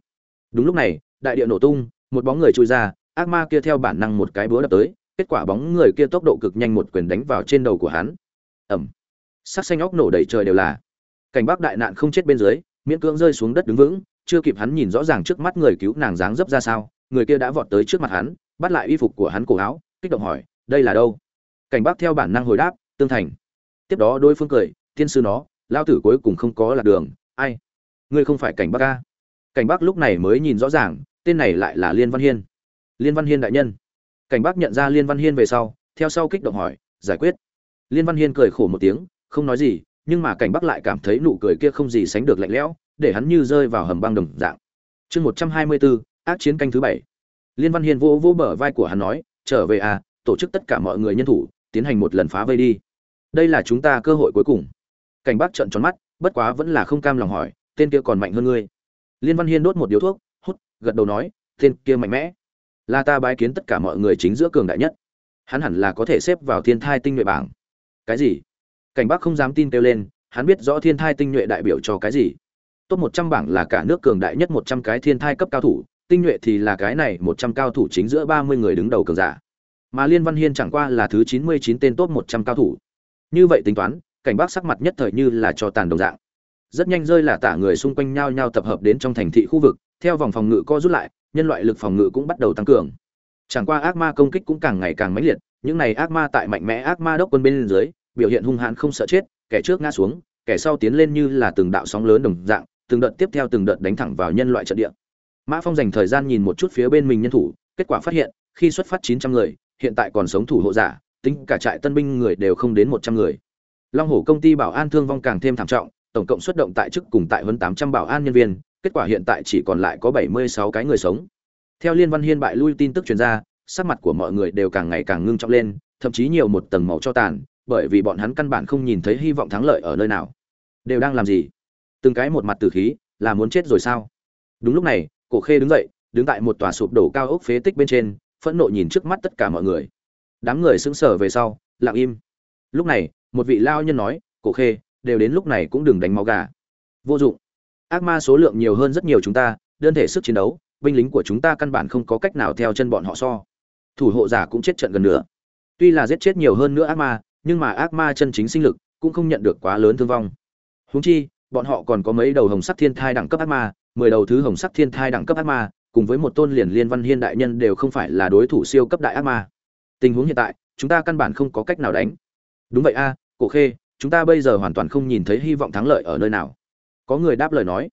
đúng lúc này, đại địa nổ tung, một bóng người trôi ra, ác ma kia theo bản năng một cái búa đập tới, kết quả bóng người kia tốc độ cực nhanh một quyền đánh vào trên đầu của hắn ẩm. Sắc xanh óc nổ đầy trời đều là. Cảnh bác đại nạn không chết bên dưới, miễn cưỡng rơi xuống đất đứng vững, chưa kịp hắn nhìn rõ ràng trước mắt người cứu nàng dáng dấp ra sao, người kia đã vọt tới trước mặt hắn, bắt lại y phục của hắn cổ áo, kích động hỏi, đây là đâu? Cảnh bác theo bản năng hồi đáp, tương thành. Tiếp đó đôi phương cười tiên sư nó lao tử cuối cùng không có lạc đường, ai? Ngươi không phải cảnh bác ca cảnh bác lúc này mới nhìn rõ ràng, tên này lại là liên văn hiên. Liên văn hiên đại nhân. Cảnh bác nhận ra liên văn hiên về sau, theo sau kích động hỏi, giải quyết liên văn hiên cười khổ một tiếng, không nói gì, nhưng mà cảnh bắc lại cảm thấy nụ cười kia không gì sánh được lạnh lẽo, để hắn như rơi vào hầm băng đồng dạng. Chương một trăm hai mươi bốn, ác chiến canh thứ bảy. Liên văn hiên vô vỗ bờ vai của hắn nói, trở về à tổ chức tất cả mọi người nhân thủ, tiến hành một lần phá vây đi. Đây là chúng ta cơ hội cuối cùng. Cảnh bắc trợn tròn mắt, bất quá vẫn là không cam lòng hỏi, tên kia còn mạnh hơn ngươi? Liên văn hiên đốt một điếu thuốc, hút, gật đầu nói, tên kia mạnh mẽ. Là ta bái kiến tất cả mọi người chính giữa cường đại nhất. Hắn hẳn là có thể xếp vào thiên thai tinh nhuệ bảng cái gì? Cảnh bắc không dám tin kêu lên, hắn biết rõ thiên thai tinh nhuệ đại biểu cho cái gì. Top một trăm bảng là cả nước cường đại nhất một trăm cái thiên thai cấp cao thủ, tinh nhuệ thì là cái này một trăm cao thủ chính giữa ba mươi người đứng đầu cường giả. Mà liên văn hiên chẳng qua là thứ chín mươi chín tên top một trăm cao thủ. Như vậy tính toán, cảnh bắc sắc mặt nhất thời như là cho tàn đồng dạng. Rất nhanh rơi là tả người xung quanh nhau nhau tập hợp đến trong thành thị khu vực, theo vòng phòng ngự co rút lại, nhân loại lực phòng ngự cũng bắt đầu tăng cường. Chẳng qua ác ma công kích cũng càng ngày càng mãnh liệt những này ác ma tại mạnh mẽ ác ma đốc quân bên dưới, biểu hiện hung hãn không sợ chết, kẻ trước ngã xuống, kẻ sau tiến lên như là từng đạo sóng lớn đồng dạng, từng đợt tiếp theo từng đợt đánh thẳng vào nhân loại trận địa. Mã phong dành thời gian nhìn một chút phía bên mình nhân thủ, kết quả phát hiện, khi xuất phát chín trăm người, hiện tại còn sống thủ hộ giả, tính cả trại tân binh người đều không đến một trăm người. Long hổ công ty bảo an thương vong càng thêm thảm trọng, tổng cộng xuất động tại chức cùng tại hơn tám trăm bảo an nhân viên, kết quả hiện tại chỉ còn lại có bảy mươi sáu cái người sống. Theo liên văn hiên bại lui tin tức truyền ra sắc mặt của mọi người đều càng ngày càng ngưng trọng lên, thậm chí nhiều một tầng màu cho tàn, bởi vì bọn hắn căn bản không nhìn thấy hy vọng thắng lợi ở nơi nào. Đều đang làm gì? Từng cái một mặt tử khí, là muốn chết rồi sao? Đúng lúc này, cổ khê đứng dậy, đứng tại một tòa sụp đổ cao ốc phế tích bên trên, phẫn nộ nhìn trước mắt tất cả mọi người. Đám người sững sờ về sau, lặng im. Lúc này, một vị lao nhân nói, cổ khê, đều đến lúc này cũng đừng đánh máu gà. Vô dụng. Ác ma số lượng nhiều hơn rất nhiều chúng ta, đơn thể sức chiến đấu, binh lính của chúng ta căn bản không có cách nào theo chân bọn họ so thủ hộ giả cũng chết trận gần nữa tuy là giết chết nhiều hơn nữa ác ma, nhưng mà ác ma chân chính sinh lực cũng không nhận được quá lớn thương vong. Húng chi, bọn họ còn có mấy đầu hồng sắc thiên thai đẳng cấp ác ma, mười đầu thứ hồng sắc thiên thai đẳng cấp ác ma, cùng với một tôn liền liên văn hiên đại nhân đều không phải là đối thủ siêu cấp đại ác ma. Tình huống hiện tại, chúng ta căn bản không có cách nào đánh. Đúng vậy a, cổ khê, chúng ta bây giờ hoàn toàn không nhìn thấy hy vọng thắng lợi ở nơi nào. Có người đáp lời nói.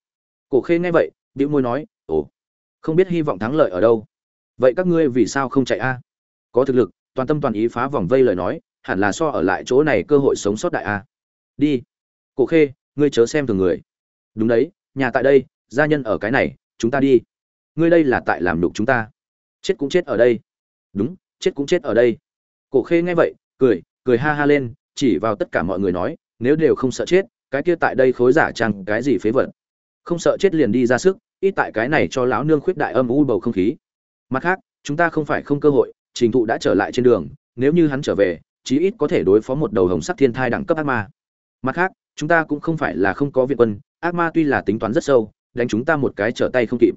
Cổ khê nghe vậy, bĩu môi nói, ồ, không biết hy vọng thắng lợi ở đâu vậy các ngươi vì sao không chạy a? Có thực lực, toàn tâm toàn ý phá vòng vây lời nói, hẳn là so ở lại chỗ này cơ hội sống sót đại a. Đi. Cổ khê, ngươi chớ xem thường người. Đúng đấy, nhà tại đây, gia nhân ở cái này, chúng ta đi. Ngươi đây là tại làm đục chúng ta. Chết cũng chết ở đây. Đúng, chết cũng chết ở đây. Cổ khê nghe vậy, cười cười ha ha lên, chỉ vào tất cả mọi người nói, nếu đều không sợ chết, cái kia tại đây khối giả chăng cái gì phế vật. Không sợ chết liền đi ra sức, ít tại cái này cho lão nương khuyết đại âm u bầu không khí mặt khác, chúng ta không phải không cơ hội, trình thụ đã trở lại trên đường, nếu như hắn trở về, chí ít có thể đối phó một đầu hồng sắc thiên thai đẳng cấp ác ma. Mặt khác, chúng ta cũng không phải là không có viện quân, ác ma tuy là tính toán rất sâu, đánh chúng ta một cái trở tay không kịp.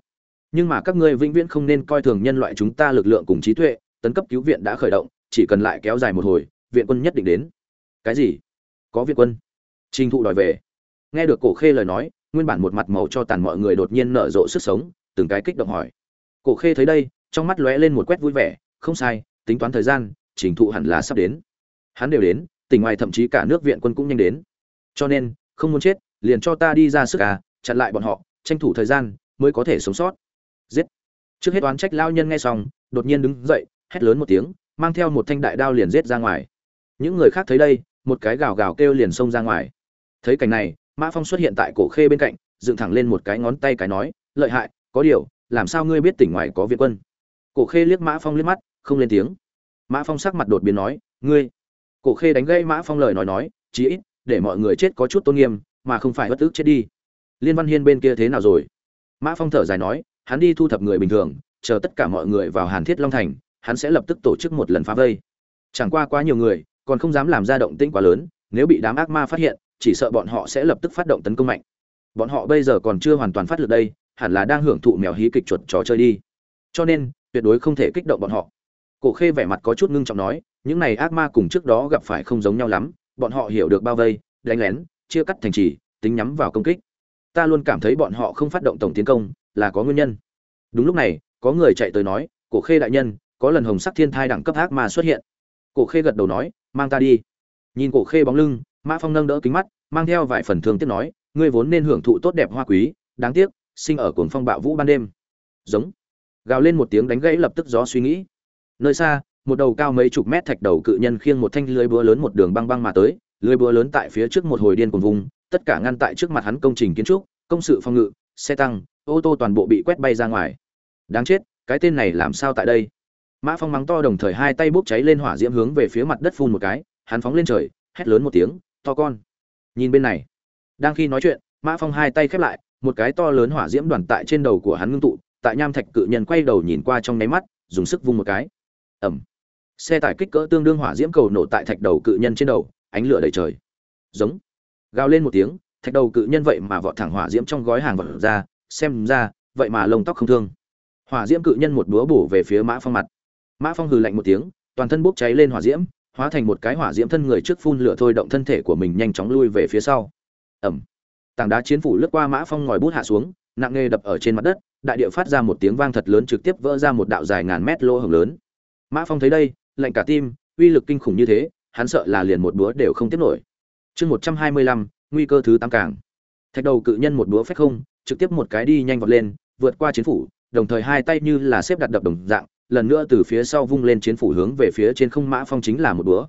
Nhưng mà các ngươi vĩnh viễn không nên coi thường nhân loại chúng ta lực lượng cùng trí tuệ, tấn cấp cứu viện đã khởi động, chỉ cần lại kéo dài một hồi, viện quân nhất định đến. Cái gì? Có viện quân? Trình thụ đòi về. Nghe được cổ khê lời nói, nguyên bản một mặt màu cho tàn mọi người đột nhiên nở rộ sức sống, từng cái kích động hỏi. Cổ khê thấy đây trong mắt lóe lên một quét vui vẻ, không sai, tính toán thời gian, trình thụ hẳn là sắp đến. Hắn đều đến, tỉnh ngoài thậm chí cả nước viện quân cũng nhanh đến. Cho nên, không muốn chết, liền cho ta đi ra sức à chặn lại bọn họ, tranh thủ thời gian mới có thể sống sót. Giết. Trước hết oán trách lao nhân nghe xong, đột nhiên đứng dậy, hét lớn một tiếng, mang theo một thanh đại đao liền giết ra ngoài. Những người khác thấy đây, một cái gào gào kêu liền xông ra ngoài. Thấy cảnh này, mã phong xuất hiện tại cổ khê bên cạnh, dựng thẳng lên một cái ngón tay cái nói, lợi hại, có điều, làm sao ngươi biết tỉnh ngoài có viện quân? Cổ khê liếc mã phong liếc mắt, không lên tiếng. Mã phong sắc mặt đột biến nói, ngươi. Cổ khê đánh gây mã phong lời nói nói, chí ít, để mọi người chết có chút tôn nghiêm, mà không phải bất tức chết đi. Liên văn hiên bên kia thế nào rồi? Mã phong thở dài nói, hắn đi thu thập người bình thường, chờ tất cả mọi người vào hàn thiết long thành, hắn sẽ lập tức tổ chức một lần phá vây. Chẳng qua quá nhiều người, còn không dám làm ra động tĩnh quá lớn, nếu bị đám ác ma phát hiện, chỉ sợ bọn họ sẽ lập tức phát động tấn công mạnh. Bọn họ bây giờ còn chưa hoàn toàn phát lực đây, hẳn là đang hưởng thụ mèo hí kịch chuột trò chơi đi. Cho nên tuyệt đối không thể kích động bọn họ. Cổ khê vẻ mặt có chút ngưng trọng nói, những này ác ma cùng trước đó gặp phải không giống nhau lắm, bọn họ hiểu được bao vây, đánh lén, chia cắt thành trì, tính nhắm vào công kích. Ta luôn cảm thấy bọn họ không phát động tổng tiến công, là có nguyên nhân. Đúng lúc này, có người chạy tới nói, cổ khê đại nhân, có lần hồng sắc thiên thai đẳng cấp ác ma xuất hiện. Cổ khê gật đầu nói, mang ta đi. Nhìn cổ khê bóng lưng, mã phong nâng đỡ kính mắt, mang theo vài phần thương tiếc nói, ngươi vốn nên hưởng thụ tốt đẹp hoa quý, đáng tiếc, sinh ở cuồng phong bạo vũ ban đêm. Giống gào lên một tiếng đánh gãy lập tức gió suy nghĩ. Nơi xa, một đầu cao mấy chục mét thạch đầu cự nhân khiêng một thanh lưới búa lớn một đường băng băng mà tới, lưới búa lớn tại phía trước một hồi điên cuồng vùng, tất cả ngăn tại trước mặt hắn công trình kiến trúc, công sự phòng ngự, xe tăng, ô tô toàn bộ bị quét bay ra ngoài. Đáng chết, cái tên này làm sao tại đây? Mã phong mắng to đồng thời hai tay bốc cháy lên hỏa diễm hướng về phía mặt đất phun một cái, hắn phóng lên trời, hét lớn một tiếng, to con. Nhìn bên này, đang khi nói chuyện, mã phong hai tay khép lại, một cái to lớn hỏa diễm đoàn tại trên đầu của hắn ngưng tụ tại nham thạch cự nhân quay đầu nhìn qua trong nháy mắt, dùng sức vung một cái. Ẩm xe tải kích cỡ tương đương hỏa diễm cầu nổ tại thạch đầu cự nhân trên đầu, ánh lửa đầy trời. Giống. Gào lên một tiếng, thạch đầu cự nhân vậy mà vọt thẳng hỏa diễm trong gói hàng vật ra, xem ra, vậy mà lông tóc không thương. Hỏa diễm cự nhân một búa bổ về phía mã phong mặt. Mã phong hừ lạnh một tiếng, toàn thân bốc cháy lên hỏa diễm, hóa thành một cái hỏa diễm thân người trước phun lửa thôi động thân thể của mình nhanh chóng lui về phía sau. Ẩm tảng đá chiến phủ lướt qua mã phong ngòi bút hạ xuống, nặng nề đập ở trên mặt đất đại địa phát ra một tiếng vang thật lớn trực tiếp vỡ ra một đạo dài ngàn mét lỗ hổng lớn. Mã phong thấy đây, lạnh cả tim, uy lực kinh khủng như thế, hắn sợ là liền một búa đều không tiếp nổi. Chương một trăm hai mươi lăm, nguy cơ thứ tám càng. Thạch đầu cự nhân một búa phách không, trực tiếp một cái đi nhanh vọt lên, vượt qua chiến phủ, đồng thời hai tay như là xếp đặt đập đồng dạng, lần nữa từ phía sau vung lên chiến phủ hướng về phía trên không mã phong chính là một búa.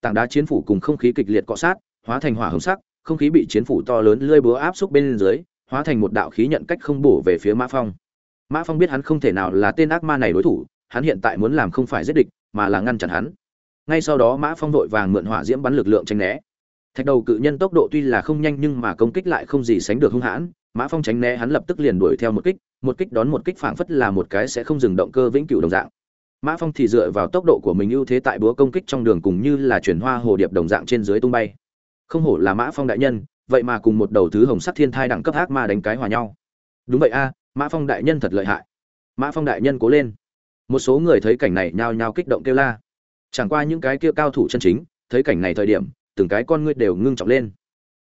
Tảng đá chiến phủ cùng không khí kịch liệt cọ sát, hóa thành hỏa hồng sắc, không khí bị chiến phủ to lớn lơi búa áp xúc bên dưới hóa thành một đạo khí nhận cách không bổ về phía mã phong. Mã phong biết hắn không thể nào là tên ác ma này đối thủ, hắn hiện tại muốn làm không phải giết địch, mà là ngăn chặn hắn. Ngay sau đó mã phong vội vàng mượn hỏa diễm bắn lực lượng tránh né. Thạch đầu cự nhân tốc độ tuy là không nhanh nhưng mà công kích lại không gì sánh được hung hãn, mã phong tránh né hắn lập tức liền đuổi theo một kích một kích đón một kích phảng phất là một cái sẽ không dừng động cơ vĩnh cửu đồng dạng. Mã phong thì dựa vào tốc độ của mình ưu thế tại búa công kích trong đường cùng như là chuyển hoa hồ điệp đồng dạng trên dưới tung bay. Không hổ là mã phong đại nhân vậy mà cùng một đầu thứ hồng sắc thiên thai đẳng cấp ác ma đánh cái hòa nhau. Đúng vậy a, mã phong đại nhân thật lợi hại. Mã phong đại nhân cố lên. Một số người thấy cảnh này nhao nhao kích động kêu la. Chẳng qua những cái kia cao thủ chân chính, thấy cảnh này thời điểm, từng cái con ngươi đều ngưng trọng lên.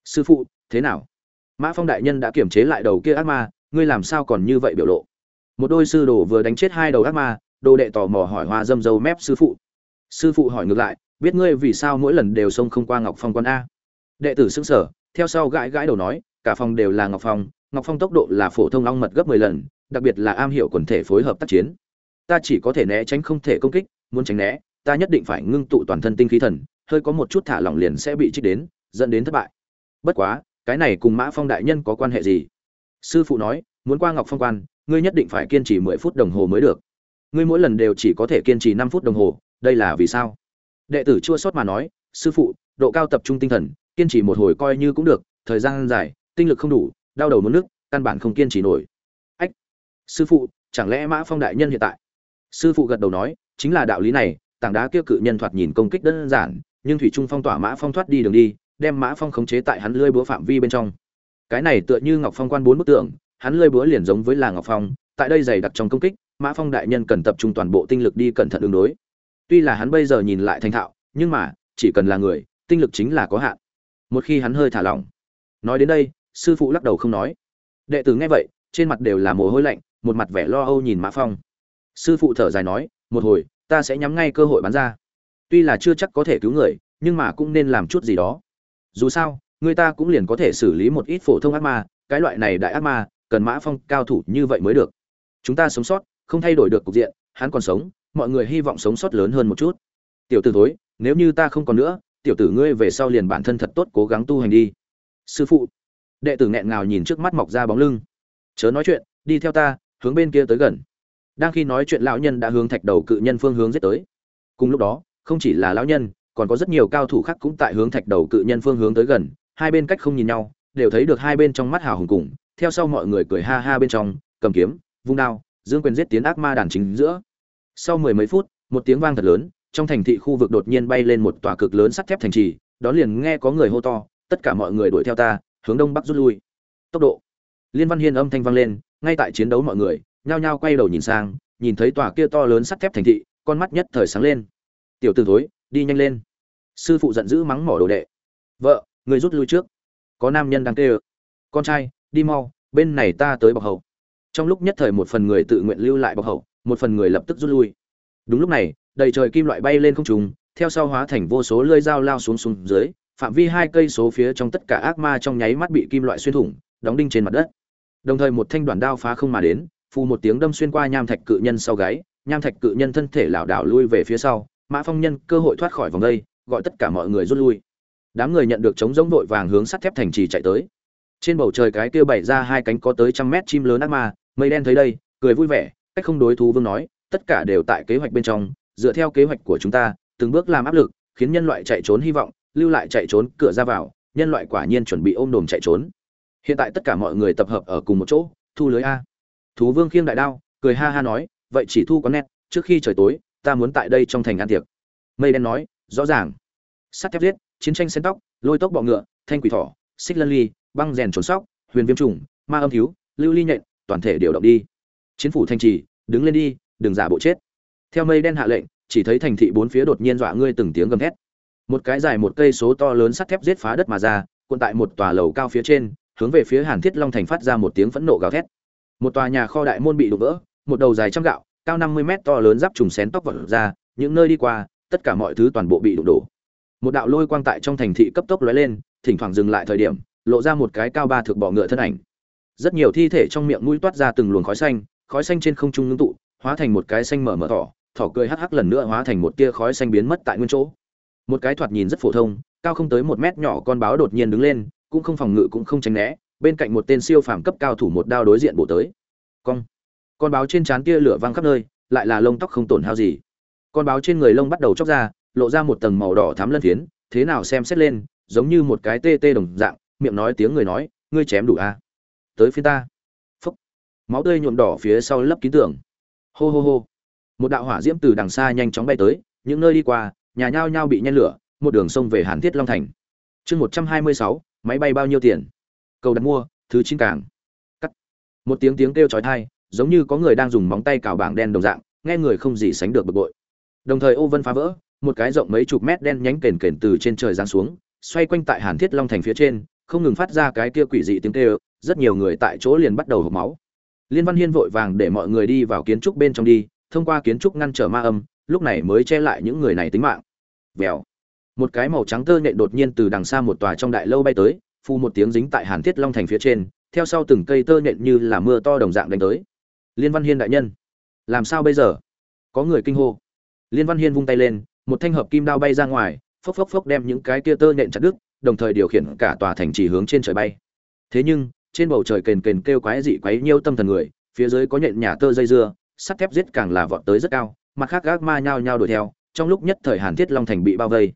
Sư phụ, thế nào? Mã phong đại nhân đã kiểm chế lại đầu kia ác ma, ngươi làm sao còn như vậy biểu lộ? Một đôi sư đồ vừa đánh chết hai đầu ác ma, đồ đệ tò mò hỏi hoa dâm dâu mép sư phụ. Sư phụ hỏi ngược lại, biết ngươi vì sao mỗi lần đều xông không qua ngọc phong quan a? Đệ tử xưng sở theo sau gãi gãi đầu nói, cả phòng đều là ngọc phong ngọc phong tốc độ là phổ thông long mật gấp mười lần, đặc biệt là am hiểu quần thể phối hợp tác chiến. Ta chỉ có thể né tránh không thể công kích, muốn tránh né, ta nhất định phải ngưng tụ toàn thân tinh khí thần, hơi có một chút thả lỏng liền sẽ bị trích đến, dẫn đến thất bại. Bất quá, cái này cùng mã phong đại nhân có quan hệ gì? Sư phụ nói, muốn qua ngọc phong quan, ngươi nhất định phải kiên trì mười phút đồng hồ mới được. Ngươi mỗi lần đều chỉ có thể kiên trì năm phút đồng hồ, đây là vì sao? Đệ tử chua sót mà nói, sư phụ, độ cao tập trung tinh thần kiên trì một hồi coi như cũng được, thời gian dài, tinh lực không đủ, đau đầu muốn nước căn bản không kiên trì nổi. Ách, sư phụ, chẳng lẽ mã phong đại nhân hiện tại? Sư phụ gật đầu nói, chính là đạo lý này, tảng đá kia cự nhân thoạt nhìn công kích đơn giản, nhưng thủy trung phong tỏa mã phong thoát đi đường đi, đem mã phong khống chế tại hắn lưới búa phạm vi bên trong. Cái này tựa như ngọc phong quan bốn bức tượng hắn lưỡi búa liền giống với là ngọc phong, tại đây dày đặc trong công kích, mã phong đại nhân cần tập trung toàn bộ tinh lực đi cẩn thận ứng đối. Tuy là hắn bây giờ nhìn lại thành thạo, nhưng mà, chỉ cần là người, tinh lực chính là có hạn một khi hắn hơi thả lỏng. Nói đến đây, sư phụ lắc đầu không nói. Đệ tử nghe vậy, trên mặt đều là mồ hôi lạnh, một mặt vẻ lo âu nhìn mã phong. Sư phụ thở dài nói, một hồi, ta sẽ nhắm ngay cơ hội bắn ra. Tuy là chưa chắc có thể cứu người, nhưng mà cũng nên làm chút gì đó. Dù sao, người ta cũng liền có thể xử lý một ít phổ thông ác ma, cái loại này đại ác ma, cần mã phong cao thủ như vậy mới được. Chúng ta sống sót, không thay đổi được cục diện, hắn còn sống, mọi người hy vọng sống sót lớn hơn một chút. Tiểu tử thối, nếu như ta không còn nữa tiểu tử ngươi về sau liền bản thân thật tốt cố gắng tu hành đi. Sư phụ. Đệ tử nghẹn ngào nhìn trước mắt mọc ra bóng lưng. Chớ nói chuyện, đi theo ta, hướng bên kia tới gần. Đang khi nói chuyện lão nhân đã hướng thạch đầu cự nhân phương hướng giết tới. Cùng lúc đó, không chỉ là lão nhân, còn có rất nhiều cao thủ khác cũng tại hướng thạch đầu cự nhân phương hướng tới gần, hai bên cách không nhìn nhau, đều thấy được hai bên trong mắt hào hùng cùng, theo sau mọi người cười ha ha bên trong, cầm kiếm, vung đao, dương quyền giết tiến ác ma đàn chính giữa. Sau mười mấy phút, một tiếng vang thật lớn trong thành thị khu vực đột nhiên bay lên một tòa cực lớn sắt thép thành trì, đó liền nghe có người hô to, tất cả mọi người đuổi theo ta, hướng đông bắc rút lui. Tốc độ. Liên văn hiên âm thanh vang lên, ngay tại chiến đấu mọi người, nhao nhao quay đầu nhìn sang, nhìn thấy tòa kia to lớn sắt thép thành thị, con mắt nhất thời sáng lên. Tiểu tử thối, đi nhanh lên. Sư phụ giận dữ mắng mỏ đồ đệ. Vợ, người rút lui trước. Có nam nhân đang kêu con trai, đi mau, bên này ta tới bọc hậu. Trong lúc nhất thời một phần người tự nguyện lưu lại bọc hậu, một phần người lập tức rút lui. Đúng lúc này đầy trời kim loại bay lên không trung, theo sau hóa thành vô số lưỡi dao lao xuống xuống dưới phạm vi hai cây số phía trong tất cả ác ma trong nháy mắt bị kim loại xuyên thủng đóng đinh trên mặt đất. Đồng thời một thanh đoàn đao phá không mà đến phù một tiếng đâm xuyên qua nham thạch cự nhân sau gáy nham thạch cự nhân thân thể lảo đảo lui về phía sau mã phong nhân cơ hội thoát khỏi vòng đây gọi tất cả mọi người rút lui. Đám người nhận được chống giống đội vàng hướng sắt thép thành trì chạy tới. Trên bầu trời cái kia bảy ra hai cánh có tới trăm mét chim lớn ác ma mây đen thấy đây cười vui vẻ cách không đối thú vương nói tất cả đều tại kế hoạch bên trong dựa theo kế hoạch của chúng ta, từng bước làm áp lực, khiến nhân loại chạy trốn hy vọng, lưu lại chạy trốn cửa ra vào, nhân loại quả nhiên chuẩn bị ôm đồm chạy trốn. Hiện tại tất cả mọi người tập hợp ở cùng một chỗ, thu lưới a. Thú vương khiêng đại đao, cười ha ha nói, vậy chỉ thu có nét, trước khi trời tối, ta muốn tại đây trong thành ăn tiệc. Mây đen nói, rõ ràng. Sắt thép giết, chiến tranh xen tóc, lôi tốc bọ ngựa, thanh quỷ thỏ, xích lân ly, băng rèn trốn sóc, huyền viêm trùng, ma âm thiếu, lưu ly nhện, toàn thể điều động đi. Chiến phủ thanh trì, đứng lên đi, đừng giả bộ chết theo mây đen hạ lệnh, chỉ thấy thành thị bốn phía đột nhiên dọa ngươi từng tiếng gầm thét. Một cái dài một cây số to lớn sắt thép giết phá đất mà ra, cuộn tại một tòa lầu cao phía trên, hướng về phía hàn thiết long thành phát ra một tiếng phẫn nộ gào thét. Một tòa nhà kho đại môn bị đụng vỡ, một đầu dài trăm gạo, cao năm mươi mét to lớn giáp trùng xén tóc vật ra, những nơi đi qua, tất cả mọi thứ toàn bộ bị đụng đổ. Một đạo lôi quang tại trong thành thị cấp tốc lóe lên, thỉnh thoảng dừng lại thời điểm, lộ ra một cái cao ba thực bọ ngựa thân ảnh. Rất nhiều thi thể trong miệng mũi toát ra từng luồng khói xanh khói xanh trên không trung ngưng tụ, hóa thành một cái xanh mở mở thỏ thỏ cười hắc hắc lần nữa hóa thành một tia khói xanh biến mất tại nguyên chỗ. Một cái thoạt nhìn rất phổ thông, cao không tới một mét nhỏ con báo đột nhiên đứng lên, cũng không phòng ngự cũng không tránh né, bên cạnh một tên siêu phàm cấp cao thủ một đao đối diện bổ tới. Cong. Con báo trên trán tia lửa văng khắp nơi, lại là lông tóc không tổn hao gì. Con báo trên người lông bắt đầu chóc ra, lộ ra một tầng màu đỏ thắm lân phiến, thế nào xem xét lên, giống như một cái tê tê đồng dạng, miệng nói tiếng người nói, ngươi chém đủ à? tới phía ta. Phúc. Máu tươi nhuộm đỏ phía sau lấp kín tường. Hô hô hô một đạo hỏa diễm từ đằng xa nhanh chóng bay tới, những nơi đi qua, nhà nhao nhao bị nhen lửa, một đường sông về hàn thiết long thành. Chương một trăm hai mươi sáu, máy bay bao nhiêu tiền? Cầu đặt mua, thứ chín cảng cắt. Một tiếng tiếng kêu chói tai, giống như có người đang dùng móng tay cào bảng đen đồng dạng, nghe người không gì sánh được bực bội. Đồng thời ô vân phá vỡ, một cái rộng mấy chục mét đen nhánh kền kền từ trên trời giáng xuống, xoay quanh tại hàn thiết long thành phía trên, không ngừng phát ra cái kia quỷ dị tiếng kêu, rất nhiều người tại chỗ liền bắt đầu hộp máu. Liên văn hiên vội vàng để mọi người đi vào kiến trúc bên trong đi thông qua kiến trúc ngăn trở ma âm, lúc này mới che lại những người này tính mạng. Vèo. Một cái màu trắng tơ nện đột nhiên từ đằng xa một tòa trong đại lâu bay tới phu một tiếng dính tại hàn thiết long thành phía trên, theo sau từng cây tơ nện như là mưa to đồng dạng đánh tới. Liên văn hiên đại nhân, làm sao bây giờ? Có người kinh hô. Liên văn hiên vung tay lên, một thanh hợp kim đao bay ra ngoài, phốc phốc phốc đem những cái kia tơ nện chặt đứt, đồng thời điều khiển cả tòa thành chỉ hướng trên trời bay. Thế nhưng, trên bầu trời kền kền kêu quái dị quái nhiêu tâm thần người, phía dưới có nhện nhà tơ dây dưa sắt thép giết càng là vọt tới rất cao, mặt khác gác ma nhao nhao đuổi theo, trong lúc nhất thời hàn thiết long thành bị bao vây.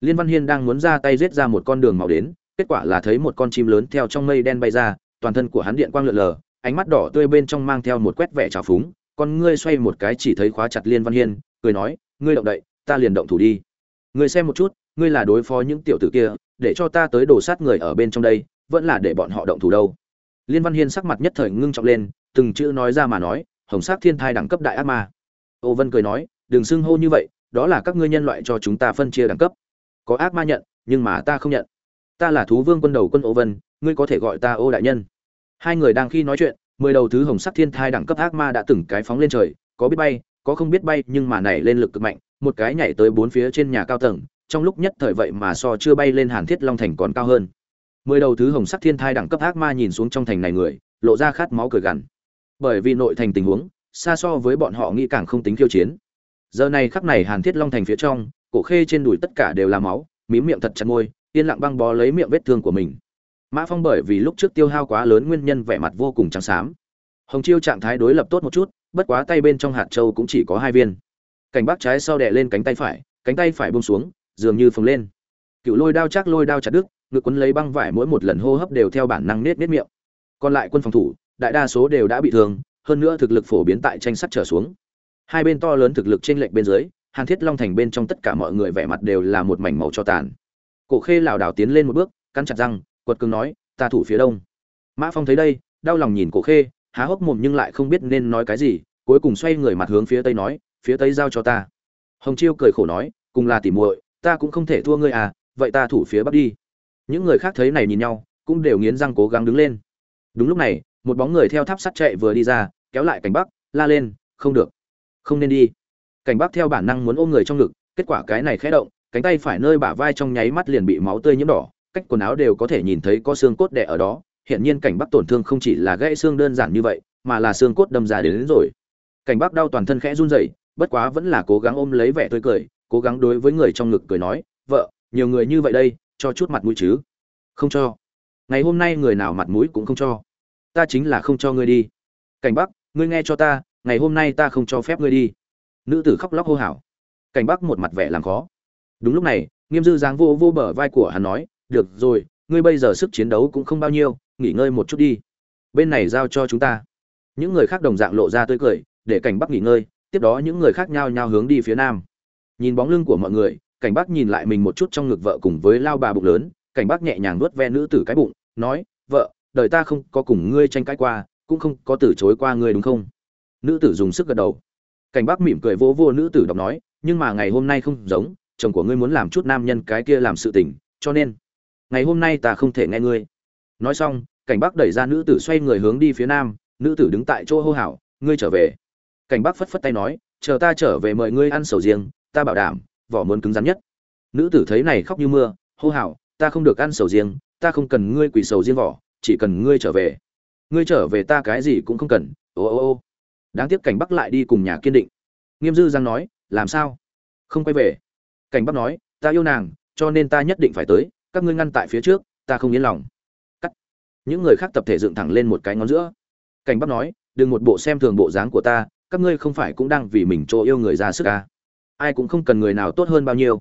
Liên văn hiên đang muốn ra tay giết ra một con đường màu đến, kết quả là thấy một con chim lớn theo trong mây đen bay ra, toàn thân của hắn điện quang lượn lờ, ánh mắt đỏ tươi bên trong mang theo một quét vẻ trào phúng, con ngươi xoay một cái chỉ thấy khóa chặt liên văn hiên, cười nói, ngươi động đậy, ta liền động thủ đi. Ngươi xem một chút, ngươi là đối phó những tiểu tử kia, để cho ta tới đổ sát người ở bên trong đây, vẫn là để bọn họ động thủ đâu. Liên văn hiên sắc mặt nhất thời ngưng trọng lên, từng chữ nói ra mà nói hồng sắc thiên thai đẳng cấp đại ác ma. Ô vân cười nói, đừng xưng hô như vậy, đó là các ngươi nhân loại cho chúng ta phân chia đẳng cấp. Có ác ma nhận, nhưng mà ta không nhận. Ta là thú vương quân đầu quân ô vân, ngươi có thể gọi ta ô đại nhân. Hai người đang khi nói chuyện, mười đầu thứ hồng sắc thiên thai đẳng cấp ác ma đã từng cái phóng lên trời, có biết bay, có không biết bay, nhưng mà nảy lên lực cực mạnh, một cái nhảy tới bốn phía trên nhà cao tầng, trong lúc nhất thời vậy mà so chưa bay lên hàn thiết long thành còn cao hơn. Mười đầu thứ hồng sắc thiên thai đẳng cấp ác ma nhìn xuống trong thành này người, lộ ra khát máu cười gằn bởi vì nội thành tình huống, xa so với bọn họ nghĩ càng không tính khiêu chiến. Giờ này khắc này hàn thiết long thành phía trong, cổ khê trên đùi tất cả đều là máu mím miệng thật chặt môi, yên lặng băng bó lấy miệng vết thương của mình. Mã phong bởi vì lúc trước tiêu hao quá lớn nguyên nhân vẻ mặt vô cùng trắng xám. Hồng chiêu trạng thái đối lập tốt một chút, bất quá tay bên trong hạt châu cũng chỉ có hai viên. Cảnh bác trái sau đè lên cánh tay phải, cánh tay phải buông xuống, dường như phồng lên. Cựu lôi đao chắc lôi đao chặt đứt, ngực quấn lấy băng vải mỗi một lần hô hấp đều theo bản năng nết nết miệng. Còn lại quân phòng thủ đại đa số đều đã bị thương, hơn nữa thực lực phổ biến tại tranh sắt trở xuống. Hai bên to lớn thực lực trên lệch bên dưới, hàn thiết long thành bên trong tất cả mọi người vẻ mặt đều là một mảnh màu cho tàn. Cổ khê lảo đảo tiến lên một bước, cắn chặt răng, quật cường nói, ta thủ phía đông. Mã phong thấy đây, đau lòng nhìn cổ khê, há hốc mồm nhưng lại không biết nên nói cái gì, cuối cùng xoay người mặt hướng phía tây nói, phía tây giao cho ta. Hồng chiêu cười khổ nói, cùng là tỉ muội, ta cũng không thể thua ngươi à vậy ta thủ phía bắc đi. Những người khác thấy này nhìn nhau, cũng đều nghiến răng cố gắng đứng lên. Đúng lúc này một bóng người theo tháp sắt chạy vừa đi ra kéo lại cảnh bắc la lên không được không nên đi. Cảnh bắc theo bản năng muốn ôm người trong ngực kết quả cái này khẽ động cánh tay phải nơi bả vai trong nháy mắt liền bị máu tươi nhiễm đỏ cách quần áo đều có thể nhìn thấy có xương cốt đẻ ở đó hiện nhiên cảnh bắc tổn thương không chỉ là gãy xương đơn giản như vậy mà là xương cốt đâm ra đến, đến rồi. Cảnh bắc đau toàn thân khẽ run rẩy bất quá vẫn là cố gắng ôm lấy vẻ tươi cười cố gắng đối với người trong ngực cười nói vợ nhiều người như vậy đây cho chút mặt mũi chứ. Không cho. Ngày hôm nay người nào mặt mũi cũng không cho ta chính là không cho ngươi đi. Cảnh bắc, ngươi nghe cho ta, ngày hôm nay ta không cho phép ngươi đi. Nữ tử khóc lóc hô hào. Cảnh bắc một mặt vẻ làm khó. Đúng lúc này, nghiêm dư dáng vô vô bờ vai của hắn nói, được rồi, ngươi bây giờ sức chiến đấu cũng không bao nhiêu, nghỉ ngơi một chút đi. Bên này giao cho chúng ta. Những người khác đồng dạng lộ ra tươi cười, để cảnh bắc nghỉ ngơi, tiếp đó những người khác nhao nhao hướng đi phía nam. Nhìn bóng lưng của mọi người, cảnh bắc nhìn lại mình một chút trong ngực vợ cùng với lao bà bụng lớn, cảnh bắc nhẹ nhàng nuốt ve nữ tử cái bụng, nói, vợ đời ta không có cùng ngươi tranh cãi qua, cũng không có từ chối qua ngươi đúng không? Nữ tử dùng sức gật đầu. Cảnh bác mỉm cười vô vô nữ tử đọc nói, nhưng mà ngày hôm nay không giống, chồng của ngươi muốn làm chút nam nhân cái kia làm sự tình, cho nên, ngày hôm nay ta không thể nghe ngươi. Nói xong, cảnh bác đẩy ra nữ tử xoay người hướng đi phía nam, nữ tử đứng tại chỗ hô hào, ngươi trở về. Cảnh bác phất phất tay nói, chờ ta trở về mời ngươi ăn sầu riêng, ta bảo đảm, vỏ muốn cứng rắn nhất. Nữ tử thấy này khóc như mưa, hô hào, ta không được ăn sầu riêng, ta không cần ngươi quỳ sầu riêng vỏ chỉ cần ngươi trở về. Ngươi trở về ta cái gì cũng không cần. Ô ô ô. Đáng tiếc cảnh bắc lại đi cùng nhà kiên định. Nghiêm dư giang nói, làm sao? Không quay về. Cảnh bắc nói, ta yêu nàng, cho nên ta nhất định phải tới. Các ngươi ngăn tại phía trước, ta không yên lòng. Cắt. Những người khác tập thể dựng thẳng lên một cái ngón giữa. Cảnh bắc nói, đừng một bộ xem thường bộ dáng của ta, các ngươi không phải cũng đang vì mình chỗ yêu người ra sức à. ai cũng không cần người nào tốt hơn bao nhiêu.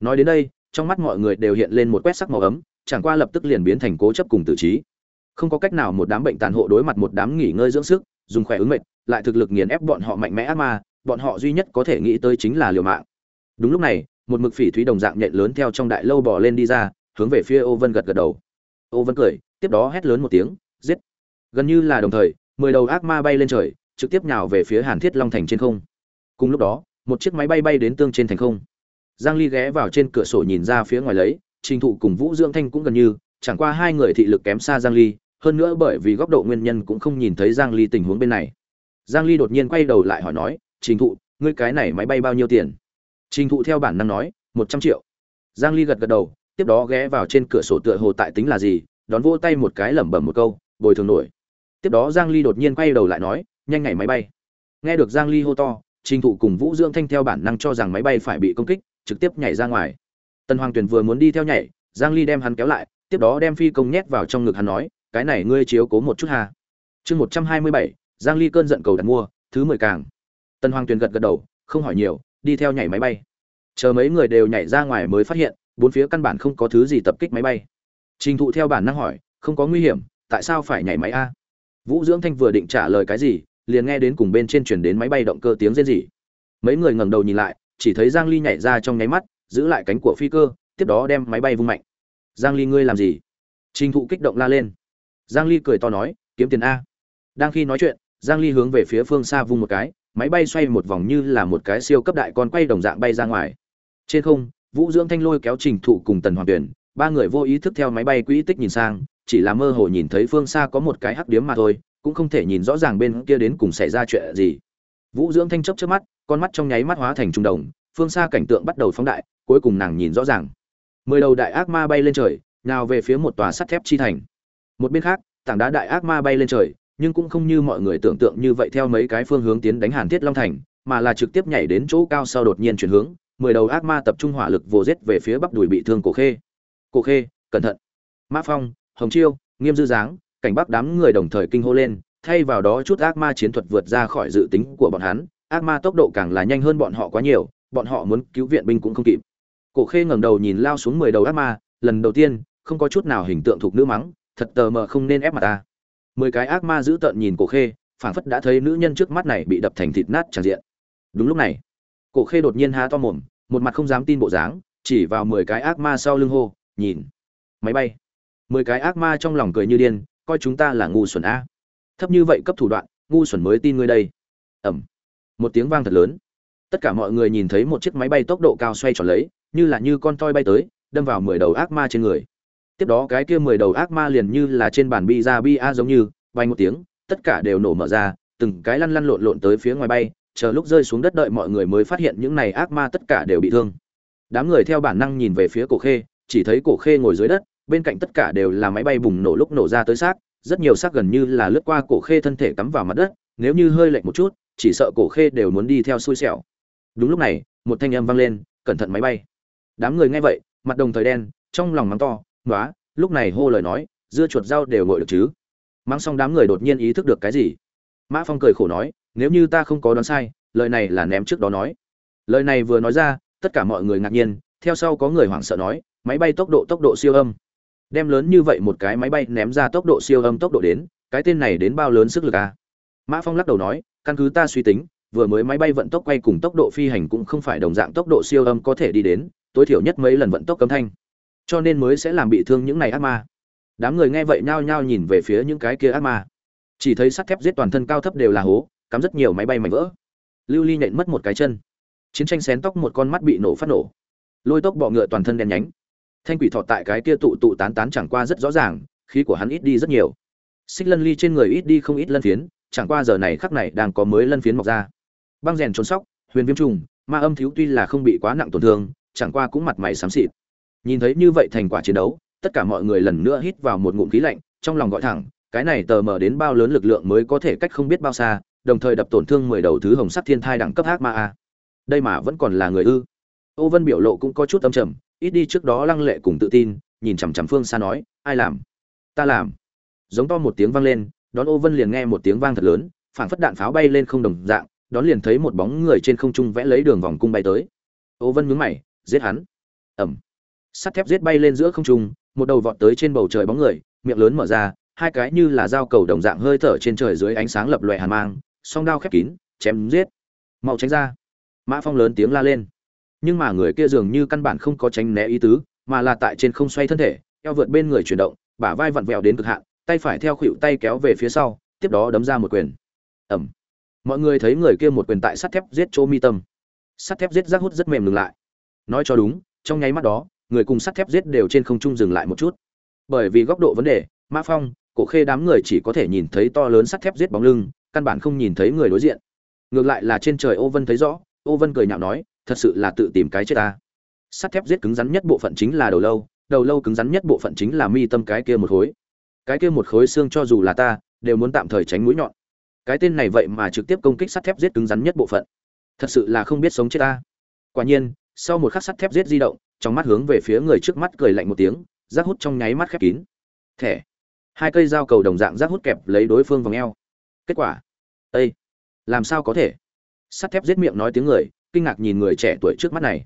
Nói đến đây, trong mắt mọi người đều hiện lên một quét sắc màu ấm, chẳng qua lập tức liền biến thành cố chấp cùng tự trí không có cách nào một đám bệnh tàn hộ đối mặt một đám nghỉ ngơi dưỡng sức, dùng khỏe ứng mệt lại thực lực nghiền ép bọn họ mạnh mẽ ác ma, bọn họ duy nhất có thể nghĩ tới chính là liều mạng. Đúng lúc này, một mực phỉ thúy đồng dạng nhện lớn theo trong đại lâu bò lên đi ra, hướng về phía ô vân gật gật đầu. Ô vân cười, tiếp đó hét lớn một tiếng, giết. Gần như là đồng thời, mười đầu ác ma bay lên trời, trực tiếp nhào về phía hàn thiết long thành trên không. Cùng lúc đó, một chiếc máy bay bay đến tương trên thành không. Giang ly ghé vào trên cửa sổ nhìn ra phía ngoài lấy, trình thụ cùng vũ dưỡng thanh cũng gần như, chẳng qua hai người thị lực kém xa giang ly hơn nữa bởi vì góc độ nguyên nhân cũng không nhìn thấy giang ly tình huống bên này. Giang ly đột nhiên quay đầu lại hỏi nói, trình thụ, ngươi cái này máy bay bao nhiêu tiền? Trình thụ theo bản năng nói 100 triệu. Giang ly gật gật đầu, tiếp đó ghé vào trên cửa sổ tựa hồ tại tính là gì, đón vỗ tay một cái lẩm bẩm một câu, bồi thường nổi. Tiếp đó giang ly đột nhiên quay đầu lại nói, nhanh ngày máy bay. Nghe được giang ly hô to, trình thụ cùng vũ dưỡng thanh theo bản năng cho rằng máy bay phải bị công kích, trực tiếp nhảy ra ngoài. Tần hoàng tuyền vừa muốn đi theo nhảy, giang ly đem hắn kéo lại, tiếp đó đem phi công nhét vào trong ngực hắn nói cái này ngươi chiếu cố một chút ha. Chương 127, giang ly cơn giận cầu đặt mua thứ 10 càng. Tần hoàng tuyền gật gật đầu không hỏi nhiều đi theo nhảy máy bay. Chờ mấy người đều nhảy ra ngoài mới phát hiện bốn phía căn bản không có thứ gì tập kích máy bay. Trình thụ theo bản năng hỏi không có nguy hiểm tại sao phải nhảy máy a? Vũ dưỡng thanh vừa định trả lời cái gì liền nghe đến cùng bên trên chuyển đến máy bay động cơ tiếng rên rỉ. Mấy người ngẩng đầu nhìn lại chỉ thấy giang ly nhảy ra trong nháy mắt giữ lại cánh của phi cơ tiếp đó đem máy bay vung mạnh. Giang ly ngươi làm gì? Trình thụ kích động la lên giang ly cười to nói, kiếm tiền a. Đang khi nói chuyện, giang ly hướng về phía phương xa vung một cái, máy bay xoay một vòng như là một cái siêu cấp đại con quay đồng dạng bay ra ngoài. Trên không, vũ dưỡng thanh lôi kéo trình thụ cùng tần hoàng tuyển, ba người vô ý thức theo máy bay quỹ tích nhìn sang, chỉ là mơ hồ nhìn thấy phương xa có một cái hắc điếm mà thôi, cũng không thể nhìn rõ ràng bên kia đến cùng xảy ra chuyện gì. Vũ dưỡng thanh chớp trước mắt, con mắt trong nháy mắt hóa thành trung đồng, phương xa cảnh tượng bắt đầu phóng đại, cuối cùng nàng nhìn rõ ràng. Mười đầu đại ác ma bay lên trời, nào về phía một tòa sắt thép chi thành một bên khác tảng đá đại ác ma bay lên trời nhưng cũng không như mọi người tưởng tượng như vậy theo mấy cái phương hướng tiến đánh hàn thiết long thành mà là trực tiếp nhảy đến chỗ cao sau đột nhiên chuyển hướng mười đầu ác ma tập trung hỏa lực vồ rết về phía bắp đùi bị thương cổ khê. Cổ khê cẩn thận. Mã phong hồng chiêu nghiêm dư Giáng, cảnh bắc đám người đồng thời kinh hô lên thay vào đó chút ác ma chiến thuật vượt ra khỏi dự tính của bọn hắn ác ma tốc độ càng là nhanh hơn bọn họ quá nhiều bọn họ muốn cứu viện binh cũng không kịp. Cổ khê ngẩng đầu nhìn lao xuống mười đầu ác ma lần đầu tiên không có chút nào hình tượng thuộc nữ mắng thật tờ mờ không nên ép mặt ta. Mười cái ác ma giữ tợn nhìn cổ khê, phảng phất đã thấy nữ nhân trước mắt này bị đập thành thịt nát tràn diện. Đúng lúc này, cổ khê đột nhiên há to mồm, một mặt không dám tin bộ dáng, chỉ vào mười cái ác ma sau lưng hô, nhìn, máy bay. Mười cái ác ma trong lòng cười như điên, coi chúng ta là ngu xuẩn a. Thấp như vậy cấp thủ đoạn, ngu xuẩn mới tin ngươi đây. Ẩm một tiếng vang thật lớn. Tất cả mọi người nhìn thấy một chiếc máy bay tốc độ cao xoay tròn lấy, như là như con toi bay tới, đâm vào mười đầu ác ma trên người tiếp đó cái kia mười đầu ác ma liền như là trên bàn bi ra bi a giống như, bay một tiếng, tất cả đều nổ mở ra, từng cái lăn lăn lộn lộn tới phía ngoài bay, chờ lúc rơi xuống đất đợi mọi người mới phát hiện những này ác ma tất cả đều bị thương. Đám người theo bản năng nhìn về phía cổ khê, chỉ thấy cổ khê ngồi dưới đất, bên cạnh tất cả đều là máy bay bùng nổ lúc nổ ra tới xác, rất nhiều xác gần như là lướt qua cổ khê thân thể cắm vào mặt đất, nếu như hơi lệch một chút, chỉ sợ cổ khê đều muốn đi theo xui xẻo. Đúng lúc này, một thanh âm vang lên, cẩn thận máy bay. Đám người nghe vậy, mặt đồng thời đen, trong lòng mắng to nói lúc này hô lời nói, dưa chuột dao đều ngồi được chứ? Mắng xong đám người đột nhiên ý thức được cái gì? Mã phong cười khổ nói, nếu như ta không có đoán sai, lời này là ném trước đó nói. Lời này vừa nói ra, tất cả mọi người ngạc nhiên, theo sau có người hoảng sợ nói, máy bay tốc độ tốc độ siêu âm. Đem lớn như vậy một cái máy bay ném ra tốc độ siêu âm tốc độ đến, cái tên này đến bao lớn sức lực à? mã phong lắc đầu nói, căn cứ ta suy tính, vừa mới máy bay vận tốc quay cùng tốc độ phi hành cũng không phải đồng dạng tốc độ siêu âm có thể đi đến, tối thiểu nhất mấy lần vận tốc cấm thanh cho nên mới sẽ làm bị thương những này ác ma. Đám người nghe vậy nhao nhao nhìn về phía những cái kia ác ma. Chỉ thấy sắt thép giết toàn thân cao thấp đều là hố, cắm rất nhiều máy bay mảnh vỡ. Lưu ly nện mất một cái chân. Chiến tranh xén tóc một con mắt bị nổ phát nổ. Lôi tốc bọ ngựa toàn thân đen nhánh. Thanh quỷ thọ tại cái kia tụ tụ tán tán chẳng qua rất rõ ràng, khí của hắn ít đi rất nhiều. Xích lân ly trên người ít đi không ít lân phiến, chẳng qua giờ này khắc này đang có mới lân phiến mọc ra. Băng rèn trốn sóc, huyền viêm trùng, ma âm thiếu tuy là không bị quá nặng tổn thương, chẳng qua cũng mặt mày xám xịt nhìn thấy như vậy thành quả chiến đấu, tất cả mọi người lần nữa hít vào một ngụm khí lạnh, trong lòng gọi thẳng, cái này tờ mờ đến bao lớn lực lượng mới có thể cách không biết bao xa, đồng thời đập tổn thương mười đầu thứ hồng sắc thiên thai đẳng cấp hắc ma a. Đây mà vẫn còn là người ư? Ô vân biểu lộ cũng có chút âm trầm, ít đi trước đó lăng lệ cùng tự tin, nhìn chằm chằm phương xa nói, ai làm? Ta làm. Giống to một tiếng vang lên, đón ô vân liền nghe một tiếng vang thật lớn, phảng phất đạn pháo bay lên không đồng dạng, đón liền thấy một bóng người trên không trung vẽ lấy đường vòng cung bay tới. Ô vân nhướng mày, giết hắn? Ẩm sắt thép giết bay lên giữa không trung, một đầu vọt tới trên bầu trời bóng người, miệng lớn mở ra, hai cái như là dao cầu đồng dạng hơi thở trên trời dưới ánh sáng lập lòe hàn mang, song đao khép kín, chém giết. Mau tránh ra. Mã phong lớn tiếng la lên. Nhưng mà người kia dường như căn bản không có tránh né ý tứ, mà là tại trên không xoay thân thể, eo vượt bên người chuyển động, bả vai vặn vẹo đến cực hạn, tay phải theo khuỵu tay kéo về phía sau, tiếp đó đấm ra một quyền. Ẩm mọi người thấy người kia một quyền tại sắt thép giết chỗ mi tâm. Sắt thép giết rác hút rất mềm ngừng lại. Nói cho đúng, trong nháy mắt đó người cùng sắt thép giết đều trên không trung dừng lại một chút. Bởi vì góc độ vấn đề mã phong, cổ khê đám người chỉ có thể nhìn thấy to lớn sắt thép giết bóng lưng, căn bản không nhìn thấy người đối diện. Ngược lại là trên trời ô vân thấy rõ, ô vân cười nhạo nói, thật sự là tự tìm cái chết ta. Sắt thép giết cứng rắn nhất bộ phận chính là đầu lâu đầu lâu cứng rắn nhất bộ phận chính là mi tâm cái kia một khối. Cái kia một khối xương cho dù là ta, đều muốn tạm thời tránh mũi nhọn. Cái tên này vậy mà trực tiếp công kích sắt thép giết cứng rắn nhất bộ phận. Thật sự là không biết sống chết ta. Quả nhiên, sau một khắc sắt thép giết di động trong mắt hướng về phía người trước mắt cười lạnh một tiếng, rác hút trong nháy mắt khép kín. Thẻ. Hai cây dao cầu đồng dạng rác hút kẹp lấy đối phương vòng eo. Kết quả. Ây làm sao có thể? Sắt thép giết miệng nói tiếng người, kinh ngạc nhìn người trẻ tuổi trước mắt này.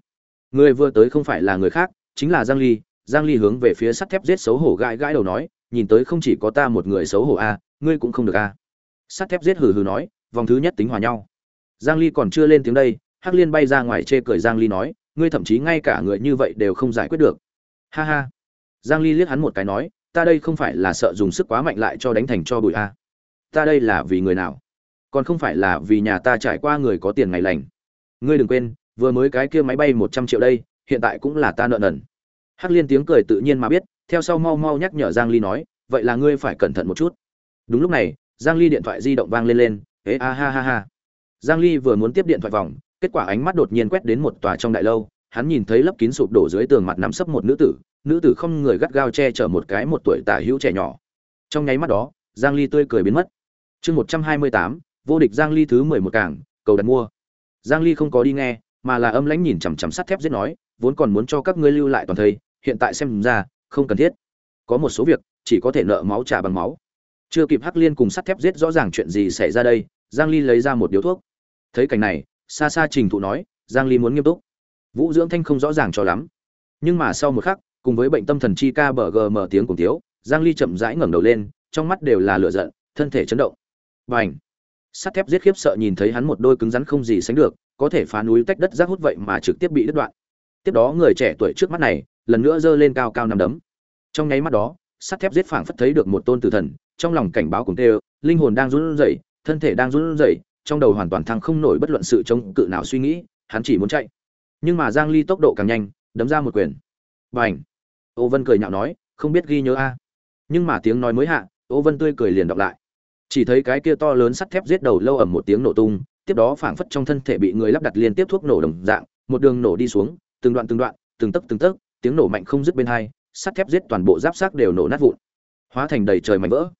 Người vừa tới không phải là người khác, chính là giang ly. Giang ly hướng về phía sắt thép giết xấu hổ gãi gãi đầu nói, nhìn tới không chỉ có ta một người xấu hổ a, ngươi cũng không được a. Sắt thép giết hừ hừ nói, vòng thứ nhất tính hòa nhau. Giang ly còn chưa lên tiếng đây, hắc liên bay ra ngoài chê cười giang ly nói ngươi thậm chí ngay cả người như vậy đều không giải quyết được. Ha ha. Giang ly liếc hắn một cái nói, ta đây không phải là sợ dùng sức quá mạnh lại cho đánh thành cho bụi a ta đây là vì người nào? Còn không phải là vì nhà ta trải qua người có tiền ngày lành. Ngươi đừng quên, vừa mới cái kia máy bay 100 triệu đây, hiện tại cũng là ta nợ nần. Hắc liên tiếng cười tự nhiên mà biết, theo sau mau mau nhắc nhở giang ly nói, vậy là ngươi phải cẩn thận một chút. Đúng lúc này, giang ly điện thoại di động vang lên lên ế a ha ha ha. Giang ly vừa muốn tiếp điện thoại vòng kết quả ánh mắt đột nhiên quét đến một tòa trong đại lâu hắn nhìn thấy lấp kín sụp đổ dưới tường mặt nắm sấp một nữ tử nữ tử không người gắt gao che chở một cái một tuổi tả hữu trẻ nhỏ. Trong nháy mắt đó giang ly tươi cười biến mất. Chương 128, vô địch giang ly thứ 11 cảng cầu đặt mua. Giang ly không có đi nghe mà là âm lãnh nhìn chằm chằm sắt thép giết nói vốn còn muốn cho các ngươi lưu lại toàn thây hiện tại xem ra không cần thiết. Có một số việc chỉ có thể nợ máu trả bằng máu. Chưa kịp hắc liên cùng sắt thép giết rõ ràng chuyện gì xảy ra đây giang ly lấy ra một điếu thuốc. Thấy cảnh này xa xa trình thụ nói giang ly muốn nghiêm túc. Vũ dưỡng thanh không rõ ràng cho lắm. Nhưng mà sau một khắc cùng với bệnh tâm thần chi ca bờ gm tiếng cùng thiếu, giang ly chậm rãi ngẩng đầu lên trong mắt đều là lửa giận thân thể chấn động. Bành! Sắt thép giết khiếp sợ nhìn thấy hắn một đôi cứng rắn không gì sánh được có thể phá núi tách đất rác hút vậy mà trực tiếp bị đứt đoạn. Tiếp đó người trẻ tuổi trước mắt này lần nữa giơ lên cao cao nằm đấm. Trong nháy mắt đó sắt thép giết phảng phất thấy được một tôn tử thần trong lòng cảnh báo cùng tê linh hồn đang run rẩy thân thể đang run rẩy trong đầu hoàn toàn thăng không nổi bất luận sự chống cự nào suy nghĩ, hắn chỉ muốn chạy. Nhưng mà giang ly tốc độ càng nhanh, đấm ra một quyền. Bành! Ô vân cười nhạo nói, không biết ghi nhớ a. Nhưng mà tiếng nói mới hạ, ô vân tươi cười liền đọc lại. Chỉ thấy cái kia to lớn sắt thép giết đầu lâu ẩm một tiếng nổ tung, tiếp đó phảng phất trong thân thể bị người lắp đặt liên tiếp thuốc nổ đồng dạng, một đường nổ đi xuống, từng đoạn từng đoạn, từng tấc từng tấc, tiếng nổ mạnh không dứt bên hai, sắt thép giết toàn bộ giáp xác đều nổ nát vụn. Hóa thành đầy trời mảnh vỡ.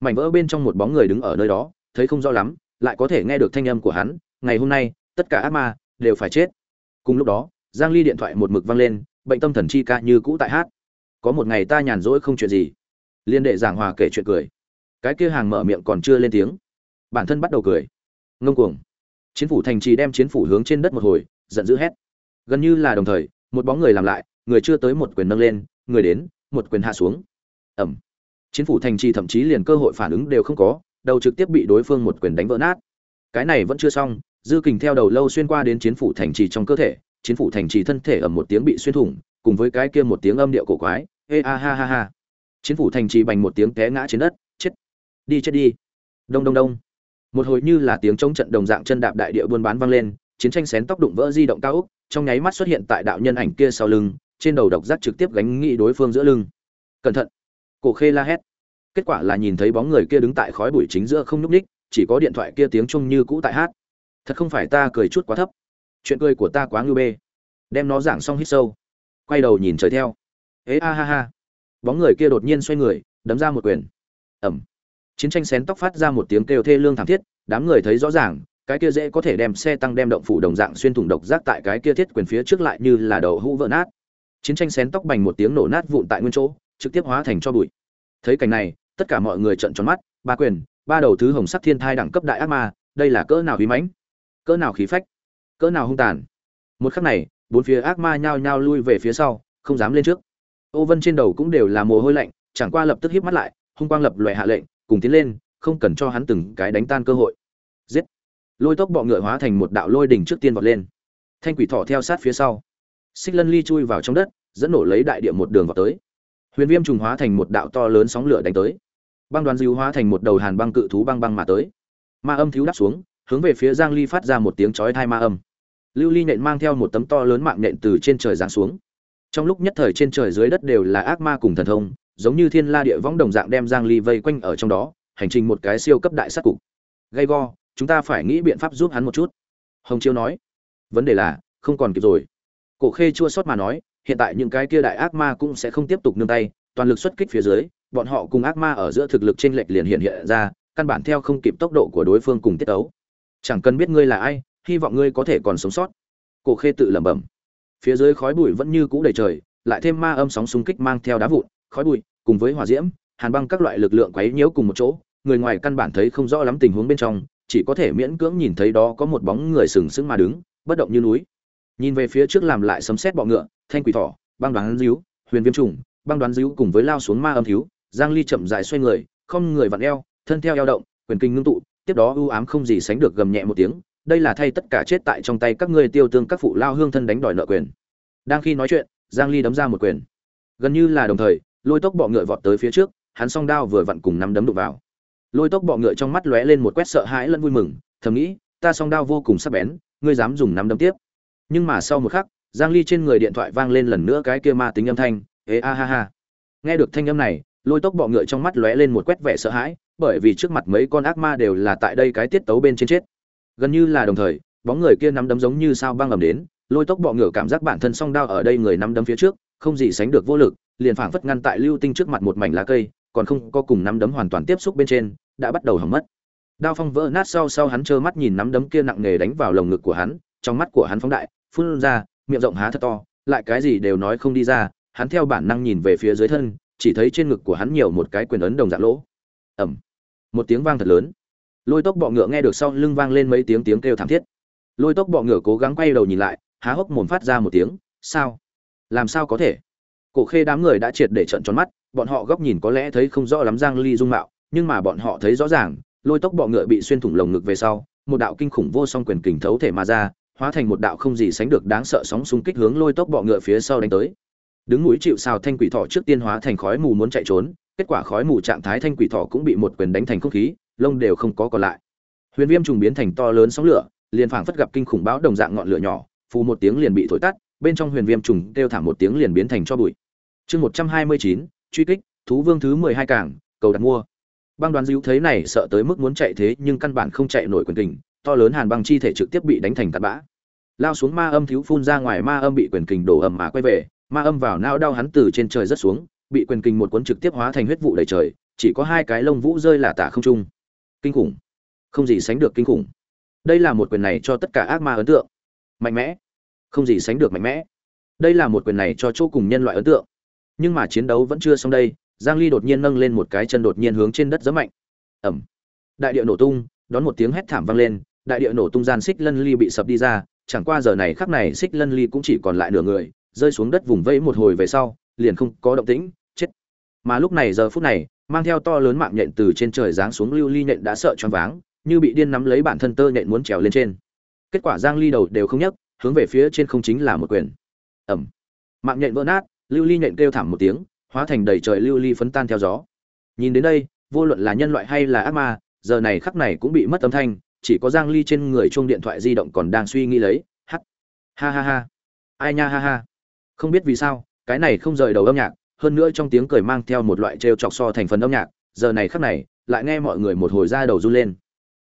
Mảnh vỡ bên trong một bóng người đứng ở nơi đó, thấy không rõ lắm lại có thể nghe được thanh âm của hắn, ngày hôm nay, tất cả ác ma đều phải chết. Cùng lúc đó, giang ly điện thoại một mực vang lên, bệnh tâm thần chi ca như cũ tại hát. Có một ngày ta nhàn rỗi không chuyện gì. Liên đệ giảng hòa kể chuyện cười. Cái kia hàng mở miệng còn chưa lên tiếng. Bản thân bắt đầu cười. Ngông cuồng. Chiến phủ thành trì đem chiến phủ hướng trên đất một hồi, giận dữ hét. Gần như là đồng thời, một bóng người làm lại, người chưa tới một quyền nâng lên, người đến, một quyền hạ xuống. Ẩm. Chiến phủ thành trì thậm chí liền cơ hội phản ứng đều không có đầu trực tiếp bị đối phương một quyền đánh vỡ nát. Cái này vẫn chưa xong dư kình theo đầu lâu xuyên qua đến chiến phủ thành trì trong cơ thể chiến phủ thành trì thân thể ầm một tiếng bị xuyên thủng cùng với cái kia một tiếng âm điệu cổ quái ê a ha ha ha. Chiến phủ thành trì bành một tiếng té ngã trên đất chết đi chết đi. Đông đông đông. Một hồi như là tiếng chống trận đồng dạng chân đạp đại địa buôn bán vang lên chiến tranh xén tóc đụng vỡ di động cao ốc, trong nháy mắt xuất hiện tại đạo nhân ảnh kia sau lưng trên đầu độc giác trực tiếp gánh nghị đối phương giữa lưng. Cẩn thận. Cổ khê la hét kết quả là nhìn thấy bóng người kia đứng tại khói bụi chính giữa không nhúc ních chỉ có điện thoại kia tiếng chung như cũ tại hát. Thật không phải ta cười chút quá thấp. Chuyện cười của ta quá ngư bê. Đem nó giảng xong hít sâu. Quay đầu nhìn trời theo. Ế a ha ha. Bóng người kia đột nhiên xoay người, đấm ra một quyền. Ẩm. Chiến tranh xén tóc phát ra một tiếng kêu thê lương thảm thiết, đám người thấy rõ ràng, cái kia dễ có thể đem xe tăng đem động phủ đồng dạng xuyên thủng độc rác tại cái kia thiết quyền phía trước lại như là đầu hũ vỡ nát. Chiến tranh xén tóc bành một tiếng nổ nát vụn tại nguyên chỗ, trực tiếp hóa thành cho bụi thấy cảnh này, tất cả mọi người trợn tròn mắt, ba quyền, ba đầu thứ hồng sắc thiên thai đẳng cấp đại ác ma, đây là cỡ nào hí mãnh, cỡ nào khí phách, cỡ nào hung tàn. Một khắc này, bốn phía ác ma nhao nhao lui về phía sau, không dám lên trước. Ô vân trên đầu cũng đều là mồ hôi lạnh, chẳng qua lập tức híp mắt lại, hung quang lập loại hạ lệnh, cùng tiến lên, không cần cho hắn từng cái đánh tan cơ hội. Giết! Lôi tốc bọ ngựa hóa thành một đạo lôi đỉnh trước tiên vọt lên. Thanh quỷ thỏ theo sát phía sau. Xích lân ly chui vào trong đất, dẫn nổ lấy đại địa một đường vào tới huyền viêm trùng hóa thành một đạo to lớn sóng lửa đánh tới. Băng đoàn dịu hóa thành một đầu hàn băng cự thú băng băng mà tới. Ma âm thiếu đáp xuống, hướng về phía giang ly phát ra một tiếng chói thai ma âm. Lưu ly nện mang theo một tấm to lớn mạng nện từ trên trời giáng xuống. Trong lúc nhất thời trên trời dưới đất đều là ác ma cùng thần thông, giống như thiên la địa võng đồng dạng đem giang ly vây quanh ở trong đó, hành trình một cái siêu cấp đại sát cục. Gay go, chúng ta phải nghĩ biện pháp giúp hắn một chút. Hồng chiêu nói, vấn đề là, không còn kịp rồi. Cổ khê chua xót mà nói hiện tại những cái kia đại ác ma cũng sẽ không tiếp tục nương tay, toàn lực xuất kích phía dưới, bọn họ cùng ác ma ở giữa thực lực trên lệch liền hiện hiện ra, căn bản theo không kịp tốc độ của đối phương cùng tiết ấu chẳng cần biết ngươi là ai, hy vọng ngươi có thể còn sống sót. Cổ khê tự lẩm bẩm. Phía dưới khói bụi vẫn như cũ đầy trời, lại thêm ma âm sóng xung kích mang theo đá vụn, khói bụi, cùng với hỏa diễm, hàn băng các loại lực lượng quấy nhiễu cùng một chỗ, người ngoài căn bản thấy không rõ lắm tình huống bên trong, chỉ có thể miễn cưỡng nhìn thấy đó có một bóng người sừng sững mà đứng, bất động như núi. Nhìn về phía trước làm lại sấm sét bọ ngựa thanh quỷ thỏ, băng đoán díu, huyền viêm trùng, băng đoán díu cùng với lao xuống ma âm thiếu, giang ly chậm rãi xoay người, không người vặn eo, thân theo eo động, quyền kinh ngưng tụ, tiếp đó ưu ám không gì sánh được gầm nhẹ một tiếng, đây là thay tất cả chết tại trong tay các ngươi tiêu tương các phụ lao hương thân đánh đòi nợ quyền. Đang khi nói chuyện, giang ly đấm ra một quyền. Gần như là đồng thời, lôi tốc bọ ngựa vọt tới phía trước, hắn song đao vừa vặn cùng nắm đấm đụng vào. Lôi tốc bọ ngựa trong mắt lóe lên một quét sợ hãi lẫn vui mừng, thầm nghĩ, ta song đao vô cùng sắc bén, ngươi dám dùng nắm đấm tiếp. Nhưng mà sau một khắc giang ly trên người điện thoại vang lên lần nữa cái kia ma tính âm thanh, ê, a, ha ha. Nghe được thanh âm này, lôi tốc bọ ngựa trong mắt lóe lên một quét vẻ sợ hãi, bởi vì trước mặt mấy con ác ma đều là tại đây cái tiết tấu bên trên chết. Gần như là đồng thời, bóng người kia nắm đấm giống như sao băng ầm đến, lôi tốc bọ ngựa cảm giác bản thân song đao ở đây người nắm đấm phía trước, không gì sánh được vô lực, liền phảng phất ngăn tại lưu tinh trước mặt một mảnh lá cây, còn không có cùng nắm đấm hoàn toàn tiếp xúc bên trên, đã bắt đầu hỏng mất. Đao phong vỡ nát sau sau hắn trơ mắt nhìn nắm đấm kia nặng nề đánh vào lồng ngực của hắn, trong mắt của hắn phóng đại, phun ra miệng rộng há thật to, lại cái gì đều nói không đi ra, hắn theo bản năng nhìn về phía dưới thân, chỉ thấy trên ngực của hắn nhiều một cái quyền ấn đồng dạng lỗ. Ẩm một tiếng vang thật lớn. Lôi tốc bọ ngựa nghe được sau lưng vang lên mấy tiếng tiếng kêu thảm thiết. Lôi tốc bọ ngựa cố gắng quay đầu nhìn lại, há hốc mồm phát ra một tiếng, sao? Làm sao có thể? Cổ khê đám người đã triệt để trận tròn mắt, bọn họ góc nhìn có lẽ thấy không rõ lắm giang ly dung mạo, nhưng mà bọn họ thấy rõ ràng, lôi tốc bọ ngựa bị xuyên thủng lồng ngực về sau, một đạo kinh khủng vô song quyền kình thấu thể mà ra hóa thành một đạo không gì sánh được đáng sợ sóng xung kích hướng lôi tốc bọ ngựa phía sau đánh tới. Đứng núi chịu sào thanh quỷ thọ trước tiên hóa thành khói mù muốn chạy trốn, kết quả khói mù trạng thái thanh quỷ thọ cũng bị một quyền đánh thành không khí, lông đều không có còn lại. Huyền viêm trùng biến thành to lớn sóng lửa, liền phảng phất gặp kinh khủng bão đồng dạng ngọn lửa nhỏ, phù một tiếng liền bị thổi tắt, bên trong huyền viêm trùng kêu thảm một tiếng liền biến thành cho bụi. Chương một trăm hai mươi chín, truy kích, thú vương thứ mười hai cảng, cầu đặt mua. Băng đoàn dữ thấy này sợ tới mức muốn chạy thế nhưng căn bản không chạy nổi quyền tình to lớn hàn băng chi thể trực tiếp bị đánh thành tạt bã. Lao xuống ma âm thiếu phun ra ngoài ma âm bị quyền kình đổ ầm mà quay về, ma âm vào nao đau hắn từ trên trời rất xuống, bị quyền kình một cuốn trực tiếp hóa thành huyết vụ đầy trời, chỉ có hai cái lông vũ rơi là tả không trung. Kinh khủng. Không gì sánh được kinh khủng. Đây là một quyền này cho tất cả ác ma ấn tượng. Mạnh mẽ. Không gì sánh được mạnh mẽ. Đây là một quyền này cho chỗ cùng nhân loại ấn tượng. Nhưng mà chiến đấu vẫn chưa xong đây, giang ly đột nhiên nâng lên một cái chân đột nhiên hướng trên đất rất mạnh. Ẩm đại địa nổ tung, đón một tiếng hét thảm vang lên đại địa nổ tung gian xích lân ly bị sập đi ra, chẳng qua giờ này khắc này xích lân ly cũng chỉ còn lại nửa người, rơi xuống đất vùng vẫy một hồi về sau, liền không có động tĩnh, chết. Mà lúc này giờ phút này, mang theo to lớn mạng nhện từ trên trời giáng xuống lưu ly nhện đã sợ choáng váng, như bị điên nắm lấy bản thân tơ nhện muốn trèo lên trên. Kết quả giang ly đầu đều không nhấc, hướng về phía trên không chính là một quyền. Ẩm mạng nhện vỡ nát, lưu ly nhện kêu thảm một tiếng, hóa thành đầy trời lưu ly phấn tan theo gió. Nhìn đến đây, vô luận là nhân loại hay là ác ma, giờ này khắc này cũng bị mất âm thanh chỉ có giang ly trên người chuông điện thoại di động còn đang suy nghĩ lấy hắt ha ha ha, ai nha ha ha. Không biết vì sao, cái này không rời đầu âm nhạc, hơn nữa trong tiếng cười mang theo một loại trêu chọc so thành phần âm nhạc, giờ này khắc này, lại nghe mọi người một hồi ra đầu run lên.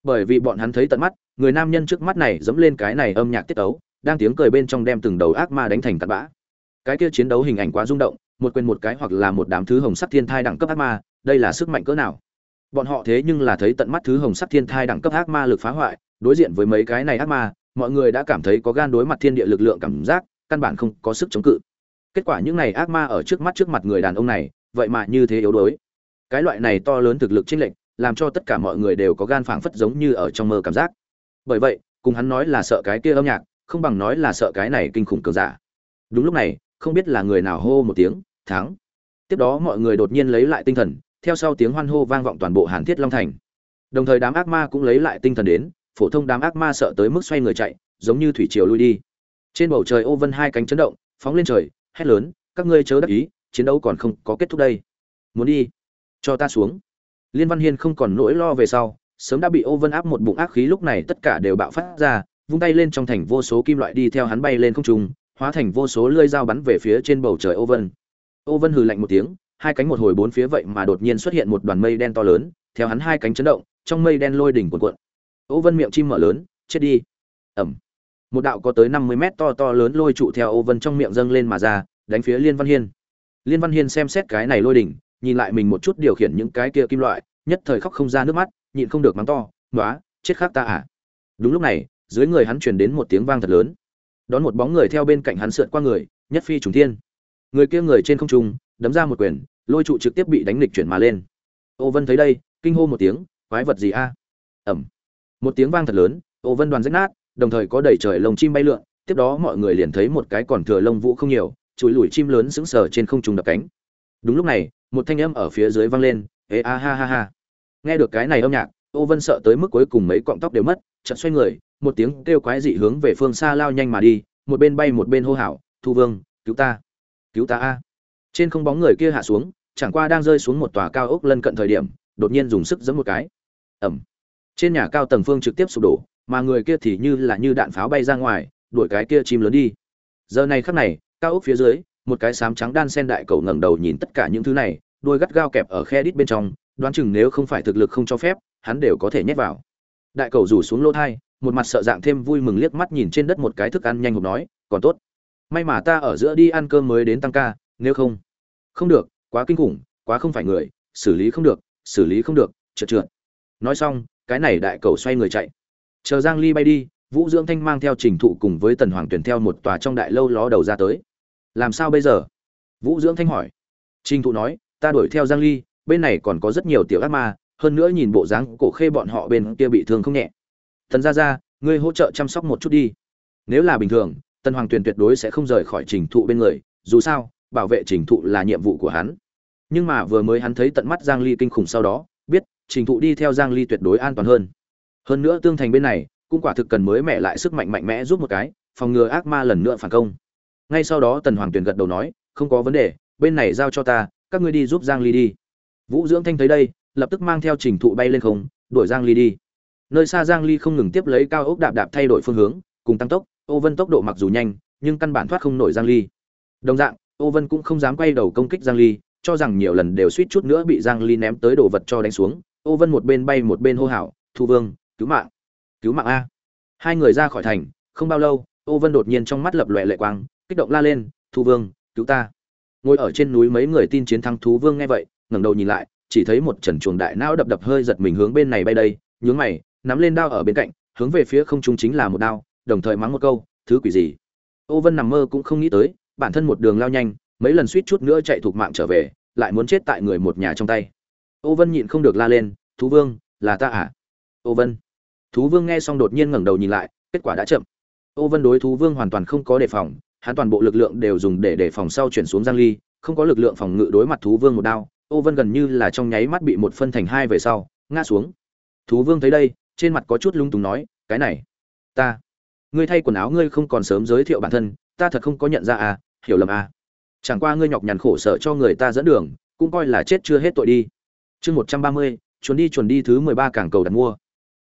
Bởi vì bọn hắn thấy tận mắt, người nam nhân trước mắt này dẫm lên cái này âm nhạc tiết tấu, đang tiếng cười bên trong đem từng đầu ác ma đánh thành tạt bã. Cái kia chiến đấu hình ảnh quá rung động, một quên một cái hoặc là một đám thứ hồng sắc thiên thai đẳng cấp ác ma, đây là sức mạnh cỡ nào? Bọn họ thế nhưng là thấy tận mắt thứ hồng sắc thiên thai đẳng cấp ác ma lực phá hoại, đối diện với mấy cái này ác ma, mọi người đã cảm thấy có gan đối mặt thiên địa lực lượng cảm giác, căn bản không có sức chống cự. Kết quả những này ác ma ở trước mắt trước mặt người đàn ông này, vậy mà như thế yếu đuối. Cái loại này to lớn thực lực chênh lệch, làm cho tất cả mọi người đều có gan phảng phất giống như ở trong mơ cảm giác. Bởi vậy, cùng hắn nói là sợ cái kia âm nhạc, không bằng nói là sợ cái này kinh khủng cường giả. Đúng lúc này, không biết là người nào hô một tiếng, thắng. Tiếp đó mọi người đột nhiên lấy lại tinh thần theo sau tiếng hoan hô vang vọng toàn bộ hàn thiết long thành. Đồng thời đám ác ma cũng lấy lại tinh thần đến, phổ thông đám ác ma sợ tới mức xoay người chạy, giống như thủy triều lui đi. Trên bầu trời ô vân hai cánh chấn động, phóng lên trời, hét lớn, các ngươi chớ đắc ý, chiến đấu còn không có kết thúc đây. Muốn đi, cho ta xuống. Liên văn hiên không còn nỗi lo về sau, sớm đã bị ô vân áp một bụng ác khí lúc này tất cả đều bạo phát ra, vung tay lên trong thành vô số kim loại đi theo hắn bay lên không trung, hóa thành vô số lưỡi dao bắn về phía trên bầu trời ô vân. Ô vân hừ lạnh một tiếng hai cánh một hồi bốn phía vậy mà đột nhiên xuất hiện một đoàn mây đen to lớn theo hắn hai cánh chấn động trong mây đen lôi đỉnh cuộn cuộn. Ô vân miệng chim mở lớn chết đi. Ầm một đạo có tới năm mươi mét to to lớn lôi trụ theo ô vân trong miệng dâng lên mà ra đánh phía liên văn hiên. Liên văn hiên xem xét cái này lôi đỉnh nhìn lại mình một chút điều khiển những cái kia kim loại nhất thời khóc không ra nước mắt nhịn không được mắng to "Nóa, chết khác ta à? Đúng lúc này dưới người hắn truyền đến một tiếng vang thật lớn. Đón một bóng người theo bên cạnh hắn sượt qua người nhất phi trùng thiên. Người kia người trên không trung đấm ra một quyền lôi trụ trực tiếp bị đánh lịch chuyển mà lên. Ô vân thấy đây kinh hô một tiếng quái vật gì a? Ầm, một tiếng vang thật lớn ô vân đoàn rách nát đồng thời có đầy trời lồng chim bay lượn tiếp đó mọi người liền thấy một cái còn thừa lông vũ không nhiều chuỗi lùi chim lớn sững sờ trên không trung đập cánh. Đúng lúc này một thanh âm ở phía dưới vang lên ê a ha ha ha. Nghe được cái này âm nhạc ô vân sợ tới mức cuối cùng mấy cọng tóc đều mất chợt xoay người một tiếng kêu quái dị hướng về phương xa lao nhanh mà đi một bên bay một bên hô hào thu vương cứu ta cứu ta a trên không bóng người kia hạ xuống, chẳng qua đang rơi xuống một tòa cao ốc lân cận thời điểm, đột nhiên dùng sức giẫm một cái. Ẩm trên nhà cao tầng phương trực tiếp sụp đổ, mà người kia thì như là như đạn pháo bay ra ngoài, đuổi cái kia chim lớn đi. Giờ này khắc này, cao ốc phía dưới, một cái sám trắng đan sen đại cầu ngẩng đầu nhìn tất cả những thứ này đuôi gắt gao kẹp ở khe đít bên trong, đoán chừng nếu không phải thực lực không cho phép, hắn đều có thể nhét vào. Đại cầu rủ xuống lỗ thai, một mặt sợ dạng thêm vui mừng liếc mắt nhìn trên đất một cái thức ăn nhanh hộp nói, còn tốt. May mà ta ở giữa đi ăn cơm mới đến tăng ca nếu không. Không được, quá kinh khủng, quá không phải người, xử lý không được, xử lý không được, trượt trượt. Nói xong, cái này đại cầu xoay người chạy. Chờ giang ly bay đi, vũ dưỡng thanh mang theo trình thụ cùng với tần hoàng tuyển theo một tòa trong đại lâu ló đầu ra tới. Làm sao bây giờ? Vũ dưỡng thanh hỏi. Trình thụ nói, ta đuổi theo giang ly, bên này còn có rất nhiều tiểu ác ma, hơn nữa nhìn bộ dáng cổ khê bọn họ bên kia bị thương không nhẹ. Tần gia gia, ngươi hỗ trợ chăm sóc một chút đi. Nếu là bình thường, tần hoàng tuyền tuyệt đối sẽ không rời khỏi trình thụ bên người, dù sao bảo vệ trình thụ là nhiệm vụ của hắn. Nhưng mà vừa mới hắn thấy tận mắt giang ly kinh khủng sau đó, biết trình thụ đi theo giang ly tuyệt đối an toàn hơn. Hơn nữa tương thành bên này, cũng quả thực cần mới mẹ lại sức mạnh mạnh mẽ giúp một cái, phòng ngừa ác ma lần nữa phản công. Ngay sau đó tần hoàng tuyền gật đầu nói, không có vấn đề, bên này giao cho ta, các ngươi đi giúp giang ly đi. Vũ dưỡng thanh thấy đây, lập tức mang theo trình thụ bay lên không, đuổi giang ly đi. Nơi xa giang ly không ngừng tiếp lấy cao ốc đạp đạp thay đổi phương hướng, cùng tăng tốc, ô vân tốc độ mặc dù nhanh, nhưng căn bản thoát không nổi giang ly. Đồng dạng ô vân cũng không dám quay đầu công kích giang ly, cho rằng nhiều lần đều suýt chút nữa bị giang ly ném tới đồ vật cho đánh xuống. Ô vân một bên bay một bên hô hào, thu vương, cứu mạng cứu mạng a. Hai người ra khỏi thành, không bao lâu, ô vân đột nhiên trong mắt lập lòe lệ quang, kích động la lên, thu vương, cứu ta. Ngồi ở trên núi mấy người tin chiến thắng thú vương nghe vậy, ngẩng đầu nhìn lại, chỉ thấy một trần chuồng đại não đập đập hơi giật mình hướng bên này bay đây, nhướng mày, nắm lên đao ở bên cạnh, hướng về phía không trung chính là một đao, đồng thời mắng một câu, thứ quỷ gì? Ô vân nằm mơ cũng không nghĩ tới bản thân một đường lao nhanh, mấy lần suýt chút nữa chạy thuộc mạng trở về, lại muốn chết tại người một nhà trong tay. Ô vân nhịn không được la lên, thú vương, là ta à? Ô vân. Thú vương nghe xong đột nhiên ngẩng đầu nhìn lại, kết quả đã chậm. Ô vân đối thú vương hoàn toàn không có đề phòng, hắn toàn bộ lực lượng đều dùng để đề phòng sau chuyển xuống giang ly, không có lực lượng phòng ngự đối mặt thú vương một đao, ô vân gần như là trong nháy mắt bị một phân thành hai về sau, ngã xuống. Thú vương thấy đây, trên mặt có chút lung túng nói, cái này, ta, ngươi thay quần áo ngươi không còn sớm giới thiệu bản thân, ta thật không có nhận ra à hiểu lầm à. Chẳng qua ngươi nhọc nhằn khổ sở cho người ta dẫn đường, cũng coi là chết chưa hết tội đi. Chương một trăm ba mươi, chuồn đi chuồn đi thứ mười ba cảng cầu đặt mua.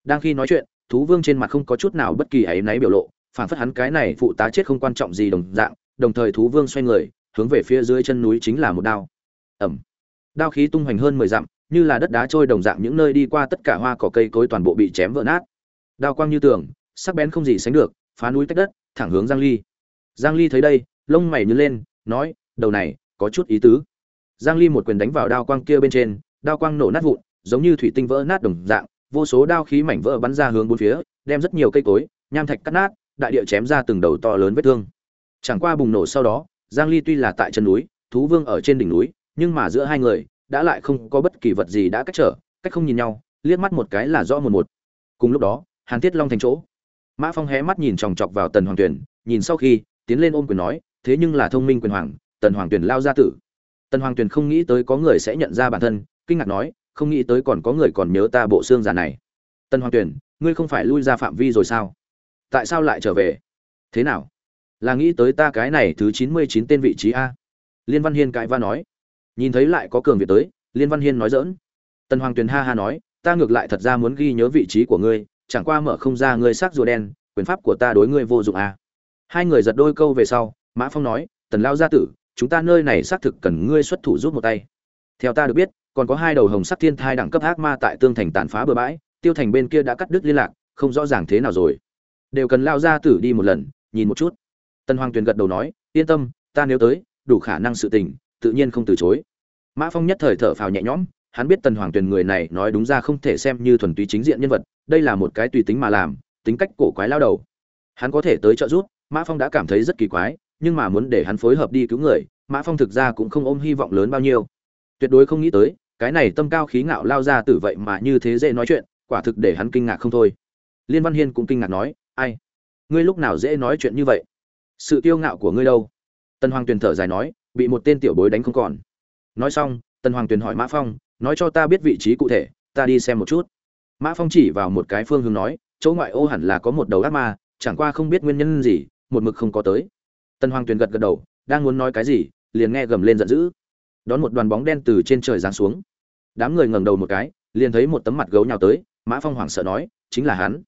Đang khi nói chuyện, thú vương trên mặt không có chút nào bất kỳ áy náy biểu lộ phản phất hắn cái này phụ tá chết không quan trọng gì đồng dạng, đồng thời thú vương xoay người, hướng về phía dưới chân núi chính là một đao. Ẩm. Đao khí tung hoành hơn mười dặm, như là đất đá trôi đồng dạng những nơi đi qua tất cả hoa cỏ cây cối toàn bộ bị chém vỡ nát. Đao quang như tường, sắc bén không gì sánh được, phá núi tách đất, thẳng hướng giang ly. Giang ly thấy đây lông mày nhướng lên, nói, đầu này, có chút ý tứ. Giang ly một quyền đánh vào đao quang kia bên trên, đao quang nổ nát vụn, giống như thủy tinh vỡ nát đồng dạng, vô số đao khí mảnh vỡ bắn ra hướng bốn phía, đem rất nhiều cây cối, nham thạch cắt nát, đại địa chém ra từng đầu to lớn vết thương. Chẳng qua bùng nổ sau đó, giang ly tuy là tại chân núi, thú vương ở trên đỉnh núi, nhưng mà giữa hai người, đã lại không có bất kỳ vật gì đã cách trở, cách không nhìn nhau, liếc mắt một cái là rõ một một. Cùng lúc đó, hàn Tiết long thành chỗ. Mã phong hé mắt nhìn chòng chọc vào tần hoàng tuyển nhìn sau khi, tiến lên ôm quyền nói thế nhưng là thông minh quyền hoàng, tần hoàng tuyền lao ra tử. Tần hoàng tuyền không nghĩ tới có người sẽ nhận ra bản thân, kinh ngạc nói, không nghĩ tới còn có người còn nhớ ta bộ xương già này. Tần hoàng tuyền ngươi không phải lui ra phạm vi rồi sao? Tại sao lại trở về? Thế nào? Là nghĩ tới ta cái này thứ chín mươi chín tên vị trí a? Liên văn hiên cãi va nói. Nhìn thấy lại có cường việt tới, liên văn hiên nói dỡn tần hoàng tuyền ha ha nói, ta ngược lại thật ra muốn ghi nhớ vị trí của ngươi, chẳng qua mở không ra ngươi sắc rùa đen, quyền pháp của ta đối ngươi vô dụng a. Hai người giật đôi câu về sau mã phong nói, tần lao gia tử, chúng ta nơi này xác thực cần ngươi xuất thủ giúp một tay. Theo ta được biết, còn có hai đầu hồng sắc thiên thai đẳng cấp ác ma tại tương thành tàn phá bừa bãi, tiêu thành bên kia đã cắt đứt liên lạc, không rõ ràng thế nào rồi. Đều cần lao gia tử đi một lần, nhìn một chút. Tần hoàng tuyền gật đầu nói, yên tâm, ta nếu tới, đủ khả năng sự tình, tự nhiên không từ chối. Mã phong nhất thời thở phào nhẹ nhõm, hắn biết tần hoàng tuyền người này nói đúng ra không thể xem như thuần túy chính diện nhân vật, đây là một cái tùy tính mà làm, tính cách cổ quái lao đầu. Hắn có thể tới trợ giúp, mã phong đã cảm thấy rất kỳ quái nhưng mà muốn để hắn phối hợp đi cứu người, mã phong thực ra cũng không ôm hy vọng lớn bao nhiêu. Tuyệt đối không nghĩ tới, cái này tâm cao khí ngạo lao ra tử vậy mà như thế dễ nói chuyện, quả thực để hắn kinh ngạc không thôi. Liên văn hiên cũng kinh ngạc nói, ai? Ngươi lúc nào dễ nói chuyện như vậy? Sự kiêu ngạo của ngươi đâu? Tần hoàng tuyền thở dài nói, bị một tên tiểu bối đánh không còn. Nói xong, tần hoàng tuyền hỏi mã phong, nói cho ta biết vị trí cụ thể, ta đi xem một chút. Mã phong chỉ vào một cái phương hướng nói, chỗ ngoại ô hẳn là có một đầu ác ma, chẳng qua không biết nguyên nhân gì, một mực không có tới tần hoàng tuyền gật gật đầu, đang muốn nói cái gì, liền nghe gầm lên giận dữ. Đón một đoàn bóng đen từ trên trời giáng xuống. Đám người ngẩng đầu một cái, liền thấy một tấm mặt gấu nhào tới, mã phong hoảng sợ nói, chính là hắn.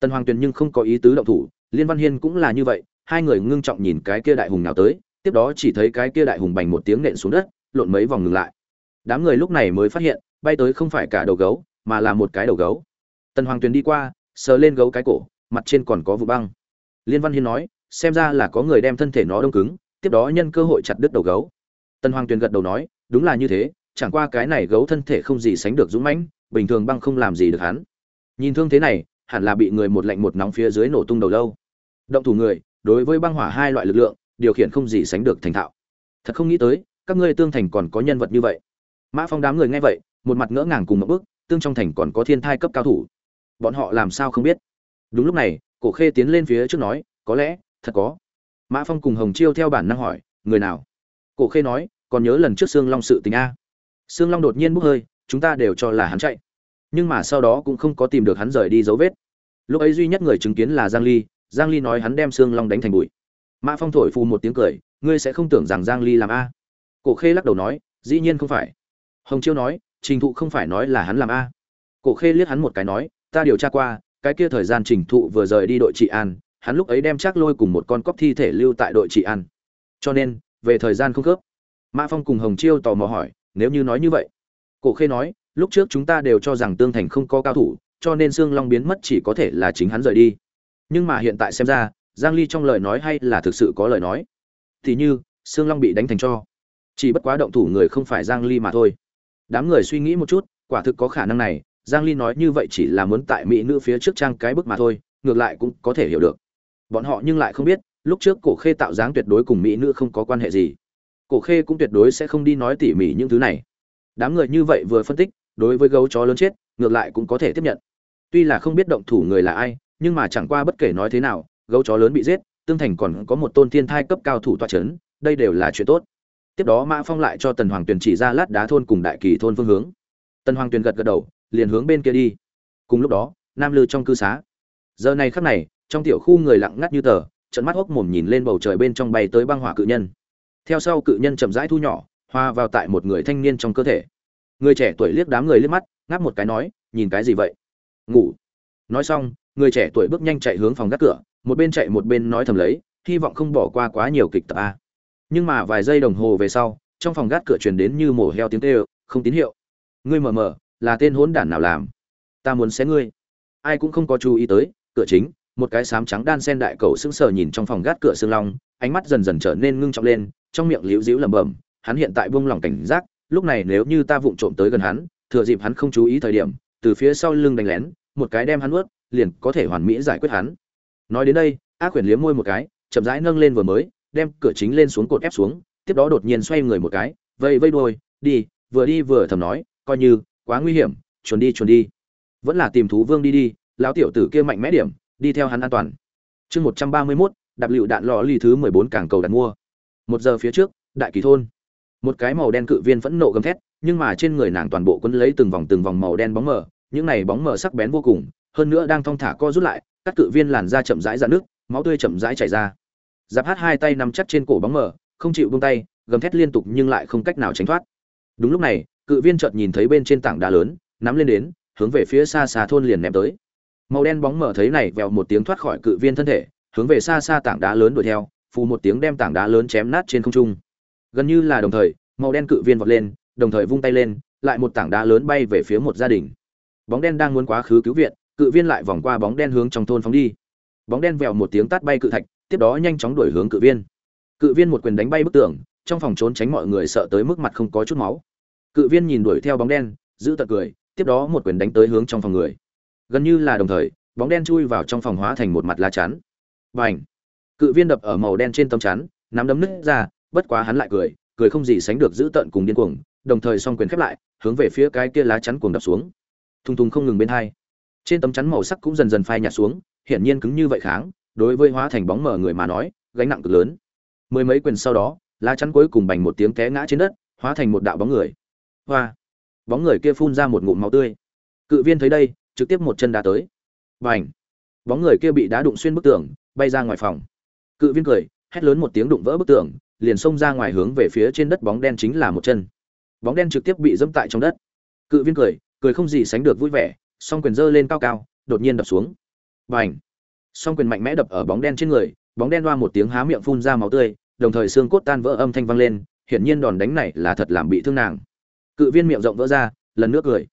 Tần hoàng tuyền nhưng không có ý tứ động thủ, liên văn hiên cũng là như vậy, hai người ngưng trọng nhìn cái kia đại hùng nào tới, tiếp đó chỉ thấy cái kia đại hùng bành một tiếng nện xuống đất, lộn mấy vòng ngừng lại. Đám người lúc này mới phát hiện, bay tới không phải cả đầu gấu, mà là một cái đầu gấu. Tần hoàng tuyền đi qua, sờ lên gấu cái cổ, mặt trên còn có vụ băng. Liên văn hiên nói xem ra là có người đem thân thể nó đông cứng, tiếp đó nhân cơ hội chặt đứt đầu gấu. Tần hoàng tuyền gật đầu nói, đúng là như thế, chẳng qua cái này gấu thân thể không gì sánh được dũng mãnh, bình thường băng không làm gì được hắn. Nhìn thương thế này, hẳn là bị người một lạnh một nóng phía dưới nổ tung đầu lâu. Động thủ người, đối với băng hỏa hai loại lực lượng, điều khiển không gì sánh được thành thạo. Thật không nghĩ tới, các ngươi tương thành còn có nhân vật như vậy. Mã phong đám người nghe vậy, một mặt ngỡ ngàng cùng một bước, tương trong thành còn có thiên thai cấp cao thủ. Bọn họ làm sao không biết? Đúng lúc này, cổ khê tiến lên phía trước nói, có lẽ thật có. Mã phong cùng hồng chiêu theo bản năng hỏi, người nào? Cổ khê nói, còn nhớ lần trước Sương long sự tình a. Sương long đột nhiên bốc hơi, chúng ta đều cho là hắn chạy. Nhưng mà sau đó cũng không có tìm được hắn rời đi dấu vết. Lúc ấy duy nhất người chứng kiến là giang ly giang ly nói hắn đem Sương long đánh thành bụi. Mã phong thổi phù một tiếng cười, ngươi sẽ không tưởng rằng giang ly làm a. Cổ khê lắc đầu nói, dĩ nhiên không phải. Hồng chiêu nói, trình thụ không phải nói là hắn làm a. Cổ khê liếc hắn một cái nói, ta điều tra qua, cái kia thời gian trình thụ vừa rời đi đội trị an hắn lúc ấy đem chắc lôi cùng một con cóc thi thể lưu tại đội trị ăn, cho nên về thời gian không khớp mã phong cùng hồng chiêu tò mò hỏi nếu như nói như vậy? Cổ khê nói lúc trước chúng ta đều cho rằng tương thành không có cao thủ cho nên xương long biến mất chỉ có thể là chính hắn rời đi. Nhưng mà hiện tại xem ra giang ly trong lời nói hay là thực sự có lời nói. Thì như xương long bị đánh thành cho. Chỉ bất quá động thủ người không phải giang ly mà thôi. Đám người suy nghĩ một chút quả thực có khả năng này giang ly nói như vậy chỉ là muốn tại mỹ nữ phía trước trang cái bức mà thôi ngược lại cũng có thể hiểu được bọn họ nhưng lại không biết, lúc trước cổ khê tạo dáng tuyệt đối cùng mỹ nữ không có quan hệ gì. Cổ khê cũng tuyệt đối sẽ không đi nói tỉ mỉ những thứ này. Đám người như vậy vừa phân tích, đối với gấu chó lớn chết, ngược lại cũng có thể tiếp nhận. Tuy là không biết động thủ người là ai, nhưng mà chẳng qua bất kể nói thế nào, gấu chó lớn bị giết, tương thành còn có một tôn thiên thai cấp cao thủ toa c h ấ n đây đều là chuyện tốt. Tiếp đó mã phong lại cho tần hoàng tuyền chỉ ra lát đá thôn cùng đại kỳ thôn phương hướng. Tần hoàng tuyền gật gật đầu, liền hướng bên kia đi. Cùng lúc đó, nam lư trong cư xá. Giờ này khắc này trong tiểu khu người lặng ngắt như tờ trận mắt hốc mồm nhìn lên bầu trời bên trong bay tới băng hỏa cự nhân. Theo sau cự nhân chậm rãi thu nhỏ, hoa vào tại một người thanh niên trong cơ thể. Người trẻ tuổi liếc đám người liếc mắt, ngáp một cái nói, nhìn cái gì vậy? Ngủ. Nói xong, người trẻ tuổi bước nhanh chạy hướng phòng gác cửa, một bên chạy một bên nói thầm lấy, hy vọng không bỏ qua quá nhiều kịch tập a. Nhưng mà vài giây đồng hồ về sau, trong phòng gác cửa truyền đến như mổ heo tiếng kêu, không tín hiệu. Ngươi mờ mờ, là tên hỗn đản nào làm? Ta muốn xé ngươi. Ai cũng không có chú ý tới, cửa chính một cái sám trắng đan sen đại cầu sững sờ nhìn trong phòng gác cửa xương long, ánh mắt dần dần trở nên ngưng trọng lên, trong miệng liễu díu lẩm bẩm, hắn hiện tại buông lỏng cảnh giác, lúc này nếu như ta vụng trộm tới gần hắn, thừa dịp hắn không chú ý thời điểm, từ phía sau lưng đánh lén, một cái đem hắn ướt liền có thể hoàn mỹ giải quyết hắn. Nói đến đây, ác quyển liếm môi một cái, chậm rãi nâng lên vừa mới, đem cửa chính lên xuống cột ép xuống, tiếp đó đột nhiên xoay người một cái, vây vây đuôi, đi, vừa đi vừa thầm nói, coi như, quá nguy hiểm chuồn đi chuồn đi. Vẫn là tìm thú vương đi đi, lão tiểu tử kia mạnh mẽ điểm đi theo hắn an toàn. Chương một trăm ba mươi mốt, đạp lựu đạn lò ly thứ mười bốn cảng cầu đặt mua. Một giờ phía trước, đại kỳ thôn. Một cái màu đen cự viên phẫn nộ gầm thét, nhưng mà trên người nàng toàn bộ quấn lấy từng vòng từng vòng màu đen bóng mờ, những này bóng mờ sắc bén vô cùng, hơn nữa đang thong thả co rút lại, các cự viên làn da chậm rãi ra nước máu tươi chậm rãi chảy ra. Giáp hát hai tay nắm chắc trên cổ bóng mờ, không chịu buông tay, gầm thét liên tục nhưng lại không cách nào tránh thoát. Đúng lúc này, cự viên chợt nhìn thấy bên trên tảng đá lớn, nắm lên đến, hướng về phía xa xa thôn liền ném tới màu đen bóng mở thấy này vèo một tiếng thoát khỏi cự viên thân thể, hướng về xa xa tảng đá lớn đuổi theo, phù một tiếng đem tảng đá lớn chém nát trên không trung. Gần như là đồng thời, màu đen cự viên vọt lên, đồng thời vung tay lên, lại một tảng đá lớn bay về phía một gia đình. Bóng đen đang muốn quá khứ cứu viện, cự viên lại vòng qua bóng đen hướng trong thôn phóng đi. Bóng đen vèo một tiếng tát bay cự thạch, tiếp đó nhanh chóng đuổi hướng cự viên. Cự viên một quyền đánh bay bức tường, trong phòng trốn tránh mọi người sợ tới mức mặt không có chút máu. Cự viên nhìn đuổi theo bóng đen, giữ tật cười, tiếp đó một quyền đánh tới hướng trong phòng người gần như là đồng thời, bóng đen chui vào trong phòng hóa thành một mặt lá chắn. Và ảnh cự viên đập ở màu đen trên tấm chắn, nắm đấm nứt ra, bất quá hắn lại cười cười không gì sánh được giữ tận cùng điên cuồng, đồng thời song quyền khép lại, hướng về phía cái kia lá chắn cuồng đập xuống. Thùng thùng không ngừng bên hai. Trên tấm chắn màu sắc cũng dần dần phai nhạt xuống, hiển nhiên cứng như vậy kháng, đối với hóa thành bóng mờ người mà nói, gánh nặng cực lớn. Mười mấy quyền sau đó, lá chắn cuối cùng bành một tiếng té ngã trên đất, hóa thành một đạo bóng người. Hoa! Bóng người kia phun ra một ngụm máu tươi. Cự viên thấy đây trực tiếp một chân đá tới. Bành! Bóng người kia bị đá đụng xuyên bức tường, bay ra ngoài phòng. Cự viên cười, hét lớn một tiếng đụng vỡ bức tường, liền xông ra ngoài hướng về phía trên đất bóng đen chính là một chân. Bóng đen trực tiếp bị dẫm tại trong đất. Cự viên cười cười không gì sánh được vui vẻ, song quyền giơ lên cao cao, đột nhiên đập xuống. Bành! Song quyền mạnh mẽ đập ở bóng đen trên người, bóng đen loa một tiếng há miệng phun ra máu tươi, đồng thời xương cốt tan vỡ âm thanh vang lên, hiển nhiên đòn đánh này là thật làm bị thương nàng. Cự viên miệng rộng vỡ ra, lần nước cười.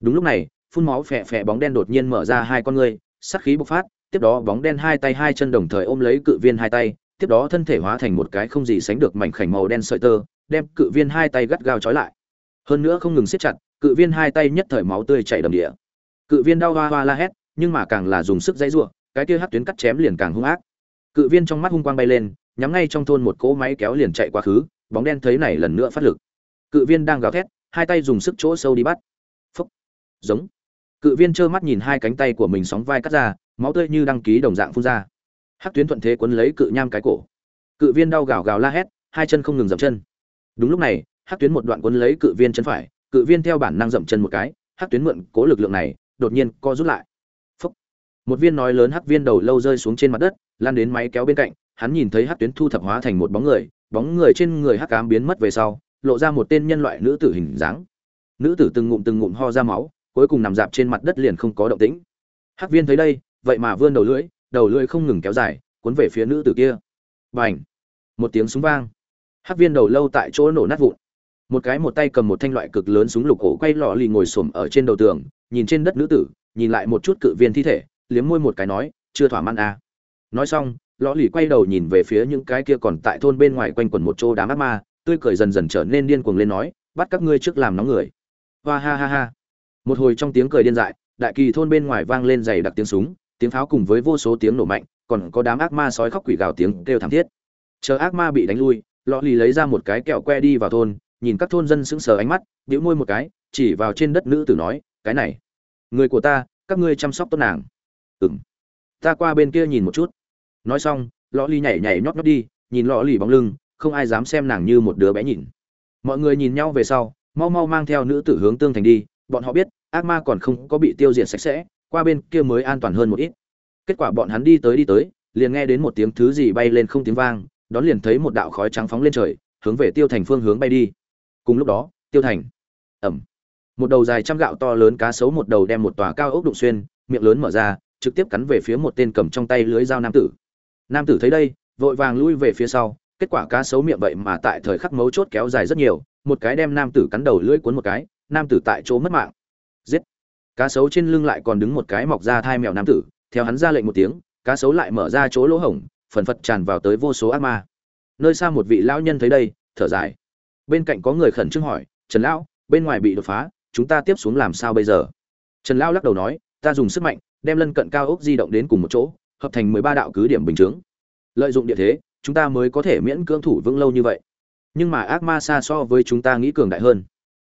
Đúng lúc này phun máu phè phè bóng đen đột nhiên mở ra hai con ngươi sát khí bộc phát tiếp đó bóng đen hai tay hai chân đồng thời ôm lấy cự viên hai tay tiếp đó thân thể hóa thành một cái không gì sánh được mảnh khảnh màu đen sợi tơ đem cự viên hai tay gắt gao trói lại. Hơn nữa không ngừng siết chặt cự viên hai tay nhất thời máu tươi chảy đầm địa. Cự viên đau hoa hoa la hét nhưng mà càng là dùng sức dãy rủa, cái kia hất tuyến cắt chém liền càng hung ác. Cự viên trong mắt hung quang bay lên nhắm ngay trong thôn một cỗ máy kéo liền chạy qua khứ bóng đen thấy này lần nữa phát lực. Cự viên đang gào thét hai tay dùng sức chỗ sâu đi bắt. Phúc. Giống cự viên trơ mắt nhìn hai cánh tay của mình sóng vai cắt ra, máu tươi như đăng ký đồng dạng phun ra. Hắc tuyến thuận thế quấn lấy cự nham cái cổ. Cự viên đau gào gào la hét, hai chân không ngừng dậm chân. Đúng lúc này, hắc tuyến một đoạn quấn lấy cự viên chân phải, cự viên theo bản năng dậm chân một cái, hắc tuyến mượn cố lực lượng này, đột nhiên co rút lại. Phúc. một viên nói lớn hắc viên đầu lâu rơi xuống trên mặt đất lan đến máy kéo bên cạnh, hắn nhìn thấy hắc tuyến thu thập hóa thành một bóng người bóng người trên người hắc ám biến mất về sau, lộ ra một tên nhân loại nữ tử hình dáng. Nữ tử từng ngụm từng ngụm ho ra máu cuối cùng nằm dạp trên mặt đất liền không có động tĩnh. Hắc viên thấy đây, vậy mà vươn đầu lưỡi đầu lưỡi không ngừng kéo dài, cuốn về phía nữ tử kia. Bành! Một tiếng súng vang. Hắc viên đầu lâu tại chỗ nổ nát vụn. Một cái một tay cầm một thanh loại cực lớn súng lục cổ quay lọ lì ngồi xổm ở trên đầu tường, nhìn trên đất nữ tử, nhìn lại một chút cự viên thi thể, liếm môi một cái nói, chưa thỏa mãn à. nói xong, lọ lì quay đầu nhìn về phía những cái kia còn tại thôn bên ngoài quanh quần một chỗ đám ác ma, tươi cười dần dần trở nên điên cuồng lên nói, bắt các ngươi trước làm nóng người. Hoa ha ha ha một hồi trong tiếng cười điên dại, đại kỳ thôn bên ngoài vang lên dày đặc tiếng súng, tiếng pháo cùng với vô số tiếng nổ mạnh, còn có đám ác ma sói khóc quỷ gào tiếng kêu thảm thiết. Chờ ác ma bị đánh lui, lọ lì lấy ra một cái kẹo que đi vào thôn, nhìn các thôn dân sững sờ ánh mắt đĩu môi một cái, chỉ vào trên đất nữ tử nói, cái này, người của ta, các ngươi chăm sóc tốt nàng. Ừng ta qua bên kia nhìn một chút. Nói xong, lọ lì nhảy nhảy nhót nhót đi, nhìn lọ lì bóng lưng, không ai dám xem nàng như một đứa bé nhìn. Mọi người nhìn nhau về sau, mau mau mang theo nữ tử hướng tương thành đi, bọn họ biết ác ma còn không có bị tiêu diệt sạch sẽ, qua bên kia mới an toàn hơn một ít. Kết quả bọn hắn đi tới đi tới, liền nghe đến một tiếng thứ gì bay lên không tiếng vang, đón liền thấy một đạo khói trắng phóng lên trời, hướng về tiêu thành phương hướng bay đi. Cùng lúc đó, tiêu thành ẩm một đầu dài trăm gạo to lớn cá sấu một đầu đem một tòa cao ốc đụng xuyên, miệng lớn mở ra, trực tiếp cắn về phía một tên cầm trong tay lưới dao nam tử. Nam tử thấy đây, vội vàng lui về phía sau, kết quả cá sấu miệng vậy mà tại thời khắc mấu chốt kéo dài rất nhiều, một cái đem nam tử cắn đầu lưỡi cuốn một cái, nam tử tại chỗ mất mạng cá sấu trên lưng lại còn đứng một cái mọc ra thai mèo nam tử, theo hắn ra lệnh một tiếng, cá sấu lại mở ra chỗ lỗ hổng, phần phật tràn vào tới vô số ác ma. Nơi xa một vị lão nhân thấy đây, thở dài. Bên cạnh có người khẩn trương hỏi, trần lão, bên ngoài bị đột phá, chúng ta tiếp xuống làm sao bây giờ? Trần lão lắc đầu nói, ta dùng sức mạnh, đem lân cận cao ốc di động đến cùng một chỗ, hợp thành mười ba đạo cứ điểm bình chướng. Lợi dụng địa thế, chúng ta mới có thể miễn cưỡng thủ vững lâu như vậy. Nhưng mà ác ma xa so với chúng ta nghĩ cường đại hơn.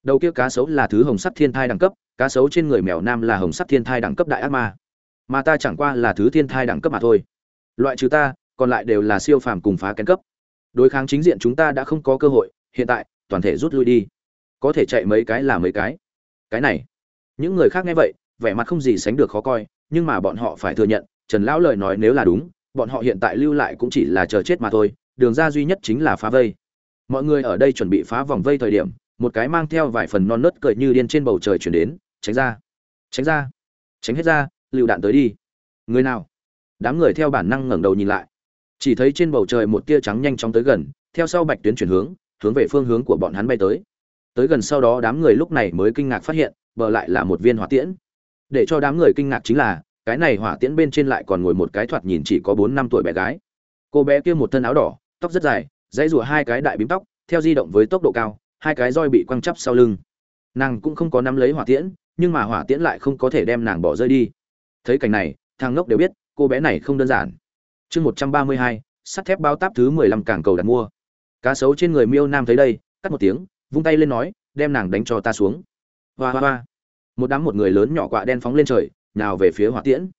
Đầu kia cá sấu là thứ hồng sắt thiên thai đẳng cấp cá sấu trên người mèo nam là hồng sắc thiên thai đẳng cấp đại ác ma, mà ta chẳng qua là thứ thiên thai đẳng cấp mà thôi. Loại trừ ta, còn lại đều là siêu phàm cùng phá kén cấp. Đối kháng chính diện chúng ta đã không có cơ hội, hiện tại, toàn thể rút lui đi. Có thể chạy mấy cái là mấy cái. Cái này, những người khác nghe vậy, vẻ mặt không gì sánh được khó coi, nhưng mà bọn họ phải thừa nhận, trần lão lời nói nếu là đúng, bọn họ hiện tại lưu lại cũng chỉ là chờ chết mà thôi, đường ra duy nhất chính là phá vây. Mọi người ở đây chuẩn bị phá vòng vây thời điểm, một cái mang theo vài phần non nớt cười như điên trên bầu trời chuyển đến tránh ra. Tránh ra. Tránh hết ra, lựu đạn tới đi. Người nào? Đám người theo bản năng ngẩng đầu nhìn lại. Chỉ thấy trên bầu trời một tia trắng nhanh chóng tới gần, theo sau bạch tuyến chuyển hướng hướng về phương hướng của bọn hắn bay tới. Tới gần sau đó đám người lúc này mới kinh ngạc phát hiện, bờ lại là một viên hỏa tiễn. Để cho đám người kinh ngạc chính là, cái này hỏa tiễn bên trên lại còn ngồi một cái thoạt nhìn chỉ có bốn năm tuổi bé gái. Cô bé kia một thân áo đỏ, tóc rất dài, dãy rùa hai cái đại bím tóc, theo di động với tốc độ cao, hai cái roi bị quăng chắp sau lưng. Nàng cũng không có nắm lấy hỏa tiễn nhưng mà hỏa tiễn lại không có thể đem nàng bỏ rơi đi. Thấy cảnh này, thằng ngốc đều biết, cô bé này không đơn giản. Chương một trăm ba mươi hai, sắt thép bao táp thứ mười lăm cảng cầu đặt mua. Cá sấu trên người miêu nam thấy đây, cắt một tiếng, vung tay lên nói, đem nàng đánh cho ta xuống. Hoa hoa hoa. Một đám một người lớn nhỏ quạ đen phóng lên trời nào về phía hỏa tiễn.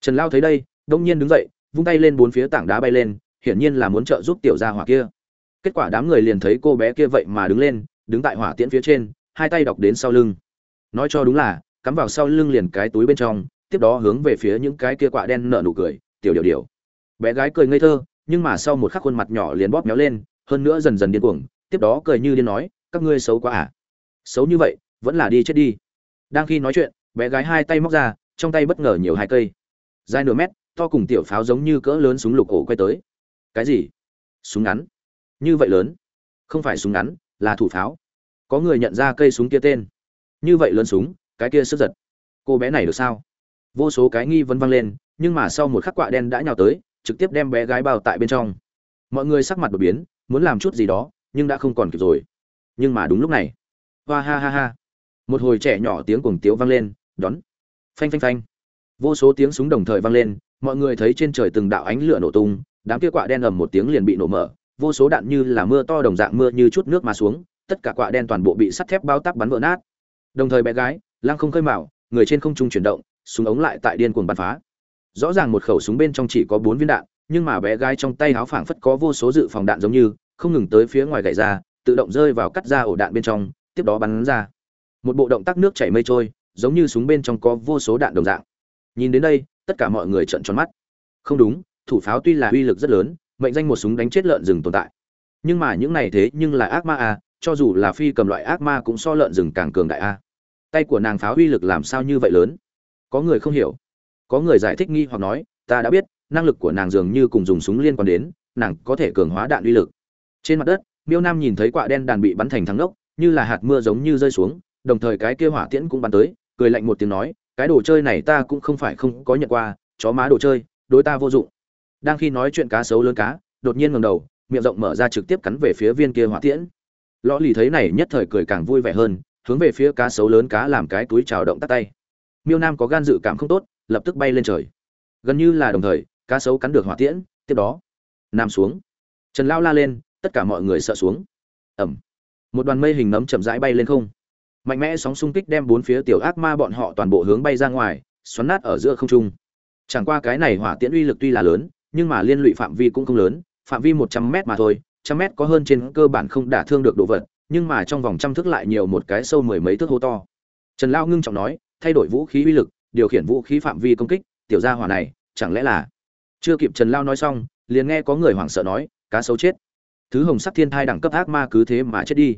Trần lao thấy đây, đông nhiên đứng dậy, vung tay lên bốn phía tảng đá bay lên, hiển nhiên là muốn trợ giúp tiểu gia hỏa kia. Kết quả đám người liền thấy cô bé kia vậy mà đứng lên, đứng tại hỏa tiễn phía trên, hai tay đọc đến sau lưng nói cho đúng là, cắm vào sau lưng liền cái túi bên trong, tiếp đó hướng về phía những cái kia quạ đen nở nụ cười, tiểu điều điều bé gái cười ngây thơ, nhưng mà sau một khắc khuôn mặt nhỏ liền bóp méo lên, hơn nữa dần dần điên cuồng, tiếp đó cười như điên nói, các ngươi xấu quá à. Xấu như vậy, vẫn là đi chết đi. Đang khi nói chuyện, bé gái hai tay móc ra, trong tay bất ngờ nhiều hai cây. Dài nửa mét, to cùng tiểu pháo giống như cỡ lớn súng lục ổ quay tới. Cái gì? Súng ngắn. Như vậy lớn? Không phải súng ngắn, là thủ pháo. Có người nhận ra cây súng kia tên như vậy lớn súng, cái kia sức giật. Cô bé này được sao? Vô số cái nghi vấn văng lên, nhưng mà sau một khắc quạ đen đã nhào tới, trực tiếp đem bé gái bao tại bên trong. Mọi người sắc mặt đột biến, muốn làm chút gì đó, nhưng đã không còn kịp rồi. Nhưng mà đúng lúc này. Hoa ha ha ha. Một hồi trẻ nhỏ tiếng cuồng tiếu vang lên, đón. Phanh phanh phanh. Vô số tiếng súng đồng thời vang lên, mọi người thấy trên trời từng đạo ánh lửa nổ tung, đám kia quạ đen ầm một tiếng liền bị nổ mở, vô số đạn như là mưa to đồng dạng mưa như chút nước mà xuống, tất cả quạ đen toàn bộ bị sắt thép bao tắp bắn vỡ nát đồng thời bé gái, lăng không khơi mào người trên không trung chuyển động, súng ống lại tại điên cuồng bắn phá. Rõ ràng một khẩu súng bên trong chỉ có bốn viên đạn, nhưng mà bé gái trong tay áo phảng phất có vô số dự phòng đạn giống như, không ngừng tới phía ngoài gậy ra, tự động rơi vào cắt ra ổ đạn bên trong, tiếp đó bắn ra. Một bộ động tác nước chảy mây trôi, giống như súng bên trong có vô số đạn đồng dạng. Nhìn đến đây, tất cả mọi người trợn tròn mắt. Không đúng, thủ pháo tuy là uy lực rất lớn, mệnh danh một súng đánh chết lợn rừng tồn tại. Nhưng mà những này thế nhưng là ác ma à cho dù là phi cầm loại ác ma cũng so lợn rừng càng cường đại a. Tay của nàng pháo uy lực làm sao như vậy lớn? Có người không hiểu. Có người giải thích nghi hoặc nói, ta đã biết, năng lực của nàng dường như cùng dùng súng liên quan đến, nàng có thể cường hóa đạn uy lực. Trên mặt đất, miêu nam nhìn thấy quạ đen đàn bị bắn thành thắng lốc như là hạt mưa giống như rơi xuống, đồng thời cái kia hỏa tiễn cũng bắn tới, cười lạnh một tiếng nói, cái đồ chơi này ta cũng không phải không có nhận qua, chó má đồ chơi, đối ta vô dụng. Đang khi nói chuyện cá sấu lớn cá, đột nhiên ngẩng đầu, miệng rộng mở ra trực tiếp cắn về phía viên kia hỏa tiễn lõ lì thấy này nhất thời cười càng vui vẻ hơn, hướng về phía cá sấu lớn cá làm cái túi trào động tắt tay. Miêu nam có gan dự cảm không tốt, lập tức bay lên trời. Gần như là đồng thời, cá sấu cắn được hỏa tiễn, tiếp đó nam xuống. Trần lao la lên, tất cả mọi người sợ xuống. Ẩm. Một đoàn mây hình nấm chậm rãi bay lên không. Mạnh mẽ sóng xung kích đem bốn phía tiểu ác ma bọn họ toàn bộ hướng bay ra ngoài, xoắn nát ở giữa không trung. Chẳng qua cái này hỏa tiễn uy lực tuy là lớn, nhưng mà liên lụy phạm vi cũng không lớn, phạm vi một trăm mét mà thôi trăm mét có hơn trên cơ bản không đả thương được đồ vật, nhưng mà trong vòng trăm thước lại nhiều một cái sâu mười mấy thước hô to. Trần lao ngưng trọng nói, thay đổi vũ khí uy lực, điều khiển vũ khí phạm vi công kích, tiểu gia hỏa này, chẳng lẽ là? Chưa kịp trần lao nói xong, liền nghe có người hoảng sợ nói, cá sấu chết. Thứ hồng sắc thiên thai đẳng cấp ác ma cứ thế mà chết đi.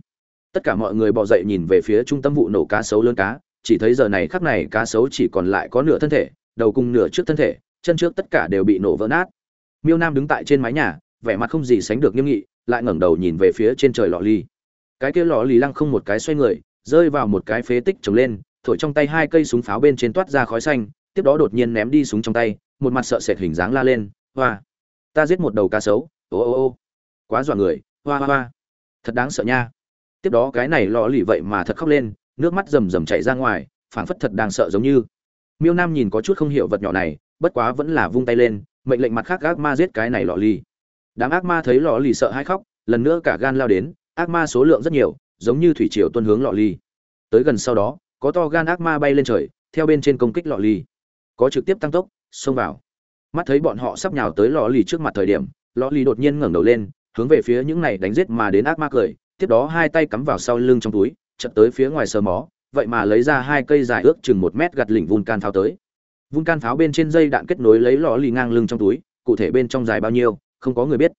Tất cả mọi người bò dậy nhìn về phía trung tâm vụ nổ cá sấu lớn cá, chỉ thấy giờ này khắc này cá sấu chỉ còn lại có nửa thân thể, đầu cùng nửa trước thân thể, chân trước tất cả đều bị nổ vỡ nát. Miêu nam đứng tại trên mái nhà, vẻ mặt không gì sánh được nghiêm nghị lại ngẩng đầu nhìn về phía trên trời lọ ly cái kia lọ ly lăng không một cái xoay người, rơi vào một cái phế tích trồng lên, thổi trong tay hai cây súng pháo bên trên toát ra khói xanh, tiếp đó đột nhiên ném đi súng trong tay, một mặt sợ sệt hình dáng la lên, hoa, ta giết một đầu cá sấu, ô ô ô, quá dọa người, hoa hoa hoa, thật đáng sợ nha. Tiếp đó cái này lọ lì vậy mà thật khóc lên, nước mắt rầm rầm chảy ra ngoài, phảng phất thật đang sợ giống như. Miêu nam nhìn có chút không hiểu vật nhỏ này, bất quá vẫn là vung tay lên, mệnh lệnh mặt khác gác ma giết cái này lọ lì đám ác ma thấy lọ lì sợ hai khóc, lần nữa cả gan lao đến, ác ma số lượng rất nhiều, giống như thủy triều tuân hướng lọ lì. Tới gần sau đó, có to gan ác ma bay lên trời, theo bên trên công kích lọ lì. Có trực tiếp tăng tốc, xông vào. Mắt thấy bọn họ sắp nhào tới lò lì trước mặt thời điểm lò lì đột nhiên ngẩng đầu lên, hướng về phía những này đánh giết mà đến ác ma cười, tiếp đó hai tay cắm vào sau lưng trong túi, chợt tới phía ngoài sờ mó, vậy mà lấy ra hai cây dài ước chừng một mét gặt lỉnh vun can pháo tới. Vun can pháo bên trên dây đạn kết nối lấy lò lì ngang lưng trong túi, cụ thể bên trong dài bao nhiêu không có người biết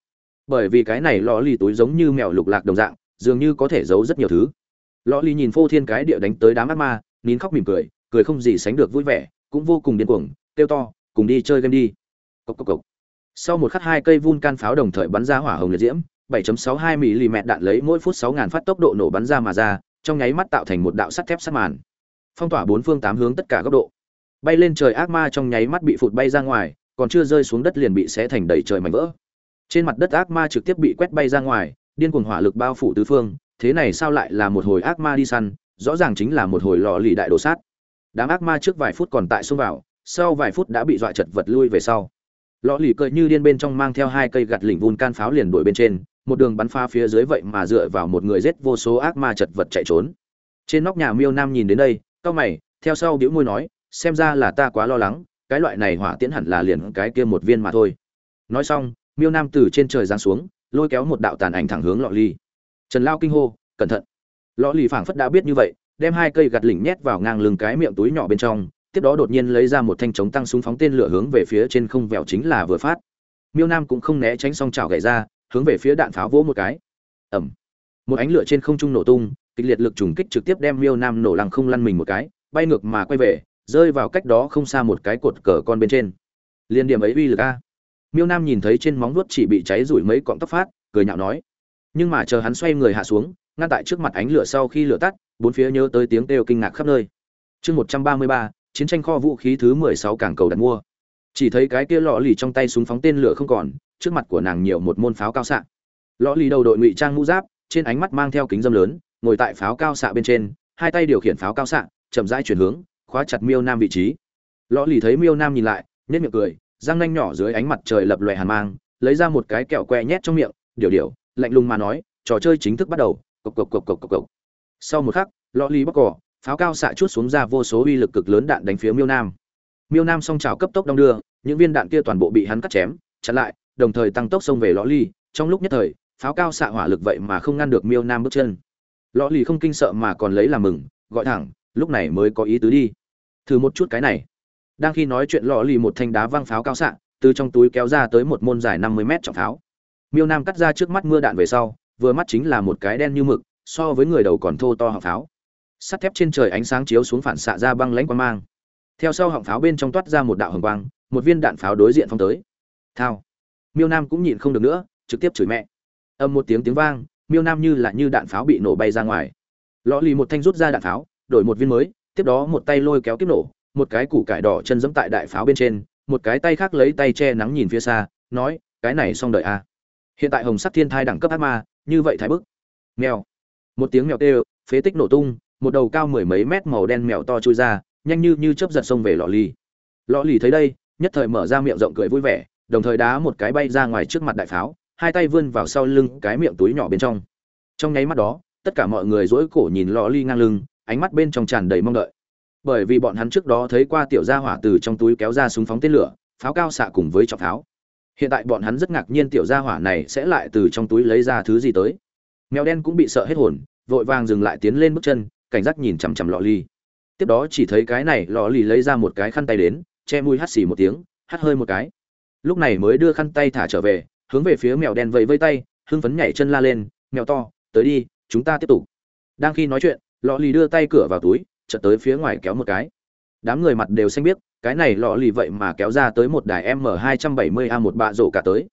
bởi vì cái này lò lì túi giống như mèo lục lạc đồng dạng dường như có thể giấu rất nhiều thứ lò lì nhìn phô thiên cái địa đánh tới đám ác ma nín khóc mỉm cười cười không gì sánh được vui vẻ cũng vô cùng điên cuồng kêu to cùng đi chơi game đi cốc cốc cốc. sau một khắc hai cây vun can pháo đồng thời bắn ra hỏa hồng liệt diễm 7.62 mm đạn lấy mỗi phút 6000 phát tốc độ nổ bắn ra mà ra, trong nháy mắt tạo thành một đạo sắt thép sắt màn. Phong tỏa bốn phương tám hướng tất cả góc độ. Bay lên trời ác ma trong nháy mắt bị phụt bay ra ngoài, còn chưa rơi xuống đất liền bị xé thành đầy trời mảnh vỡ. Trên mặt đất ác ma trực tiếp bị quét bay ra ngoài, điên cuồng hỏa lực bao phủ tứ phương, thế này sao lại là một hồi ác ma đi săn, rõ ràng chính là một hồi lò lì đại đồ sát. Đám ác ma trước vài phút còn tại xông vào, sau vài phút đã bị dọa chật vật lui về sau. Lò lì cười như điên bên trong mang theo hai cây gạt lỉnh vun can pháo liền đuổi bên trên, một đường bắn pha phía dưới vậy mà dựa vào một người giết vô số ác ma chật vật chạy trốn. Trên nóc nhà Miêu Nam nhìn đến đây, cau mày, theo sau đĩu môi nói, xem ra là ta quá lo lắng, cái loại này hỏa tiễn hẳn là liền cái kia một viên mà thôi. Nói xong, Miêu Nam từ trên trời giáng xuống, lôi kéo một đạo tàn ảnh thẳng hướng Lọ Ly. Trần Lao kinh hô, cẩn thận. Lọ Ly phảng phất đã biết như vậy, đem hai cây gạt lỉnh nhét vào ngang lưng cái miệng túi nhỏ bên trong, tiếp đó đột nhiên lấy ra một thanh chống tăng súng phóng tên lửa hướng về phía trên không vẹo chính là vừa phát. Miêu Nam cũng không né tránh song chảo gậy ra, hướng về phía đạn pháo vỗ một cái ẩm một ánh lửa trên không trung nổ tung kịch liệt lực trùng kích trực tiếp đem miêu nam nổ lăng không lăn mình một cái bay ngược mà quay về rơi vào cách đó không xa một cái cột cờ con bên trên liên điểm ấy uy lực a miêu nam nhìn thấy trên móng vuốt chỉ bị cháy rủi mấy cọng tóc phát, cười nhạo nói. Nhưng mà chờ hắn xoay người hạ xuống, ngăn tại trước mặt ánh lửa sau khi lửa tắt, bốn phía nhớ tới tiếng kêu kinh ngạc khắp nơi. Chương một trăm ba mươi ba, chiến tranh kho vũ khí thứ mười sáu cảng cầu đặt mua. Chỉ thấy cái kia lọ lì trong tay súng phóng tên lửa không còn, trước mặt của nàng nhiều một môn pháo cao xạ. Lọ lì đầu đội ngụy trang mũ giáp, trên ánh mắt mang theo kính dâm lớn, ngồi tại pháo cao xạ bên trên, hai tay điều khiển pháo cao xạ, chậm rãi chuyển hướng, khóa chặt miêu nam vị trí. Lọ lì thấy miêu nam nhìn lại, nhếch miệng cười răng nanh nhỏ dưới ánh mặt trời lập lòe hàn mang, lấy ra một cái kẹo que nhét trong miệng, điều điều, lạnh lùng mà nói, trò chơi chính thức bắt đầu. Cộc cộc cộc cộc cộc cộc. Sau một khắc, lọ ly bóc cỏ, pháo cao xạ chút xuống ra vô số uy lực cực lớn đạn đánh phía miêu nam. Miêu nam song trào cấp tốc đông đưa, những viên đạn kia toàn bộ bị hắn cắt chém, chặn lại, đồng thời tăng tốc xông về lọ ly trong lúc nhất thời, pháo cao xạ hỏa lực vậy mà không ngăn được miêu nam bước chân. Lọ ly không kinh sợ mà còn lấy làm mừng, gọi thẳng, lúc này mới có ý tứ đi. Thử một chút cái này đang khi nói chuyện lò lì một thanh đá văng pháo cao xạ, từ trong túi kéo ra tới một môn dài năm mươi mét trọng pháo. Miêu nam cắt ra trước mắt mưa đạn về sau, vừa mắt chính là một cái đen như mực, so với người đầu còn thô to họng pháo. Sắt thép trên trời ánh sáng chiếu xuống phản xạ ra băng lãnh quang mang. Theo sau họng pháo bên trong toát ra một đạo hồng quang, một viên đạn pháo đối diện phong tới. Thao. Miêu nam cũng nhìn không được nữa, trực tiếp chửi mẹ. Âm một tiếng tiếng vang, miêu nam như là như đạn pháo bị nổ bay ra ngoài. Lò lì một thanh rút ra đạn pháo, đổi một viên mới, tiếp đó một tay lôi kéo kiếp nổ một cái củ cải đỏ chân giẫm tại đại pháo bên trên, một cái tay khác lấy tay che nắng nhìn phía xa, nói, cái này xong đợi a à. hiện tại hồng sắc thiên thai đẳng cấp ác ma, như vậy thái bức. Mèo. Một tiếng mèo tê phế tích nổ tung, một đầu cao mười mấy mét màu đen mèo to chui ra, nhanh như như chớp giật xông về lò lì. Lò lì thấy đây, nhất thời mở ra miệng rộng cười vui vẻ, đồng thời đá một cái bay ra ngoài trước mặt đại pháo, hai tay vươn vào sau lưng cái miệng túi nhỏ bên trong. Trong nháy mắt đó, tất cả mọi người dỗi cổ nhìn lò ly ngang lưng, ánh mắt bên trong tràn đầy mong đợi bởi vì bọn hắn trước đó thấy qua tiểu gia hỏa từ trong túi kéo ra súng phóng tên lửa, pháo cao xạ cùng với trọng pháo. Hiện tại bọn hắn rất ngạc nhiên tiểu gia hỏa này sẽ lại từ trong túi lấy ra thứ gì tới. Mèo đen cũng bị sợ hết hồn, vội vàng dừng lại tiến lên bước chân, cảnh giác nhìn chằm chằm lọ ly tiếp đó chỉ thấy cái này, lọ ly lấy ra một cái khăn tay đến, che mũi hắt xì một tiếng, hắt hơi một cái. Lúc này mới đưa khăn tay thả trở về, hướng về phía mèo đen vẫy vây tay, hưng phấn nhảy chân la lên, mèo to, tới đi, chúng ta tiếp tục. Đang khi nói chuyện, lọ ly đưa tay cửa vào túi chợt tới phía ngoài kéo một cái. Đám người mặt đều xanh biết cái này lọ lì vậy mà kéo ra tới một đài m 270 a một bạ rổ cả tới.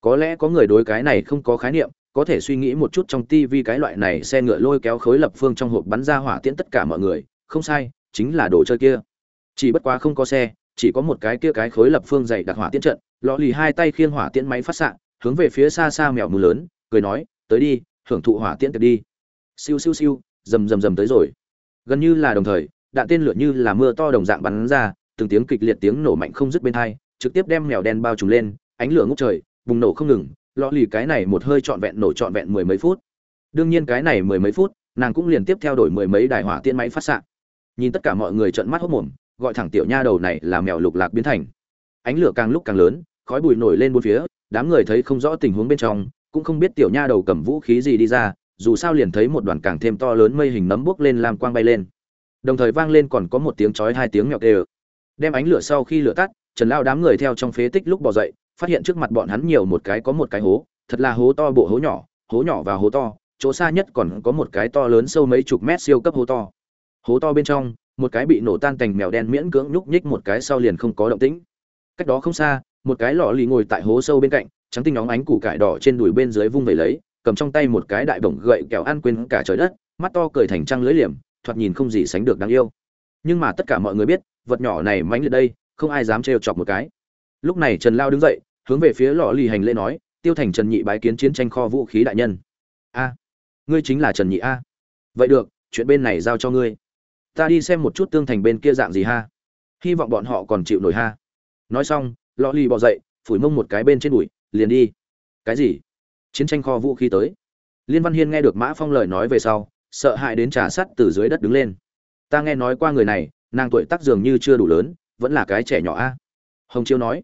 Có lẽ có người đối cái này không có khái niệm, có thể suy nghĩ một chút trong tivi cái loại này xe ngựa lôi kéo khối lập phương trong hộp bắn ra hỏa tiễn tất cả mọi người, không sai, chính là đồ chơi kia. Chỉ bất quá không có xe, chỉ có một cái kia cái khối lập phương dày đặc hỏa tiễn trận, lọ lì hai tay khiêng hỏa tiễn máy phát xạ, hướng về phía xa xa mèo mù lớn, cười nói, tới đi, hưởng thụ hỏa tiễn tiệc đi. Siêu siêu siêu, rầm rầm rầm tới rồi gần như là đồng thời, đạn tên lửa như là mưa to đồng dạng bắn ra, từng tiếng kịch liệt tiếng nổ mạnh không dứt bên hai, trực tiếp đem mèo đen bao trùm lên, ánh lửa ngút trời, bùng nổ không ngừng, lọ lì cái này một hơi trọn vẹn nổ trọn vẹn mười mấy phút. Đương nhiên cái này mười mấy phút, nàng cũng liền tiếp theo đổi mười mấy đài hỏa tiên máy phát xạ. Nhìn tất cả mọi người trợn mắt hốt mồm, gọi thẳng tiểu nha đầu này là mèo lục lạc biến thành. Ánh lửa càng lúc càng lớn, khói bụi nổi lên bốn phía, đám người thấy không rõ tình huống bên trong, cũng không biết tiểu nha đầu cầm vũ khí gì đi ra dù sao liền thấy một đoàn càng thêm to lớn mây hình nấm bước lên làm quang bay lên. Đồng thời vang lên còn có một tiếng chói hai tiếng mèo kêu. Đem ánh lửa sau khi lửa tắt, trần lao đám người theo trong phế tích lúc bỏ dậy, phát hiện trước mặt bọn hắn nhiều một cái có một cái hố, thật là hố to bộ hố nhỏ hố nhỏ và hố to, chỗ xa nhất còn có một cái to lớn sâu mấy chục mét siêu cấp hố to. Hố to bên trong, một cái bị nổ tan thành mèo đen miễn cưỡng nhúc nhích một cái sau liền không có động tĩnh. Cách đó không xa, một cái lọ lì ngồi tại hố sâu bên cạnh, trắng tinh nóng ánh củ cải đỏ trên đùi bên dưới vung về lấy cầm trong tay một cái đại bổng gậy kẹo ăn quên cả trời đất, mắt to cười thành trăng lưỡi liềm, thoạt nhìn không gì sánh được đáng yêu. Nhưng mà tất cả mọi người biết, vật nhỏ này mánh liệt đây, không ai dám trêu chọc một cái. Lúc này trần lao đứng dậy, hướng về phía lọ lì hành lễ nói, tiêu thành trần nhị bái kiến chiến tranh kho vũ khí đại nhân. A, ngươi chính là trần nhị a. Vậy được, chuyện bên này giao cho ngươi. Ta đi xem một chút tương thành bên kia dạng gì ha. Hy vọng bọn họ còn chịu nổi ha. Nói xong, lọ lì bỏ dậy, phủi mông một cái bên trên đùi, liền đi. Cái gì? Chiến tranh kho vũ khí tới. Liên văn hiên nghe được mã phong lời nói về sau, sợ hãi đến trà sắt từ dưới đất đứng lên. Ta nghe nói qua người này, nàng tuổi tác dường như chưa đủ lớn, vẫn là cái trẻ nhỏ a. Hồng chiêu nói.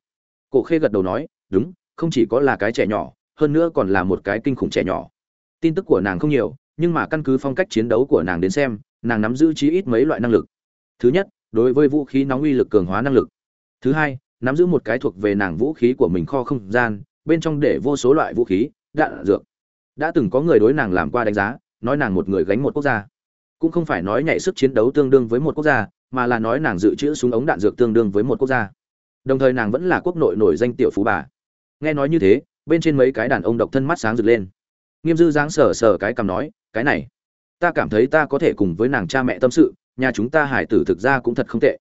Cổ khê gật đầu nói, đúng, không chỉ có là cái trẻ nhỏ, hơn nữa còn là một cái kinh khủng trẻ nhỏ. Tin tức của nàng không nhiều, nhưng mà căn cứ phong cách chiến đấu của nàng đến xem, nàng nắm giữ chí ít mấy loại năng lực. Thứ nhất, đối với vũ khí nóng uy lực cường hóa năng lực. Thứ hai, nắm giữ một cái thuộc về nàng vũ khí của mình kho không gian, bên trong để vô số loại vũ khí đạn, dược. Đã từng có người đối nàng làm qua đánh giá, nói nàng một người gánh một quốc gia. Cũng không phải nói nhảy sức chiến đấu tương đương với một quốc gia, mà là nói nàng dự trữ súng ống đạn dược tương đương với một quốc gia. Đồng thời nàng vẫn là quốc nội nổi danh tiểu phú bà. Nghe nói như thế, bên trên mấy cái đàn ông độc thân mắt sáng rực lên. Nghiêm dư dáng sờ sờ cái cầm nói, cái này, ta cảm thấy ta có thể cùng với nàng cha mẹ tâm sự, nhà chúng ta hải tử thực ra cũng thật không tệ.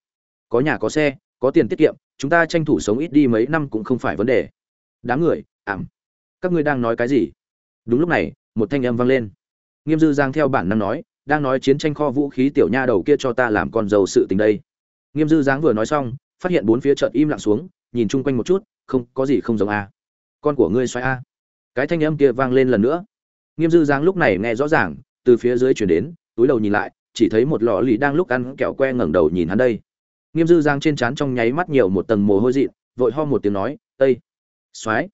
Có nhà có xe, có tiền tiết kiệm, chúng ta tranh thủ sống ít đi mấy năm cũng không phải vấn đề. Đám người, ảm các ngươi đang nói cái gì? Đúng lúc này, một thanh âm vang lên. Nghiêm dư giang theo bản năng nói, đang nói chiến tranh kho vũ khí tiểu nha đầu kia cho ta làm con dầu sự tình đây. Nghiêm dư giang vừa nói xong, phát hiện bốn phía chợt im lặng xuống, nhìn chung quanh một chút, không, có gì không giống a. Con của ngươi xoay a. Cái thanh âm kia vang lên lần nữa. Nghiêm dư giang lúc này nghe rõ ràng, từ phía dưới chuyển đến, túi đầu nhìn lại, chỉ thấy một lọ lì đang lúc ăn kẹo que ngẩng đầu nhìn hắn đây. Nghiêm dư giang trên trán trong nháy mắt nhiều một tầng mồ hôi dị vội ho một tiếng nói ây soái